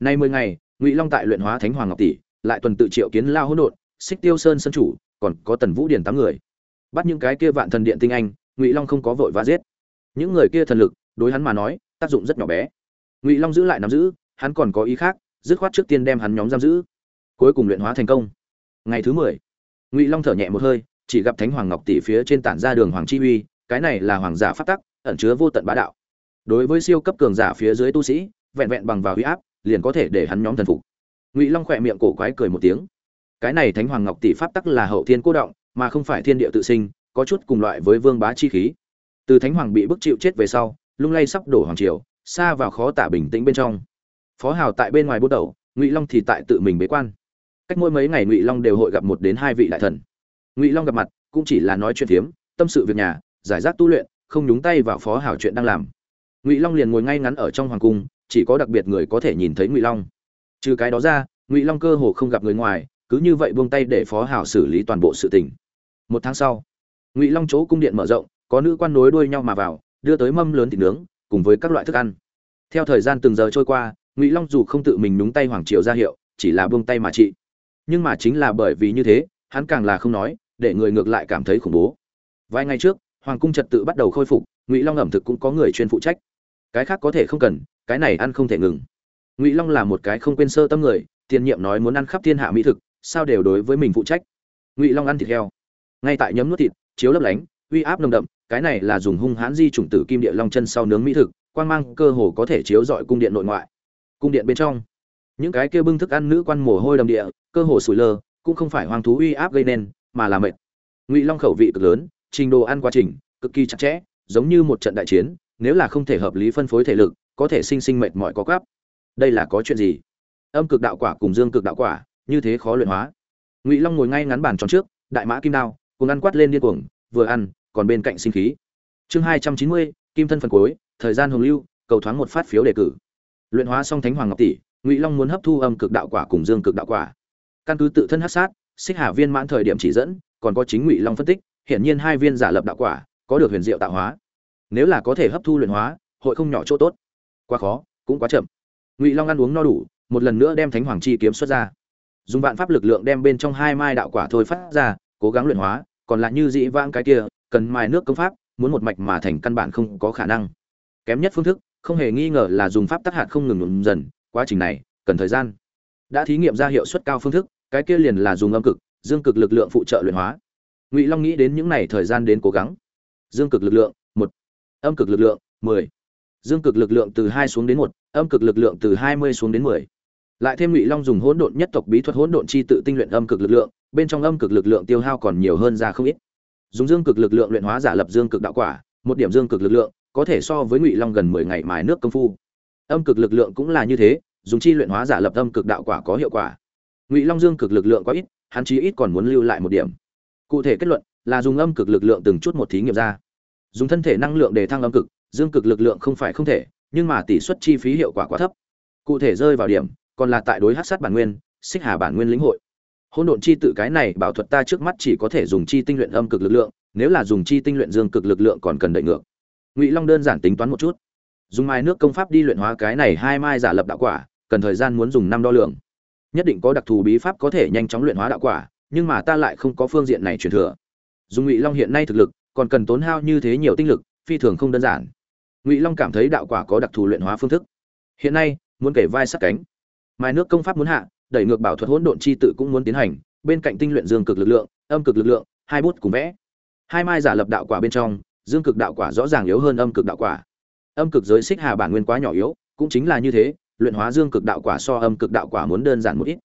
Nay mười ngày, ngụy long tại luyện hóa thánh hoàng ngọc tỷ, lại tuần tự triệu kiến lao hỗn độn, xích tiêu sơn sân chủ, còn có tần vũ điển tám người. Bắt những cái kia vạn thần điện tinh anh, ngụy long không có vội vã giết. Những người kia thần lực, đối hắn mà nói, tác dụng rất nhỏ bé. Ngụy long giữ lại nắm giữ, hắn còn có ý khác, dứt khoát trước tiên đem hắn nhóm giam giữ. Cuối cùng luyện hóa thành công. Ngày thứ mười, ngụy long thở nhẹ một hơi chỉ gặp thánh hoàng ngọc tỷ phía trên tản ra đường hoàng chi uy, cái này là hoàng giả phát tắc, ẩn chứa vô tận bá đạo. Đối với siêu cấp cường giả phía dưới tu sĩ, vẹn vẹn bằng vào huy áp, liền có thể để hắn nhóm thần phục. Ngụy long khỏe miệng cổ quái cười một tiếng. Cái này thánh hoàng ngọc tỷ pháp tắc là hậu thiên cố động, mà không phải thiên địa tự sinh, có chút cùng loại với vương bá chi khí. Từ thánh hoàng bị bức chịu chết về sau, lung lay sắp đổ hoàng triều, xa vào khó tả bình tĩnh bên trong. Phó hào tại bên ngoài bút đầu ngụy long thì tại tự mình bế quan. Cách mỗi mấy ngày ngụy long đều hội gặp một đến hai vị đại thần ngụy long gặp mặt, cũng chỉ là nói chuyện phiếm, tâm sự việc nhà, giải rác tu luyện, không nhúng tay vào phó hảo chuyện đang làm. Ngụy long liền ngồi ngay ngắn ở trong hoàng cung, chỉ có đặc biệt người có thể nhìn thấy ngụy long. Trừ cái đó ra, ngụy long cơ hồ không gặp người ngoài, cứ như vậy buông tay để phó hảo xử lý toàn bộ sự tình. Một tháng sau, ngụy long chỗ cung điện mở rộng, có nữ quan nối đuôi nhau mà vào, đưa tới mâm lớn thịt nướng, cùng với các loại thức ăn. Theo thời gian từng giờ trôi qua, ngụy long dù không tự mình nhúng tay hoàng triều ra hiệu, chỉ là buông tay mà trị. Nhưng mà chính là bởi vì như thế, hắn càng là không nói để người ngược lại cảm thấy khủng bố. Vài ngày trước, hoàng cung trật tự bắt đầu khôi phục, ngụy long ẩm thực cũng có người chuyên phụ trách. Cái khác có thể không cần, cái này ăn không thể ngừng. Ngụy long là một cái không quên sơ tâm người, tiền nhiệm nói muốn ăn khắp thiên hạ mỹ thực, sao đều đối với mình phụ trách. Ngụy long ăn thịt heo. Ngay tại nhấm nuốt thịt, chiếu lấp lánh, uy áp nồng đậm, cái này là dùng hung hãn di chủng tử kim địa long chân sau nướng mỹ thực quan mang cơ hồ có thể chiếu dọi cung điện nội ngoại. Cung điện bên trong, những cái kia bưng thức ăn nữ quan mồ hôi đầm địa, cơ hồ sủi lơ, cũng không phải hoang thú uy áp gây nên mà là mệt. Ngụy long khẩu vị cực lớn, trình độ ăn quá trình cực kỳ chặt chẽ, giống như một trận đại chiến, nếu là không thể hợp lý phân phối thể lực, có thể sinh sinh mệt mỏi có gáp đây là có chuyện gì? Âm cực đạo quả cùng dương cực đạo quả, như thế khó luyện hóa. Ngụy long ngồi ngay ngắn bàn tròn trước, đại mã kim đao, cùng ăn quát lên điên cuồng, vừa ăn, còn bên cạnh sinh khí. Chương hai trăm chín mươi, kim thân phần cuối, thời gian hồng lưu, cầu thoáng một phát phiếu đề cử. Luyện hóa xong thánh hoàng ngọc tỷ, ngụy long muốn hấp thu âm cực đạo quả cùng dương cực đạo quả. Căn cứ tự thân hát sát xích hà viên mãn thời điểm chỉ dẫn, còn có chính ngụy long phân tích, hiển nhiên hai viên giả lập đạo quả, có được huyền diệu tạo hóa. Nếu là có thể hấp thu luyện hóa, hội không nhỏ chỗ tốt. Quá khó, cũng quá chậm. Ngụy long ăn uống no đủ, một lần nữa đem thánh hoàng chi kiếm xuất ra. Dùng vạn pháp lực lượng đem bên trong hai mai đạo quả thôi phát ra, cố gắng luyện hóa, còn lại như dĩ vãng cái kia, cần mài nước công pháp, muốn một mạch mà thành căn bản không có khả năng. Kém nhất phương thức, không hề nghi ngờ là dùng pháp tác hạt không ngừng dần, quá trình này, cần thời gian. Đã thí nghiệm ra hiệu suất cao phương thức cái kia liền là dùng âm cực dương cực lực lượng phụ trợ luyện hóa ngụy long nghĩ đến những này thời gian đến cố gắng dương cực lực lượng một âm cực lực lượng mười dương cực lực lượng từ hai xuống đến một âm cực lực lượng từ hai mươi xuống đến mười lại thêm ngụy long dùng hỗn độn nhất tộc bí thuật hỗn độn chi tự tinh luyện âm cực lực lượng bên trong âm cực lực lượng tiêu hao còn nhiều hơn ra không ít dùng dương cực lực lượng luyện hóa giả lập dương cực đạo quả một điểm dương cực lực lượng có thể so với ngụy long gần mười ngày mài nước công phu âm cực lực lượng cũng là như thế dùng chi luyện hóa giả lập âm cực đạo quả có hiệu quả ngụy long dương cực lực lượng quá ít hắn chí ít còn muốn lưu lại một điểm cụ thể kết luận là dùng âm cực lực lượng từng chút một thí nghiệm ra dùng thân thể năng lượng để thăng âm cực dương cực lực lượng không phải không thể nhưng mà tỷ suất chi phí hiệu quả quá thấp cụ thể rơi vào điểm còn là tại đối hát sát bản nguyên xích hà bản nguyên lĩnh hội hỗn độn chi tự cái này bảo thuật ta trước mắt chỉ có thể dùng chi tinh luyện âm cực lực lượng nếu là dùng chi tinh luyện dương cực lực lượng còn cần đợi ngược ngụy long đơn giản tính toán một chút dùng mai nước công pháp đi luyện hóa cái này hai mai giả lập đạo quả cần thời gian muốn dùng năm đo lường nhất định có đặc thù bí pháp có thể nhanh chóng luyện hóa đạo quả, nhưng mà ta lại không có phương diện này truyền thừa. Dùng ngụy long hiện nay thực lực, còn cần tốn hao như thế nhiều tinh lực, phi thường không đơn giản. Ngụy long cảm thấy đạo quả có đặc thù luyện hóa phương thức. Hiện nay, muốn kể vai sát cánh. Mai nước công pháp muốn hạ, đẩy ngược bảo thuật hỗn độn chi tự cũng muốn tiến hành, bên cạnh tinh luyện dương cực lực lượng, âm cực lực lượng, hai bút cùng vẽ. Hai mai giả lập đạo quả bên trong, dương cực đạo quả rõ ràng yếu hơn âm cực đạo quả. Âm cực giới xích hà bản nguyên quá nhỏ yếu, cũng chính là như thế luyện hóa dương cực đạo quả so âm cực đạo quả muốn đơn giản một ít.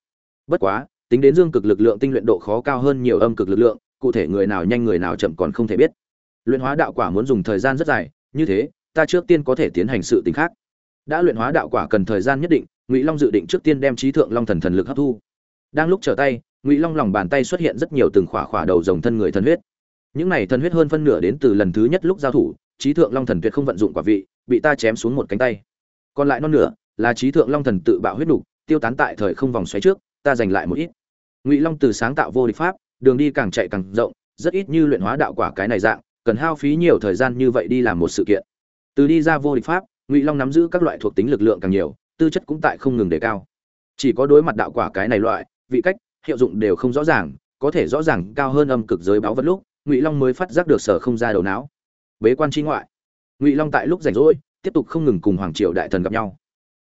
Bất quá, tính đến dương cực lực lượng tinh luyện độ khó cao hơn nhiều âm cực lực lượng, cụ thể người nào nhanh người nào chậm còn không thể biết. Luyện hóa đạo quả muốn dùng thời gian rất dài, như thế, ta trước tiên có thể tiến hành sự tình khác. Đã luyện hóa đạo quả cần thời gian nhất định, ngụy long dự định trước tiên đem trí thượng long thần thần lực hấp thu. Đang lúc trở tay, ngụy long lòng bàn tay xuất hiện rất nhiều từng khỏa khỏa đầu rồng thân người thần huyết. Những này thần huyết hơn phân nửa đến từ lần thứ nhất lúc giao thủ, trí thượng long thần tuyệt không vận dụng quả vị, bị ta chém xuống một cánh tay. Còn lại non nửa là trí thượng long thần tự bạo huyết đục tiêu tán tại thời không vòng xoáy trước, ta giành lại một ít. Ngụy long từ sáng tạo vô địch pháp, đường đi càng chạy càng rộng, rất ít như luyện hóa đạo quả cái này dạng, cần hao phí nhiều thời gian như vậy đi làm một sự kiện. Từ đi ra vô địch pháp, ngụy long nắm giữ các loại thuộc tính lực lượng càng nhiều, tư chất cũng tại không ngừng đề cao. Chỉ có đối mặt đạo quả cái này loại, vị cách, hiệu dụng đều không rõ ràng, có thể rõ ràng cao hơn âm cực giới báo vật lúc, ngụy long mới phát giác được sở không ra đầu não. Bế quan tri ngoại. Ngụy long tại lúc rảnh rỗi, tiếp tục không ngừng cùng hoàng triệu đại thần gặp nhau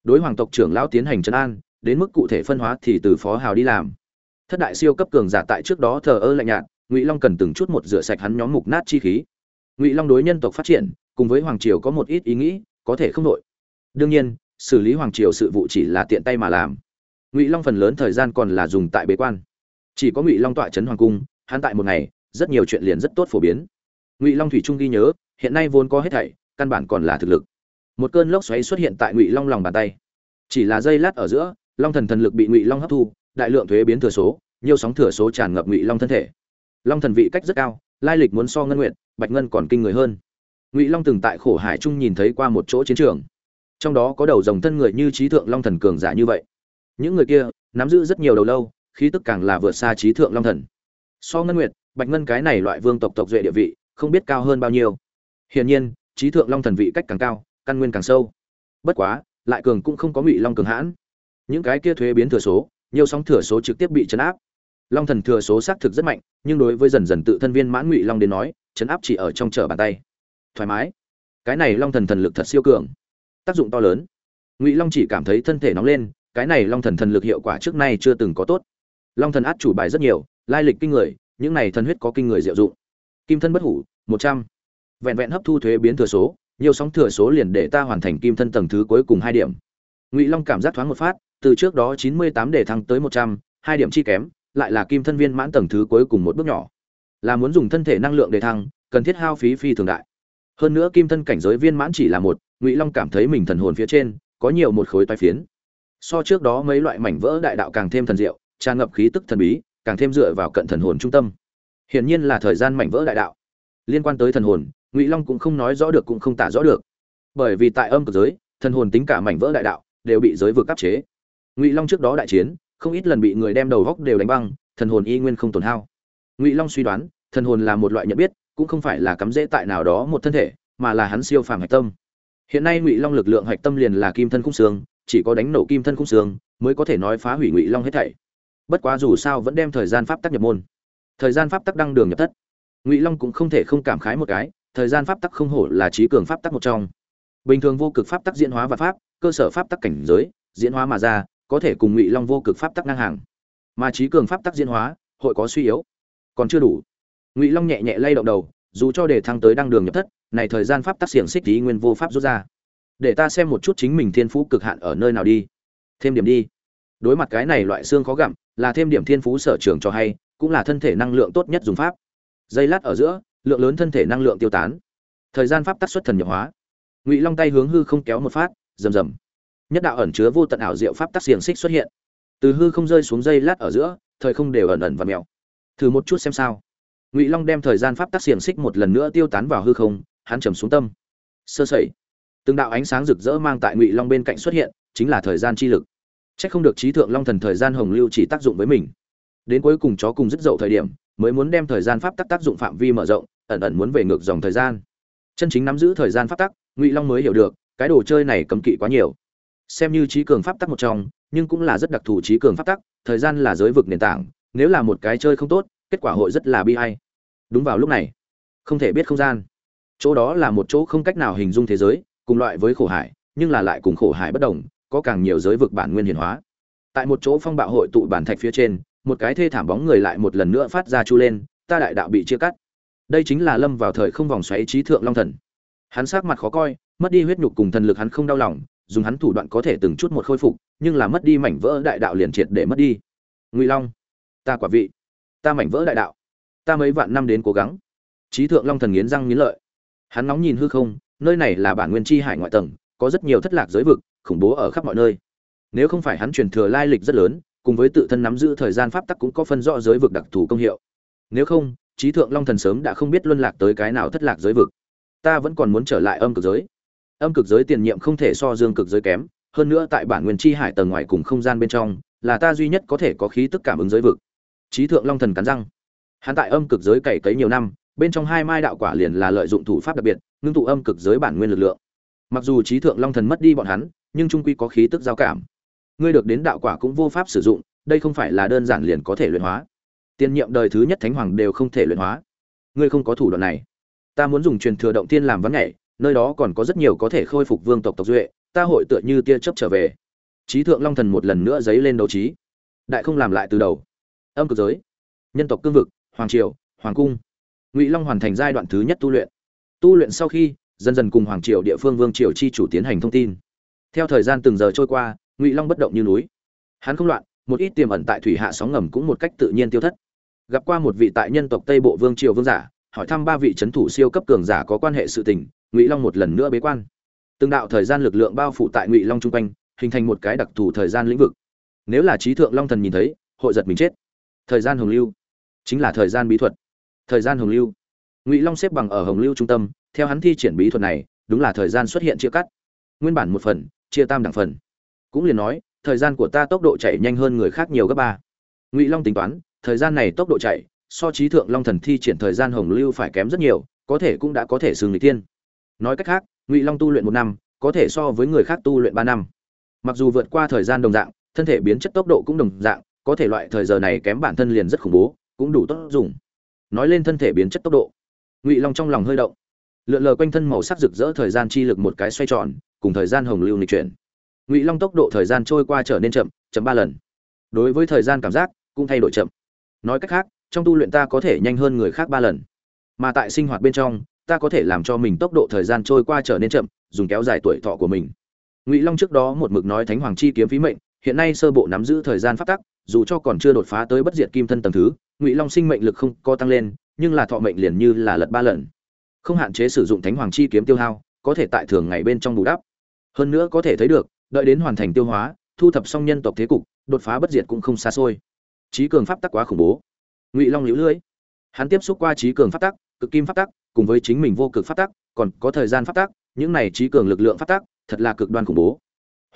đối hoàng tộc trưởng lão tiến hành trấn an, đến mức cụ thể phân hóa thì từ phó hào đi làm. Thất đại siêu cấp cường giả tại trước đó thờ ơ lạnh nhạt, ngụy long cần từng chút một rửa sạch hắn nhóm mục nát chi khí. Ngụy long đối nhân tộc phát triển, cùng với hoàng triều có một ít ý nghĩ, có thể không nội đương nhiên, xử lý hoàng triều sự vụ chỉ là tiện tay mà làm. Ngụy long phần lớn thời gian còn là dùng tại bế quan. Chỉ có ngụy long tọa trấn hoàng cung, hắn tại một ngày, rất nhiều chuyện liền rất tốt phổ biến. Ngụy long thủy trung ghi nhớ, hiện nay vốn có hết thảy, căn bản còn là thực lực một cơn lốc xoáy xuất hiện tại ngụy long lòng bàn tay chỉ là giây lát ở giữa long thần thần lực bị ngụy long hấp thu đại lượng thuế biến thừa số nhiều sóng thừa số tràn ngập ngụy long thân thể long thần vị cách rất cao lai lịch muốn so ngân nguyện bạch ngân còn kinh người hơn ngụy long từng tại khổ hải trung nhìn thấy qua một chỗ chiến trường trong đó có đầu dòng thân người như trí thượng long thần cường giả như vậy những người kia nắm giữ rất nhiều đầu lâu khí tức càng là vượt xa trí thượng long thần so ngân nguyệt bạch ngân cái này loại vương tộc tộc duệ địa vị không biết cao hơn bao nhiêu hiển nhiên trí thượng long thần vị cách càng cao căn nguyên càng sâu. Bất quá, lại cường cũng không có ngụy long cường hãn. Những cái kia thuế biến thừa số, nhiều sóng thừa số trực tiếp bị chấn áp. Long thần thừa số xác thực rất mạnh, nhưng đối với dần dần tự thân viên mãn ngụy long đến nói, chấn áp chỉ ở trong trở bàn tay. Thoải mái. Cái này long thần thần lực thật siêu cường. Tác dụng to lớn. Ngụy long chỉ cảm thấy thân thể nóng lên, cái này long thần thần lực hiệu quả trước nay chưa từng có tốt. Long thần át chủ bài rất nhiều, lai lịch kinh người, những này thần huyết có kinh người diệu dụng. Kim thân bất hủ, một trăm. Vẹn vẹn hấp thu thuế biến thừa số nhiều sóng thừa số liền để ta hoàn thành kim thân tầng thứ cuối cùng hai điểm. Ngụy long cảm giác thoáng một phát, từ trước đó chín mươi tám để thăng tới một trăm, hai điểm chi kém, lại là kim thân viên mãn tầng thứ cuối cùng một bước nhỏ. Là muốn dùng thân thể năng lượng để thăng, cần thiết hao phí phi thường đại. Hơn nữa kim thân cảnh giới viên mãn chỉ là một, ngụy long cảm thấy mình thần hồn phía trên, có nhiều một khối tai phiến. So trước đó mấy loại mảnh vỡ đại đạo càng thêm thần diệu, tràn ngập khí tức thần bí, càng thêm dựa vào cận thần hồn trung tâm. Hiển nhiên là thời gian mảnh vỡ đại đạo liên quan tới thần hồn ngụy long cũng không nói rõ được cũng không tả rõ được bởi vì tại âm cực giới thần hồn tính cả mảnh vỡ đại đạo đều bị giới vực áp chế ngụy long trước đó đại chiến không ít lần bị người đem đầu góc đều đánh băng thần hồn y nguyên không tổn hao ngụy long suy đoán thần hồn là một loại nhận biết cũng không phải là cắm rễ tại nào đó một thân thể mà là hắn siêu phàm hạch tâm hiện nay ngụy long lực lượng hạch tâm liền là kim thân khung xương chỉ có đánh nổ kim thân khung xương mới có thể nói phá hủy ngụy long hết thảy bất quá dù sao vẫn đem thời gian pháp tắc nhập môn thời gian pháp tắc đăng đường nhập thất ngụy long cũng không thể không cảm khái một cái thời gian pháp tắc không hổ là trí cường pháp tắc một trong. Bình thường vô cực pháp tắc diễn hóa và pháp, cơ sở pháp tắc cảnh giới, diễn hóa mà ra, có thể cùng ngụy long vô cực pháp tắc ngang hàng. Mà trí cường pháp tắc diễn hóa, hội có suy yếu. Còn chưa đủ. Ngụy long nhẹ nhẹ lay động đầu, dù cho để thăng tới đăng đường nhập thất, này thời gian pháp tắc xiềng xích tí nguyên vô pháp rút ra. Để ta xem một chút chính mình thiên phú cực hạn ở nơi nào đi. Thêm điểm đi. Đối mặt cái này loại xương khó gặm, là thêm điểm thiên phú sở trường cho hay, cũng là thân thể năng lượng tốt nhất dùng pháp. Dây lát ở giữa lượng lớn thân thể năng lượng tiêu tán. Thời gian pháp tắc xuất thần nhập hóa. Ngụy long tay hướng hư không kéo một phát, rầm rầm. Nhất đạo ẩn chứa vô tận ảo diệu pháp tắc xiềng xích xuất hiện. Từ hư không rơi xuống dây lát ở giữa, thời không đều ẩn ẩn và mèo. Thử một chút xem sao. Ngụy long đem thời gian pháp tắc xiềng xích một lần nữa tiêu tán vào hư không, hắn trầm xuống tâm. Sơ sẩy. Từng đạo ánh sáng rực rỡ mang tại ngụy long bên cạnh xuất hiện, chính là thời gian chi lực. C h ắ c không được trí thượng long thần thời gian hồng lưu chỉ tác dụng với mình. Đến cuối cùng chó cùng dứt dậu thời điểm mới muốn đem thời gian pháp tắc tác dụng phạm vi mở rộng, ẩn ẩn muốn về ngược dòng thời gian. Chân chính nắm giữ thời gian pháp tắc, ngụy long mới hiểu được, cái đồ chơi này cấm kỵ quá nhiều. Xem như trí cường pháp tắc một trong, nhưng cũng là rất đặc thù trí cường pháp tắc, thời gian là giới vực nền tảng, nếu là một cái chơi không tốt, kết quả hội rất là bi hay đúng vào lúc này, không thể biết không gian. Chỗ đó là một chỗ không cách nào hình dung thế giới, cùng loại với khổ hải, nhưng là lại cùng khổ hải bất đồng, có càng nhiều giới vực bản nguyên hiển hóa. Tại một chỗ phong bạo hội tụ bản thạch phía trên một cái thê thảm bóng người lại một lần nữa phát ra chu lên, ta đại đạo bị chia cắt. Đây chính là lâm vào thời không vòng xoáy trí thượng long thần. Hắn sắc mặt khó coi, mất đi huyết nhục cùng thần lực hắn không đau lòng, dùng hắn thủ đoạn có thể từng chút một khôi phục, nhưng là mất đi mảnh vỡ đại đạo liền triệt để mất đi. Ngụy long, ta quả vị. Ta mảnh vỡ đại đạo. Ta mấy vạn năm đến cố gắng. Trí thượng long thần nghiến răng nghiến lợi. Hắn nóng nhìn hư không, nơi này là bản nguyên chi hải ngoại tầng, có rất nhiều thất lạc giới vực, khủng bố ở khắp mọi nơi. Nếu không phải hắn truyền thừa lai lịch rất lớn cùng với tự thân nắm giữ thời gian pháp tắc cũng có phân rõ giới vực đặc thù công hiệu. Nếu không, trí thượng long thần sớm đã không biết luân lạc tới cái nào thất lạc giới vực. Ta vẫn còn muốn trở lại âm cực giới. Âm cực giới tiền nhiệm không thể so dương cực giới kém, hơn nữa tại bản nguyên chi hải tầng ngoài cùng không gian bên trong, là ta duy nhất có thể có khí tức cảm ứng giới vực. Trí thượng long thần cắn răng. Hắn tại âm cực giới cày cấy nhiều năm, bên trong hai mai đạo quả liền là lợi dụng thủ pháp đặc biệt, ngưng tụ âm cực giới bản nguyên lực lượng. Mặc dù trí thượng long thần mất đi bọn hắn, nhưng trung quy có khí tức giao cảm ngươi được đến đạo quả cũng vô pháp sử dụng, đây không phải là đơn giản liền có thể luyện hóa. Tiên nhiệm đời thứ nhất thánh hoàng đều không thể luyện hóa. Ngươi không có thủ đoạn này. Ta muốn dùng truyền thừa động tiên làm vấn nhảy, nơi đó còn có rất nhiều có thể khôi phục vương tộc tộc duệ, ta hội tựa như tia chớp trở về. Trí thượng long thần một lần nữa dấy lên đấu trí. Đại không làm lại từ đầu. Âm cực giới. Nhân tộc cương vực, hoàng triều, hoàng cung. Ngụy long hoàn thành giai đoạn thứ nhất tu luyện. Tu luyện sau khi, dần dần cùng hoàng triều địa phương vương triều chi chủ tiến hành thông tin. Theo thời gian từng giờ trôi qua ngụy long bất động như núi hắn không loạn một ít tiềm ẩn tại thủy hạ sóng ngầm cũng một cách tự nhiên tiêu thất gặp qua một vị tại nhân tộc tây bộ vương triều vương giả hỏi thăm ba vị c h ấ n thủ siêu cấp cường giả có quan hệ sự tình ngụy long một lần nữa bế quan từng đạo thời gian lực lượng bao phủ tại ngụy long chung quanh hình thành một cái đặc thù thời gian lĩnh vực nếu là trí thượng long thần nhìn thấy hội giật mình chết thời gian hồng lưu chính là thời gian bí thuật thời gian hồng lưu ngụy long xếp bằng ở hồng lưu trung tâm theo hắn thi triển bí thuật này đúng là thời gian xuất hiện chia cắt nguyên bản một phần chia tam đẳng phần cũng liền nói, thời gian của ta tốc độ chạy nhanh hơn người khác nhiều gấp ba. Ngụy long tính toán, thời gian này tốc độ chạy, so trí thượng long thần thi triển thời gian hồng lưu phải kém rất nhiều, có thể cũng đã có thể xử lịch tiên nói cách khác, ngụy long tu luyện một năm, có thể so với người khác tu luyện ba năm. Mặc dù vượt qua thời gian đồng dạng, thân thể biến chất tốc độ cũng đồng dạng, có thể loại thời giờ này kém bản thân liền rất khủng bố, cũng đủ tốt dùng. Nói lên thân thể biến chất tốc độ. Ngụy long trong lòng hơi động. Lượn lờ quanh thân màu sắc rực rỡ thời gian chi lực một cái xoay tròn, cùng thời gian hồng lưu lịch chuyển ngụy long tốc độ thời gian trôi qua trở nên chậm chậm ba lần. Đối với thời gian cảm giác, cũng thay đổi chậm. Nói cách khác, trong tu luyện ta có thể nhanh hơn người khác ba lần. Mà tại sinh hoạt bên trong, ta có thể làm cho mình tốc độ thời gian trôi qua trở nên chậm, dùng kéo dài tuổi thọ của mình. Ngụy long trước đó một mực nói thánh hoàng chi kiếm phí mệnh, hiện nay sơ bộ nắm giữ thời gian phát tắc, dù cho còn chưa đột phá tới bất diệt kim thân tầng thứ, ngụy long sinh mệnh lực không có tăng lên, nhưng là thọ mệnh liền như là lật ba lần. Không hạn chế sử dụng thánh hoàng chi kiếm tiêu hao, có thể tại thường ngày bên trong bù đắp. Hơn nữa có thể thấy được đợi đến hoàn thành tiêu hóa, thu thập xong nhân tộc thế cục, đột phá bất diệt cũng không xa xôi. Trí cường pháp tắc quá khủng bố. Ngụy long liễu lưỡi. Hắn tiếp xúc qua trí cường pháp tắc, cực kim pháp tắc, cùng với chính mình vô cực pháp tắc, còn có thời gian pháp tắc, những này trí cường lực lượng pháp tắc, thật là cực đoan khủng bố.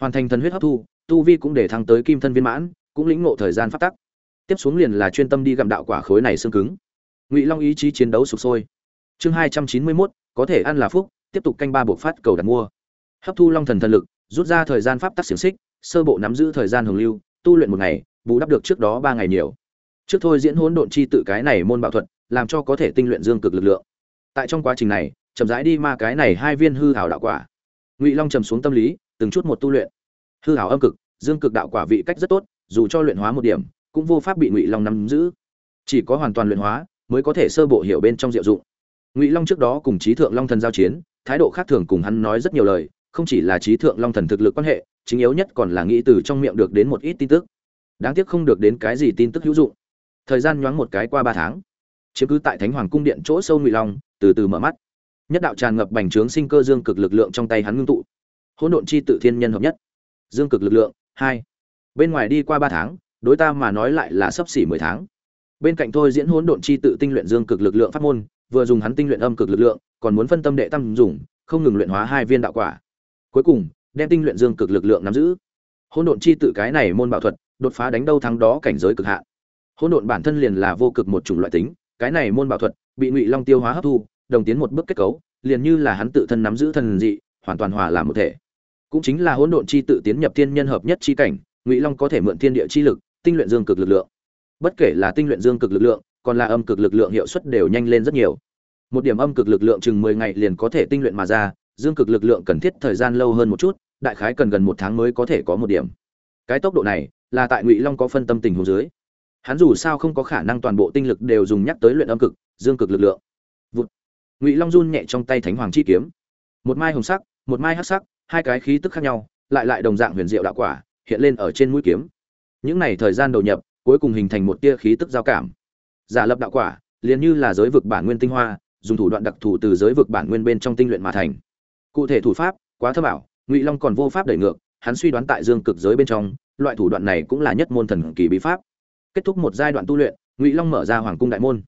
Hoàn thành thần huyết hấp thu, tu vi cũng để thăng tới kim thân viên mãn, cũng lĩnh ngộ thời gian pháp tắc. Tiếp xuống liền là chuyên tâm đi gặm đạo quả khối này xương cứng. Ngụy long ý chí chiến đấu sụp sôi. Chương hai trăm chín mươi mốt, có thể ăn là phúc, tiếp tục canh ba buộc phát cầu đặt mua. Hấp thu long thần thần lực rút ra thời gian pháp tắc xiềng xích, sơ bộ nắm giữ thời gian hồng lưu, tu luyện một ngày, bù đắp được trước đó ba ngày nhiều. Trước thôi diễn hỗn độn chi tự cái này môn bảo thuật, làm cho có thể tinh luyện dương cực lực lượng. Tại trong quá trình này, chậm rãi đi ma cái này hai viên hư hảo đạo quả. Ngụy long trầm xuống tâm lý, từng chút một tu luyện. Hư hảo âm cực, dương cực đạo quả vị cách rất tốt, dù cho luyện hóa một điểm, cũng vô pháp bị ngụy long nắm giữ. Chỉ có hoàn toàn luyện hóa, mới có thể sơ bộ hiểu bên trong diệu dụng. Ngụy long trước đó cùng trí thượng long thần giao chiến, thái độ khác thường cùng hắn nói rất nhiều lời không chỉ là trí thượng long thần thực lực quan hệ, chính yếu nhất còn là nghĩ từ trong miệng được đến một ít tin tức. Đáng tiếc không được đến cái gì tin tức hữu dụng. Thời gian nhoáng một cái qua ba tháng, chiếm cứ tại thánh hoàng cung điện chỗ sâu ngụy long, từ từ mở mắt. Nhất đạo tràn ngập bành trướng sinh cơ dương cực lực lượng trong tay hắn ngưng tụ. Hỗn độn chi tự thiên nhân hợp nhất. Dương cực lực lượng, hai. Bên ngoài đi qua ba tháng, đối ta mà nói lại là sấp xỉ mười tháng. Bên cạnh thôi diễn hỗn độn chi tự tinh luyện dương cực lực lượng pháp môn, vừa dùng hắn tinh luyện âm cực lực lượng, còn muốn phân tâm đệ tâm dùng, không ngừng luyện hóa hai viên đạo quả cuối cùng, đem tinh luyện dương cực lực lượng nắm giữ. Hỗn độn chi tự cái này môn bảo thuật, đột phá đánh đâu thắng đó cảnh giới cực hạn. Hỗn độn bản thân liền là vô cực một chủng loại tính, cái này môn bảo thuật bị ngụy long tiêu hóa hấp thu, đồng tiến một bước kết cấu, liền như là hắn tự thân nắm giữ thần dị, hoàn toàn hòa làm một thể. Cũng chính là hỗn độn chi tự tiến nhập thiên nhân hợp nhất chi cảnh, ngụy long có thể mượn thiên địa chi lực, tinh luyện dương cực lực lượng. Bất kể là tinh luyện dương cực lực lượng, còn là âm cực lực lượng hiệu suất đều nhanh lên rất nhiều. Một điểm âm cực lực lượng chừng mười ngày liền có thể tinh luyện mà ra dương cực lực lượng cần thiết thời gian lâu hơn một chút, đại khái cần gần một tháng mới có thể có một điểm. Cái tốc độ này là tại ngụy long có phân tâm tình hồ dưới. Hắn dù sao không có khả năng toàn bộ tinh lực đều dùng nhắc tới luyện âm cực, dương cực lực lượng. Ngụy long run nhẹ trong tay thánh hoàng chi kiếm. Một mai hồng sắc, một mai hắc sắc, hai cái khí tức khác nhau, lại lại đồng dạng huyền diệu đạo quả, hiện lên ở trên mũi kiếm. Những này thời gian đầu nhập, cuối cùng hình thành một tia khí tức giao cảm. Giả lập đạo quả, liền như là giới vực bản nguyên tinh hoa, dùng thủ đoạn đặc thù từ giới vực bản nguyên bên trong tinh luyện mà thành cụ thể thủ pháp, quá thơ bảo ngụy long còn vô pháp đẩy ngược, hắn suy đoán tại dương cực giới bên trong, loại thủ đoạn này cũng là nhất môn thần kỳ bí pháp. Kết thúc một giai đoạn tu luyện, ngụy long mở ra hoàng cung đại môn.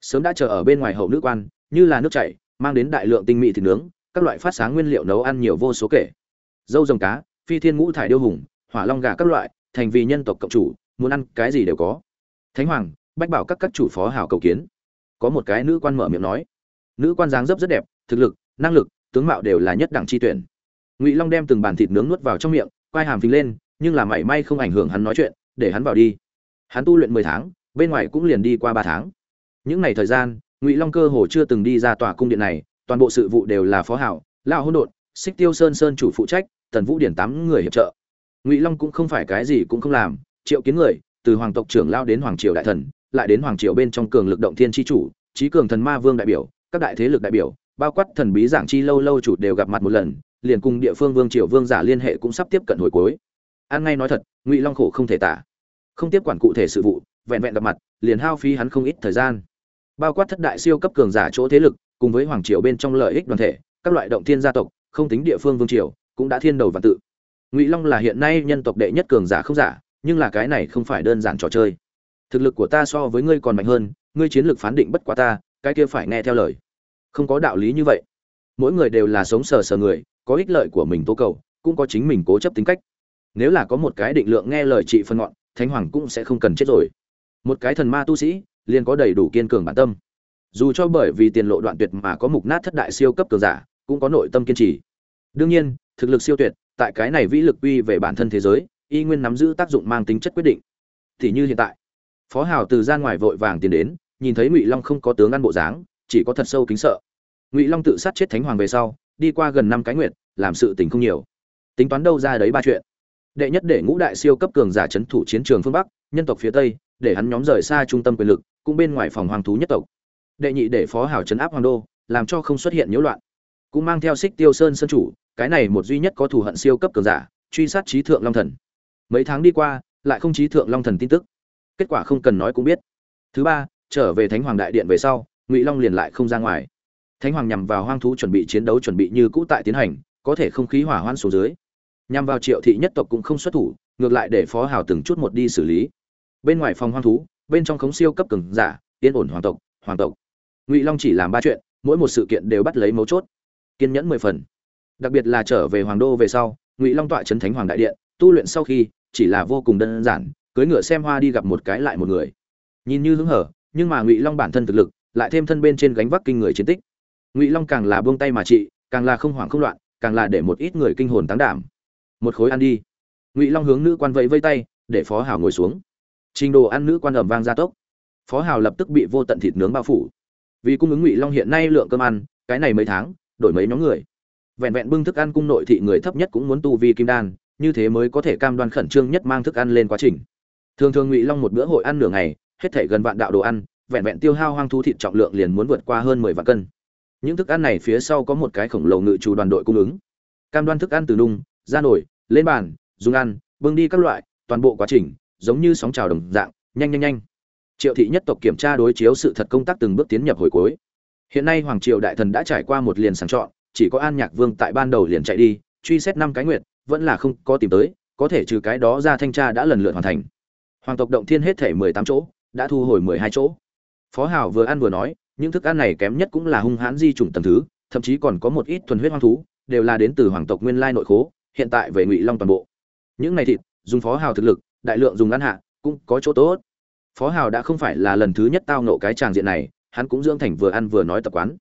Sớm đã chờ ở bên ngoài hậu nữ quan, như là nước chảy, mang đến đại lượng tinh mỹ thịt nướng, các loại phát sáng nguyên liệu nấu ăn nhiều vô số kể. Dâu rồng cá, phi thiên ngũ thải điêu hùng, hỏa long gà các loại, thành vì nhân tộc cộng chủ, muốn ăn cái gì đều có. Thánh hoàng, bách bảo các các chủ phó hảo cầu kiến. Có một cái nữ quan mở miệng nói. Nữ quan dáng dấp rất đẹp, thực lực, năng lực tướng mạo đều là nhất đẳng chi tuyển. Ngụy long đem từng bàn thịt nướng nuốt vào trong miệng, quai hàm phình lên, nhưng là mảy may không ảnh hưởng hắn nói chuyện, để hắn vào đi. Hắn tu luyện mười tháng, bên ngoài cũng liền đi qua ba tháng. Những ngày thời gian, ngụy long cơ hồ chưa từng đi ra tòa cung điện này, toàn bộ sự vụ đều là phó hảo lao hỗn độn, xích tiêu sơn sơn chủ phụ trách, tần vũ điển tám người hiệp trợ. Ngụy long cũng không phải cái gì cũng không làm, triệu kiến người, từ hoàng tộc trưởng lao đến hoàng triều đại thần, lại đến hoàng triều bên trong cường lực động thiên tri chủ trí cường thần ma vương đại biểu, các đại thế lực đại biểu bao quát thần bí giảng chi lâu lâu chủ đều gặp mặt một lần, liền cùng địa phương vương triều vương giả liên hệ cũng sắp tiếp cận hồi cuối. An ngay nói thật, ngụy long khổ không thể tả. Không tiếp quản cụ thể sự vụ, vẹn vẹn gặp mặt, liền hao phí hắn không ít thời gian. Bao quát thất đại siêu cấp cường giả chỗ thế lực, cùng với hoàng triều bên trong lợi ích đoàn thể, các loại động thiên gia tộc, không tính địa phương vương triều, cũng đã thiên đầu và tự. Ngụy long là hiện nay nhân tộc đệ nhất cường giả không giả, nhưng là cái này không phải đơn giản trò chơi. Thực lực của ta so với ngươi còn mạnh hơn, ngươi chiến lược phán định bất quá ta, cái kia phải nghe theo lời không có đạo lý như vậy. Mỗi người đều là sống sờ sờ người, có ích lợi của mình tố cầu, cũng có chính mình cố chấp tính cách. Nếu là có một cái định lượng nghe lời chị phân ngọn, thánh hoàng cũng sẽ không cần chết rồi. Một cái thần ma tu sĩ, liền có đầy đủ kiên cường bản tâm. Dù cho bởi vì tiền lộ đoạn tuyệt mà có mục nát thất đại siêu cấp cường giả, cũng có nội tâm kiên trì. Đương nhiên, thực lực siêu tuyệt, tại cái này vĩ lực uy về bản thân thế giới, y nguyên nắm giữ tác dụng mang tính chất quyết định. Thì như hiện tại, phó hào từ ra ngoài vội vàng tiến đến, nhìn thấy ngụy long không có tướng ăn bộ dáng, chỉ có thật sâu kính sợ ngụy long tự sát chết thánh hoàng về sau đi qua gần năm cái nguyện làm sự tình không nhiều tính toán đâu ra đấy ba chuyện đệ nhất để ngũ đại siêu cấp cường giả chấn thủ chiến trường phương bắc nhân tộc phía tây để hắn nhóm rời xa trung tâm quyền lực cũng bên ngoài phòng hoàng thú nhất tộc đệ nhị để phó hào chấn áp hoàng đô làm cho không xuất hiện nhiễu loạn cũng mang theo xích tiêu sơn sơn chủ cái này một duy nhất có thù hận siêu cấp cường giả truy sát trí thượng long thần mấy tháng đi qua lại không trí thượng long thần tin tức kết quả không cần nói cũng biết thứ ba trở về thánh hoàng đại điện về sau ngụy long liền lại không ra ngoài thánh hoàng nhằm vào hoang thú chuẩn bị chiến đấu chuẩn bị như cũ tại tiến hành, có thể không khí hỏa hoan xuống dưới. Nhằm vào triệu thị nhất tộc cũng không xuất thủ, ngược lại để phó hào từng chút một đi xử lý. Bên ngoài phòng hoang thú, bên trong khống siêu cấp cường giả, yên ổn hoàng tộc hoàng tộc. Ngụy long chỉ làm ba chuyện, mỗi một sự kiện đều bắt lấy mấu chốt. Kiên nhẫn mười phần. Đặc biệt là trở về hoàng đô về sau, ngụy long tọa trấn thánh hoàng đại điện, tu luyện sau khi, chỉ là vô cùng đơn giản cưới ngựa xem hoa đi gặp một cái lại một người. Nhìn như hứng hở, nhưng mà ngụy long bản thân thực lực, lại thêm thân bên trên gánh vác kinh người chiến tích ngụy long càng là buông tay mà trị, càng là không hoảng không loạn, càng là để một ít người kinh hồn tán đảm. Một khối ăn đi. Ngụy long hướng nữ quan vẫy vây tay, để phó hào ngồi xuống. Trình đồ ăn nữ quan ẩm vang gia tốc. Phó hào lập tức bị vô tận thịt nướng bao phủ. Vì cung ứng ngụy long hiện nay lượng cơm ăn, cái này mấy tháng, đổi mấy nhóm người. Vẹn vẹn bưng thức ăn cung nội thị người thấp nhất cũng muốn tu vi kim đan, như thế mới có thể cam đoan khẩn trương nhất mang thức ăn lên quá trình. Thường thường ngụy long một bữa hội ăn nửa ngày, hết thể gần vạn đạo đồ ăn, vẹn vẹn tiêu hao hoang thú thịt trọng lượng liền muốn vượt qua hơn mười vạn cân những thức ăn này phía sau có một cái khổng lồ ngự chủ đoàn đội cung ứng. Cam đoan thức ăn từ nung, ra nổi lên bàn, dùng ăn, bưng đi các loại, toàn bộ quá trình, giống như sóng trào đồng dạng, nhanh nhanh nhanh. Triệu thị nhất tộc kiểm tra đối chiếu sự thật công tác từng bước tiến nhập hồi cuối. Hiện nay hoàng triều đại thần đã trải qua một liền sàng chọn, chỉ có an nhạc vương tại ban đầu liền chạy đi, truy xét năm cái nguyện vẫn là không có tìm tới, có thể trừ cái đó ra thanh tra đã lần lượt hoàn thành. Hoàng tộc động thiên hết thể mười tám chỗ, đã thu hồi mười hai chỗ. Phó hảo vừa ăn vừa nói những thức ăn này kém nhất cũng là hung hãn di chủng tầng thứ, thậm chí còn có một ít thuần huyết hoang thú, đều là đến từ hoàng tộc nguyên lai nội khố, hiện tại về ngụy long toàn bộ. Những này thịt, dùng phó hào thực lực, đại lượng dùng ăn hạ, cũng có chỗ tốt. Phó hào đã không phải là lần thứ nhất tao nộ cái tràng diện này, hắn cũng dưỡng thành vừa ăn vừa nói tập quán.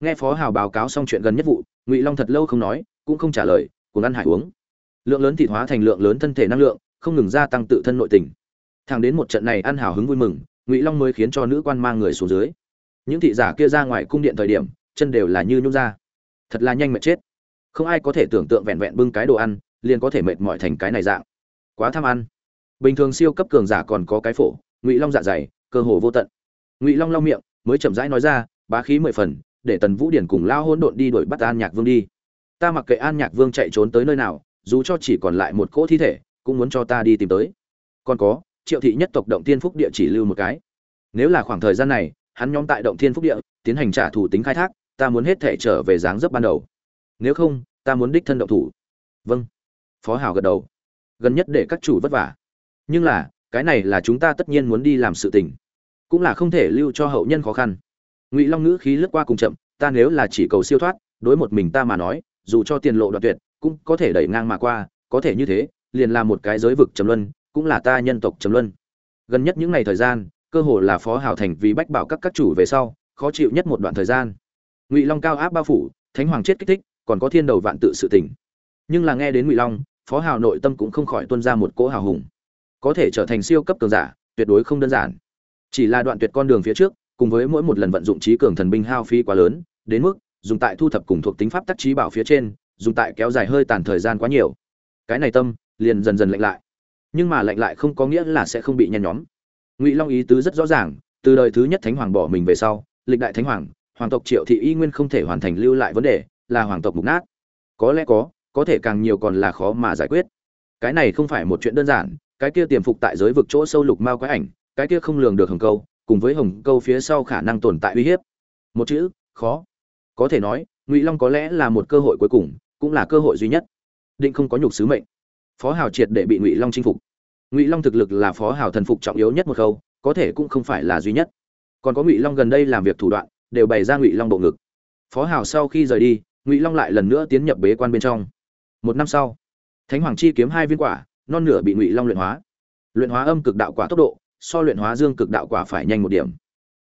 Nghe phó hào báo cáo xong chuyện gần nhất vụ, ngụy long thật lâu không nói, cũng không trả lời, cùng ăn hải uống. Lượng lớn thịt hóa thành lượng lớn thân thể năng lượng, không ngừng gia tăng tự thân nội tình. Thàng đến một trận này ăn hào hứng vui mừng, ngụy long mới khiến cho nữ quan mang người xuống dưới những thị giả kia ra ngoài cung điện thời điểm, chân đều là như nhung ra. Thật là nhanh mệt chết. Không ai có thể tưởng tượng vẹn vẹn bưng cái đồ ăn, liền có thể mệt mỏi thành cái này dạng. Quá tham ăn. Bình thường siêu cấp cường giả còn có cái phổ, ngụy long dạ dày, cơ hồ vô tận. Ngụy long lau miệng, mới chậm rãi nói ra, bá khí mười phần, để tần vũ điển cùng lao hôn độn đi đuổi bắt an nhạc vương đi. Ta mặc kệ an nhạc vương chạy trốn tới nơi nào, dù cho chỉ còn lại một cỗ thi thể, cũng muốn cho ta đi tìm tới. Còn có, triệu thị nhất tộc động thiên phúc địa chỉ lưu một cái. Nếu là khoảng thời gian này hắn nhóm tại động thiên phúc địa, tiến hành trả thủ tính khai thác, ta muốn hết thể trở về dáng dấp ban đầu. Nếu không, ta muốn đích thân động thủ. Vâng. Phó hào gật đầu. Gần nhất để các chủ vất vả. Nhưng là, cái này là chúng ta tất nhiên muốn đi làm sự tình. Cũng là không thể lưu cho hậu nhân khó khăn. Ngụy long ngữ khí lướt qua cùng chậm, ta nếu là chỉ cầu siêu thoát, đối một mình ta mà nói, dù cho tiền lộ đoạn tuyệt, cũng có thể đẩy ngang mà qua, có thể như thế, liền là một cái giới vực trầm luân, cũng là ta nhân tộc trầm luân. Gần nhất những ngày thời gian cơ hồ là phó hào thành vì bách bảo các các chủ về sau, khó chịu nhất một đoạn thời gian. Ngụy long cao áp bao phủ, thánh hoàng chết kích thích, còn có thiên đầu vạn tự sự tỉnh nhưng là nghe đến ngụy long, phó hào nội tâm cũng không khỏi tuân ra một cỗ hào hùng. Có thể trở thành siêu cấp cường giả, tuyệt đối không đơn giản. Chỉ là đoạn tuyệt con đường phía trước, cùng với mỗi một lần vận dụng trí cường thần binh hao phí quá lớn, đến mức dùng tại thu thập cùng thuộc tính pháp tác trí bảo phía trên, dùng tại kéo dài hơi tàn thời gian quá nhiều. Cái này tâm liền dần dần lạnh lại. Nhưng mà lạnh lại không có nghĩa là sẽ không bị nhen nhóm ngụy long ý tứ rất rõ ràng, từ đời thứ nhất thánh hoàng bỏ mình về sau, lịch đại thánh hoàng hoàng tộc triệu thị y nguyên không thể hoàn thành lưu lại vấn đề, là hoàng tộc mục nát. Có lẽ có có thể càng nhiều còn là khó mà giải quyết. Cái này không phải một chuyện đơn giản, cái kia tiềm phục tại giới vực chỗ sâu lục mao quái ảnh, cái kia không lường được hồng câu, cùng với hồng câu phía sau khả năng tồn tại uy hiếp. Một chữ, khó. Có thể nói, ngụy long có lẽ là một cơ hội cuối cùng, cũng là cơ hội duy nhất. Định không có nhục sứ mệnh. Phó hào triệt để bị ngụy long chinh phục ngụy long thực lực là phó hào thần phục trọng yếu nhất một khâu, có thể cũng không phải là duy nhất. Còn có ngụy long gần đây làm việc thủ đoạn, đều bày ra ngụy long bộ ngực. Phó hào sau khi rời đi, ngụy long lại lần nữa tiến nhập bế quan bên trong. Một năm sau, thánh hoàng chi kiếm hai viên quả, non nửa bị ngụy long luyện hóa. Luyện hóa âm cực đạo quả tốc độ, so luyện hóa dương cực đạo quả phải nhanh một điểm.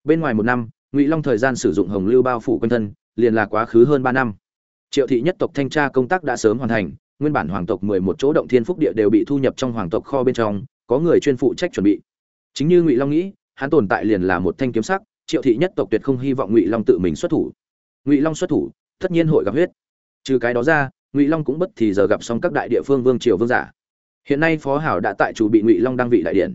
Bên ngoài một năm, ngụy long thời gian sử dụng hồng lưu bao phủ quanh thân, liền là quá khứ hơn ba năm. Triệu thị nhất tộc thanh tra công tác đã sớm hoàn thành nguyên bản hoàng tộc mười một chỗ động thiên phúc địa đều bị thu nhập trong hoàng tộc kho bên trong, có người chuyên phụ trách chuẩn bị. Chính như ngụy long nghĩ, hắn tồn tại liền là một thanh kiếm sắc, triệu thị nhất tộc tuyệt không hy vọng ngụy long tự mình xuất thủ. Ngụy long xuất thủ, tất nhiên hội gặp huyết. Trừ cái đó ra, ngụy long cũng bất thì giờ gặp xong các đại địa phương vương triều vương giả. Hiện nay phó hảo đã tại chủ bị ngụy long đăng vị đại điển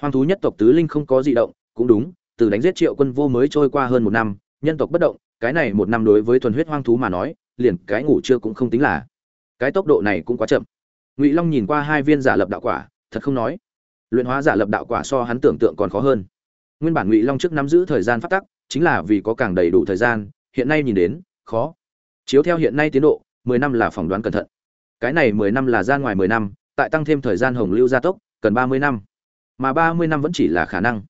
hoang thú nhất tộc tứ linh không có di động, cũng đúng, từ đánh giết triệu quân vô mới trôi qua hơn một năm, nhân tộc bất động, cái này một năm đối với thuần huyết hoang thú mà nói, liền cái ngủ chưa cũng không tính là cái tốc độ này cũng quá chậm. Ngụy long nhìn qua hai viên giả lập đạo quả, thật không nói. Luyện hóa giả lập đạo quả so hắn tưởng tượng còn khó hơn. Nguyên bản ngụy long trước nắm giữ thời gian phát tắc, chính là vì có càng đầy đủ thời gian, hiện nay nhìn đến, khó. Chiếu theo hiện nay tiến độ, mười năm là phỏng đoán cẩn thận. Cái này mười năm là ra ngoài mười năm, tại tăng thêm thời gian hồng lưu gia tốc, cần ba mươi năm. Mà ba mươi năm vẫn chỉ là khả năng.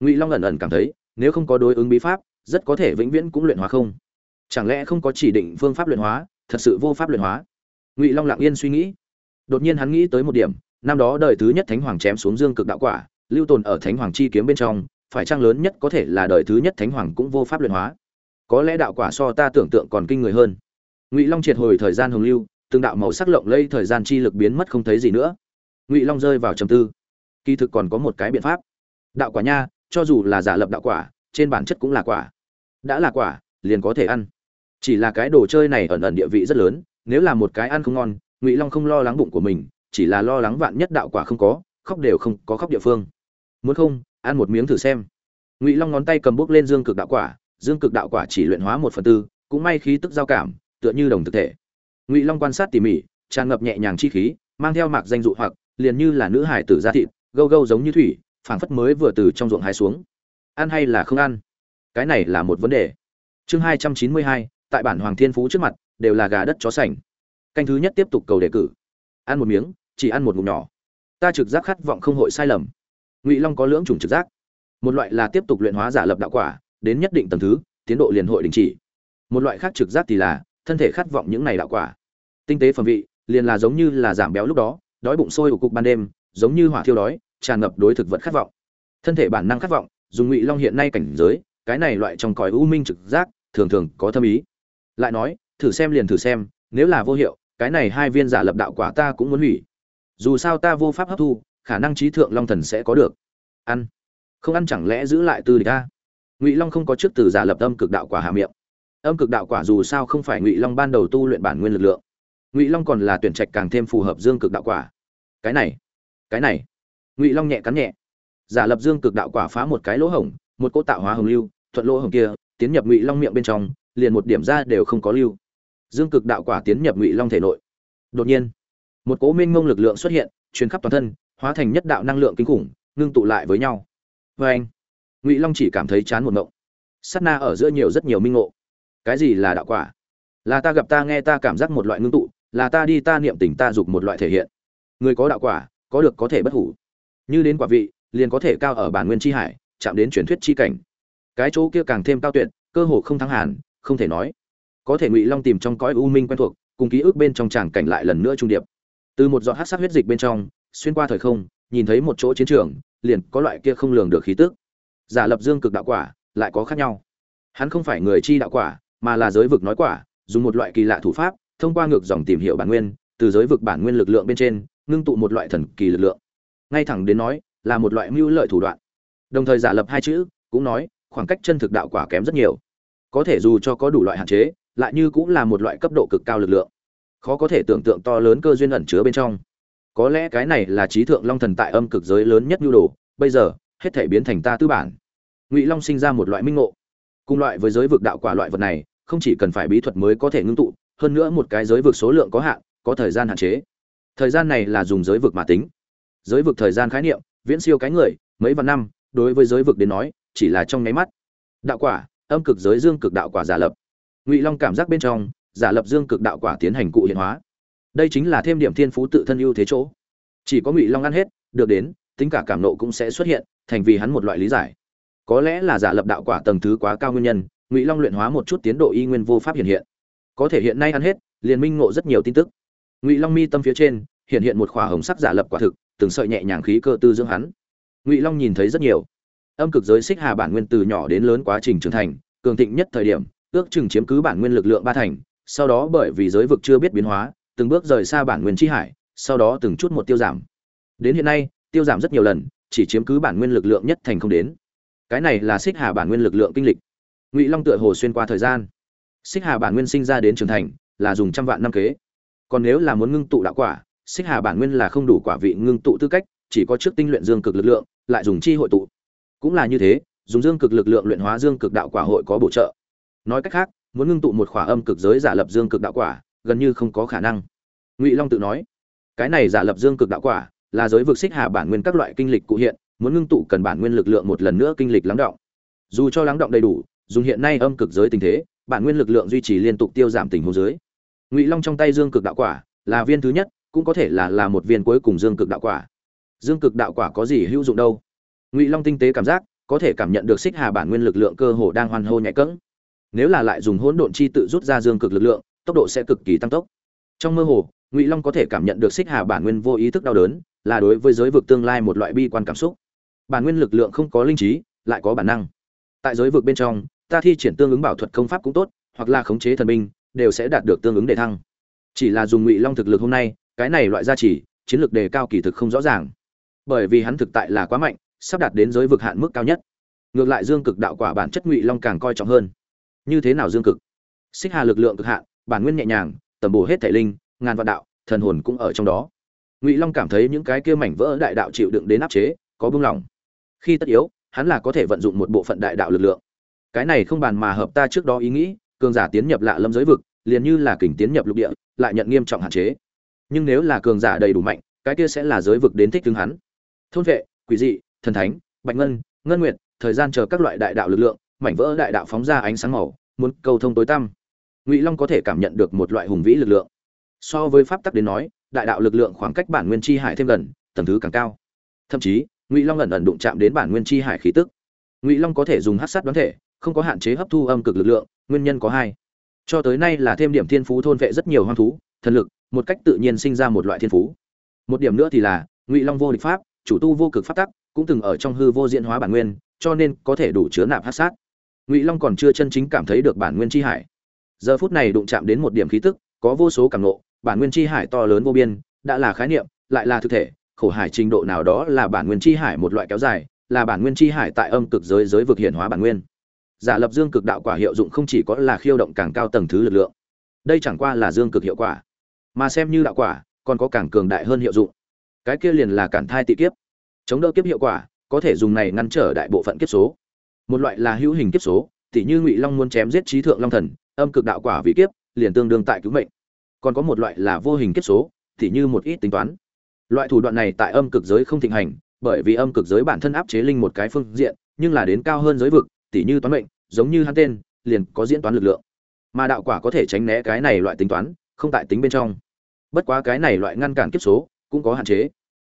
Ngụy long ẩn ẩn cảm thấy, nếu không có đối ứng bí pháp, rất có thể vĩnh viễn cũng luyện hóa không. Chẳng lẽ không có chỉ định phương pháp luyện hóa, thật sự vô pháp luyện hóa? Ngụy long lặng yên suy nghĩ đột nhiên hắn nghĩ tới một điểm năm đó đời thứ nhất thánh hoàng chém xuống dương cực đạo quả lưu tồn ở thánh hoàng chi kiếm bên trong phải trang lớn nhất có thể là đời thứ nhất thánh hoàng cũng vô pháp luyện hóa có lẽ đạo quả so ta tưởng tượng còn kinh người hơn ngụy long triệt hồi thời gian hồng lưu từng đạo màu sắc lộng lây thời gian chi lực biến mất không thấy gì nữa ngụy long rơi vào trầm tư kỳ thực còn có một cái biện pháp đạo quả nha cho dù là giả lập đạo quả trên bản chất cũng là quả đã là quả liền có thể ăn chỉ là cái đồ chơi này ẩn ẩn địa vị rất lớn nếu là một cái ăn không ngon, ngụy long không lo lắng bụng của mình, chỉ là lo lắng vạn nhất đạo quả không có, khóc đều không có khóc địa phương. Muốn không, ăn một miếng thử xem. Ngụy long ngón tay cầm bút lên dương cực đạo quả, dương cực đạo quả chỉ luyện hóa một phần tư, cũng may khí tức giao cảm, tựa như đồng thực thể. Ngụy long quan sát tỉ mỉ, tràn ngập nhẹ nhàng chi khí, mang theo mạc danh dụ hoặc, liền như là nữ hải tử da thịt, gâu gâu giống như thủy, phảng phất mới vừa từ trong ruộng hái xuống. Ăn hay là không ăn? Cái này là một vấn đề. Chương hai trăm chín mươi hai, tại bản hoàng thiên phú trước mặt đều là gà đất chó sành. Canh thứ nhất tiếp tục cầu đề cử. Ăn một miếng, chỉ ăn một ngụm nhỏ. Ta trực giác khát vọng không hội sai lầm. Ngụy long có lưỡng chủng trực giác. Một loại là tiếp tục luyện hóa giả lập đạo quả, đến nhất định tầng thứ, tiến độ liền hội đình chỉ. Một loại khác trực giác thì là, thân thể khát vọng những này đạo quả. Tinh tế phẩm vị, liền là giống như là giảm béo lúc đó, đói bụng sôi ủ cục ban đêm, giống như hỏa thiêu đói, tràn ngập đối thực vật khát vọng. Thân thể bản năng khát vọng, dùng ngụy long hiện nay cảnh giới, cái này loại trong cõi u minh trực giác, thường thường có thâm ý. Lại nói thử xem liền thử xem, nếu là vô hiệu, cái này hai viên giả lập đạo quả ta cũng muốn hủy. Dù sao ta vô pháp hấp thu, khả năng trí thượng long thần sẽ có được. Ăn. Không ăn chẳng lẽ giữ lại tư địch ta? Ngụy long không có trước từ giả lập âm cực đạo quả hạ miệng. Âm cực đạo quả dù sao không phải ngụy long ban đầu tu luyện bản nguyên lực lượng. Ngụy long còn là tuyển trạch càng thêm phù hợp dương cực đạo quả. Cái này cái này. Ngụy long nhẹ cắn nhẹ. Giả lập dương cực đạo quả phá một cái lỗ hổng, một cỗ tạo hóa hồng lưu, thuận lỗ hồng kia, tiến nhập ngụy long miệng bên trong, liền một điểm ra đều không có lưu dương cực đạo quả tiến nhập ngụy long thể nội đột nhiên một cố minh mông lực lượng xuất hiện truyền khắp toàn thân hóa thành nhất đạo năng lượng kinh khủng ngưng tụ lại với nhau vê anh ngụy long chỉ cảm thấy chán một mộng sát na ở giữa nhiều rất nhiều minh ngộ cái gì là đạo quả là ta gặp ta nghe ta cảm giác một loại ngưng tụ là ta đi ta niệm tình ta dục một loại thể hiện người có đạo quả có được có thể bất hủ như đến quả vị liền có thể cao ở bản nguyên tri hải chạm đến truyền thuyết chi cảnh cái chỗ kia càng thêm cao tuyệt cơ hồ không thắng hàn không thể nói có thể ngụy long tìm trong cõi u minh quen thuộc cùng ký ức bên trong tràng cảnh lại lần nữa trung điệp từ một giọt hát sát huyết dịch bên trong xuyên qua thời không nhìn thấy một chỗ chiến trường liền có loại kia không lường được khí tức giả lập dương cực đạo quả lại có khác nhau hắn không phải người chi đạo quả mà là giới vực nói quả dùng một loại kỳ lạ thủ pháp thông qua ngược dòng tìm hiểu bản nguyên từ giới vực bản nguyên lực lượng bên trên ngưng tụ một loại thần kỳ lực lượng ngay thẳng đến nói là một loại mưu lợi thủ đoạn đồng thời giả lập hai chữ cũng nói khoảng cách chân thực đạo quả kém rất nhiều có thể dù cho có đủ loại hạn chế lại như cũng là một loại cấp độ cực cao lực lượng. Khó có thể tưởng tượng to lớn cơ duyên ẩn chứa bên trong. Có lẽ cái này là trí thượng long thần tại âm cực giới lớn nhất nhu đồ, bây giờ, hết thể biến thành ta tư bản. Ngụy long sinh ra một loại minh ngộ. Cùng loại với giới vực đạo quả loại vật này, không chỉ cần phải bí thuật mới có thể ngưng tụ, hơn nữa một cái giới vực số lượng có hạn, có thời gian hạn chế. Thời gian này là dùng giới vực mà tính. Giới vực thời gian khái niệm, viễn siêu cái người, mấy vạn năm, đối với giới vực đến nói, chỉ là trong nháy mắt. Đạo quả, âm cực giới dương cực đạo quả giả lập ngụy long cảm giác bên trong giả lập dương cực đạo quả tiến hành cụ hiện hóa đây chính là thêm điểm thiên phú tự thân ưu thế chỗ chỉ có ngụy long ăn hết được đến tính cả cảm nộ cũng sẽ xuất hiện thành vì hắn một loại lý giải có lẽ là giả lập đạo quả tầng thứ quá cao nguyên nhân ngụy long luyện hóa một chút tiến độ y nguyên vô pháp hiện hiện có thể hiện nay ăn hết liền minh ngộ rất nhiều tin tức ngụy long mi tâm phía trên hiện hiện một khỏa hồng sắc giả lập quả thực từng sợi nhẹ nhàng khí cơ tư dưỡng hắn ngụy long nhìn thấy rất nhiều âm cực giới xích hà bản nguyên từ nhỏ đến lớn quá trình trưởng thành cường thịnh nhất thời điểm ước chừng chiếm cứ bản nguyên lực lượng ba thành, sau đó bởi vì giới vực chưa biết biến hóa, từng bước rời xa bản nguyên chi hải, sau đó từng chút một tiêu giảm. Đến hiện nay, tiêu giảm rất nhiều lần, chỉ chiếm cứ bản nguyên lực lượng nhất thành không đến. Cái này là xích hà bản nguyên lực lượng kinh lịch. Ngụy long tựa hồ xuyên qua thời gian. Xích hà bản nguyên sinh ra đến trưởng thành, là dùng trăm vạn năm kế. Còn nếu là muốn ngưng tụ đạo quả, xích hà bản nguyên là không đủ quả vị ngưng tụ tư cách, chỉ có trước tinh luyện dương cực lực lượng, lại dùng chi hội tụ. Cũng là như thế, dùng dương cực lực lượng luyện hóa dương cực đạo quả hội có bổ trợ nói cách khác, muốn ngưng tụ một khỏa âm cực giới giả lập dương cực đạo quả, gần như không có khả năng. Ngụy long tự nói, cái này giả lập dương cực đạo quả là giới vực xích hà bản nguyên các loại kinh lịch cụ hiện, muốn ngưng tụ cần bản nguyên lực lượng một lần nữa kinh lịch lắng động. Dù cho lắng động đầy đủ, dùng hiện nay âm cực giới tình thế, bản nguyên lực lượng duy trì liên tục tiêu giảm tình hồ dưới. Ngụy long trong tay dương cực đạo quả là viên thứ nhất, cũng có thể là là một viên cuối cùng dương cực đạo quả. Dương cực đạo quả có gì hữu dụng đâu? Ngụy long tinh tế cảm giác, có thể cảm nhận được xích hà bản nguyên lực lượng cơ hồ đang hoan hô nhạy cẫng nếu là lại dùng hỗn độn chi tự rút ra dương cực lực lượng, tốc độ sẽ cực kỳ tăng tốc. Trong mơ hồ, ngụy long có thể cảm nhận được xích hà bản nguyên vô ý thức đau đớn, là đối với giới vực tương lai một loại bi quan cảm xúc. Bản nguyên lực lượng không có linh trí, lại có bản năng. Tại giới vực bên trong, ta thi triển tương ứng bảo thuật công pháp cũng tốt, hoặc là khống chế thần binh, đều sẽ đạt được tương ứng đề thăng. Chỉ là dùng ngụy long thực lực hôm nay, cái này loại gia trì, chiến lược đề cao kỳ thực không rõ ràng. Bởi vì hắn thực tại là quá mạnh, sắp đạt đến giới vực hạn mức cao nhất. Ngược lại dương cực đạo quả bản chất ngụy long càng coi trọng hơn như thế nào dương cực? Xích hà lực lượng cực hạn bản nguyên nhẹ nhàng tầm bổ hết thể linh ngàn vạn đạo thần hồn cũng ở trong đó. Ngụy long cảm thấy những cái kia mảnh vỡ đại đạo chịu đựng đến áp chế có buông lỏng. Khi tất yếu hắn là có thể vận dụng một bộ phận đại đạo lực lượng. Cái này không bàn mà hợp ta trước đó ý nghĩ cường giả tiến nhập lạ lâm giới vực liền như là kình tiến nhập lục địa lại nhận nghiêm trọng hạn chế. Nhưng nếu là cường giả đầy đủ mạnh cái kia sẽ là giới vực đến thích ứng hắn. Thôn vệ quỷ dị thần thánh bạch ngân ngân nguyện, thời gian chờ các loại đại đạo lực lượng mảnh vỡ đại đạo phóng ra ánh sáng màu, muốn cầu thông tối tăm. Ngụy long có thể cảm nhận được một loại hùng vĩ lực lượng. So với pháp tắc đến nói, đại đạo lực lượng khoảng cách bản nguyên chi hải thêm gần, tầng thứ càng cao. Thậm chí, ngụy long ẩn ẩn đụng chạm đến bản nguyên chi hải khí tức. Ngụy long có thể dùng hát sát đoán thể, không có hạn chế hấp thu âm cực lực lượng, nguyên nhân có hai. Cho tới nay là thêm điểm thiên phú thôn vệ rất nhiều hoang thú, thần lực, một cách tự nhiên sinh ra một loại thiên phú. Một điểm nữa thì là, ngụy long vô địch pháp, chủ tu vô cực pháp tắc, cũng từng ở trong hư vô diễn hóa bản nguyên, cho nên có thể đủ chứa nạp hát sát ngụy long còn chưa chân chính cảm thấy được bản nguyên chi hải giờ phút này đụng chạm đến một điểm khí tức có vô số cảm nộ bản nguyên chi hải to lớn vô biên đã là khái niệm lại là thực thể khổ hải trình độ nào đó là bản nguyên chi hải một loại kéo dài là bản nguyên chi hải tại âm cực giới giới vực hiển hóa bản nguyên giả lập dương cực đạo quả hiệu dụng không chỉ có là khiêu động càng cao tầng thứ lực lượng đây chẳng qua là dương cực hiệu quả mà xem như đạo quả còn có càng cường đại hơn hiệu dụng cái kia liền là cản thai tị kiếp chống đỡ kiếp hiệu quả có thể dùng này ngăn trở đại bộ phận kiếp số một loại là hữu hình kiếp số, tỉ như ngụy long muốn chém giết trí thượng long thần, âm cực đạo quả vị kiếp, liền tương đương tại cứu mệnh. Còn có một loại là vô hình kiếp số, tỉ như một ít tính toán. Loại thủ đoạn này tại âm cực giới không thịnh hành, bởi vì âm cực giới bản thân áp chế linh một cái phương diện, nhưng là đến cao hơn giới vực, tỉ như toán mệnh, giống như hắn tên, liền có diễn toán lực lượng. Mà đạo quả có thể tránh né cái này loại tính toán, không tại tính bên trong. Bất quá cái này loại ngăn cản kiếp số, cũng có hạn chế.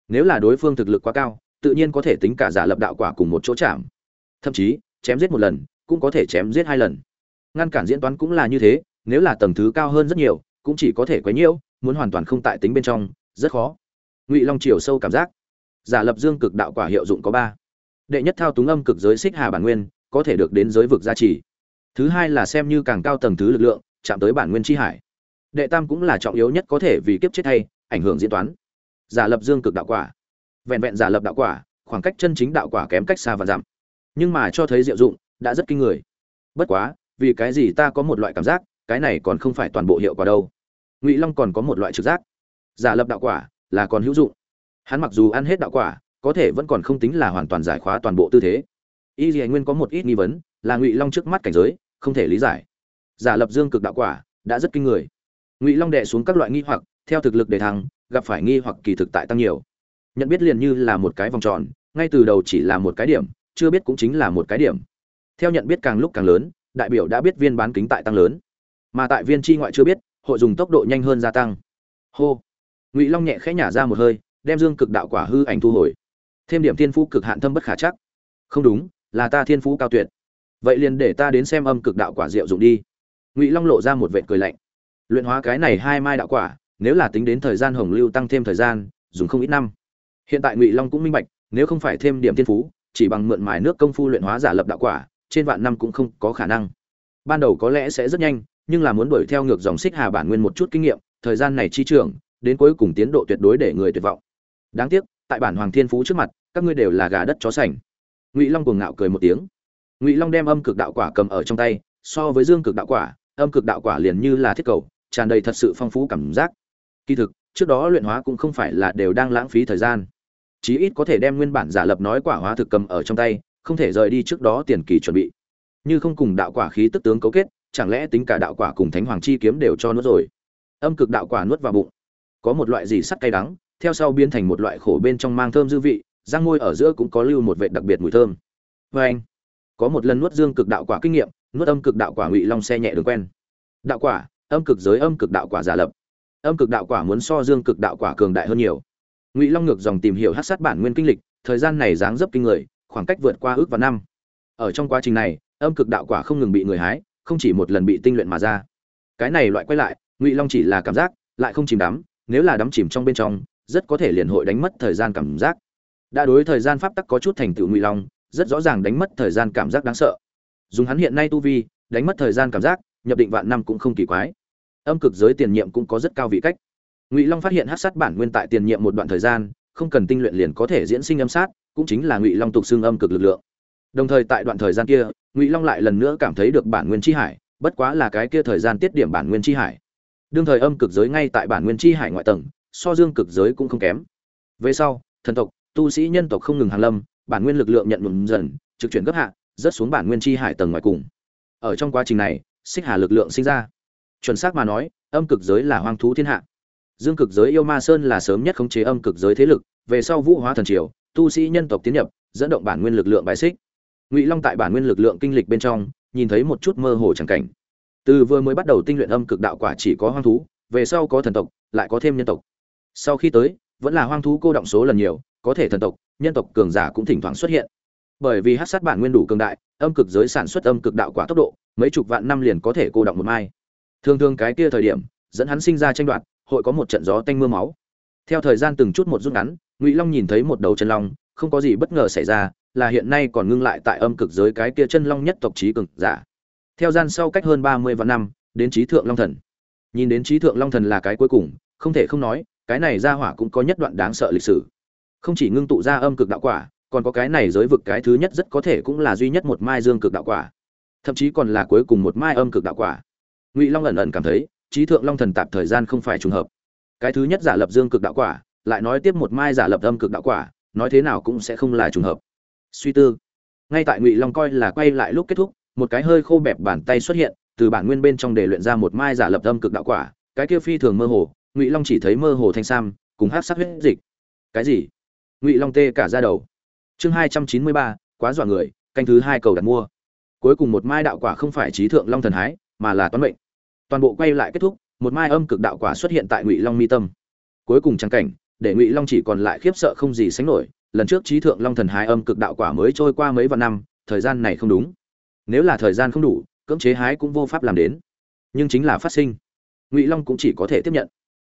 Nếu là đối phương thực lực quá cao, tự nhiên có thể tính cả giả lập đạo quả cùng một chỗ chạm. Thậm chí chém giết một lần, cũng có thể chém giết hai lần. Ngăn cản diễn toán cũng là như thế, nếu là tầng thứ cao hơn rất nhiều, cũng chỉ có thể quấy nhiễu, muốn hoàn toàn không tại tính bên trong, rất khó. Ngụy long chiều sâu cảm giác. Giả lập dương cực đạo quả hiệu dụng có ba. Đệ nhất thao túng âm cực giới xích hà bản nguyên, có thể được đến giới vực gia trì. Thứ hai là xem như càng cao tầng thứ lực lượng, chạm tới bản nguyên tri hải. Đệ tam cũng là trọng yếu nhất có thể vì kiếp chết hay ảnh hưởng diễn toán. Giả lập dương cực đạo quả. Vẹn vẹn giả lập đạo quả, khoảng cách chân chính đạo quả kém cách xa và giảm nhưng mà cho thấy diệu dụng, đã rất kinh người. Bất quá, vì cái gì ta có một loại cảm giác, cái này còn không phải toàn bộ hiệu quả đâu. Ngụy long còn có một loại trực giác. Giả lập đạo quả là còn hữu dụng. Hắn mặc dù ăn hết đạo quả, có thể vẫn còn không tính là hoàn toàn giải khóa toàn bộ tư thế. Y dì nguyên có một ít nghi vấn, là ngụy long trước mắt cảnh giới, không thể lý giải. Giả lập dương cực đạo quả đã rất kinh người. Ngụy long đệ xuống các loại nghi hoặc, theo thực lực để thăng, gặp phải nghi hoặc kỳ thực tại tăng nhiều. Nhận biết liền như là một cái vòng tròn, ngay từ đầu chỉ là một cái điểm chưa biết cũng chính là một cái điểm. Theo nhận biết càng lúc càng lớn, đại biểu đã biết viên bán kính tại tăng lớn. Mà tại viên chi ngoại chưa biết, hội dùng tốc độ nhanh hơn gia tăng. Hô. Ngụy long nhẹ khẽ nhả ra một hơi, đem dương cực đạo quả hư ảnh thu hồi. Thêm điểm thiên phú cực hạn thâm bất khả chắc. Không đúng, là ta thiên phú cao tuyệt. Vậy liền để ta đến xem âm cực đạo quả diệu dụng đi. Ngụy long lộ ra một vệ cười lạnh. Luyện hóa cái này hai mai đạo quả, nếu là tính đến thời gian hồng lưu tăng thêm thời gian, dùng không ít năm. Hiện tại ngụy long cũng minh bạch, nếu không phải thêm điểm thiên phú chỉ bằng mượn mài nước công phu luyện hóa giả lập đạo quả, trên vạn năm cũng không có khả năng. Ban đầu có lẽ sẽ rất nhanh, nhưng là muốn đuổi theo ngược dòng xích hà bản nguyên một chút kinh nghiệm, thời gian này chi trưởng đến cuối cùng tiến độ tuyệt đối để người tuyệt vọng. Đáng tiếc, tại bản hoàng thiên phú trước mặt, các ngươi đều là gà đất chó sành. Ngụy long cuồng ngạo cười một tiếng. Ngụy long đem âm cực đạo quả cầm ở trong tay, so với dương cực đạo quả, âm cực đạo quả liền như là thiết cầu, tràn đầy thật sự phong phú cảm giác. Kỳ thực, trước đó luyện hóa cũng không phải là đều đang lãng phí thời gian chí ít có thể đem nguyên bản giả lập nói quả hóa thực cầm ở trong tay, không thể rời đi trước đó tiền kỳ chuẩn bị. Như không cùng đạo quả khí tức tướng cấu kết, chẳng lẽ tính cả đạo quả cùng thánh hoàng chi kiếm đều cho nuốt rồi? Âm cực đạo quả nuốt vào bụng. Có một loại gì sắt cay đắng, theo sau biến thành một loại khổ bên trong mang thơm dư vị, răng môi ở giữa cũng có lưu một vệ đặc biệt mùi thơm. Vê anh, có một lần nuốt dương cực đạo quả kinh nghiệm, nuốt âm cực đạo quả ngụy long xe nhẹ đường quen. Đạo quả, âm cực giới âm cực đạo quả giả lập. Âm cực đạo quả muốn so dương cực đạo quả cường đại hơn nhiều ngụy long ngược dòng tìm hiểu hát sát bản nguyên kinh lịch thời gian này dáng dấp kinh người khoảng cách vượt qua ước và năm ở trong quá trình này âm cực đạo quả không ngừng bị người hái không chỉ một lần bị tinh luyện mà ra cái này loại quay lại ngụy long chỉ là cảm giác lại không chìm đắm nếu là đắm chìm trong bên trong rất có thể liền hội đánh mất thời gian cảm giác đã đối thời gian pháp tắc có chút thành tựu ngụy long rất rõ ràng đánh mất thời gian cảm giác đáng sợ dùng hắn hiện nay tu vi đánh mất thời gian cảm giác nhập định vạn năm cũng không kỳ quái âm cực giới tiền nhiệm cũng có rất cao vị cách ngụy long phát hiện hát sát bản nguyên tại tiền nhiệm một đoạn thời gian, không cần tinh luyện liền có thể diễn sinh âm sát, cũng chính là ngụy long tục xương âm cực lực lượng. Đồng thời tại đoạn thời gian kia, ngụy long lại lần nữa cảm thấy được bản nguyên chi hải, bất quá là cái kia thời gian tiết điểm bản nguyên chi hải. Đương thời âm cực giới ngay tại bản nguyên chi hải ngoại tầng, so dương cực giới cũng không kém. Về sau, thần tộc, tu sĩ nhân tộc không ngừng hàng lâm, bản nguyên lực lượng nhận nhuộm dần, trực chuyển gấp hạ, rớt xuống bản nguyên chi hải tầng ngoài cùng. Ở trong quá trình này, xích hà lực lượng sinh ra. Chuẩn xác mà nói, âm cực giới là hoang thú thiên hạ dương cực giới yêu ma sơn là sớm nhất khống chế âm cực giới thế lực, về sau vũ hóa thần triều, tu sĩ nhân tộc tiến nhập, dẫn động bản nguyên lực lượng bài xích. Ngụy long tại bản nguyên lực lượng kinh lịch bên trong, nhìn thấy một chút mơ hồ chẳng cảnh. Từ vừa mới bắt đầu tinh luyện âm cực đạo quả chỉ có hoang thú, về sau có thần tộc, lại có thêm nhân tộc. Sau khi tới, vẫn là hoang thú cô động số lần nhiều, có thể thần tộc, nhân tộc cường giả cũng thỉnh thoảng xuất hiện. Bởi vì hát sát bản nguyên đủ cường đại, âm cực giới sản xuất âm cực đạo quả tốc độ, mấy chục vạn năm liền có thể cô động một mai. Thường thường cái kia thời điểm, dẫn hắn sinh ra tranh đoạt hội có một trận gió tanh mưa máu. Theo thời gian từng chút một rút ngắn, ngụy long nhìn thấy một đầu chân long, không có gì bất ngờ xảy ra, là hiện nay còn ngưng lại tại âm cực giới cái kia chân long nhất tộc trí cường giả. Theo gian sau cách hơn ba mươi vạn năm, đến trí thượng long thần. Nhìn đến trí thượng long thần là cái cuối cùng, không thể không nói, cái này ra hỏa cũng có nhất đoạn đáng sợ lịch sử. Không chỉ ngưng tụ ra âm cực đạo quả, còn có cái này giới vực cái thứ nhất rất có thể cũng là duy nhất một mai dương cực đạo quả. Thậm chí còn là cuối cùng một mai âm cực đạo quả. Ngụy long ẩn ẩn cảm thấy trí thượng long thần tạp thời gian không phải trùng hợp. Cái thứ nhất giả lập dương cực đạo quả, lại nói tiếp một mai giả lập âm cực đạo quả, nói thế nào cũng sẽ không là trùng hợp. Suy tư. Ngay tại ngụy long coi là quay lại lúc kết thúc, một cái hơi khô bẹp bàn tay xuất hiện, từ bản nguyên bên trong để luyện ra một mai giả lập âm cực đạo quả, cái kia phi thường mơ hồ, ngụy long chỉ thấy mơ hồ thanh sam, cùng hát sắc huyết dịch. Cái gì? Ngụy long tê cả ra đầu. Chương hai trăm chín mươi ba, quá dọa người, canh thứ hai cầu đặt mua. Cuối cùng một mai đạo quả không phải trí thượng long thần hái, mà là toán mệnh toàn bộ quay lại kết thúc, một mai âm cực đạo quả xuất hiện tại ngụy long mi tâm. Cuối cùng trang cảnh, để ngụy long chỉ còn lại khiếp sợ không gì sánh nổi, lần trước trí thượng long thần hái âm cực đạo quả mới trôi qua mấy vạn năm, thời gian này không đúng. Nếu là thời gian không đủ, cưỡng chế hái cũng vô pháp làm đến. Nhưng chính là phát sinh. Ngụy long cũng chỉ có thể tiếp nhận.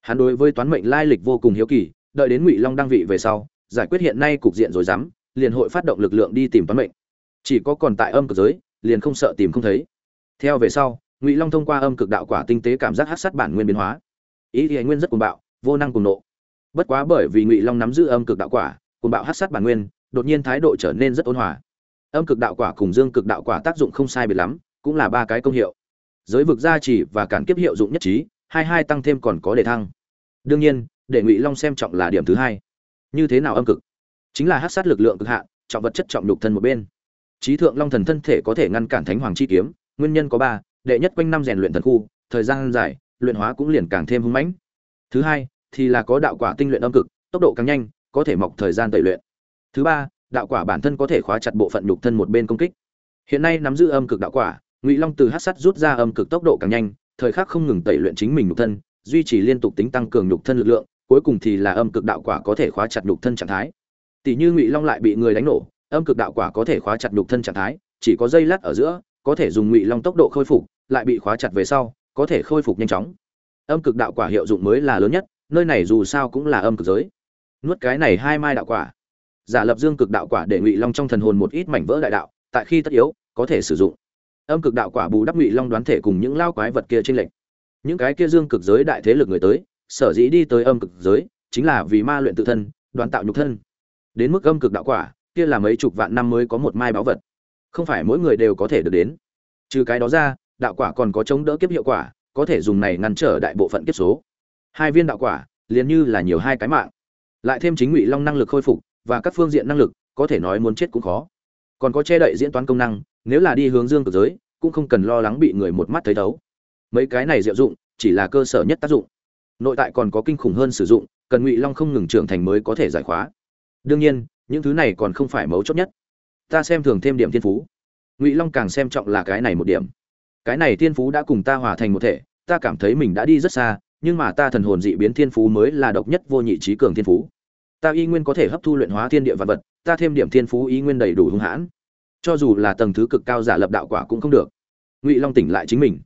Hắn đối với toán mệnh lai lịch vô cùng hiếu kỳ, đợi đến ngụy long đăng vị về sau, giải quyết hiện nay cục diện rồi dám, liền hội phát động lực lượng đi tìm toán mệnh. Chỉ có còn tại âm cực giới, liền không sợ tìm không thấy. Theo về sau ngụy long thông qua âm cực đạo quả tinh tế cảm giác hát sát bản nguyên biến hóa ý thì nguyên rất cuồng bạo vô năng cùng nộ bất quá bởi vì ngụy long nắm giữ âm cực đạo quả cuồng bạo hát sát bản nguyên đột nhiên thái độ trở nên rất ôn hòa âm cực đạo quả cùng dương cực đạo quả tác dụng không sai biệt lắm cũng là ba cái công hiệu giới vực gia trì và cản kiếp hiệu dụng nhất trí hai hai tăng thêm còn có đề thăng đương nhiên để ngụy long xem trọng là điểm thứ hai như thế nào âm cực chính là hát sát lực lượng cực hạn trọng vật chất trọng nhục thân một bên trí thượng long thần thân thể có thể ngăn cản thánh hoàng chi kiếm nguyên nhân có ba đệ nhất quanh năm rèn luyện thần khu, thời gian dài, luyện hóa cũng liền càng thêm hung mãnh. Thứ hai, thì là có đạo quả tinh luyện âm cực, tốc độ càng nhanh, có thể mọc thời gian tẩy luyện. Thứ ba, đạo quả bản thân có thể khóa chặt bộ phận nhục thân một bên công kích. Hiện nay nắm giữ âm cực đạo quả, ngụy long từ hát sắt rút ra âm cực tốc độ càng nhanh, thời khắc không ngừng tẩy luyện chính mình nhục thân, duy trì liên tục tính tăng cường nhục thân lực lượng, cuối cùng thì là âm cực đạo quả có thể khóa chặt nhục thân trạng thái. Tỷ như ngụy long lại bị người đánh nổ, âm cực đạo quả có thể khóa chặt nhục thân trạng thái, chỉ có dây lát ở giữa, có thể dùng ngụy long tốc độ khôi phục lại bị khóa chặt về sau, có thể khôi phục nhanh chóng. Âm cực đạo quả hiệu dụng mới là lớn nhất, nơi này dù sao cũng là âm cực giới. Nuốt cái này hai mai đạo quả. Giả lập dương cực đạo quả để ngụy long trong thần hồn một ít mảnh vỡ đại đạo, tại khi tất yếu, có thể sử dụng. Âm cực đạo quả bù đắp ngụy long đoán thể cùng những lao quái vật kia trên lệnh những cái kia dương cực giới đại thế lực người tới, sở dĩ đi tới âm cực giới, chính là vì ma luyện tự thân đoán tạo nhục thân. Đến mức âm cực đạo quả, kia là mấy chục vạn năm mới có một mai báu vật. Không phải mỗi người đều có thể được đến. Trừ cái đó ra đạo quả còn có chống đỡ kiếp hiệu quả, có thể dùng này ngăn trở đại bộ phận kiếp số. Hai viên đạo quả, liền như là nhiều hai cái mạng. Lại thêm chính ngụy long năng lực khôi phục, và các phương diện năng lực, có thể nói muốn chết cũng khó. Còn có che đậy diễn toán công năng, nếu là đi hướng dương cực giới, cũng không cần lo lắng bị người một mắt thấy thấu. Mấy cái này diệu dụng, chỉ là cơ sở nhất tác dụng. Nội tại còn có kinh khủng hơn sử dụng, cần ngụy long không ngừng trưởng thành mới có thể giải khóa. Đương nhiên, những thứ này còn không phải mấu chốt nhất. Ta xem thường thêm điểm thiên phú. Ngụy long càng xem trọng là cái này một điểm cái này thiên phú đã cùng ta hòa thành một thể, ta cảm thấy mình đã đi rất xa, nhưng mà ta thần hồn dị biến thiên phú mới là độc nhất vô nhị trí cường thiên phú. Ta y nguyên có thể hấp thu luyện hóa thiên địa vật vật, ta thêm điểm thiên phú y nguyên đầy đủ hung hãn. Cho dù là tầng thứ cực cao giả lập đạo quả cũng không được. Ngụy long tỉnh lại chính mình.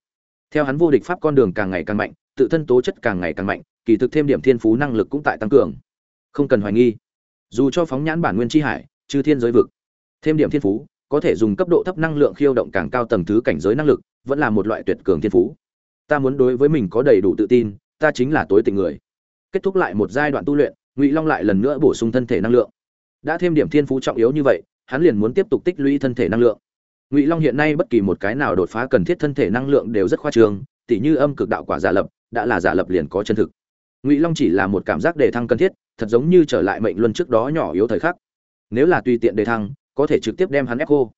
Theo hắn vô địch pháp con đường càng ngày càng mạnh, tự thân tố chất càng ngày càng mạnh, kỳ thực thêm điểm thiên phú năng lực cũng tại tăng cường. Không cần hoài nghi. Dù cho phóng nhãn bản nguyên tri hải, chư thiên giới vực, thêm điểm thiên phú có thể dùng cấp độ thấp năng lượng khiêu động càng cao tầng thứ cảnh giới năng lực, vẫn là một loại tuyệt cường thiên phú. Ta muốn đối với mình có đầy đủ tự tin, ta chính là tối tình người. Kết thúc lại một giai đoạn tu luyện, ngụy long lại lần nữa bổ sung thân thể năng lượng. Đã thêm điểm thiên phú trọng yếu như vậy, hắn liền muốn tiếp tục tích lũy thân thể năng lượng. Ngụy long hiện nay bất kỳ một cái nào đột phá cần thiết thân thể năng lượng đều rất khoa trương, tỉ như âm cực đạo quả giả lập, đã là giả lập liền có chân thực. Ngụy long chỉ là một cảm giác đề thăng cần thiết, thật giống như trở lại mệnh luân trước đó nhỏ yếu thời khắc. Nếu là tùy tiện đề thăng có thể trực tiếp đem hắn ép khô.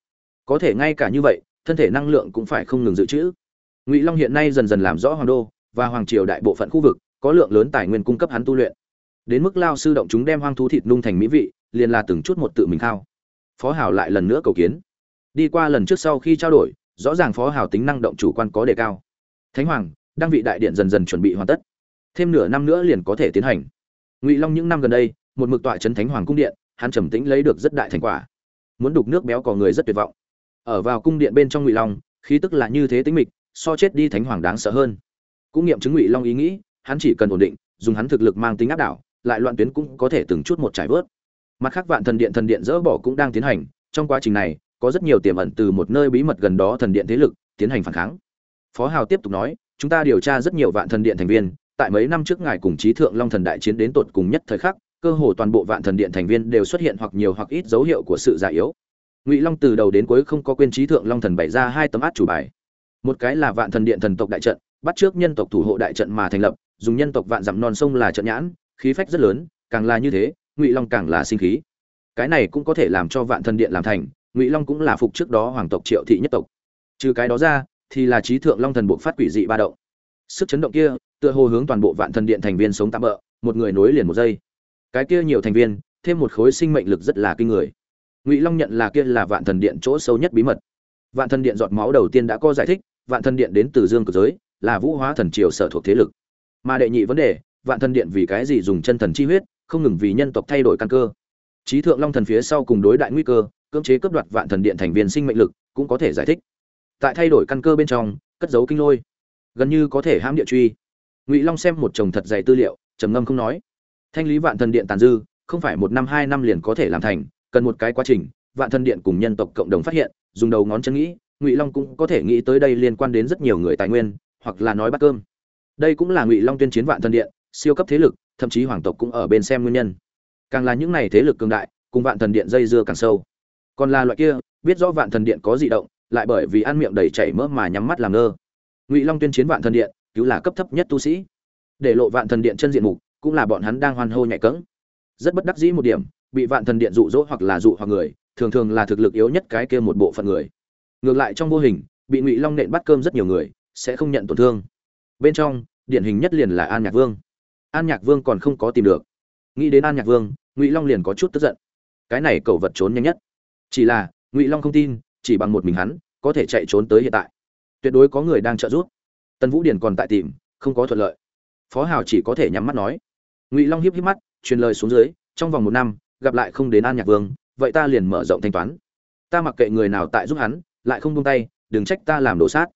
Có thể ngay cả như vậy, thân thể năng lượng cũng phải không ngừng dự trữ. Ngụy long hiện nay dần dần làm rõ hoàng đô và hoàng triều đại bộ phận khu vực, có lượng lớn tài nguyên cung cấp hắn tu luyện. Đến mức lao sư động chúng đem hoang thú thịt nung thành mỹ vị, liền là từng chút một tự mình thao phó hảo lại lần nữa cầu kiến. Đi qua lần trước sau khi trao đổi, rõ ràng phó hảo tính năng động chủ quan có đề cao. Thánh hoàng, đăng vị đại điện dần dần chuẩn bị hoàn tất. Thêm nửa năm nữa liền có thể tiến hành. Ngụy long những năm gần đây, một mực tọa trấn thánh hoàng cung điện, hắn trầm tĩnh lấy được rất đại thành quả muốn đục nước béo có người rất tuyệt vọng. Ở vào cung điện bên trong ngụy long, khí tức là như thế tính mịch, so chết đi thánh hoàng đáng sợ hơn. Cũng nghiệm chứng ngụy long ý nghĩ, hắn chỉ cần ổn định, dùng hắn thực lực mang tính áp đảo, lại loạn tuyến cũng có thể từng chút một trải vớt. Mặt khác vạn thần điện thần điện dỡ bỏ cũng đang tiến hành, trong quá trình này, có rất nhiều tiềm ẩn từ một nơi bí mật gần đó thần điện thế lực tiến hành phản kháng. Phó hào tiếp tục nói, chúng ta điều tra rất nhiều vạn thần điện thành viên, tại mấy năm trước ngài cùng trí thượng long thần đại chiến đến tột cùng nhất thời khắc cơ hồ toàn bộ vạn thần điện thành viên đều xuất hiện hoặc nhiều hoặc ít dấu hiệu của sự già yếu. Ngụy long từ đầu đến cuối không có quên trí thượng long thần bày ra hai tấm át chủ bài. Một cái là vạn thần điện thần tộc đại trận, bắt trước nhân tộc thủ hộ đại trận mà thành lập, dùng nhân tộc vạn dặm non sông là trận nhãn, khí phách rất lớn, càng là như thế, ngụy long càng là sinh khí. Cái này cũng có thể làm cho vạn thần điện làm thành, ngụy long cũng là phục trước đó hoàng tộc triệu thị nhất tộc. Trừ cái đó ra, thì là trí thượng long thần bộ phát quỷ dị ba động. Sức chấn động kia, tựa hồ hướng toàn bộ vạn thần điện thành viên sống tạm bỡ một người nối liền một giây cái kia nhiều thành viên, thêm một khối sinh mệnh lực rất là kinh người. Ngụy long nhận là kia là vạn thần điện chỗ sâu nhất bí mật. Vạn thần điện giọt máu đầu tiên đã có giải thích, vạn thần điện đến từ dương cực giới, là vũ hóa thần triều sở thuộc thế lực. Mà đệ nhị vấn đề, vạn thần điện vì cái gì dùng chân thần chi huyết, không ngừng vì nhân tộc thay đổi căn cơ. Trí thượng long thần phía sau cùng đối đại nguy cơ, cưỡng chế cướp đoạt vạn thần điện thành viên sinh mệnh lực, cũng có thể giải thích. Tại thay đổi căn cơ bên trong, cất giấu kinh lôi. Gần như có thể hãm địa truy. Ngụy long xem một chồng thật dày tư liệu, trầm ngâm không nói thanh lý vạn thần điện tàn dư, không phải một năm, hai năm liền có thể làm thành, cần một cái quá trình, vạn thần điện cùng nhân tộc cộng đồng phát hiện, dùng đầu ngón chân nghĩ, ngụy long cũng có thể nghĩ tới đây liên quan đến rất nhiều người tài nguyên, hoặc là nói bắt cơm. Đây cũng là ngụy long tuyên chiến vạn thần điện, siêu cấp thế lực, thậm chí hoàng tộc cũng ở bên xem nguyên nhân. Càng là những này thế lực cường đại, cùng vạn thần điện dây dưa càng sâu. Còn là loại kia, biết rõ vạn thần điện có di động, lại bởi vì ăn miệng đầy chảy mỡ mà nhắm mắt làm ngơ. Ngụy long tuyên chiến vạn thần điện, cứu là cấp thấp nhất tu sĩ. Để lộ vạn thần điện chân diện mục cũng là bọn hắn đang hoan hô nhạy cẫng. Rất bất đắc dĩ một điểm, bị vạn thần điện dụ dỗ hoặc là dụ hoặc người, thường thường là thực lực yếu nhất cái kia một bộ phận người. Ngược lại trong vô hình, bị ngụy long nện bắt cơm rất nhiều người, sẽ không nhận tổn thương. Bên trong, điển hình nhất liền là an nhạc vương. An nhạc vương còn không có tìm được. Nghĩ đến an nhạc vương, ngụy long liền có chút tức giận. Cái này cậu vật trốn nhanh nhất. Chỉ là, ngụy long không tin, chỉ bằng một mình hắn, có thể chạy trốn tới hiện tại. Tuyệt đối có người đang trợ giúp. Tân vũ điển còn tại tìm, không có thuận lợi. Phó hào chỉ có thể nhắm mắt nói ngụy long hiếp hiếp mắt truyền lời xuống dưới trong vòng một năm gặp lại không đến an nhạc vương vậy ta liền mở rộng thanh toán ta mặc kệ người nào tại giúp hắn lại không buông tay đừng trách ta làm đổ sát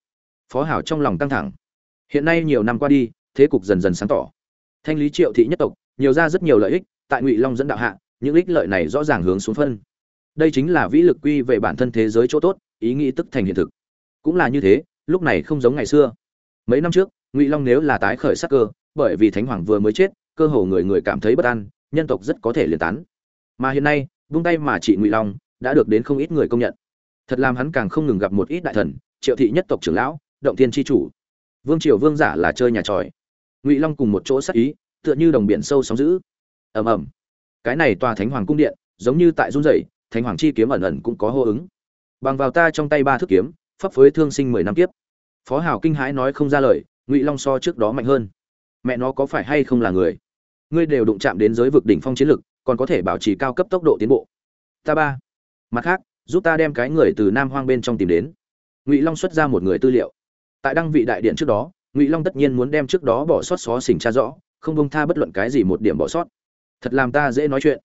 phó hảo trong lòng căng thẳng hiện nay nhiều năm qua đi thế cục dần dần sáng tỏ thanh lý triệu thị nhất tộc nhiều ra rất nhiều lợi ích tại ngụy long dẫn đạo hạ những ích lợi này rõ ràng hướng xuống phân đây chính là vĩ lực quy về bản thân thế giới chỗ tốt ý nghĩ tức thành hiện thực cũng là như thế lúc này không giống ngày xưa mấy năm trước ngụy long nếu là tái khởi sắc cơ bởi vì thánh hoàng vừa mới chết cơ hồ người người cảm thấy bất an nhân tộc rất có thể liên tán. Mà hiện nay vung tay mà chị ngụy long đã được đến không ít người công nhận. Thật làm hắn càng không ngừng gặp một ít đại thần triệu thị nhất tộc trưởng lão động thiên tri chủ. Vương triều vương giả là chơi nhà tròi. Ngụy long cùng một chỗ sắc ý tựa như đồng biển sâu sóng dữ, ầm ầm. Cái này tòa thánh hoàng cung điện giống như tại run rẩy thánh hoàng chi kiếm ẩn ẩn cũng có hô ứng. Bằng vào ta trong tay ba thước kiếm pháp phối thương sinh mười năm kiếp. Phó hào kinh hãi nói không ra lời ngụy long so trước đó mạnh hơn. Mẹ nó có phải hay không là người? Ngươi đều đụng chạm đến giới vực đỉnh phong chiến lực, còn có thể bảo trì cao cấp tốc độ tiến bộ. Ta ba. Mặt khác, giúp ta đem cái người từ nam hoang bên trong tìm đến. Ngụy long xuất ra một người tư liệu. Tại đăng vị đại điện trước đó, ngụy long tất nhiên muốn đem trước đó bỏ sót xó xỉnh tra rõ, không bông tha bất luận cái gì một điểm bỏ sót. Thật làm ta dễ nói chuyện.